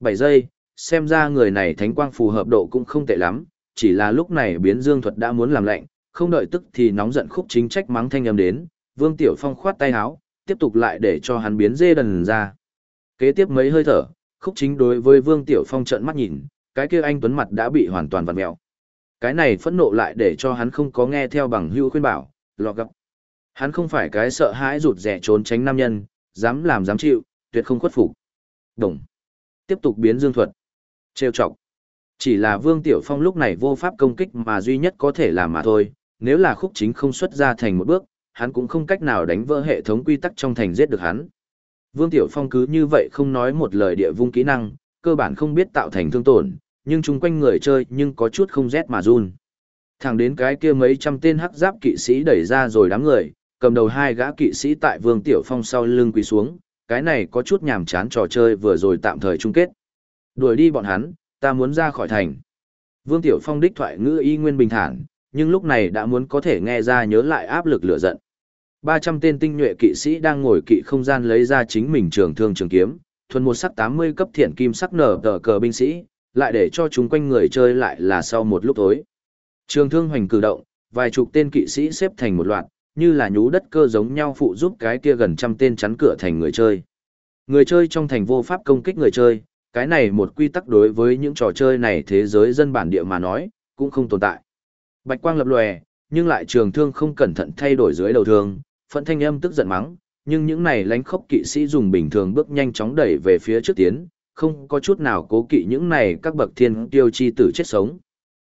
7 giây, xem ra người này thánh quang phù hợp độ cũng không tệ lắm, chỉ là lúc này biến dương thuật đã muốn làm lạnh, không đợi tức thì nóng giận khúc chính trách mắng thanh âm đến, Vương Tiểu Phong khoát tay áo, tiếp tục lại để cho hắn biến dê đần ra. Kế tiếp mấy hơi thở, khúc chính đối với Vương Tiểu Phong trợn mắt nhìn, cái kia anh tuấn mặt đã bị hoàn toàn vặn mèo. Cái này phẫn nộ lại để cho hắn không có nghe theo bằng hữu khuyên bảo, lọ gặp. Hắn không phải cái sợ hãi rụt rẻ trốn tránh nam nhân, dám làm dám chịu, tuyệt không khuất phục. Đồng. Tiếp tục biến dương thuật. Trêu chọc. Chỉ là Vương Tiểu Phong lúc này vô pháp công kích mà duy nhất có thể làm mà thôi, nếu là khúc chính không xuất ra thành một bước, hắn cũng không cách nào đánh vỡ hệ thống quy tắc trong thành giết được hắn. Vương Tiểu Phong cứ như vậy không nói một lời địa vung kỹ năng, cơ bản không biết tạo thành thương tổn, nhưng chung quanh người chơi nhưng có chút không rét mà run. Thẳng đến cái kia mấy trăm tên hắc giáp kỵ sĩ đẩy ra rồi đám người, cầm đầu hai gã kỵ sĩ tại Vương Tiểu Phong sau lưng quỳ xuống, cái này có chút nhàm chán trò chơi vừa rồi tạm thời chung kết. Đuổi đi bọn hắn, ta muốn ra khỏi thành. Vương Tiểu Phong đích thoại ngữ y nguyên bình thản, nhưng lúc này đã muốn có thể nghe ra nhớ lại áp lực lửa giận. 300 tên tinh nhuệ kỵ sĩ đang ngồi kỵ không gian lấy ra chính mình trường thương trường kiếm, thuần một sắc 80 cấp thiện kim sắc nở tờ cờ binh sĩ, lại để cho chúng quanh người chơi lại là sau một lúc tối. Trường thương hoành cử động, vài chục tên kỵ sĩ xếp thành một loạt, như là nhú đất cơ giống nhau phụ giúp cái kia gần trăm tên chắn cửa thành người chơi. Người chơi trong thành vô pháp công kích người chơi, cái này một quy tắc đối với những trò chơi này thế giới dân bản địa mà nói, cũng không tồn tại. Bạch quang lập lòe, nhưng lại trường thương không cẩn thận thay đổi dưới đầu thương, phận thanh âm tức giận mắng, nhưng những này lánh khốc kỵ sĩ dùng bình thường bước nhanh chóng đẩy về phía trước tiến, không có chút nào cố kỵ những này các bậc thiên tiêu chi tử chết sống.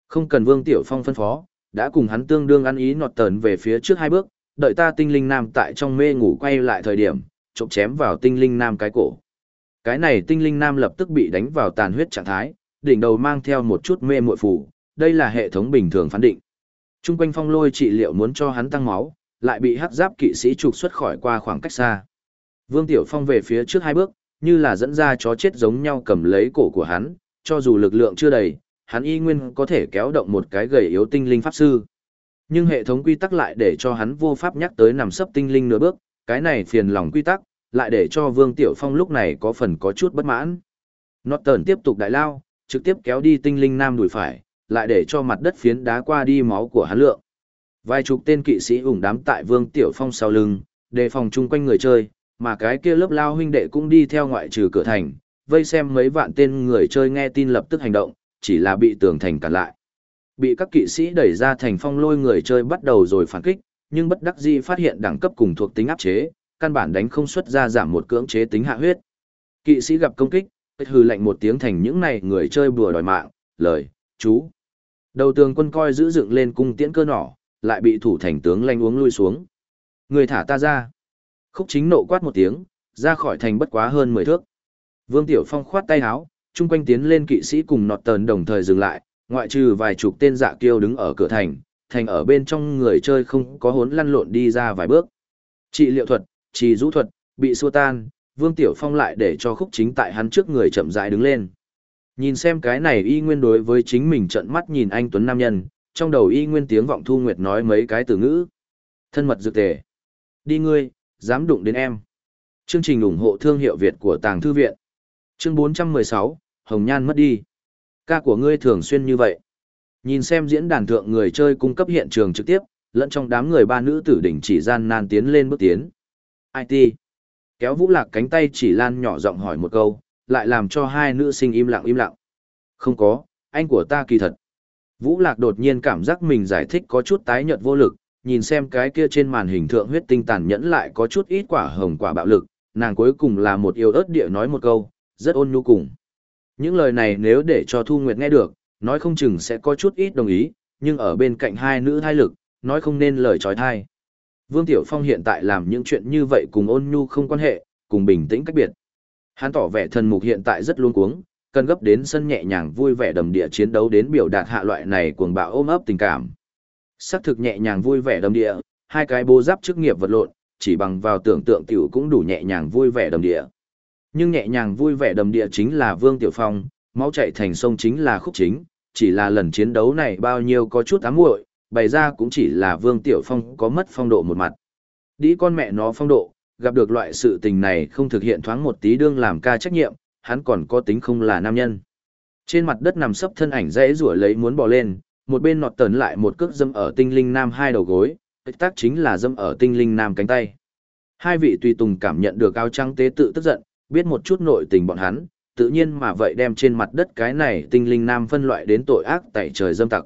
Không cần Vương Tiểu Phong phân phó, đã cùng hắn tương đương ăn ý nọt tờn về phía trước hai bước, đợi ta tinh linh nam tại trong mê ngủ quay lại thời điểm, chộp chém vào tinh linh nam cái cổ. Cái này tinh linh nam lập tức bị đánh vào tàn huyết trạng thái, đỉnh đầu mang theo một chút mê muội phủ, đây là hệ thống bình thường phán định. Trung quanh phong lôi trị liệu muốn cho hắn tăng máu, lại bị hắc giáp kỵ sĩ trục xuất khỏi qua khoảng cách xa. Vương Tiểu Phong về phía trước hai bước, như là dẫn ra chó chết giống nhau cầm lấy cổ của hắn, cho dù lực lượng chưa đầy, hắn y nguyên có thể kéo động một cái gầy yếu tinh linh pháp sư. Nhưng hệ thống quy tắc lại để cho hắn vô pháp nhắc tới nằm sấp tinh linh nửa bước, cái này phiền lòng quy tắc, lại để cho Vương Tiểu Phong lúc này có phần có chút bất mãn. Norton tiếp tục đại lao, trực tiếp kéo đi tinh linh nam đùi phải, lại để cho mặt đất phiến đá qua đi máu của hắn lượng. Vài chục tên kỵ sĩ ủng đám tại Vương Tiểu Phong sau lưng, đề phòng chung quanh người chơi, mà cái kia lớp lao huynh đệ cũng đi theo ngoại trừ cửa thành, vây xem mấy vạn tên người chơi nghe tin lập tức hành động, chỉ là bị tường thành cản lại. Bị các kỵ sĩ đẩy ra thành phong lôi người chơi bắt đầu rồi phản kích, nhưng bất đắc dĩ phát hiện đẳng cấp cùng thuộc tính áp chế, căn bản đánh không xuất ra giảm một cưỡng chế tính hạ huyết. Kỵ sĩ gặp công kích, hừ lạnh một tiếng thành những này người chơi bùa đòi mạng, lời, chú. Đầu tường quân coi giữ dựng lên cung tiễn cơ nỏ, lại bị thủ thành tướng lanh uống lui xuống. Người thả ta ra. Khúc chính nộ quát một tiếng, ra khỏi thành bất quá hơn 10 thước. Vương Tiểu Phong khoát tay áo, chung quanh tiến lên kỵ sĩ cùng nọt tờn đồng thời dừng lại, Ngoại trừ vài chục tên dạ kiêu đứng ở cửa thành, thành ở bên trong người chơi không có hốn lăn lộn đi ra vài bước. Trị liệu thuật, trì rũ thuật, bị xua tan, Vương Tiểu Phong lại để cho khúc chính tại hắn trước người chậm rãi đứng lên. Nhìn xem cái này y nguyên đối với chính mình trận mắt nhìn anh Tuấn Nam Nhân, trong đầu y nguyên tiếng vọng thu nguyệt nói mấy cái từ ngữ. Thân mật dược tề. Đi ngươi, dám đụng đến em. Chương trình ủng hộ thương hiệu Việt của Tàng Thư Viện. Chương 416, Hồng Nhan mất đi. Ca của ngươi thường xuyên như vậy. Nhìn xem diễn đàn thượng người chơi cung cấp hiện trường trực tiếp, lẫn trong đám người ba nữ tử đỉnh chỉ gian nan tiến lên bước tiến. IT. Kéo vũ lạc cánh tay chỉ lan nhỏ giọng hỏi một câu, lại làm cho hai nữ sinh im lặng im lặng. Không có, anh của ta kỳ thật. Vũ lạc đột nhiên cảm giác mình giải thích có chút tái nhợt vô lực, nhìn xem cái kia trên màn hình thượng huyết tinh tàn nhẫn lại có chút ít quả hồng quả bạo lực, nàng cuối cùng là một yêu ớt địa nói một câu, rất ôn nhu cùng. Những lời này nếu để cho Thu Nguyệt nghe được, nói không chừng sẽ có chút ít đồng ý, nhưng ở bên cạnh hai nữ thai lực, nói không nên lời trói thai. Vương Tiểu Phong hiện tại làm những chuyện như vậy cùng ôn nhu không quan hệ, cùng bình tĩnh cách biệt. Hắn tỏ vẻ thần mục hiện tại rất luống cuống, cần gấp đến sân nhẹ nhàng vui vẻ đầm địa chiến đấu đến biểu đạt hạ loại này cuồng bạo ôm ấp tình cảm. Sắc thực nhẹ nhàng vui vẻ đầm địa, hai cái bố giáp chức nghiệp vật lộn, chỉ bằng vào tưởng tượng tiểu cũng đủ nhẹ nhàng vui vẻ đầm địa. Nhưng nhẹ nhàng vui vẻ đầm địa chính là Vương Tiểu Phong, máu chạy thành sông chính là khúc chính, chỉ là lần chiến đấu này bao nhiêu có chút ám muội, bày ra cũng chỉ là Vương Tiểu Phong có mất phong độ một mặt. Đi con mẹ nó phong độ, gặp được loại sự tình này không thực hiện thoáng một tí đương làm ca trách nhiệm, hắn còn có tính không là nam nhân. Trên mặt đất nằm sấp thân ảnh dãy rủa lấy muốn bò lên, một bên nọt tấn lại một cước dâm ở tinh linh nam hai đầu gối, cách tác chính là dâm ở tinh linh nam cánh tay. Hai vị tùy tùng cảm nhận được áo trắng tế tự tức giận, biết một chút nội tình bọn hắn, tự nhiên mà vậy đem trên mặt đất cái này tinh linh nam phân loại đến tội ác tại trời dâm tặc.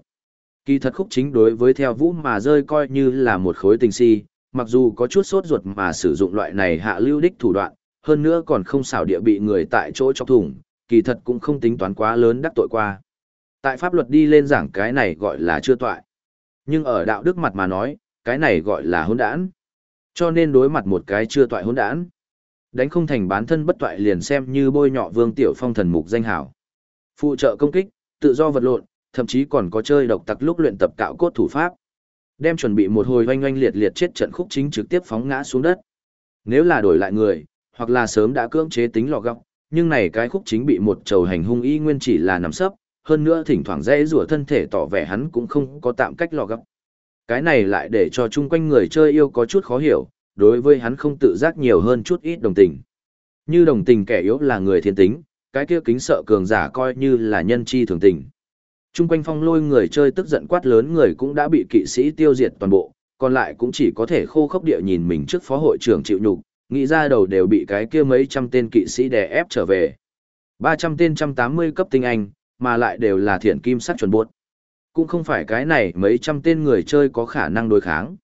Kỳ thật khúc chính đối với theo vũ mà rơi coi như là một khối tình si, mặc dù có chút sốt ruột mà sử dụng loại này hạ lưu đích thủ đoạn, hơn nữa còn không xảo địa bị người tại chỗ chọc thủng, kỳ thật cũng không tính toán quá lớn đắc tội qua. Tại pháp luật đi lên giảng cái này gọi là chưa toại. Nhưng ở đạo đức mặt mà nói, cái này gọi là hỗn đản. Cho nên đối mặt một cái chưa toại hỗn đản, đánh không thành bán thân bất toại liền xem như bôi nhọ Vương Tiểu Phong thần mục danh hảo. Phụ trợ công kích, tự do vật lộn, thậm chí còn có chơi độc tặc lúc luyện tập cạo cốt thủ pháp. Đem chuẩn bị một hồi oanh oanh liệt liệt chết trận khúc chính trực tiếp phóng ngã xuống đất. Nếu là đổi lại người, hoặc là sớm đã cưỡng chế tính lò góc, nhưng này cái khúc chính bị một trầu hành hung y nguyên chỉ là nằm sấp, hơn nữa thỉnh thoảng dễ rủa thân thể tỏ vẻ hắn cũng không có tạm cách lò gấp. Cái này lại để cho chung quanh người chơi yêu có chút khó hiểu, đối với hắn không tự giác nhiều hơn chút ít đồng tình. Như đồng tình kẻ yếu là người thiên tính, cái kia kính sợ cường giả coi như là nhân chi thường tình. Trung quanh phong lôi người chơi tức giận quát lớn người cũng đã bị kỵ sĩ tiêu diệt toàn bộ, còn lại cũng chỉ có thể khô khốc địa nhìn mình trước phó hội trưởng chịu nhục, nghĩ ra đầu đều bị cái kia mấy trăm tên kỵ sĩ đè ép trở về. 300 tên trăm tám mươi cấp tinh anh, mà lại đều là thiện kim sắc chuẩn buốt. Cũng không phải cái này mấy trăm tên người chơi có khả năng đối kháng.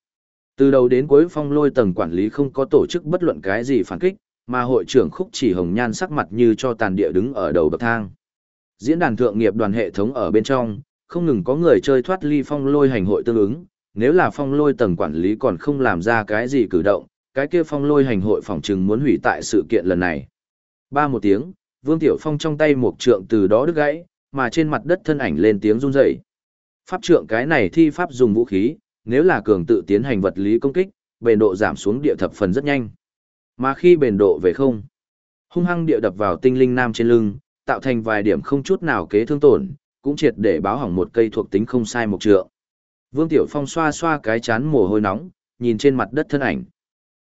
Từ đầu đến cuối phong lôi tầng quản lý không có tổ chức bất luận cái gì phản kích, mà hội trưởng khúc chỉ hồng nhan sắc mặt như cho tàn địa đứng ở đầu bậc thang. Diễn đàn thượng nghiệp đoàn hệ thống ở bên trong, không ngừng có người chơi thoát ly phong lôi hành hội tương ứng, nếu là phong lôi tầng quản lý còn không làm ra cái gì cử động, cái kia phong lôi hành hội phòng trừng muốn hủy tại sự kiện lần này. Ba một tiếng, Vương Tiểu Phong trong tay một trượng từ đó đứt gãy, mà trên mặt đất thân ảnh lên tiếng run rẩy. Pháp trượng cái này thi pháp dùng vũ khí, nếu là cường tự tiến hành vật lý công kích, bền độ giảm xuống địa thập phần rất nhanh. Mà khi bền độ về không, hung hăng địa đập vào tinh linh nam trên lưng, tạo thành vài điểm không chút nào kế thương tổn, cũng triệt để báo hỏng một cây thuộc tính không sai một trượng. Vương Tiểu Phong xoa xoa cái chán mồ hôi nóng, nhìn trên mặt đất thân ảnh.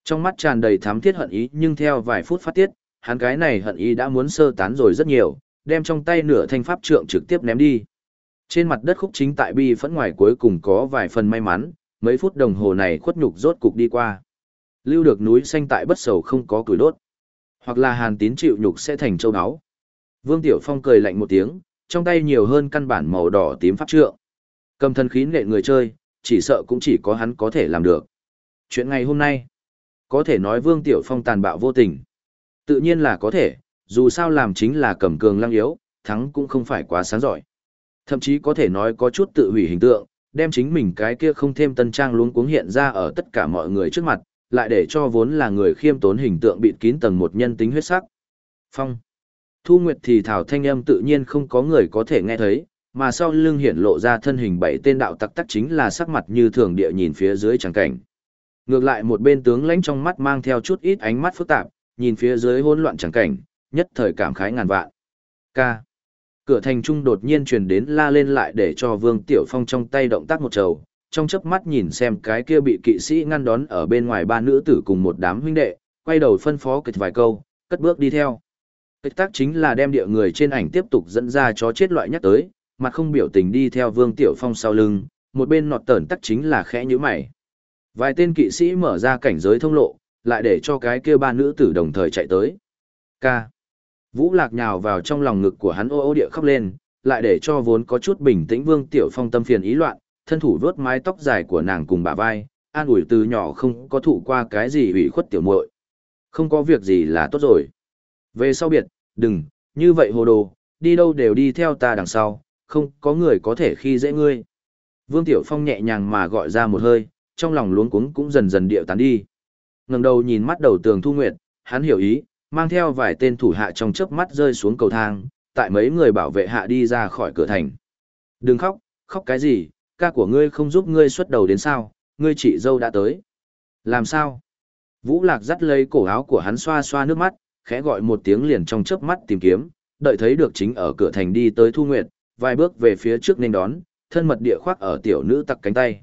Trong mắt tràn đầy thám thiết hận ý nhưng theo vài phút phát tiết, hắn cái này hận ý đã muốn sơ tán rồi rất nhiều, đem trong tay nửa thanh pháp trượng trực tiếp ném đi. Trên mặt đất khúc chính tại bi phẫn ngoài cuối cùng có vài phần may mắn, mấy phút đồng hồ này khuất nhục rốt cục đi qua. Lưu được núi xanh tại bất sầu không có củi đốt. Hoặc là hàn tín chịu nhục sẽ thành châu áo. Vương Tiểu Phong cười lạnh một tiếng, trong tay nhiều hơn căn bản màu đỏ tím pháp trượng. Cầm thân khí nệ người chơi, chỉ sợ cũng chỉ có hắn có thể làm được. Chuyện ngày hôm nay, có thể nói Vương Tiểu Phong tàn bạo vô tình. Tự nhiên là có thể, dù sao làm chính là cầm cường lăng yếu, thắng cũng không phải quá sáng giỏi. Thậm chí có thể nói có chút tự hủy hình tượng, đem chính mình cái kia không thêm tân trang luống cuống hiện ra ở tất cả mọi người trước mặt, lại để cho vốn là người khiêm tốn hình tượng bịt kín tầng một nhân tính huyết sắc. Phong. Thu Nguyệt thì thảo thanh âm tự nhiên không có người có thể nghe thấy, mà sau lưng hiển lộ ra thân hình bảy tên đạo tặc tắc chính là sắc mặt như thường địa nhìn phía dưới tràng cảnh. Ngược lại một bên tướng lãnh trong mắt mang theo chút ít ánh mắt phức tạp, nhìn phía dưới hỗn loạn tràng cảnh, nhất thời cảm khái ngàn vạn. K. Cửa thành trung đột nhiên truyền đến la lên lại để cho Vương Tiểu Phong trong tay động tác một trầu, trong chớp mắt nhìn xem cái kia bị kỵ sĩ ngăn đón ở bên ngoài ba nữ tử cùng một đám huynh đệ, quay đầu phân phó kịch vài câu, cất bước đi theo. Kịch tác chính là đem địa người trên ảnh tiếp tục dẫn ra chó chết loại nhắc tới, mặt không biểu tình đi theo Vương Tiểu Phong sau lưng, một bên nọt tẩn tắc chính là khẽ như mày. Vài tên kỵ sĩ mở ra cảnh giới thông lộ, lại để cho cái kia ba nữ tử đồng thời chạy tới. K. Vũ Lạc nhào vào trong lòng ngực của hắn ô ô địa khóc lên, lại để cho vốn có chút bình tĩnh Vương Tiểu Phong tâm phiền ý loạn, thân thủ vuốt mái tóc dài của nàng cùng bả vai, an ủi từ nhỏ không có thụ qua cái gì ủy khuất tiểu muội. Không có việc gì là tốt rồi. Về sau biệt, đừng, như vậy hồ đồ, đi đâu đều đi theo ta đằng sau, không có người có thể khi dễ ngươi. Vương Tiểu Phong nhẹ nhàng mà gọi ra một hơi, trong lòng luống cuống cũng dần dần điệu tán đi. ngẩng đầu nhìn mắt đầu tường Thu Nguyệt, hắn hiểu ý, mang theo vài tên thủ hạ trong chớp mắt rơi xuống cầu thang, tại mấy người bảo vệ hạ đi ra khỏi cửa thành. Đừng khóc, khóc cái gì, ca của ngươi không giúp ngươi xuất đầu đến sao, ngươi chị dâu đã tới. Làm sao? Vũ Lạc dắt lấy cổ áo của hắn xoa xoa nước mắt, khẽ gọi một tiếng liền trong chớp mắt tìm kiếm, đợi thấy được chính ở cửa thành đi tới Thu Nguyệt, vài bước về phía trước nên đón, thân mật địa khoác ở tiểu nữ tặc cánh tay.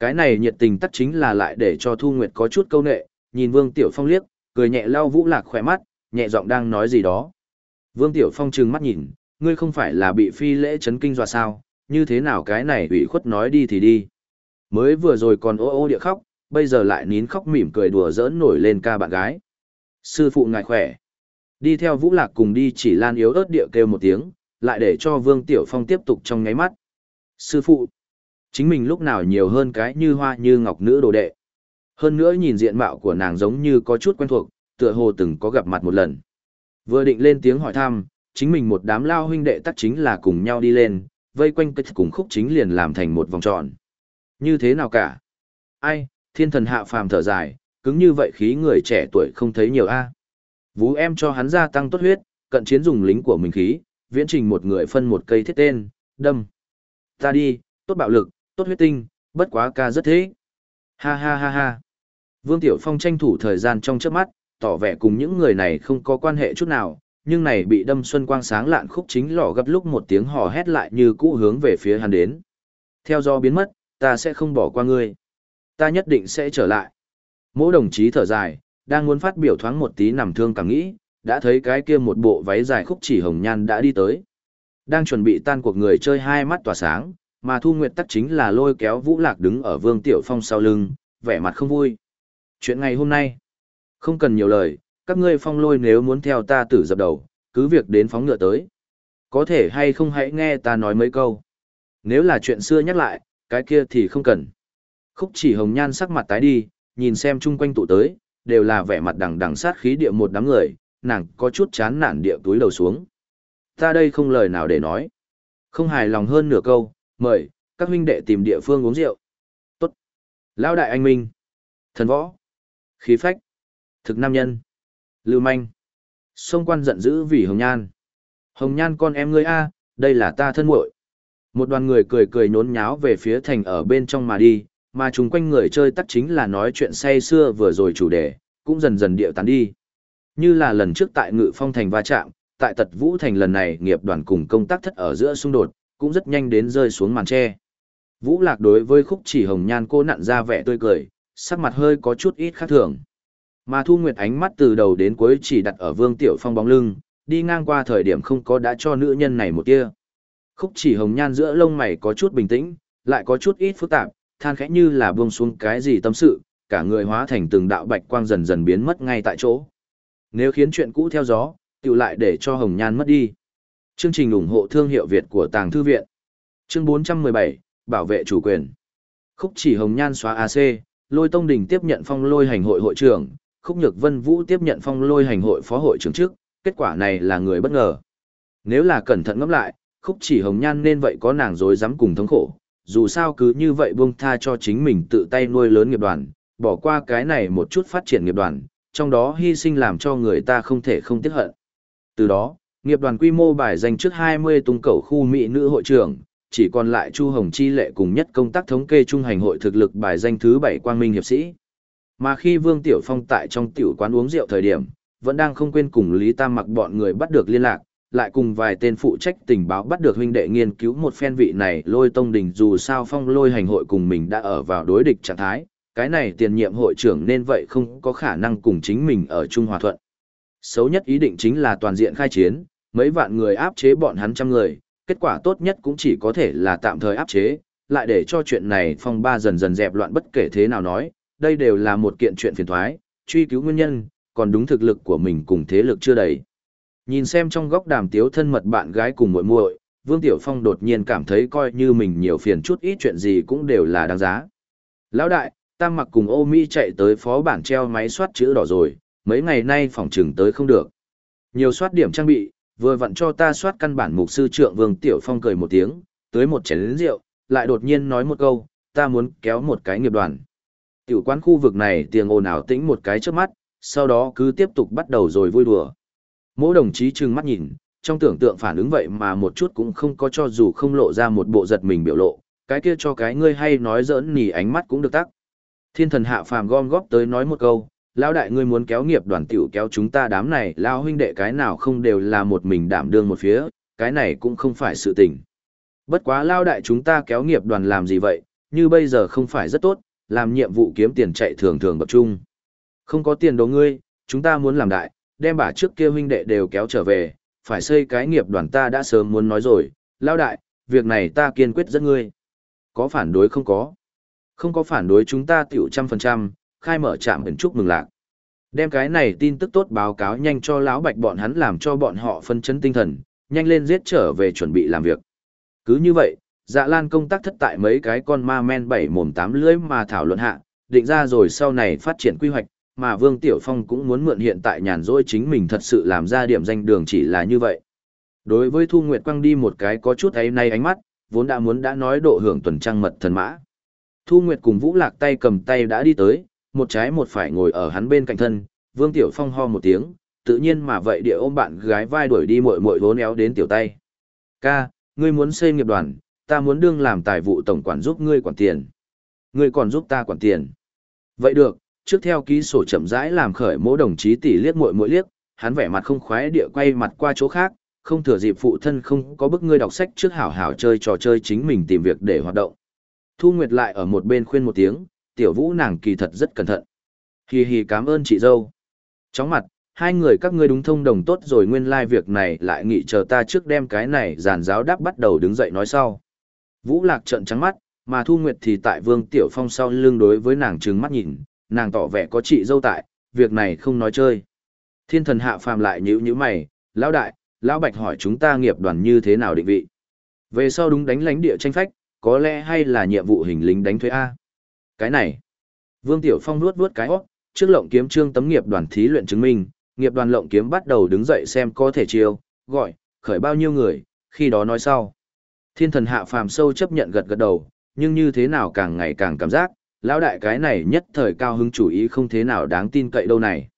Cái này nhiệt tình tắc chính là lại để cho Thu Nguyệt có chút câu nệ, nhìn Vương Tiểu Phong liếc, cười nhẹ lau Vũ Lạc khỏe mắt, nhẹ giọng đang nói gì đó. Vương Tiểu Phong trừng mắt nhìn, ngươi không phải là bị phi lễ chấn kinh dọa sao, như thế nào cái này ủy khuất nói đi thì đi. Mới vừa rồi còn ô ô địa khóc, bây giờ lại nín khóc mỉm cười đùa giỡn nổi lên ca bạn gái. Sư phụ ngài khỏe. Đi theo Vũ Lạc cùng đi chỉ lan yếu ớt địa kêu một tiếng, lại để cho Vương Tiểu Phong tiếp tục trong ngáy mắt. Sư phụ, chính mình lúc nào nhiều hơn cái như hoa như ngọc nữ đồ đệ. Hơn nữa nhìn diện mạo của nàng giống như có chút quen thuộc, tựa hồ từng có gặp mặt một lần. Vừa định lên tiếng hỏi thăm, chính mình một đám lao huynh đệ tắc chính là cùng nhau đi lên, vây quanh kịch cùng khúc chính liền làm thành một vòng tròn. Như thế nào cả? Ai, thiên thần hạ phàm thở dài, cứng như vậy khí người trẻ tuổi không thấy nhiều a. À. Vú em cho hắn gia tăng tốt huyết, cận chiến dùng lính của mình khí, viễn trình một người phân một cây thiết tên, đâm. Ta đi, tốt bạo lực, tốt huyết tinh, bất quá ca rất thế. Ha ha ha ha. Vương Tiểu Phong tranh thủ thời gian trong trước mắt, tỏ vẻ cùng những người này không có quan hệ chút nào, nhưng này bị đâm xuân quang sáng lạn khúc chính lọ gấp lúc một tiếng hò hét lại như cũ hướng về phía hắn đến. Theo do biến mất, ta sẽ không bỏ qua ngươi. Ta nhất định sẽ trở lại. Mỗi đồng chí thở dài, đang muốn phát biểu thoáng một tí nằm thương càng nghĩ, đã thấy cái kia một bộ váy dài khúc chỉ hồng nhan đã đi tới. Đang chuẩn bị tan cuộc người chơi hai mắt tỏa sáng, mà Thu Nguyệt tắc chính là lôi kéo Vũ Lạc đứng ở Vương Tiểu Phong sau lưng, vẻ mặt không vui. Chuyện ngày hôm nay, không cần nhiều lời, các ngươi phong lôi nếu muốn theo ta tử dập đầu, cứ việc đến phóng ngựa tới. Có thể hay không hãy nghe ta nói mấy câu. Nếu là chuyện xưa nhắc lại, cái kia thì không cần. Khúc chỉ hồng nhan sắc mặt tái đi, nhìn xem chung quanh tụ tới, đều là vẻ mặt đằng đằng sát khí địa một đám người, nàng có chút chán nản địa túi đầu xuống. Ta đây không lời nào để nói. Không hài lòng hơn nửa câu, mời, các huynh đệ tìm địa phương uống rượu. Tốt. Lão đại anh minh. Thần võ. Khí phách. Thực nam nhân. Lưu manh. Xông quan giận dữ vì hồng nhan. Hồng nhan con em ngươi a, đây là ta thân muội. Một đoàn người cười cười nhốn nháo về phía thành ở bên trong mà đi, mà chung quanh người chơi tắt chính là nói chuyện say xưa vừa rồi chủ đề, cũng dần dần điệu tán đi. Như là lần trước tại ngự phong thành va chạm, tại tật vũ thành lần này nghiệp đoàn cùng công tác thất ở giữa xung đột, cũng rất nhanh đến rơi xuống màn tre. Vũ lạc đối với khúc chỉ hồng nhan cô nặn ra vẻ tươi cười, sắc mặt hơi có chút ít khác thường. Mà Thu Nguyệt ánh mắt từ đầu đến cuối chỉ đặt ở Vương Tiểu Phong bóng lưng, đi ngang qua thời điểm không có đã cho nữ nhân này một tia. Khúc chỉ hồng nhan giữa lông mày có chút bình tĩnh, lại có chút ít phức tạp, than khẽ như là buông xuống cái gì tâm sự, cả người hóa thành từng đạo bạch quang dần dần biến mất ngay tại chỗ. Nếu khiến chuyện cũ theo gió, tiểu lại để cho hồng nhan mất đi. Chương trình ủng hộ thương hiệu Việt của Tàng Thư Viện. Chương 417, Bảo vệ chủ quyền. Khúc chỉ hồng nhan xóa AC, lôi tông đình tiếp nhận phong lôi hành hội hội trưởng, khúc nhược vân vũ tiếp nhận phong lôi hành hội phó hội trưởng trước, kết quả này là người bất ngờ. Nếu là cẩn thận ngẫm lại, khúc chỉ hồng nhan nên vậy có nàng dối dám cùng thống khổ, dù sao cứ như vậy buông tha cho chính mình tự tay nuôi lớn nghiệp đoàn, bỏ qua cái này một chút phát triển nghiệp đoàn, trong đó hy sinh làm cho người ta không thể không tiếc hận. Từ đó, Nghiệp đoàn quy mô bài danh trước 20 tung cầu khu Mỹ nữ hội trưởng, chỉ còn lại Chu Hồng Chi lệ cùng nhất công tác thống kê trung hành hội thực lực bài danh thứ 7 quang minh hiệp sĩ. Mà khi Vương Tiểu Phong tại trong tiểu quán uống rượu thời điểm, vẫn đang không quên cùng Lý Tam mặc bọn người bắt được liên lạc, lại cùng vài tên phụ trách tình báo bắt được huynh đệ nghiên cứu một phen vị này lôi tông đình dù sao phong lôi hành hội cùng mình đã ở vào đối địch trạng thái, cái này tiền nhiệm hội trưởng nên vậy không có khả năng cùng chính mình ở Trung Hòa Thuận. Xấu nhất ý định chính là toàn diện khai chiến, mấy vạn người áp chế bọn hắn trăm người, kết quả tốt nhất cũng chỉ có thể là tạm thời áp chế, lại để cho chuyện này phong ba dần dần dẹp loạn bất kể thế nào nói, đây đều là một kiện chuyện phiền thoái, truy cứu nguyên nhân, còn đúng thực lực của mình cùng thế lực chưa đầy. Nhìn xem trong góc đàm tiếu thân mật bạn gái cùng muội muội, Vương Tiểu Phong đột nhiên cảm thấy coi như mình nhiều phiền chút ít chuyện gì cũng đều là đáng giá. Lão đại, Tam mặc cùng ô mi chạy tới phó bản treo máy soát chữ đỏ rồi, mấy ngày nay phòng trừng tới không được. Nhiều soát điểm trang bị, vừa vặn cho ta soát căn bản mục sư trượng Vương Tiểu Phong cười một tiếng, tới một chén rượu, lại đột nhiên nói một câu, ta muốn kéo một cái nghiệp đoàn. Tiểu quán khu vực này tiếng ồn ào tĩnh một cái trước mắt, sau đó cứ tiếp tục bắt đầu rồi vui đùa. Mỗi đồng chí trừng mắt nhìn, trong tưởng tượng phản ứng vậy mà một chút cũng không có cho dù không lộ ra một bộ giật mình biểu lộ, cái kia cho cái ngươi hay nói giỡn nỉ ánh mắt cũng được tắc. Thiên thần hạ phàm gom góp tới nói một câu, lão đại ngươi muốn kéo nghiệp đoàn tiểu kéo chúng ta đám này, lão huynh đệ cái nào không đều là một mình đảm đương một phía, cái này cũng không phải sự tình. Bất quá lão đại chúng ta kéo nghiệp đoàn làm gì vậy, như bây giờ không phải rất tốt, làm nhiệm vụ kiếm tiền chạy thường thường bậc trung, Không có tiền đồ ngươi, chúng ta muốn làm đại, đem bà trước kia huynh đệ đều kéo trở về, phải xây cái nghiệp đoàn ta đã sớm muốn nói rồi, Lão đại, việc này ta kiên quyết dẫn ngươi. Có phản đối không có? Không có phản đối chúng ta tiểu trăm phần trăm, khai mở trạm ẩn chúc mừng lạc. Đem cái này tin tức tốt báo cáo nhanh cho lão bạch bọn hắn làm cho bọn họ phân chấn tinh thần, nhanh lên giết trở về chuẩn bị làm việc. Cứ như vậy, dạ lan công tác thất tại mấy cái con ma men bảy mồm tám lưỡi mà thảo luận hạ, định ra rồi sau này phát triển quy hoạch, mà Vương Tiểu Phong cũng muốn mượn hiện tại nhàn rỗi chính mình thật sự làm ra điểm danh đường chỉ là như vậy. Đối với Thu Nguyệt quăng đi một cái có chút ấy nay ánh mắt, vốn đã muốn đã nói độ hưởng tuần trăng mật thần mã. Thu Nguyệt cùng Vũ Lạc tay cầm tay đã đi tới, một trái một phải ngồi ở hắn bên cạnh thân, Vương Tiểu Phong ho một tiếng, tự nhiên mà vậy địa ôm bạn gái vai đuổi đi muội muội vốn éo đến tiểu tay. Ca, ngươi muốn xây nghiệp đoàn, ta muốn đương làm tài vụ tổng quản giúp ngươi quản tiền. Ngươi còn giúp ta quản tiền. Vậy được, trước theo ký sổ chậm rãi làm khởi mỗi đồng chí tỷ liếc muội muội liếc, hắn vẻ mặt không khoái địa quay mặt qua chỗ khác, không thừa dịp phụ thân không có bức ngươi đọc sách trước hảo hảo chơi trò chơi chính mình tìm việc để hoạt động. Thu Nguyệt lại ở một bên khuyên một tiếng, tiểu vũ nàng kỳ thật rất cẩn thận. Hì hì cảm ơn chị dâu. Chóng mặt, hai người các ngươi đúng thông đồng tốt rồi nguyên lai like việc này lại nghị chờ ta trước đem cái này giàn giáo đáp bắt đầu đứng dậy nói sau. Vũ lạc trận trắng mắt, mà Thu Nguyệt thì tại Vương Tiểu Phong sau lưng đối với nàng trừng mắt nhìn, nàng tỏ vẻ có chị dâu tại, việc này không nói chơi. Thiên thần hạ phàm lại nhíu nhíu mày, lão đại, lão bạch hỏi chúng ta nghiệp đoàn như thế nào định vị. Về sau đúng đánh lánh địa tranh phách, có lẽ hay là nhiệm vụ hình lính đánh thuế A. Cái này, Vương Tiểu Phong nuốt nuốt cái óc, trước lộng kiếm trương tấm nghiệp đoàn thí luyện chứng minh, nghiệp đoàn lộng kiếm bắt đầu đứng dậy xem có thể chiêu, gọi, khởi bao nhiêu người, khi đó nói sau. Thiên thần hạ phàm sâu chấp nhận gật gật đầu, nhưng như thế nào càng ngày càng cảm giác, lão đại cái này nhất thời cao hứng chủ ý không thế nào đáng tin cậy đâu này.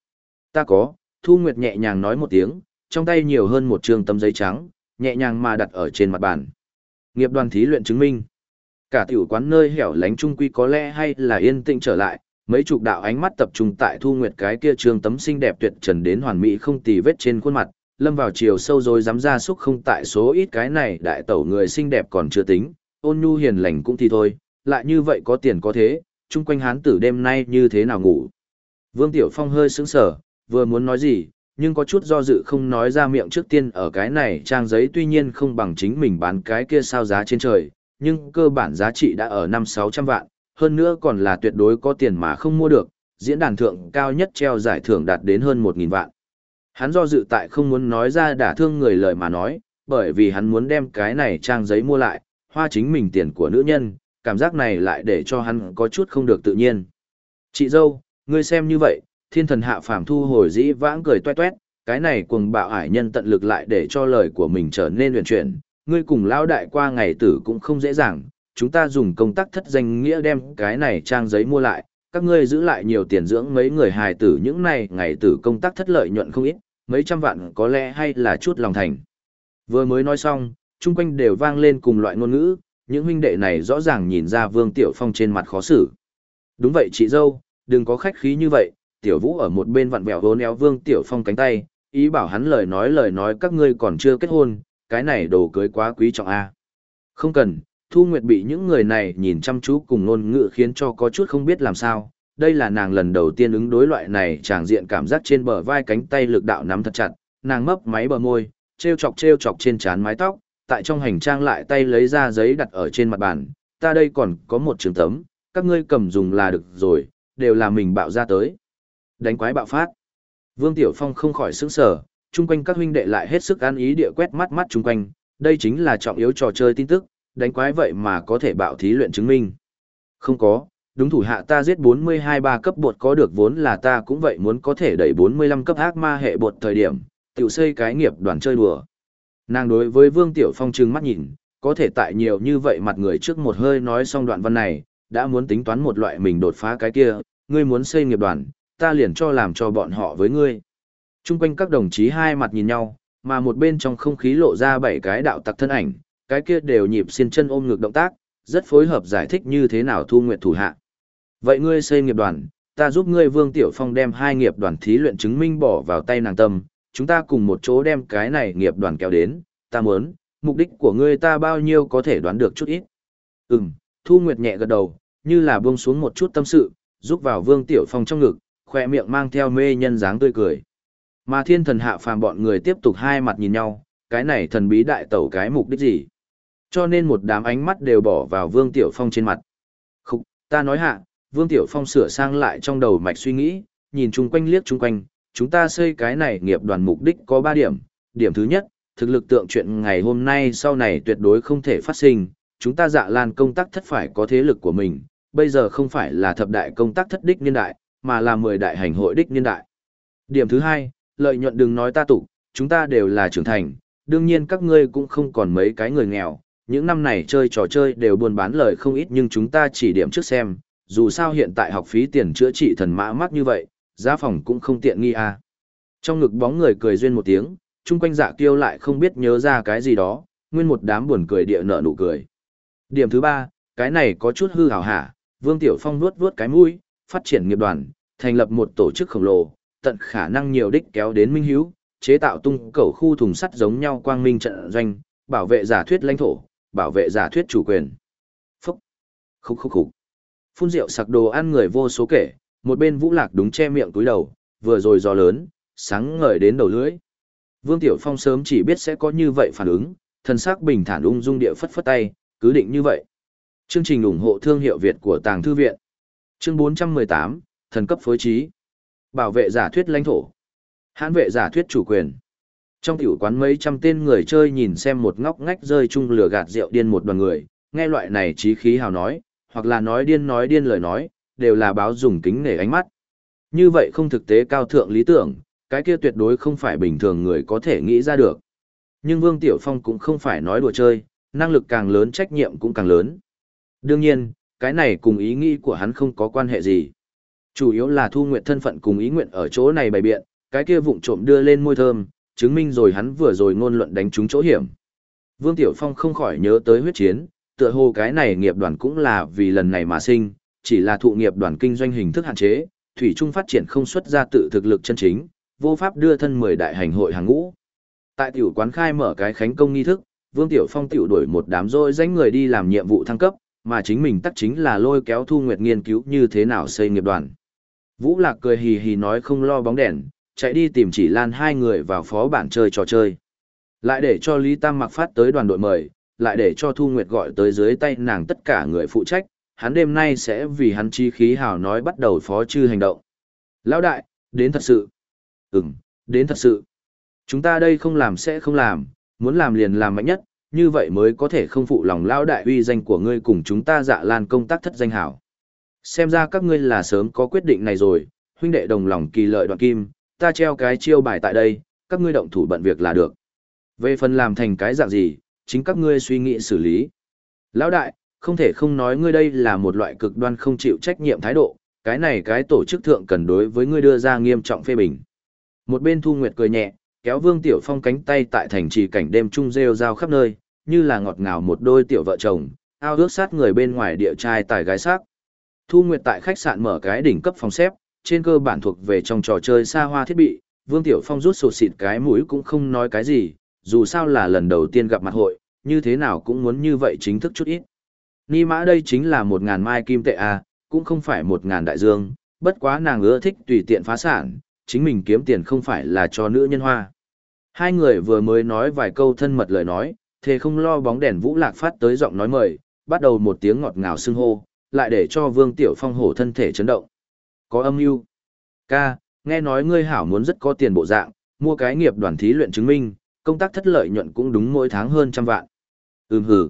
Ta có, Thu Nguyệt nhẹ nhàng nói một tiếng, trong tay nhiều hơn một trường tấm giấy trắng, nhẹ nhàng mà đặt ở trên mặt bàn. Nghiệp đoàn thí luyện chứng minh. Cả tiểu quán nơi hẻo lánh trung quy có lẽ hay là yên tĩnh trở lại, mấy chục đạo ánh mắt tập trung tại Thu Nguyệt cái kia trường tấm xinh đẹp tuyệt trần đến hoàn mỹ không tì vết trên khuôn mặt, lâm vào chiều sâu rồi dám ra xúc không tại số ít cái này đại tẩu người xinh đẹp còn chưa tính, ôn nhu hiền lành cũng thì thôi, lại như vậy có tiền có thế, chung quanh hán tử đêm nay như thế nào ngủ. Vương Tiểu Phong hơi sững sờ, vừa muốn nói gì, nhưng có chút do dự không nói ra miệng trước tiên ở cái này trang giấy tuy nhiên không bằng chính mình bán cái kia sao giá trên trời, nhưng cơ bản giá trị đã ở năm sáu trăm vạn, hơn nữa còn là tuyệt đối có tiền mà không mua được, diễn đàn thượng cao nhất treo giải thưởng đạt đến hơn một nghìn vạn. Hắn do dự tại không muốn nói ra đả thương người lời mà nói, bởi vì hắn muốn đem cái này trang giấy mua lại, hoa chính mình tiền của nữ nhân, cảm giác này lại để cho hắn có chút không được tự nhiên. Chị dâu, ngươi xem như vậy, thiên thần hạ phàm thu hồi dĩ vãng cười tuét toét, cái này cuồng bạo ải nhân tận lực lại để cho lời của mình trở nên huyền chuyển, ngươi cùng lão đại qua ngày tử cũng không dễ dàng, chúng ta dùng công tác thất danh nghĩa đem cái này trang giấy mua lại, các ngươi giữ lại nhiều tiền dưỡng mấy người hài tử những này ngày tử công tác thất lợi nhuận không ít, mấy trăm vạn có lẽ hay là chút lòng thành. Vừa mới nói xong, chung quanh đều vang lên cùng loại ngôn ngữ, những huynh đệ này rõ ràng nhìn ra Vương Tiểu Phong trên mặt khó xử. Đúng vậy chị dâu, đừng có khách khí như vậy, Tiểu Vũ ở một bên vặn vẹo hôn éo Vương Tiểu Phong cánh tay, ý bảo hắn lời nói lời nói các ngươi còn chưa kết hôn, cái này đồ cưới quá quý trọng a. Không cần, Thu Nguyệt bị những người này nhìn chăm chú cùng ngôn ngữ khiến cho có chút không biết làm sao. Đây là nàng lần đầu tiên ứng đối loại này tràng diện cảm giác trên bờ vai cánh tay lực đạo nắm thật chặt, nàng mấp máy bờ môi, treo chọc treo chọc trên trán mái tóc, tại trong hành trang lại tay lấy ra giấy đặt ở trên mặt bàn, ta đây còn có một trường tấm, các ngươi cầm dùng là được rồi, đều là mình bạo ra tới. Đánh quái bạo phát. Vương Tiểu Phong không khỏi sững sờ, chung quanh các huynh đệ lại hết sức ăn ý địa quét mắt mắt chung quanh, đây chính là trọng yếu trò chơi tin tức, đánh quái vậy mà có thể bạo thí luyện chứng minh. Không có, đúng thủ hạ ta giết 42 ba cấp bột có được vốn là ta cũng vậy muốn có thể đẩy 45 cấp ác ma hệ bột thời điểm, tiểu xây cái nghiệp đoàn chơi đùa. Nàng đối với Vương Tiểu Phong trừng mắt nhìn, có thể tại nhiều như vậy mặt người trước một hơi nói xong đoạn văn này, đã muốn tính toán một loại mình đột phá cái kia, ngươi muốn xây nghiệp đoàn, ta liền cho làm cho bọn họ với ngươi. Trung quanh các đồng chí hai mặt nhìn nhau, mà một bên trong không khí lộ ra bảy cái đạo tặc thân ảnh, cái kia đều nhịp xiên chân ôm ngược động tác, rất phối hợp giải thích như thế nào thu nguyện thủ hạ. Vậy ngươi xây nghiệp đoàn, ta giúp ngươi Vương Tiểu Phong đem hai nghiệp đoàn thí luyện chứng minh bỏ vào tay nàng tâm, chúng ta cùng một chỗ đem cái này nghiệp đoàn kéo đến, ta muốn, mục đích của ngươi ta bao nhiêu có thể đoán được chút ít. Ừm, Thu Nguyệt nhẹ gật đầu, như là buông xuống một chút tâm sự, giúp vào Vương Tiểu Phong trong ngực, khoe miệng mang theo mê nhân dáng tươi cười. Mà thiên thần hạ phàm bọn người tiếp tục hai mặt nhìn nhau, cái này thần bí đại tẩu cái mục đích gì? Cho nên một đám ánh mắt đều bỏ vào Vương Tiểu Phong trên mặt. Khúc, ta nói hạ, Vương Tiểu Phong sửa sang lại trong đầu mạch suy nghĩ, nhìn chung quanh liếc chung quanh, chúng ta xây cái này nghiệp đoàn mục đích có 3 điểm. Điểm thứ nhất, thực lực tượng chuyện ngày hôm nay sau này tuyệt đối không thể phát sinh, chúng ta dạ lan công tác thất phải có thế lực của mình, bây giờ không phải là thập đại công tác thất đích niên đại, mà là 10 đại hành hội đích niên đại. Điểm thứ hai, lợi nhuận đừng nói ta tụ, chúng ta đều là trưởng thành, đương nhiên các ngươi cũng không còn mấy cái người nghèo, những năm này chơi trò chơi đều buôn bán lời không ít nhưng chúng ta chỉ điểm trước xem, dù sao hiện tại học phí tiền chữa trị thần mã mắc như vậy, giá phòng cũng không tiện nghi à. Trong ngực bóng người cười duyên một tiếng, chung quanh dạ kiêu lại không biết nhớ ra cái gì đó, nguyên một đám buồn cười địa nợ nụ cười. Điểm thứ ba, cái này có chút hư hảo hả, Vương Tiểu Phong vuốt vuốt cái mũi, phát triển nghiệp đoàn, thành lập một tổ chức khổng lồ, tận khả năng nhiều đích kéo đến minh hiếu, chế tạo tung cầu khu thùng sắt giống nhau quang minh trận doanh, bảo vệ giả thuyết lãnh thổ, bảo vệ giả thuyết chủ quyền. Phúc, khúc khúc khúc. Phun rượu sặc đồ ăn người vô số kể, một bên vũ lạc đúng che miệng túi đầu, vừa rồi gió lớn, sáng ngời đến đầu lưỡi. Vương Tiểu Phong sớm chỉ biết sẽ có như vậy phản ứng, thần sắc bình thản ung dung địa phất phất tay, cứ định như vậy. Chương trình ủng hộ thương hiệu Việt của Tàng Thư Viện. Chương 418, thần cấp phối trí. Bảo vệ giả thuyết lãnh thổ. Hãn vệ giả thuyết chủ quyền. Trong tiểu quán mấy trăm tên người chơi nhìn xem một ngóc ngách rơi chung lửa gạt rượu điên một đoàn người, nghe loại này trí khí hào nói, hoặc là nói điên nói điên lời nói, đều là báo dùng kính nể ánh mắt. Như vậy không thực tế cao thượng lý tưởng, cái kia tuyệt đối không phải bình thường người có thể nghĩ ra được. Nhưng Vương Tiểu Phong cũng không phải nói đùa chơi, năng lực càng lớn trách nhiệm cũng càng lớn. Đương nhiên, cái này cùng ý nghĩ của hắn không có quan hệ gì. Chủ yếu là thu nguyện thân phận cùng ý nguyện ở chỗ này bày biện, cái kia vụng trộm đưa lên môi thơm, chứng minh rồi hắn vừa rồi ngôn luận đánh trúng chỗ hiểm. Vương Tiểu Phong không khỏi nhớ tới huyết chiến, tựa hồ cái này nghiệp đoàn cũng là vì lần này mà sinh, chỉ là thụ nghiệp đoàn kinh doanh hình thức hạn chế, thủy trung phát triển không xuất ra tự thực lực chân chính, vô pháp đưa thân mười đại hành hội hàng ngũ. Tại tiểu quán khai mở cái khánh công nghi thức, Vương Tiểu Phong tiểu đuổi một đám rôi danh người đi làm nhiệm vụ thăng cấp, mà chính mình tắc chính là lôi kéo Thu Nguyệt nghiên cứu như thế nào xây nghiệp đoàn. Vũ Lạc cười hì hì nói không lo bóng đèn, chạy đi tìm chỉ lan hai người vào phó bản chơi trò chơi. Lại để cho Lý Tam mặc phát tới đoàn đội mời, lại để cho Thu Nguyệt gọi tới dưới tay nàng tất cả người phụ trách, hắn đêm nay sẽ vì hắn chi khí hào nói bắt đầu phó chư hành động. Lão đại, đến thật sự. Ừm, đến thật sự. Chúng ta đây không làm sẽ không làm, muốn làm liền làm mạnh nhất, như vậy mới có thể không phụ lòng lão đại uy danh của ngươi cùng chúng ta dạ lan công tác thất danh hảo. Xem ra các ngươi là sớm có quyết định này rồi, huynh đệ đồng lòng kỳ lợi đoạn kim, ta treo cái chiêu bài tại đây, các ngươi động thủ bận việc là được. Về phần làm thành cái dạng gì, chính các ngươi suy nghĩ xử lý. Lão đại, không thể không nói ngươi đây là một loại cực đoan không chịu trách nhiệm thái độ, cái này cái tổ chức thượng cần đối với ngươi đưa ra nghiêm trọng phê bình. Một bên Thu Nguyệt cười nhẹ, kéo Vương Tiểu Phong cánh tay tại thành trì cảnh đêm trung rêu rao khắp nơi, như là ngọt ngào một đôi tiểu vợ chồng, ao ước sát người bên ngoài địa trai tài gái sắc. Thu Nguyệt tại khách sạn mở cái đỉnh cấp phòng xếp, trên cơ bản thuộc về trong trò chơi xa hoa thiết bị, Vương Tiểu Phong rút sột xịt cái mũi cũng không nói cái gì, dù sao là lần đầu tiên gặp mặt hội, như thế nào cũng muốn như vậy chính thức chút ít. Ni mã đây chính là một ngàn mai kim tệ à, cũng không phải một ngàn đại dương, bất quá nàng ưa thích tùy tiện phá sản, chính mình kiếm tiền không phải là cho nữ nhân hoa. Hai người vừa mới nói vài câu thân mật lời nói, thề không lo bóng đèn vũ lạc phát tới giọng nói mời, bắt đầu một tiếng ngọt ngào xưng hô, lại để cho Vương Tiểu Phong hổ thân thể chấn động. Có âm mưu Ca, nghe nói ngươi hảo muốn rất có tiền bộ dạng, mua cái nghiệp đoàn thí luyện chứng minh, công tác thất lợi nhuận cũng đúng mỗi tháng hơn trăm vạn. Ừm hử.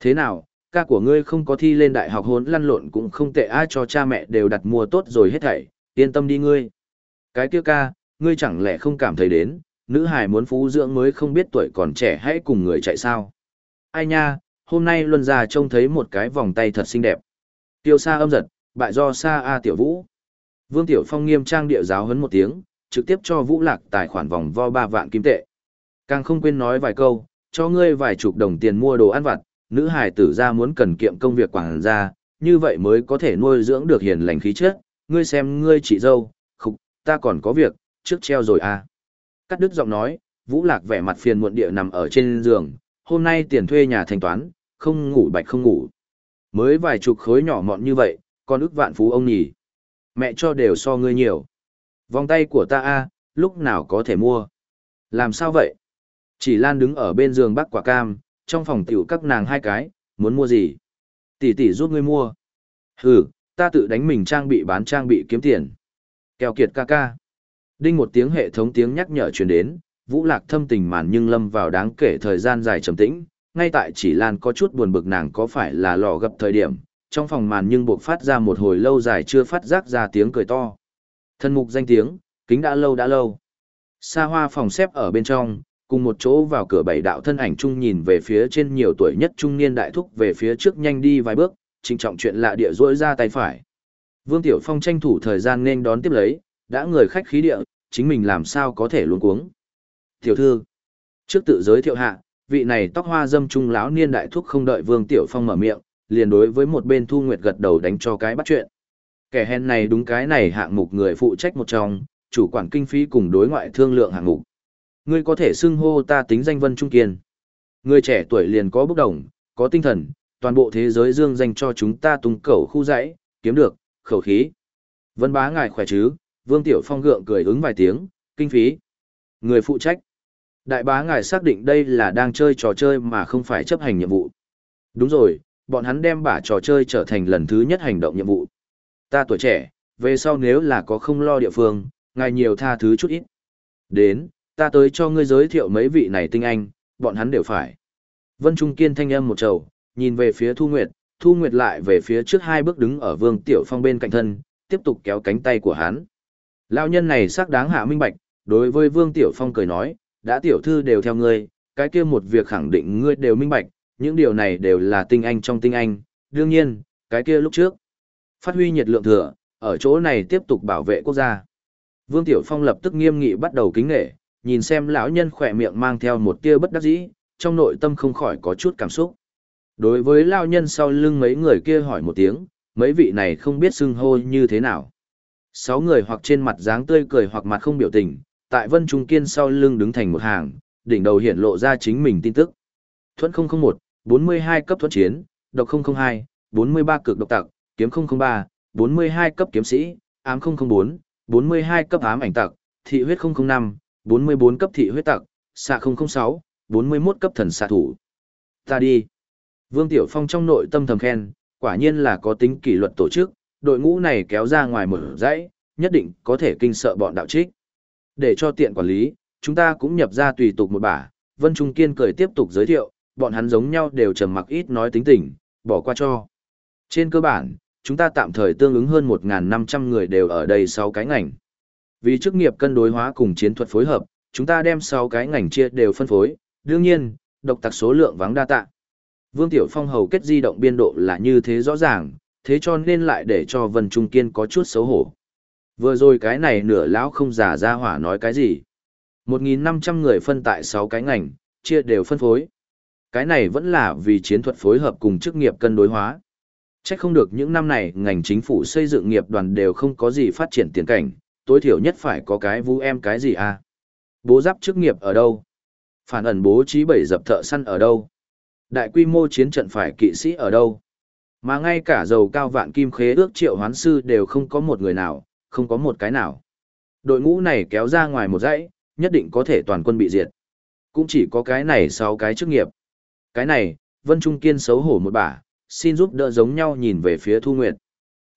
Thế nào, ca của ngươi không có thi lên đại học hốn lăn lộn cũng không tệ ai cho cha mẹ đều đặt mua tốt rồi hết thảy, yên tâm đi ngươi. Cái kia ca, ngươi chẳng lẽ không cảm thấy đến, nữ hài muốn phú dưỡng mới không biết tuổi còn trẻ hãy cùng người chạy sao. Ai nha, hôm nay luân già trông thấy một cái vòng tay thật xinh đẹp. Tiêu Sa âm giật, bại do Sa A tiểu vũ. Vương Tiểu Phong nghiêm trang địa giáo hấn một tiếng, trực tiếp cho Vũ Lạc tài khoản vòng vo ba vạn kim tệ. Càng không quên nói vài câu, cho ngươi vài chục đồng tiền mua đồ ăn vặt, nữ hài tử ra muốn cần kiệm công việc quảng ra, như vậy mới có thể nuôi dưỡng được hiền lành khí chất. Ngươi xem ngươi chị dâu, khục, ta còn có việc, trước treo rồi à. Cắt đứt giọng nói, Vũ Lạc vẻ mặt phiền muộn địa nằm ở trên giường, hôm nay tiền thuê nhà thanh toán, không ngủ bạch không ngủ. Mới vài chục khối nhỏ mọn như vậy, con ức vạn phú ông nhỉ. Mẹ cho đều so ngươi nhiều. Vòng tay của ta a, lúc nào có thể mua? Làm sao vậy? Chỉ Lan đứng ở bên giường bắc quả cam, trong phòng tiểu các nàng hai cái, muốn mua gì? Tỷ tỷ giúp ngươi mua. Hừ, ta tự đánh mình trang bị bán trang bị kiếm tiền. Kèo kiệt ca ca. Đinh một tiếng hệ thống tiếng nhắc nhở truyền đến, Vũ Lạc thâm tình màn nhưng lâm vào đáng kể thời gian dài trầm tĩnh, ngay tại chỉ Lan có chút buồn bực nàng có phải là lò gặp thời điểm, trong phòng màn nhưng buộc phát ra một hồi lâu dài chưa phát giác ra tiếng cười to. Thân mục danh tiếng, kính đã lâu đã lâu. Xa hoa phòng xếp ở bên trong, cùng một chỗ vào cửa bảy đạo thân ảnh chung nhìn về phía trên nhiều tuổi nhất trung niên đại thúc về phía trước nhanh đi vài bước, trịnh trọng chuyện lạ địa rỗi ra tay phải. Vương Tiểu Phong tranh thủ thời gian nên đón tiếp lấy, đã người khách khí địa, chính mình làm sao có thể luống cuống. Tiểu thư, trước tự giới thiệu hạ, vị này tóc hoa dâm trung lão niên đại thúc không đợi Vương Tiểu Phong mở miệng, liền đối với một bên Thu Nguyệt gật đầu đánh cho cái bắt chuyện. Kẻ hèn này đúng cái này hạng mục người phụ trách một trong, chủ quản kinh phí cùng đối ngoại thương lượng hạng mục. Ngươi có thể xưng hô ta tính danh Vân Trung Kiên. Người trẻ tuổi liền có bốc đồng, có tinh thần, toàn bộ thế giới dương danh cho chúng ta tung cầu khu dãy, kiếm được, khẩu khí. Vân bá ngài khỏe chứ, Vương Tiểu Phong gượng cười ứng vài tiếng, kinh phí. Người phụ trách. Đại bá ngài xác định đây là đang chơi trò chơi mà không phải chấp hành nhiệm vụ. Đúng rồi, bọn hắn đem bả trò chơi trở thành lần thứ nhất hành động nhiệm vụ. Ta tuổi trẻ, về sau nếu là có không lo địa phương, ngài nhiều tha thứ chút ít. Đến, ta tới cho ngươi giới thiệu mấy vị này tinh anh, bọn hắn đều phải. Vân Trung Kiên thanh âm một trầu, nhìn về phía Thu Nguyệt, Thu Nguyệt lại về phía trước hai bước đứng ở Vương Tiểu Phong bên cạnh thân, tiếp tục kéo cánh tay của hắn. Lão nhân này sắc đáng hạ minh bạch, đối với Vương Tiểu Phong cười nói, đã tiểu thư đều theo ngươi, cái kia một việc khẳng định ngươi đều minh bạch, những điều này đều là tinh anh trong tinh anh, đương nhiên, cái kia lúc trước. Phát huy nhiệt lượng thừa, ở chỗ này tiếp tục bảo vệ quốc gia. Vương Tiểu Phong lập tức nghiêm nghị bắt đầu kính nghệ, nhìn xem lão nhân khỏe miệng mang theo một tia bất đắc dĩ, trong nội tâm không khỏi có chút cảm xúc. Đối với lão nhân sau lưng mấy người kia hỏi một tiếng, mấy vị này không biết xưng hô như thế nào. Sáu người hoặc trên mặt dáng tươi cười hoặc mặt không biểu tình, tại Vân Trung Kiên sau lưng đứng thành một hàng, đỉnh đầu hiện lộ ra chính mình tin tức. Thuẫn 001, 42 cấp thuẫn chiến, độc 002, 43 cực độc tặc, kiếm 003, 42 cấp kiếm sĩ, ám 004, 42 cấp ám ảnh tặc, thị huyết 005, 44 cấp thị huyết tặc, xạ 006, 41 cấp thần xạ thủ. Ta đi. Vương Tiểu Phong trong nội tâm thầm khen, quả nhiên là có tính kỷ luật tổ chức, đội ngũ này kéo ra ngoài một dãy, nhất định có thể kinh sợ bọn đạo trích. Để cho tiện quản lý, chúng ta cũng nhập ra tùy tục một bả, Vân Trung Kiên cười tiếp tục giới thiệu, bọn hắn giống nhau đều trầm mặc ít nói tính tình, bỏ qua cho. Trên cơ bản, chúng ta tạm thời tương ứng hơn 1.500 người đều ở đây 6 cái ngành. Vì chức nghiệp cân đối hóa cùng chiến thuật phối hợp, chúng ta đem 6 cái ngành chia đều phân phối, đương nhiên, độc tặc số lượng vắng đa tạ. Vương Tiểu Phong hầu kết di động biên độ là như thế rõ ràng, thế cho nên lại để cho Vân Trung Kiên có chút xấu hổ. Vừa rồi cái này nửa lão không giả ra hỏa nói cái gì. 1.500 người phân tại 6 cái ngành, chia đều phân phối. Cái này vẫn là vì chiến thuật phối hợp cùng chức nghiệp cân đối hóa. Chắc không được những năm này ngành chính phủ xây dựng nghiệp đoàn đều không có gì phát triển tiền cảnh, tối thiểu nhất phải có cái vũ em cái gì à. Bố giáp chức nghiệp ở đâu? Phản ẩn bố trí bảy dập thợ săn ở đâu? Đại quy mô chiến trận phải kỵ sĩ ở đâu? Mà ngay cả dầu cao vạn kim khế ước triệu hoán sư đều không có một người nào, không có một cái nào. Đội ngũ này kéo ra ngoài một dãy, nhất định có thể toàn quân bị diệt. Cũng chỉ có cái này sau cái chức nghiệp. Cái này, Vân Trung Kiên xấu hổ một bả, xin giúp đỡ giống nhau nhìn về phía Thu Nguyệt.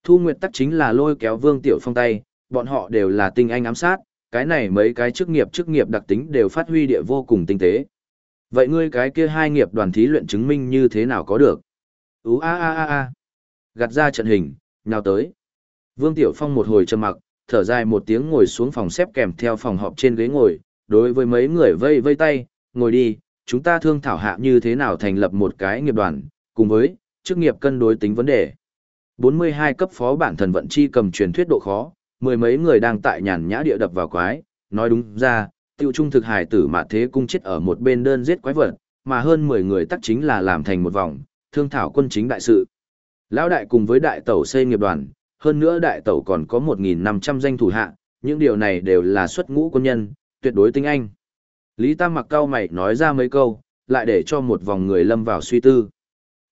Thu Nguyệt tắc chính là lôi kéo Vương Tiểu Phong tay, bọn họ đều là tinh anh ám sát, cái này mấy cái chức nghiệp chức nghiệp đặc tính đều phát huy địa vô cùng tinh tế. Vậy ngươi cái kia hai nghiệp đoàn thí luyện chứng minh như thế nào có được? Ú a a a a. Gạt ra trận hình, nhào tới. Vương Tiểu Phong một hồi trầm mặc, thở dài một tiếng ngồi xuống phòng xếp kèm theo phòng họp trên ghế ngồi, đối với mấy người vây vây tay, ngồi đi, chúng ta thương thảo hạ như thế nào thành lập một cái nghiệp đoàn, cùng với, chức nghiệp cân đối tính vấn đề. 42 cấp phó bản thần vận chi cầm truyền thuyết độ khó, mười mấy người đang tại nhàn nhã địa đập vào quái, nói đúng ra, tiêu trung thực hài tử mà thế cung chết ở một bên đơn giết quái vật, mà hơn 10 người tắc chính là làm thành một vòng, thương thảo quân chính đại sự. Lão đại cùng với đại tẩu xây nghiệp đoàn, hơn nữa đại tẩu còn có 1.500 danh thủ hạ, những điều này đều là xuất ngũ quân nhân, tuyệt đối tinh anh. Lý Tam mặc cao mày nói ra mấy câu, lại để cho một vòng người lâm vào suy tư.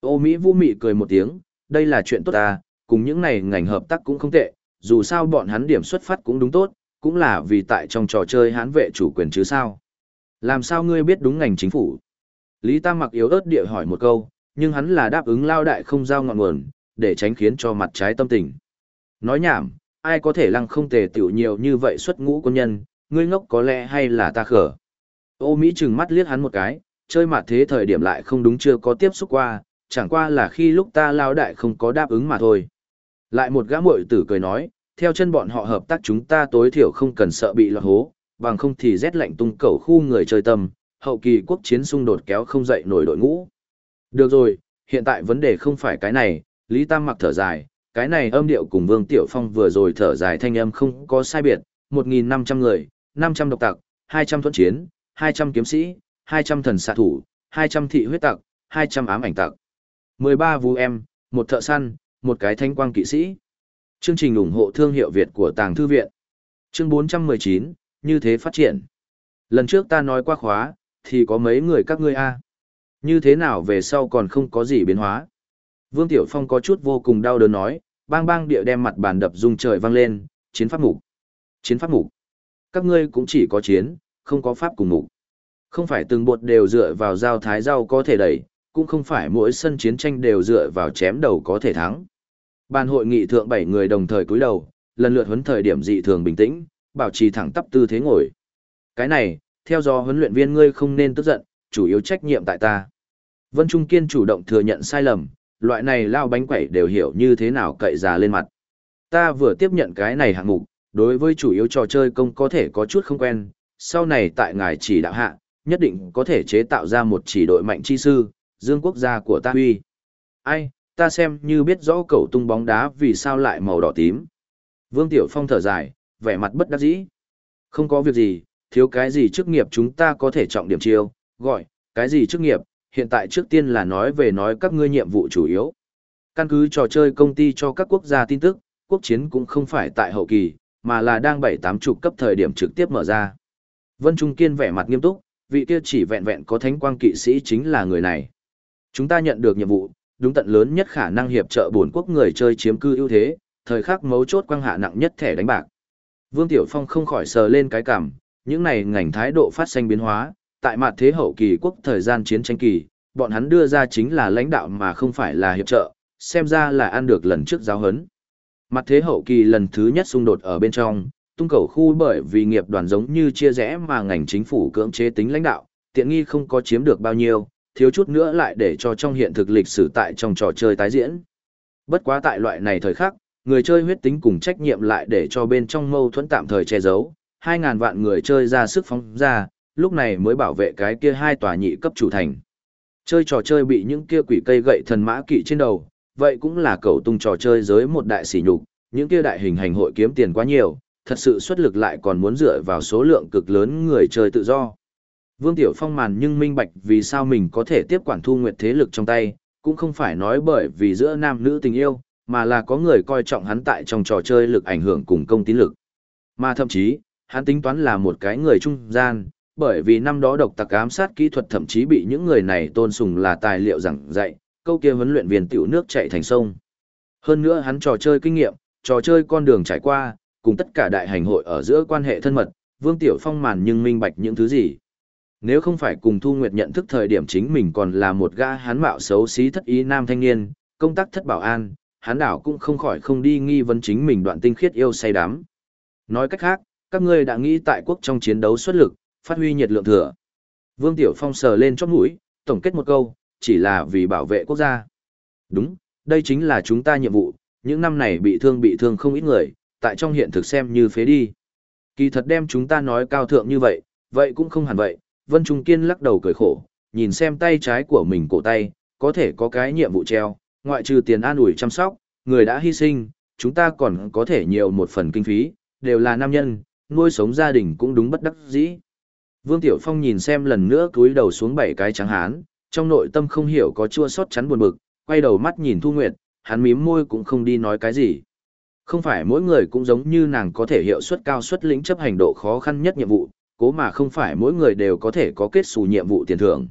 Ô Mỹ vũ mị cười một tiếng, đây là chuyện tốt ta, cùng những này ngành hợp tác cũng không tệ, dù sao bọn hắn điểm xuất phát cũng đúng tốt, cũng là vì tại trong trò chơi hán vệ chủ quyền chứ sao. Làm sao ngươi biết đúng ngành chính phủ? Lý Tam mặc yếu ớt địa hỏi một câu, nhưng hắn là đáp ứng lao đại không giao ngọn nguồn, để tránh khiến cho mặt trái tâm tình. Nói nhảm, ai có thể lăng không tề tiểu nhiều như vậy xuất ngũ quân nhân, ngươi ngốc có lẽ hay là ta khở. Ô Mỹ trừng mắt liếc hắn một cái, chơi mặt thế thời điểm lại không đúng chưa có tiếp xúc qua, chẳng qua là khi lúc ta lao đại không có đáp ứng mà thôi. Lại một gã muội tử cười nói, theo chân bọn họ hợp tác chúng ta tối thiểu không cần sợ bị lọt hố, bằng không thì rét lạnh tung cầu khu người chơi tâm, hậu kỳ quốc chiến xung đột kéo không dậy nổi đội ngũ. Được rồi, hiện tại vấn đề không phải cái này, Lý Tam mặc thở dài, cái này âm điệu cùng Vương Tiểu Phong vừa rồi thở dài thanh âm không có sai biệt, 1.500 người, 500 độc tặc, 200 thuẫn chiến, 200 kiếm sĩ, 200 thần xạ thủ, 200 thị huyết tặc, 200 ám ảnh tặc. 13 vũ em, một thợ săn, một cái thanh quang kỵ sĩ. Chương trình ủng hộ thương hiệu Việt của Tàng Thư Viện. Chương 419, như thế phát triển. Lần trước ta nói qua khóa, thì có mấy người các ngươi a Như thế nào về sau còn không có gì biến hóa. Vương Tiểu Phong có chút vô cùng đau đớn nói, bang bang địa đem mặt bàn đập rung trời vang lên, chiến pháp mục. Chiến pháp mục. Các ngươi cũng chỉ có chiến, không có pháp cùng mục. Không phải từng bột đều dựa vào giao thái rau có thể đẩy, cũng không phải mỗi sân chiến tranh đều dựa vào chém đầu có thể thắng. Ban hội nghị thượng bảy người đồng thời cúi đầu, lần lượt huấn thời điểm dị thường bình tĩnh, bảo trì thẳng tắp tư thế ngồi. Cái này, theo do huấn luyện viên ngươi không nên tức giận, chủ yếu trách nhiệm tại ta. Vân Trung Kiên chủ động thừa nhận sai lầm, loại này lao bánh quẩy đều hiểu như thế nào cậy già lên mặt. Ta vừa tiếp nhận cái này hạng mục, đối với chủ yếu trò chơi công có thể có chút không quen, sau này tại ngài chỉ đạo hạ, nhất định có thể chế tạo ra một chỉ đội mạnh chi sư, dương quốc gia của ta huy. Ai, ta xem như biết rõ cầu tung bóng đá vì sao lại màu đỏ tím. Vương Tiểu Phong thở dài, vẻ mặt bất đắc dĩ. Không có việc gì, thiếu cái gì chức nghiệp chúng ta có thể trọng điểm chiêu, gọi, cái gì chức nghiệp, hiện tại trước tiên là nói về nói các ngươi nhiệm vụ chủ yếu. Căn cứ trò chơi công ty cho các quốc gia tin tức, quốc chiến cũng không phải tại hậu kỳ, mà là đang bảy tám chục cấp thời điểm trực tiếp mở ra. Vân Trung Kiên vẻ mặt nghiêm túc, vị kia chỉ vẹn vẹn có thánh quang kỵ sĩ chính là người này. Chúng ta nhận được nhiệm vụ, đúng tận lớn nhất khả năng hiệp trợ bổn quốc người chơi chiếm cư ưu thế, thời khắc mấu chốt quang hạ nặng nhất thẻ đánh bạc. Vương Tiểu Phong không khỏi sờ lên cái cằm, những này ngành thái độ phát sinh biến hóa, tại mặt thế hậu kỳ quốc thời gian chiến tranh kỳ, bọn hắn đưa ra chính là lãnh đạo mà không phải là hiệp trợ, xem ra là ăn được lần trước giáo hấn. Mặt thế hậu kỳ lần thứ nhất xung đột ở bên trong, tung cầu khu bởi vì nghiệp đoàn giống như chia rẽ mà ngành chính phủ cưỡng chế tính lãnh đạo, tiện nghi không có chiếm được bao nhiêu, thiếu chút nữa lại để cho trong hiện thực lịch sử tại trong trò chơi tái diễn. Bất quá tại loại này thời khắc, người chơi huyết tính cùng trách nhiệm lại để cho bên trong mâu thuẫn tạm thời che giấu, 2.000 vạn người chơi ra sức phóng ra, lúc này mới bảo vệ cái kia hai tòa nhị cấp chủ thành. Chơi trò chơi bị những kia quỷ cây gậy thần mã kỵ trên đầu, vậy cũng là cầu tung trò chơi giới một đại sỉ nhục, những kia đại hình hành hội kiếm tiền quá nhiều, thật sự xuất lực lại còn muốn dựa vào số lượng cực lớn người chơi tự do. Vương Tiểu Phong màn nhưng minh bạch vì sao mình có thể tiếp quản thu nguyệt thế lực trong tay, cũng không phải nói bởi vì giữa nam nữ tình yêu, mà là có người coi trọng hắn tại trong trò chơi lực ảnh hưởng cùng công tín lực. Mà thậm chí, hắn tính toán là một cái người trung gian, bởi vì năm đó độc tặc ám sát kỹ thuật thậm chí bị những người này tôn sùng là tài liệu giảng dạy, câu kia huấn luyện viên tiểu nước chạy thành sông. Hơn nữa hắn trò chơi kinh nghiệm, trò chơi con đường trải qua, cùng tất cả đại hành hội ở giữa quan hệ thân mật, Vương Tiểu Phong màn nhưng minh bạch những thứ gì. Nếu không phải cùng Thu Nguyệt nhận thức thời điểm chính mình còn là một gã hắn mạo xấu xí thất ý nam thanh niên, công tác thất bảo an, hắn đảo cũng không khỏi không đi nghi vấn chính mình đoạn tinh khiết yêu say đắm. Nói cách khác, các ngươi đã nghĩ tại quốc trong chiến đấu xuất lực, phát huy nhiệt lượng thừa. Vương Tiểu Phong sờ lên chóp mũi, tổng kết một câu, chỉ là vì bảo vệ quốc gia. Đúng, đây chính là chúng ta nhiệm vụ, những năm này bị thương bị thương không ít người, tại trong hiện thực xem như phế đi. Kỳ thật đem chúng ta nói cao thượng như vậy, vậy cũng không hẳn vậy, Vân Trung Kiên lắc đầu cười khổ, nhìn xem tay trái của mình cổ tay, có thể có cái nhiệm vụ treo, ngoại trừ tiền an ủi chăm sóc, người đã hy sinh, chúng ta còn có thể nhiều một phần kinh phí, đều là nam nhân, nuôi sống gia đình cũng đúng bất đắc dĩ. Vương Tiểu Phong nhìn xem lần nữa cúi đầu xuống bảy cái trắng hán, trong nội tâm không hiểu có chua xót chắn buồn bực, quay đầu mắt nhìn Thu Nguyệt, hắn mím môi cũng không đi nói cái gì. Không phải mỗi người cũng giống như nàng có thể hiệu suất cao suất lĩnh chấp hành độ khó khăn nhất nhiệm vụ, cố mà không phải mỗi người đều có thể có kết xù nhiệm vụ tiền thưởng.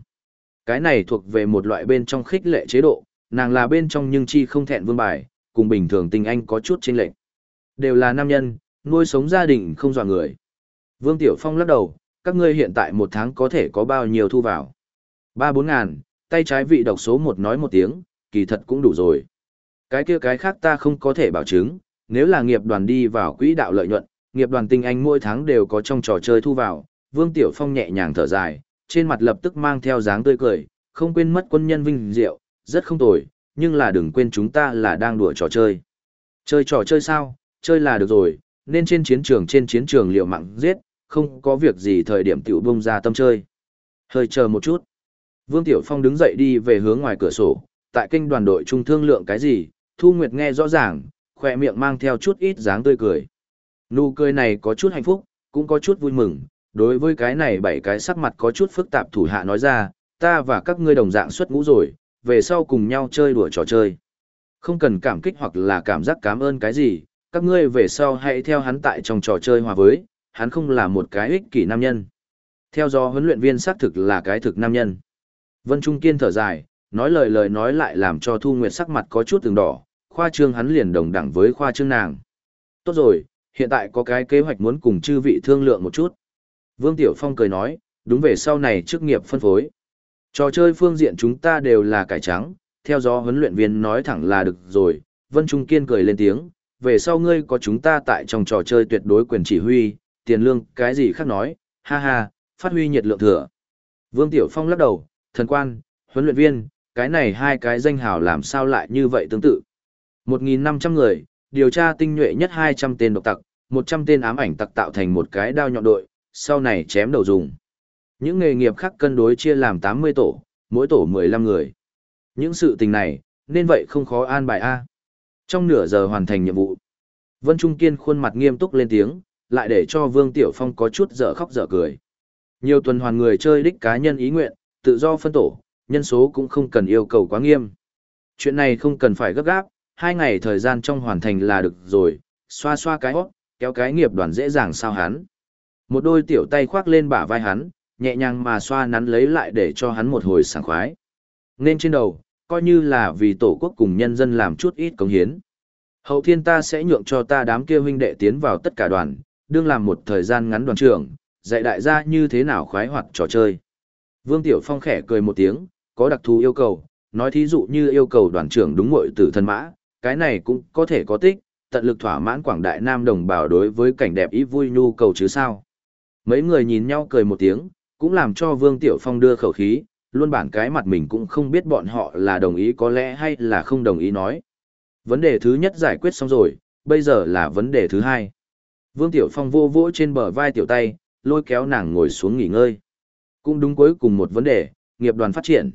Cái này thuộc về một loại bên trong khích lệ chế độ, nàng là bên trong nhưng chi không thẹn vương bài, cùng bình thường tình anh có chút chênh lệch. Đều là nam nhân, nuôi sống gia đình không dọa người. Vương Tiểu Phong lắc đầu, các ngươi hiện tại một tháng có thể có bao nhiêu thu vào. Ba bốn ngàn, tay trái vị độc số một nói một tiếng, kỳ thật cũng đủ rồi. Cái kia cái khác ta không có thể bảo chứng, nếu là nghiệp đoàn đi vào quỹ đạo lợi nhuận, nghiệp đoàn tinh anh mỗi tháng đều có trong trò chơi thu vào, Vương Tiểu Phong nhẹ nhàng thở dài, trên mặt lập tức mang theo dáng tươi cười, không quên mất quân nhân vinh diệu, rất không tồi, nhưng là đừng quên chúng ta là đang đùa trò chơi. Chơi trò chơi sao, chơi là được rồi, nên trên chiến trường trên chiến trường liều mạng giết, không có việc gì thời điểm tiểu bông ra tâm chơi. Hơi chờ một chút. Vương Tiểu Phong đứng dậy đi về hướng ngoài cửa sổ, tại kênh đoàn đội trung thương lượng cái gì, Thu Nguyệt nghe rõ ràng, khỏe miệng mang theo chút ít dáng tươi cười. Nụ cười này có chút hạnh phúc, cũng có chút vui mừng, đối với cái này bảy cái sắc mặt có chút phức tạp thủ hạ nói ra, ta và các ngươi đồng dạng xuất ngũ rồi, về sau cùng nhau chơi đùa trò chơi. Không cần cảm kích hoặc là cảm giác cảm ơn cái gì, các ngươi về sau hãy theo hắn tại trong trò chơi hòa với, hắn không là một cái ích kỷ nam nhân. Theo do huấn luyện viên xác thực là cái thực nam nhân. Vân Trung Kiên thở dài, nói lời lời nói lại làm cho Thu Nguyệt sắc mặt có chút từng đỏ, khoa trương hắn liền đồng đẳng với khoa trương nàng. Tốt rồi, hiện tại có cái kế hoạch muốn cùng chư vị thương lượng một chút. Vương Tiểu Phong cười nói, đúng về sau này chức nghiệp phân phối. Trò chơi phương diện chúng ta đều là cải trắng, theo do huấn luyện viên nói thẳng là được rồi, Vân Trung Kiên cười lên tiếng, về sau ngươi có chúng ta tại trong trò chơi tuyệt đối quyền chỉ huy, tiền lương, cái gì khác nói, ha ha, phát huy nhiệt lượng thừa. Vương Tiểu Phong lắc đầu, thần quan, huấn luyện viên, cái này hai cái danh hào làm sao lại như vậy tương tự. 1.500 người, điều tra tinh nhuệ nhất 200 tên độc tặc, 100 tên ám ảnh tặc tạo thành một cái đao nhọn đội, sau này chém đầu dùng. Những nghề nghiệp khác cân đối chia làm 80 tổ, mỗi tổ 15 người. Những sự tình này, nên vậy không khó an bài A. Trong nửa giờ hoàn thành nhiệm vụ, Vân Trung Kiên khuôn mặt nghiêm túc lên tiếng, lại để cho Vương Tiểu Phong có chút dở khóc dở cười. Nhiều tuần hoàn người chơi đích cá nhân ý nguyện, tự do phân tổ, nhân số cũng không cần yêu cầu quá nghiêm. Chuyện này không cần phải gấp gáp, hai ngày thời gian trong hoàn thành là được rồi, xoa xoa cái hót, kéo cái nghiệp đoàn dễ dàng sao hắn. Một đôi tiểu tay khoác lên bả vai hắn, nhẹ nhàng mà xoa nắn lấy lại để cho hắn một hồi sảng khoái. Nên trên đầu, coi như là vì tổ quốc cùng nhân dân làm chút ít công hiến. Hậu thiên ta sẽ nhượng cho ta đám kia huynh đệ tiến vào tất cả đoàn, đương làm một thời gian ngắn đoàn trưởng, dạy đại gia như thế nào khoái hoạt trò chơi. Vương Tiểu Phong khẽ cười một tiếng, có đặc thù yêu cầu, nói thí dụ như yêu cầu đoàn trưởng đúng muội tử thân mã, cái này cũng có thể có tích, tận lực thỏa mãn quảng đại nam đồng bào đối với cảnh đẹp ý vui nhu cầu chứ sao. Mấy người nhìn nhau cười một tiếng, cũng làm cho Vương Tiểu Phong đưa khẩu khí, luôn bản cái mặt mình cũng không biết bọn họ là đồng ý có lẽ hay là không đồng ý nói. Vấn đề thứ nhất giải quyết xong rồi, bây giờ là vấn đề thứ hai. Vương Tiểu Phong vô vỗ trên bờ vai tiểu tay, lôi kéo nàng ngồi xuống nghỉ ngơi. Cũng đúng cuối cùng một vấn đề, nghiệp đoàn phát triển.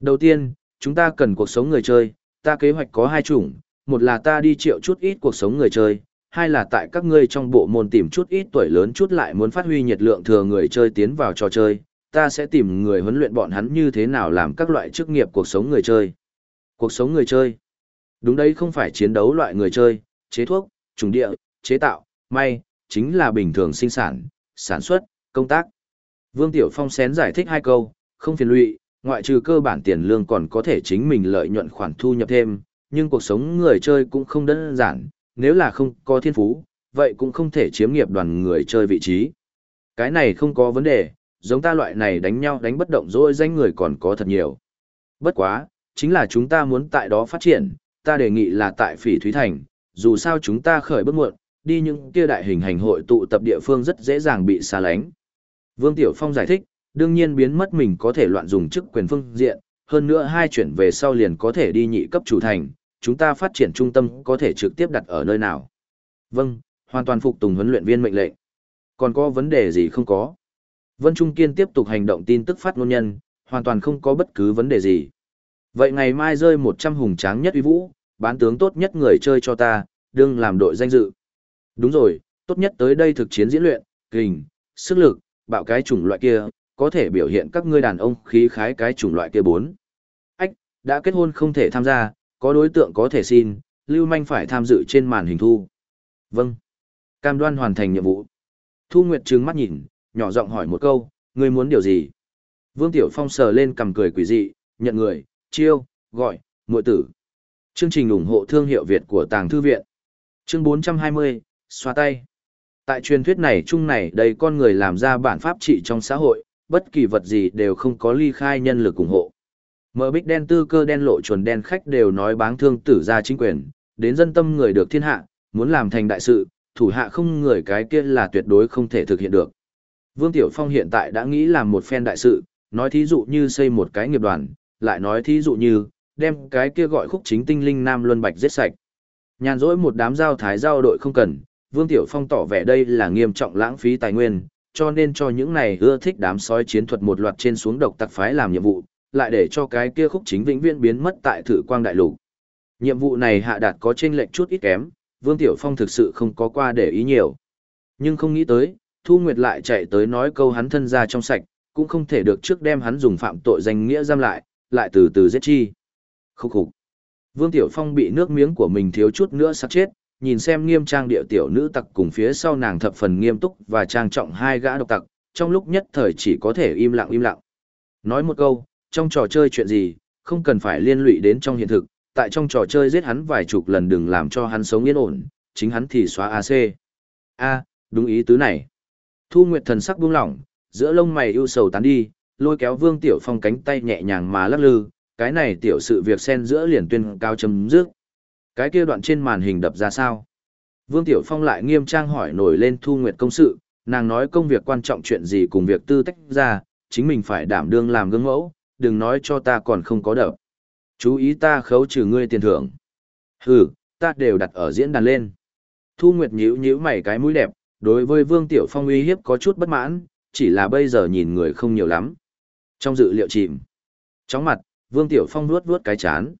Đầu tiên, chúng ta cần cuộc sống người chơi, ta kế hoạch có hai chủng, một là ta đi triệu chút ít cuộc sống người chơi, hai là tại các ngươi trong bộ môn tìm chút ít tuổi lớn chút lại muốn phát huy nhiệt lượng thừa người chơi tiến vào trò chơi, ta sẽ tìm người huấn luyện bọn hắn như thế nào làm các loại chức nghiệp cuộc sống người chơi. Cuộc sống người chơi. Đúng đấy không phải chiến đấu loại người chơi, chế thuốc, trùng địa, chế tạo, may, chính là bình thường sinh sản, sản xuất, công tác. Vương Tiểu Phong xén giải thích hai câu, không phiền lụy, ngoại trừ cơ bản tiền lương còn có thể chính mình lợi nhuận khoản thu nhập thêm, nhưng cuộc sống người chơi cũng không đơn giản, nếu là không có thiên phú, vậy cũng không thể chiếm nghiệp đoàn người chơi vị trí. Cái này không có vấn đề, giống ta loại này đánh nhau đánh bất động rồi danh người còn có thật nhiều. Bất quá, chính là chúng ta muốn tại đó phát triển, ta đề nghị là tại Phỉ Thúy Thành, dù sao chúng ta khởi bước muộn, đi những kia đại hình hành hội tụ tập địa phương rất dễ dàng bị xa lánh. Vương Tiểu Phong giải thích, đương nhiên biến mất mình có thể loạn dùng chức quyền phương diện, hơn nữa hai chuyển về sau liền có thể đi nhị cấp chủ thành, chúng ta phát triển trung tâm có thể trực tiếp đặt ở nơi nào. Vâng, hoàn toàn phục tùng huấn luyện viên mệnh lệnh. Còn có vấn đề gì không có? Vân Trung Kiên tiếp tục hành động tin tức phát ngôn nhân, hoàn toàn không có bất cứ vấn đề gì. Vậy ngày mai rơi 100 hùng tráng nhất uy vũ, bán tướng tốt nhất người chơi cho ta, đừng làm đội danh dự. Đúng rồi, tốt nhất tới đây thực chiến diễn luyện, kình, sức lực, bạo cái chủng loại kia, có thể biểu hiện các ngươi đàn ông khí khái cái chủng loại kia bốn. Ách, đã kết hôn không thể tham gia, có đối tượng có thể xin, Lưu Manh phải tham dự trên màn hình thu. Vâng. Cam đoan hoàn thành nhiệm vụ. Thu Nguyệt trừng mắt nhìn, nhỏ giọng hỏi một câu, ngươi muốn điều gì? Vương Tiểu Phong sờ lên cầm cười quỷ dị, nhận người, chiêu, gọi, muội tử. Chương trình ủng hộ thương hiệu Việt của Tàng Thư Viện. Chương 420, xoa tay. Tại truyền thuyết này chung này đầy con người làm ra bản pháp trị trong xã hội, bất kỳ vật gì đều không có ly khai nhân lực ủng hộ. Mở bích đen tư cơ đen lộ chuẩn đen khách đều nói báng thương tử ra chính quyền, đến dân tâm người được thiên hạ, muốn làm thành đại sự, thủ hạ không người cái kia là tuyệt đối không thể thực hiện được. Vương Tiểu Phong hiện tại đã nghĩ làm một phen đại sự, nói thí dụ như xây một cái nghiệp đoàn, lại nói thí dụ như, đem cái kia gọi khúc chính tinh linh Nam Luân Bạch giết sạch. Nhàn rỗi một đám giao thái giao đội không cần, Vương Tiểu Phong tỏ vẻ đây là nghiêm trọng lãng phí tài nguyên, cho nên cho những này ưa thích đám sói chiến thuật một loạt trên xuống độc tặc phái làm nhiệm vụ, lại để cho cái kia khúc chính vĩnh viễn biến mất tại thử quang đại lục. Nhiệm vụ này hạ đạt có trên lệnh chút ít kém, Vương Tiểu Phong thực sự không có qua để ý nhiều. Nhưng không nghĩ tới, Thu Nguyệt lại chạy tới nói câu hắn thân ra trong sạch, cũng không thể được trước đem hắn dùng phạm tội danh nghĩa giam lại, lại từ từ giết chi. Khúc khục. Vương Tiểu Phong bị nước miếng của mình thiếu chút nữa sắp chết, nhìn xem nghiêm trang địa tiểu nữ tặc cùng phía sau nàng thập phần nghiêm túc và trang trọng hai gã độc tặc, trong lúc nhất thời chỉ có thể im lặng im lặng. Nói một câu, trong trò chơi chuyện gì, không cần phải liên lụy đến trong hiện thực, tại trong trò chơi giết hắn vài chục lần đừng làm cho hắn sống yên ổn, chính hắn thì xóa AC. A, đúng ý tứ này. Thu Nguyệt thần sắc buông lỏng, giữa lông mày ưu sầu tán đi, lôi kéo Vương Tiểu Phong cánh tay nhẹ nhàng mà lắc lư, cái này tiểu sự việc xen giữa liền tuyên cao chấm dứt. Cái kia đoạn trên màn hình đập ra sao? Vương Tiểu Phong lại nghiêm trang hỏi nổi lên Thu Nguyệt công sự, nàng nói công việc quan trọng chuyện gì cùng việc tư tách ra, chính mình phải đảm đương làm gương mẫu, đừng nói cho ta còn không có đập. Chú ý ta khấu trừ ngươi tiền thưởng. Hừ, ta đều đặt ở diễn đàn lên. Thu Nguyệt nhíu nhíu mày cái mũi đẹp, đối với Vương Tiểu Phong uy hiếp có chút bất mãn, chỉ là bây giờ nhìn người không nhiều lắm. Trong dự liệu chìm. Chóng mặt, Vương Tiểu Phong nuốt vuốt cái chán.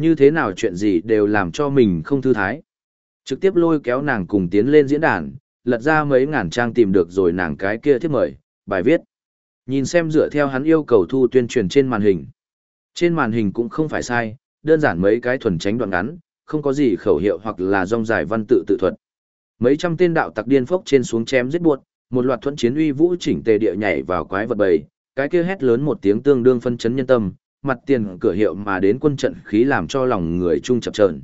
Như thế nào chuyện gì đều làm cho mình không thư thái. Trực tiếp lôi kéo nàng cùng tiến lên diễn đàn, lật ra mấy ngàn trang tìm được rồi nàng cái kia thiết mời, bài viết. Nhìn xem dựa theo hắn yêu cầu thu tuyên truyền trên màn hình. Trên màn hình cũng không phải sai, đơn giản mấy cái thuần tránh đoạn ngắn, không có gì khẩu hiệu hoặc là rong dài văn tự tự thuật. Mấy trăm tên đạo tặc điên phốc trên xuống chém giết buột, một loạt thuẫn chiến uy vũ chỉnh tề địa nhảy vào quái vật bầy, cái kia hét lớn một tiếng tương đương phân chấn nhân tâm, mặt tiền cửa hiệu mà đến quân trận khí làm cho lòng người chung chập chờn.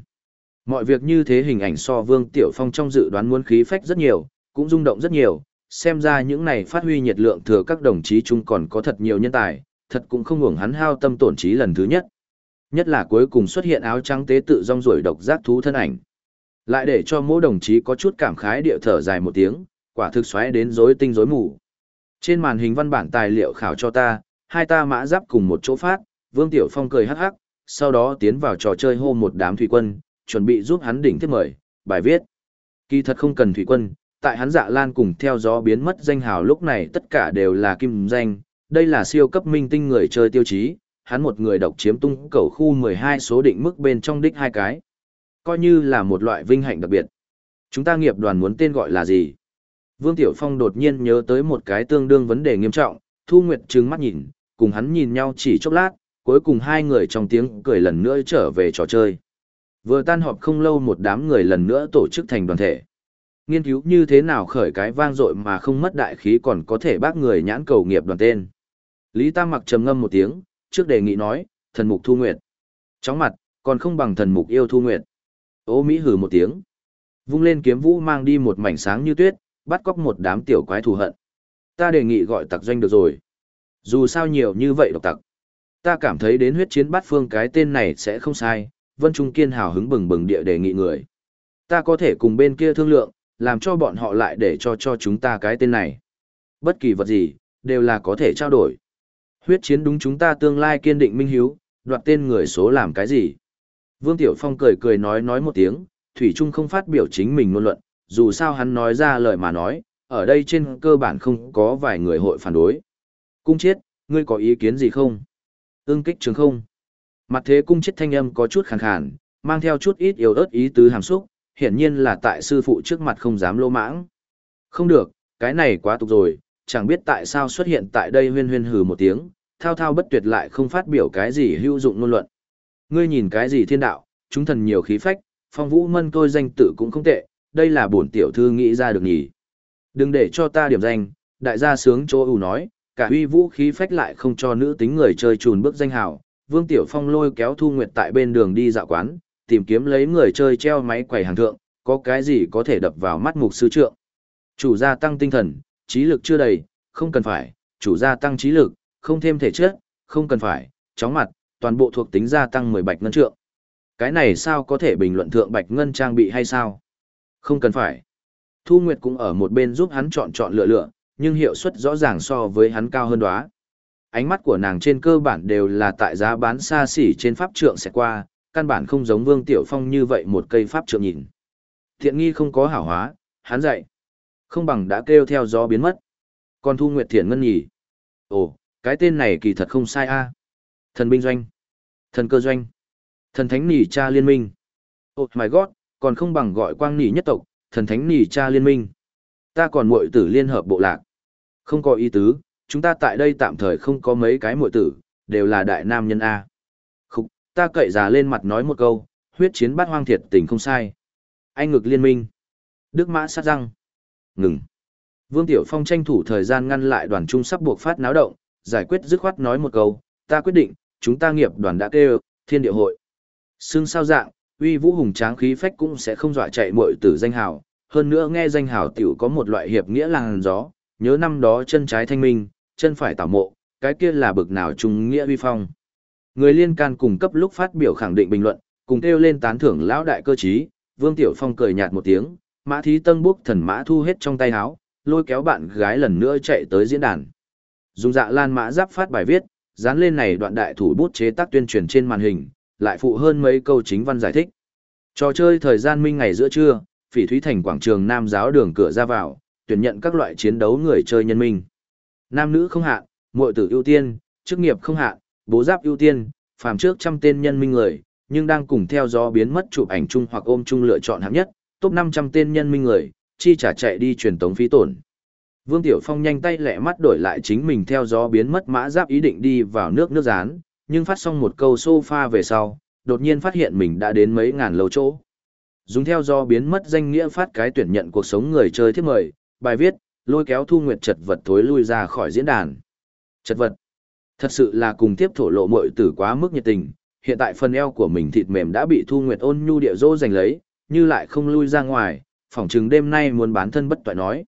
Mọi việc như thế hình ảnh so Vương Tiểu Phong trong dự đoán muốn khí phách rất nhiều, cũng rung động rất nhiều, xem ra những này phát huy nhiệt lượng thừa các đồng chí chung còn có thật nhiều nhân tài, thật cũng không ngủng hắn hao tâm tổn trí lần thứ nhất. Nhất là cuối cùng xuất hiện áo trắng tế tự rong ruổi độc giác thú thân ảnh. Lại để cho mỗi đồng chí có chút cảm khái điệu thở dài một tiếng, quả thực xoáy đến rối tinh rối mù. Trên màn hình văn bản tài liệu khảo cho ta, hai ta mã giáp cùng một chỗ phát, Vương Tiểu Phong cười hắc hắc, sau đó tiến vào trò chơi hô một đám thủy quân, chuẩn bị giúp hắn đỉnh tiếp mời, bài viết. Kỳ thật không cần thủy quân, tại hắn dạ lan cùng theo gió biến mất danh hào lúc này tất cả đều là kim danh, đây là siêu cấp minh tinh người chơi tiêu chí, hắn một người độc chiếm tung cầu khu 12 số định mức bên trong đích hai cái. Coi như là một loại vinh hạnh đặc biệt. Chúng ta nghiệp đoàn muốn tên gọi là gì? Vương Tiểu Phong đột nhiên nhớ tới một cái tương đương vấn đề nghiêm trọng, Thu Nguyệt trừng mắt nhìn, cùng hắn nhìn nhau chỉ chốc lát, cuối cùng hai người trong tiếng cười lần nữa trở về trò chơi. Vừa tan họp không lâu một đám người lần nữa tổ chức thành đoàn thể. Nghiên cứu như thế nào khởi cái vang dội mà không mất đại khí còn có thể bác người nhãn cầu nghiệp đoàn tên. Lý Tam mặc trầm ngâm một tiếng, trước đề nghị nói, thần mục thu nguyệt. Chóng mặt, còn không bằng thần mục yêu thu nguyệt. Ô Mỹ hừ một tiếng. Vung lên kiếm vũ mang đi một mảnh sáng như tuyết, bắt cóc một đám tiểu quái thù hận. Ta đề nghị gọi tặc doanh được rồi. Dù sao nhiều như vậy độc tặc. Ta cảm thấy đến huyết chiến bát phương cái tên này sẽ không sai, Vân Trung Kiên hào hứng bừng bừng địa đề nghị người. Ta có thể cùng bên kia thương lượng, làm cho bọn họ lại để cho cho chúng ta cái tên này. Bất kỳ vật gì, đều là có thể trao đổi. Huyết chiến đúng chúng ta tương lai kiên định minh hiếu, đoạt tên người số làm cái gì. Vương Tiểu Phong cười cười nói nói một tiếng, Thủy Trung không phát biểu chính mình ngôn luận, dù sao hắn nói ra lời mà nói, ở đây trên cơ bản không có vài người hội phản đối. Cung chết, ngươi có ý kiến gì không? Ưng kích trường không? Mặt thế cung chết thanh âm có chút khàn khàn, mang theo chút ít yếu ớt ý tứ hàm xúc, hiển nhiên là tại sư phụ trước mặt không dám lô mãng. Không được, cái này quá tục rồi, chẳng biết tại sao xuất hiện tại đây huyên huyên hừ một tiếng, thao thao bất tuyệt lại không phát biểu cái gì hữu dụng ngôn luận. Ngươi nhìn cái gì thiên đạo, chúng thần nhiều khí phách, phong vũ mân tôi danh tự cũng không tệ, đây là bổn tiểu thư nghĩ ra được nhỉ. Đừng để cho ta điểm danh, đại gia sướng chỗ ủ nói, cả huy vũ khí phách lại không cho nữ tính người chơi trùn bước danh hào. Vương Tiểu Phong lôi kéo Thu Nguyệt tại bên đường đi dạo quán, tìm kiếm lấy người chơi treo máy quầy hàng thượng, có cái gì có thể đập vào mắt mục sư trượng. Chủ gia tăng tinh thần, trí lực chưa đầy, không cần phải, chủ gia tăng trí lực, không thêm thể chất, không cần phải, chóng mặt, toàn bộ thuộc tính gia tăng 10 bạch ngân trượng. Cái này sao có thể bình luận thượng bạch ngân trang bị hay sao? Không cần phải. Thu Nguyệt cũng ở một bên giúp hắn chọn chọn lựa lựa, nhưng hiệu suất rõ ràng so với hắn cao hơn đó. Ánh mắt của nàng trên cơ bản đều là tại giá bán xa xỉ trên pháp trượng sẽ qua, căn bản không giống Vương Tiểu Phong như vậy một cây pháp trượng nhìn. Thiện nghi không có hảo hóa, hắn dạy. Không bằng đã kêu theo gió biến mất. Còn Thu Nguyệt Thiện Ngân nhỉ? Ồ, cái tên này kỳ thật không sai a. Thần binh doanh, thần cơ doanh, thần thánh nỉ cha liên minh. Oh my god, còn không bằng gọi quang nỉ nhất tộc, thần thánh nỉ cha liên minh. Ta còn muội tử liên hợp bộ lạc. Không có ý tứ, chúng ta tại đây tạm thời không có mấy cái muội tử, đều là đại nam nhân A. Khúc, ta cậy già lên mặt nói một câu, huyết chiến bát hoang thiệt tình không sai. Anh ngực liên minh. Đức mã sát răng. Ngừng. Vương Tiểu Phong tranh thủ thời gian ngăn lại đoàn trung sắp buộc phát náo động, giải quyết dứt khoát nói một câu, ta quyết định, chúng ta nghiệp đoàn đã kêu, thiên địa hội. Xương sao dạng, uy vũ hùng tráng khí phách cũng sẽ không dọa chạy muội tử danh hào, hơn nữa nghe danh hào tiểu có một loại hiệp nghĩa làng gió, nhớ năm đó chân trái thanh minh, chân phải tảo mộ, cái kia là bực nào trung nghĩa uy phong. Người liên can cùng cấp lúc phát biểu khẳng định bình luận, cùng kêu lên tán thưởng lão đại cơ trí, Vương Tiểu Phong cười nhạt một tiếng, Mã Thí Tân bốc thần mã thu hết trong tay áo, lôi kéo bạn gái lần nữa chạy tới diễn đàn. Dùng dạ lan mã giáp phát bài viết, dán lên này đoạn đại thủ bút chế tác tuyên truyền trên màn hình, lại phụ hơn mấy câu chính văn giải thích. Trò chơi thời gian minh ngày giữa trưa, phỉ thúy thành quảng trường Nam giáo đường cửa ra vào, tuyển nhận các loại chiến đấu người chơi nhân minh. Nam nữ không hạn, muội tử ưu tiên, chức nghiệp không hạn, bố giáp ưu tiên, phàm trước trăm tên nhân minh người, nhưng đang cùng theo gió biến mất chụp ảnh chung hoặc ôm chung lựa chọn hạng nhất, top 500 tên nhân minh người, chi trả chạy đi truyền tống phí tổn. Vương Tiểu Phong nhanh tay lẹ mắt đổi lại chính mình theo gió biến mất mã giáp ý định đi vào nước nước rán, nhưng phát xong một câu sofa về sau, đột nhiên phát hiện mình đã đến mấy ngàn lâu chỗ. Dùng theo gió biến mất danh nghĩa phát cái tuyển nhận cuộc sống người chơi thiết mời, bài viết, lôi kéo thu nguyệt chật vật thối lui ra khỏi diễn đàn. Chật vật. Thật sự là cùng tiếp thổ lộ mội tử quá mức nhiệt tình, hiện tại phần eo của mình thịt mềm đã bị thu nguyệt ôn nhu địa dỗ giành lấy, như lại không lui ra ngoài, phỏng chừng đêm nay muốn bán thân bất toại nói.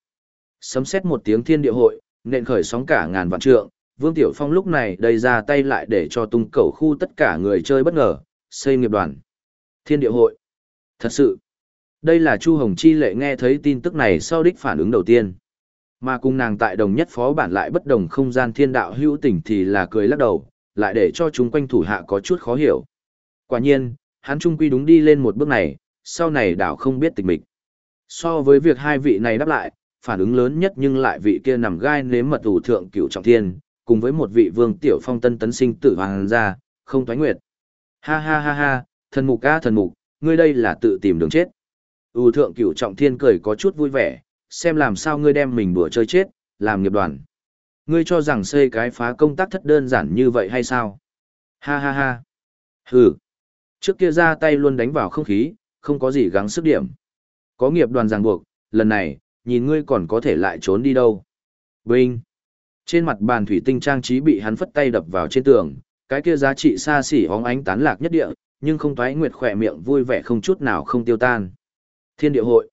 Sấm xét một tiếng thiên địa hội, nện khởi sóng cả ngàn vạn trượng, Vương Tiểu Phong lúc này đầy ra tay lại để cho tung cầu khu tất cả người chơi bất ngờ, xây nghiệp đoàn. Thiên địa hội. Thật sự, đây là Chu Hồng Chi lệ nghe thấy tin tức này sau đích phản ứng đầu tiên. Mà cùng nàng tại đồng nhất phó bản lại bất đồng không gian thiên đạo hữu tình thì là cười lắc đầu, lại để cho chúng quanh thủ hạ có chút khó hiểu. Quả nhiên, hắn trung quy đúng đi lên một bước này, sau này đảo không biết tịch mịch. So với việc hai vị này đáp lại, phản ứng lớn nhất nhưng lại vị kia nằm gai nếm mật ủ thượng cửu trọng thiên, cùng với một vị vương tiểu phong tân tấn sinh tử hoàng gia, không thoái nguyệt. Ha ha ha ha, thần mục ca thần mục, ngươi đây là tự tìm đường chết ưu thượng cửu trọng thiên cười có chút vui vẻ, xem làm sao ngươi đem mình đùa chơi chết, làm nghiệp đoàn. Ngươi cho rằng xây cái phá công tác thất đơn giản như vậy hay sao? Ha ha ha. Hừ. Trước kia ra tay luôn đánh vào không khí, không có gì gắng sức điểm. Có nghiệp đoàn ràng buộc, lần này, nhìn ngươi còn có thể lại trốn đi đâu. Vinh. Trên mặt bàn thủy tinh trang trí bị hắn phất tay đập vào trên tường, cái kia giá trị xa xỉ hóng ánh tán lạc nhất địa, nhưng không thoái nguyệt khỏe miệng vui vẻ không chút nào không tiêu tan. Thiên địa hội.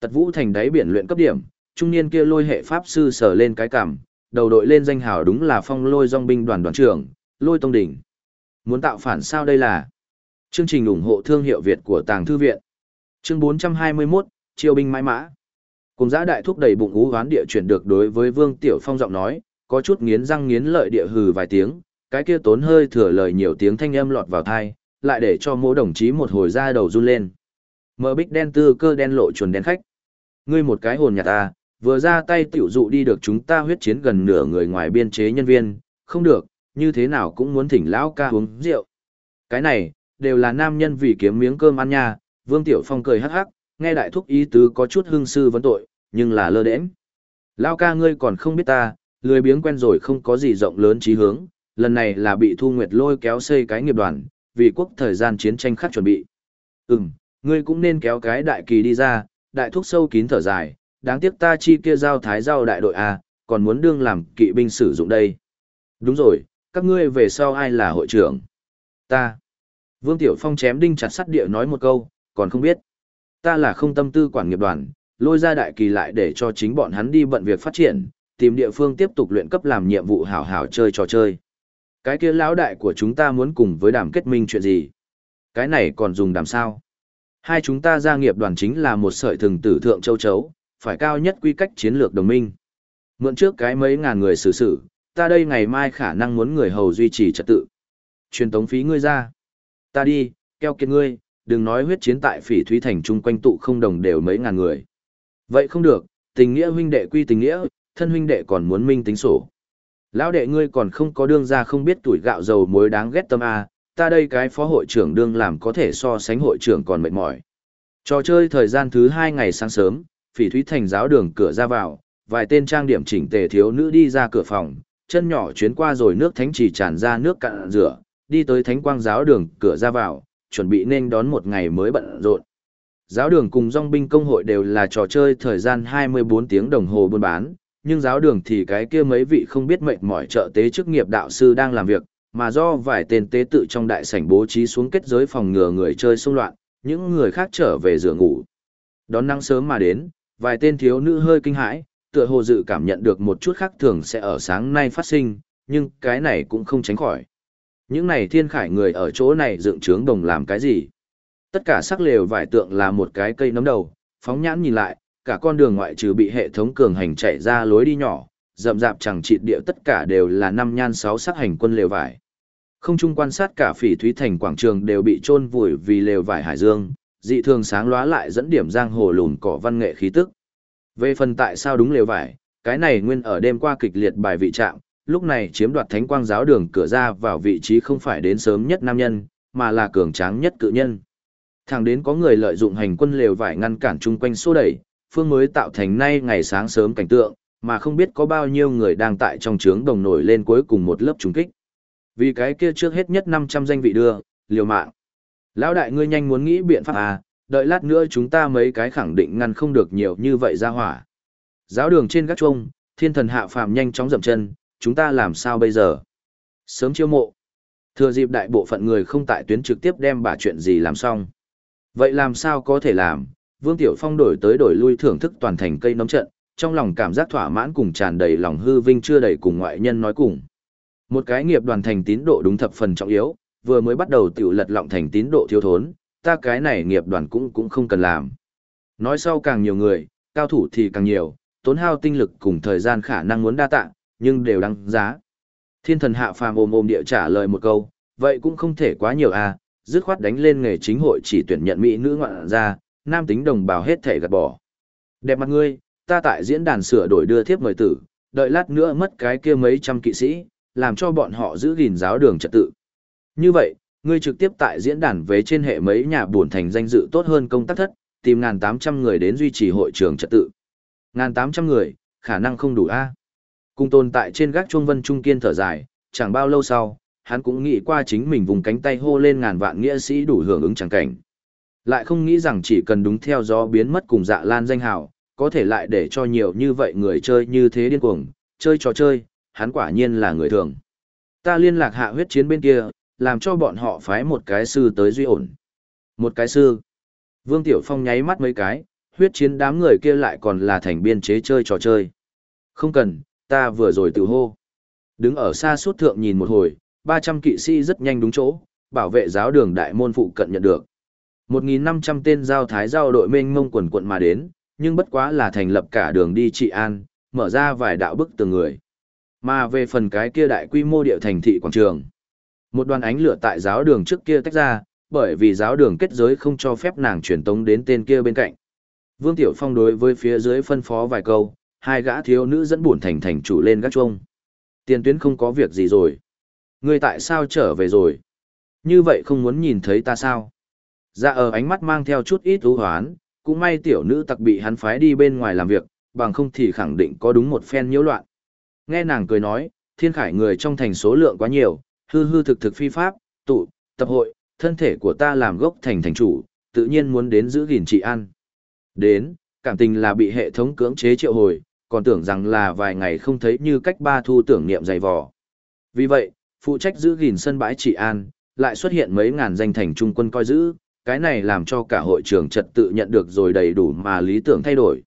Tật vũ thành đáy biển luyện cấp điểm, trung niên kia lôi hệ pháp sư sở lên cái cằm, đầu đội lên danh hào đúng là phong lôi dòng binh đoàn đoàn trưởng, lôi tông đỉnh. Muốn tạo phản sao đây là? Chương trình ủng hộ thương hiệu Việt của Tàng Thư Viện. Chương 421, Triều binh mãi mã. Cùng giã đại thúc đầy bụng ú hoán địa chuyển được đối với Vương Tiểu Phong giọng nói, có chút nghiến răng nghiến lợi địa hừ vài tiếng, cái kia tốn hơi thừa lời nhiều tiếng thanh âm lọt vào thai, lại để cho mỗi đồng chí một hồi ra đầu run lên. Mờ bích đen tư cơ đen lộ chuồn đen khách. Ngươi một cái hồn nhà ta, vừa ra tay tiểu dụ đi được chúng ta huyết chiến gần nửa người ngoài biên chế nhân viên, không được, như thế nào cũng muốn thỉnh lão ca uống rượu. Cái này, đều là nam nhân vì kiếm miếng cơm ăn nha, Vương Tiểu Phong cười hắc hắc, nghe đại thúc ý tứ có chút hưng sư vấn tội, nhưng là lơ đễnh. Lão ca ngươi còn không biết ta, lười biếng quen rồi không có gì rộng lớn trí hướng, lần này là bị Thu Nguyệt lôi kéo xây cái nghiệp đoàn, vì quốc thời gian chiến tranh khắc chuẩn bị. Ừm, ngươi cũng nên kéo cái đại kỳ đi ra, đại thúc sâu kín thở dài, đáng tiếc ta chi kia giao thái giao đại đội A, còn muốn đương làm kỵ binh sử dụng đây. Đúng rồi, các ngươi về sau ai là hội trưởng? Ta. Vương Tiểu Phong chém đinh chặt sắt địa nói một câu, còn không biết. Ta là không tâm tư quản nghiệp đoàn, lôi ra đại kỳ lại để cho chính bọn hắn đi bận việc phát triển, tìm địa phương tiếp tục luyện cấp làm nhiệm vụ hảo hảo chơi trò chơi. Cái kia lão đại của chúng ta muốn cùng với đàm kết minh chuyện gì? Cái này còn dùng đàm sao? Hai chúng ta gia nghiệp đoàn chính là một sợi thừng tử thượng châu chấu, phải cao nhất quy cách chiến lược đồng minh. Mượn trước cái mấy ngàn người xử xử ta đây ngày mai khả năng muốn người hầu duy trì trật tự. Truyền tống phí ngươi ra. Ta đi, keo kiệt ngươi, đừng nói huyết chiến tại phỉ thúy thành chung quanh tụ không đồng đều mấy ngàn người. Vậy không được, tình nghĩa huynh đệ quy tình nghĩa, thân huynh đệ còn muốn minh tính sổ. Lão đệ ngươi còn không có đương ra không biết tuổi gạo dầu muối đáng ghét tâm A, ta đây cái phó hội trưởng đương làm có thể so sánh hội trưởng còn mệt mỏi. Trò chơi thời gian thứ hai ngày sáng sớm, phỉ thúy thành giáo đường cửa ra vào, vài tên trang điểm chỉnh tề thiếu nữ đi ra cửa phòng, chân nhỏ chuyến qua rồi nước thánh chỉ tràn ra nước cạn rửa, đi tới thánh quang giáo đường cửa ra vào, chuẩn bị nên đón một ngày mới bận rộn. Giáo đường cùng dòng binh công hội đều là trò chơi thời gian 24 tiếng đồng hồ buôn bán, nhưng giáo đường thì cái kia mấy vị không biết mệt mỏi trợ tế chức nghiệp đạo sư đang làm việc, mà do vài tên tế tự trong đại sảnh bố trí xuống kết giới phòng ngừa người chơi xung loạn, những người khác trở về giường ngủ. Đón nắng sớm mà đến, vài tên thiếu nữ hơi kinh hãi, tựa hồ dự cảm nhận được một chút khác thường sẽ ở sáng nay phát sinh, nhưng cái này cũng không tránh khỏi. Những này thiên khải người ở chỗ này dựng trướng đồng làm cái gì? Tất cả sắc lều vải tượng là một cái cây nấm đầu, phóng nhãn nhìn lại, cả con đường ngoại trừ bị hệ thống cường hành chạy ra lối đi nhỏ, rậm rạp chẳng trị địa tất cả đều là năm nhan sáu sắc hành quân lều vải. Không chung quan sát cả phỉ thúy thành quảng trường đều bị chôn vùi vì lều vải hải dương, dị thường sáng lóa lại dẫn điểm giang hồ lùn cỏ văn nghệ khí tức. Về phần tại sao đúng lều vải, cái này nguyên ở đêm qua kịch liệt bài vị trạng, lúc này chiếm đoạt thánh quang giáo đường cửa ra vào vị trí không phải đến sớm nhất nam nhân, mà là cường tráng nhất cự nhân. Thẳng đến có người lợi dụng hành quân lều vải ngăn cản chung quanh xô đẩy, phương mới tạo thành nay ngày sáng sớm cảnh tượng, mà không biết có bao nhiêu người đang tại trong trướng đồng nổi lên cuối cùng một lớp trùng kích. Vì cái kia trước hết nhất 500 danh vị đưa, liều mạng. Lão đại ngươi nhanh muốn nghĩ biện pháp à, đợi lát nữa chúng ta mấy cái khẳng định ngăn không được nhiều như vậy ra hỏa. Giáo đường trên gác chuông, thiên thần hạ phàm nhanh chóng dậm chân, chúng ta làm sao bây giờ? Sớm chiêu mộ. Thừa dịp đại bộ phận người không tại tuyến trực tiếp đem bà chuyện gì làm xong. Vậy làm sao có thể làm? Vương Tiểu Phong đổi tới đổi lui thưởng thức toàn thành cây nấm trận, trong lòng cảm giác thỏa mãn cùng tràn đầy lòng hư vinh chưa đầy cùng ngoại nhân nói cùng. Một cái nghiệp đoàn thành tín độ đúng thập phần trọng yếu, vừa mới bắt đầu tiểu lật lọng thành tín độ thiếu thốn, ta cái này nghiệp đoàn cũng cũng không cần làm. Nói sau càng nhiều người, cao thủ thì càng nhiều, tốn hao tinh lực cùng thời gian khả năng muốn đa tạ, nhưng đều đáng giá. Thiên thần hạ phàm ôm ôm địa trả lời một câu, vậy cũng không thể quá nhiều à, dứt khoát đánh lên nghề chính hội chỉ tuyển nhận mỹ nữ ngoạn ra, nam tính đồng bào hết thể gạt bỏ. Đẹp mặt ngươi, ta tại diễn đàn sửa đổi đưa thiếp mời tử, đợi lát nữa mất cái kia mấy trăm kỵ sĩ, làm cho bọn họ giữ gìn giáo đường trật tự. Như vậy, ngươi trực tiếp tại diễn đàn về trên hệ mấy nhà buồn thành danh dự tốt hơn công tác thất, tìm ngàn tám trăm người đến duy trì hội trường trật tự. Ngàn tám trăm người, khả năng không đủ a. Cùng tồn tại trên gác chuông vân trung kiên thở dài, chẳng bao lâu sau, hắn cũng nghĩ qua chính mình vùng cánh tay hô lên ngàn vạn nghĩa sĩ đủ hưởng ứng chẳng cảnh. Lại không nghĩ rằng chỉ cần đúng theo gió biến mất cùng dạ lan danh hào, có thể lại để cho nhiều như vậy người chơi như thế điên cuồng, chơi trò chơi, hắn quả nhiên là người thường. Ta liên lạc hạ huyết chiến bên kia, làm cho bọn họ phái một cái sư tới duy ổn. Một cái sư. Vương Tiểu Phong nháy mắt mấy cái, huyết chiến đám người kia lại còn là thành biên chế chơi trò chơi. Không cần, ta vừa rồi tự hô. Đứng ở xa suốt thượng nhìn một hồi, 300 kỵ sĩ rất nhanh đúng chỗ, bảo vệ giáo đường đại môn phụ cận nhận được. 1.500 tên giao thái giao đội mênh mông quần quận mà đến, nhưng bất quá là thành lập cả đường đi trị an, mở ra vài đạo bức tường người. Mà về phần cái kia đại quy mô địa thành thị quảng trường, một đoàn ánh lửa tại giáo đường trước kia tách ra, bởi vì giáo đường kết giới không cho phép nàng truyền tống đến tên kia bên cạnh. Vương Tiểu Phong đối với phía dưới phân phó vài câu, hai gã thiếu nữ dẫn buồn thành thành chủ lên gác chuông. Tiền tuyến không có việc gì rồi. Ngươi tại sao trở về rồi? Như vậy không muốn nhìn thấy ta sao? Dạ ở ánh mắt mang theo chút ít ưu hoán, cũng may tiểu nữ tặc bị hắn phái đi bên ngoài làm việc, bằng không thì khẳng định có đúng một phen nhiễu loạn. Nghe nàng cười nói, thiên khải người trong thành số lượng quá nhiều, hư hư thực thực phi pháp, tụ, tập hội, thân thể của ta làm gốc thành thành chủ, tự nhiên muốn đến giữ gìn trị an. Đến, cảm tình là bị hệ thống cưỡng chế triệu hồi, còn tưởng rằng là vài ngày không thấy như cách ba thu tưởng niệm dày vò. Vì vậy, phụ trách giữ gìn sân bãi trị an, lại xuất hiện mấy ngàn danh thành trung quân coi giữ, cái này làm cho cả hội trường trật tự nhận được rồi đầy đủ mà lý tưởng thay đổi.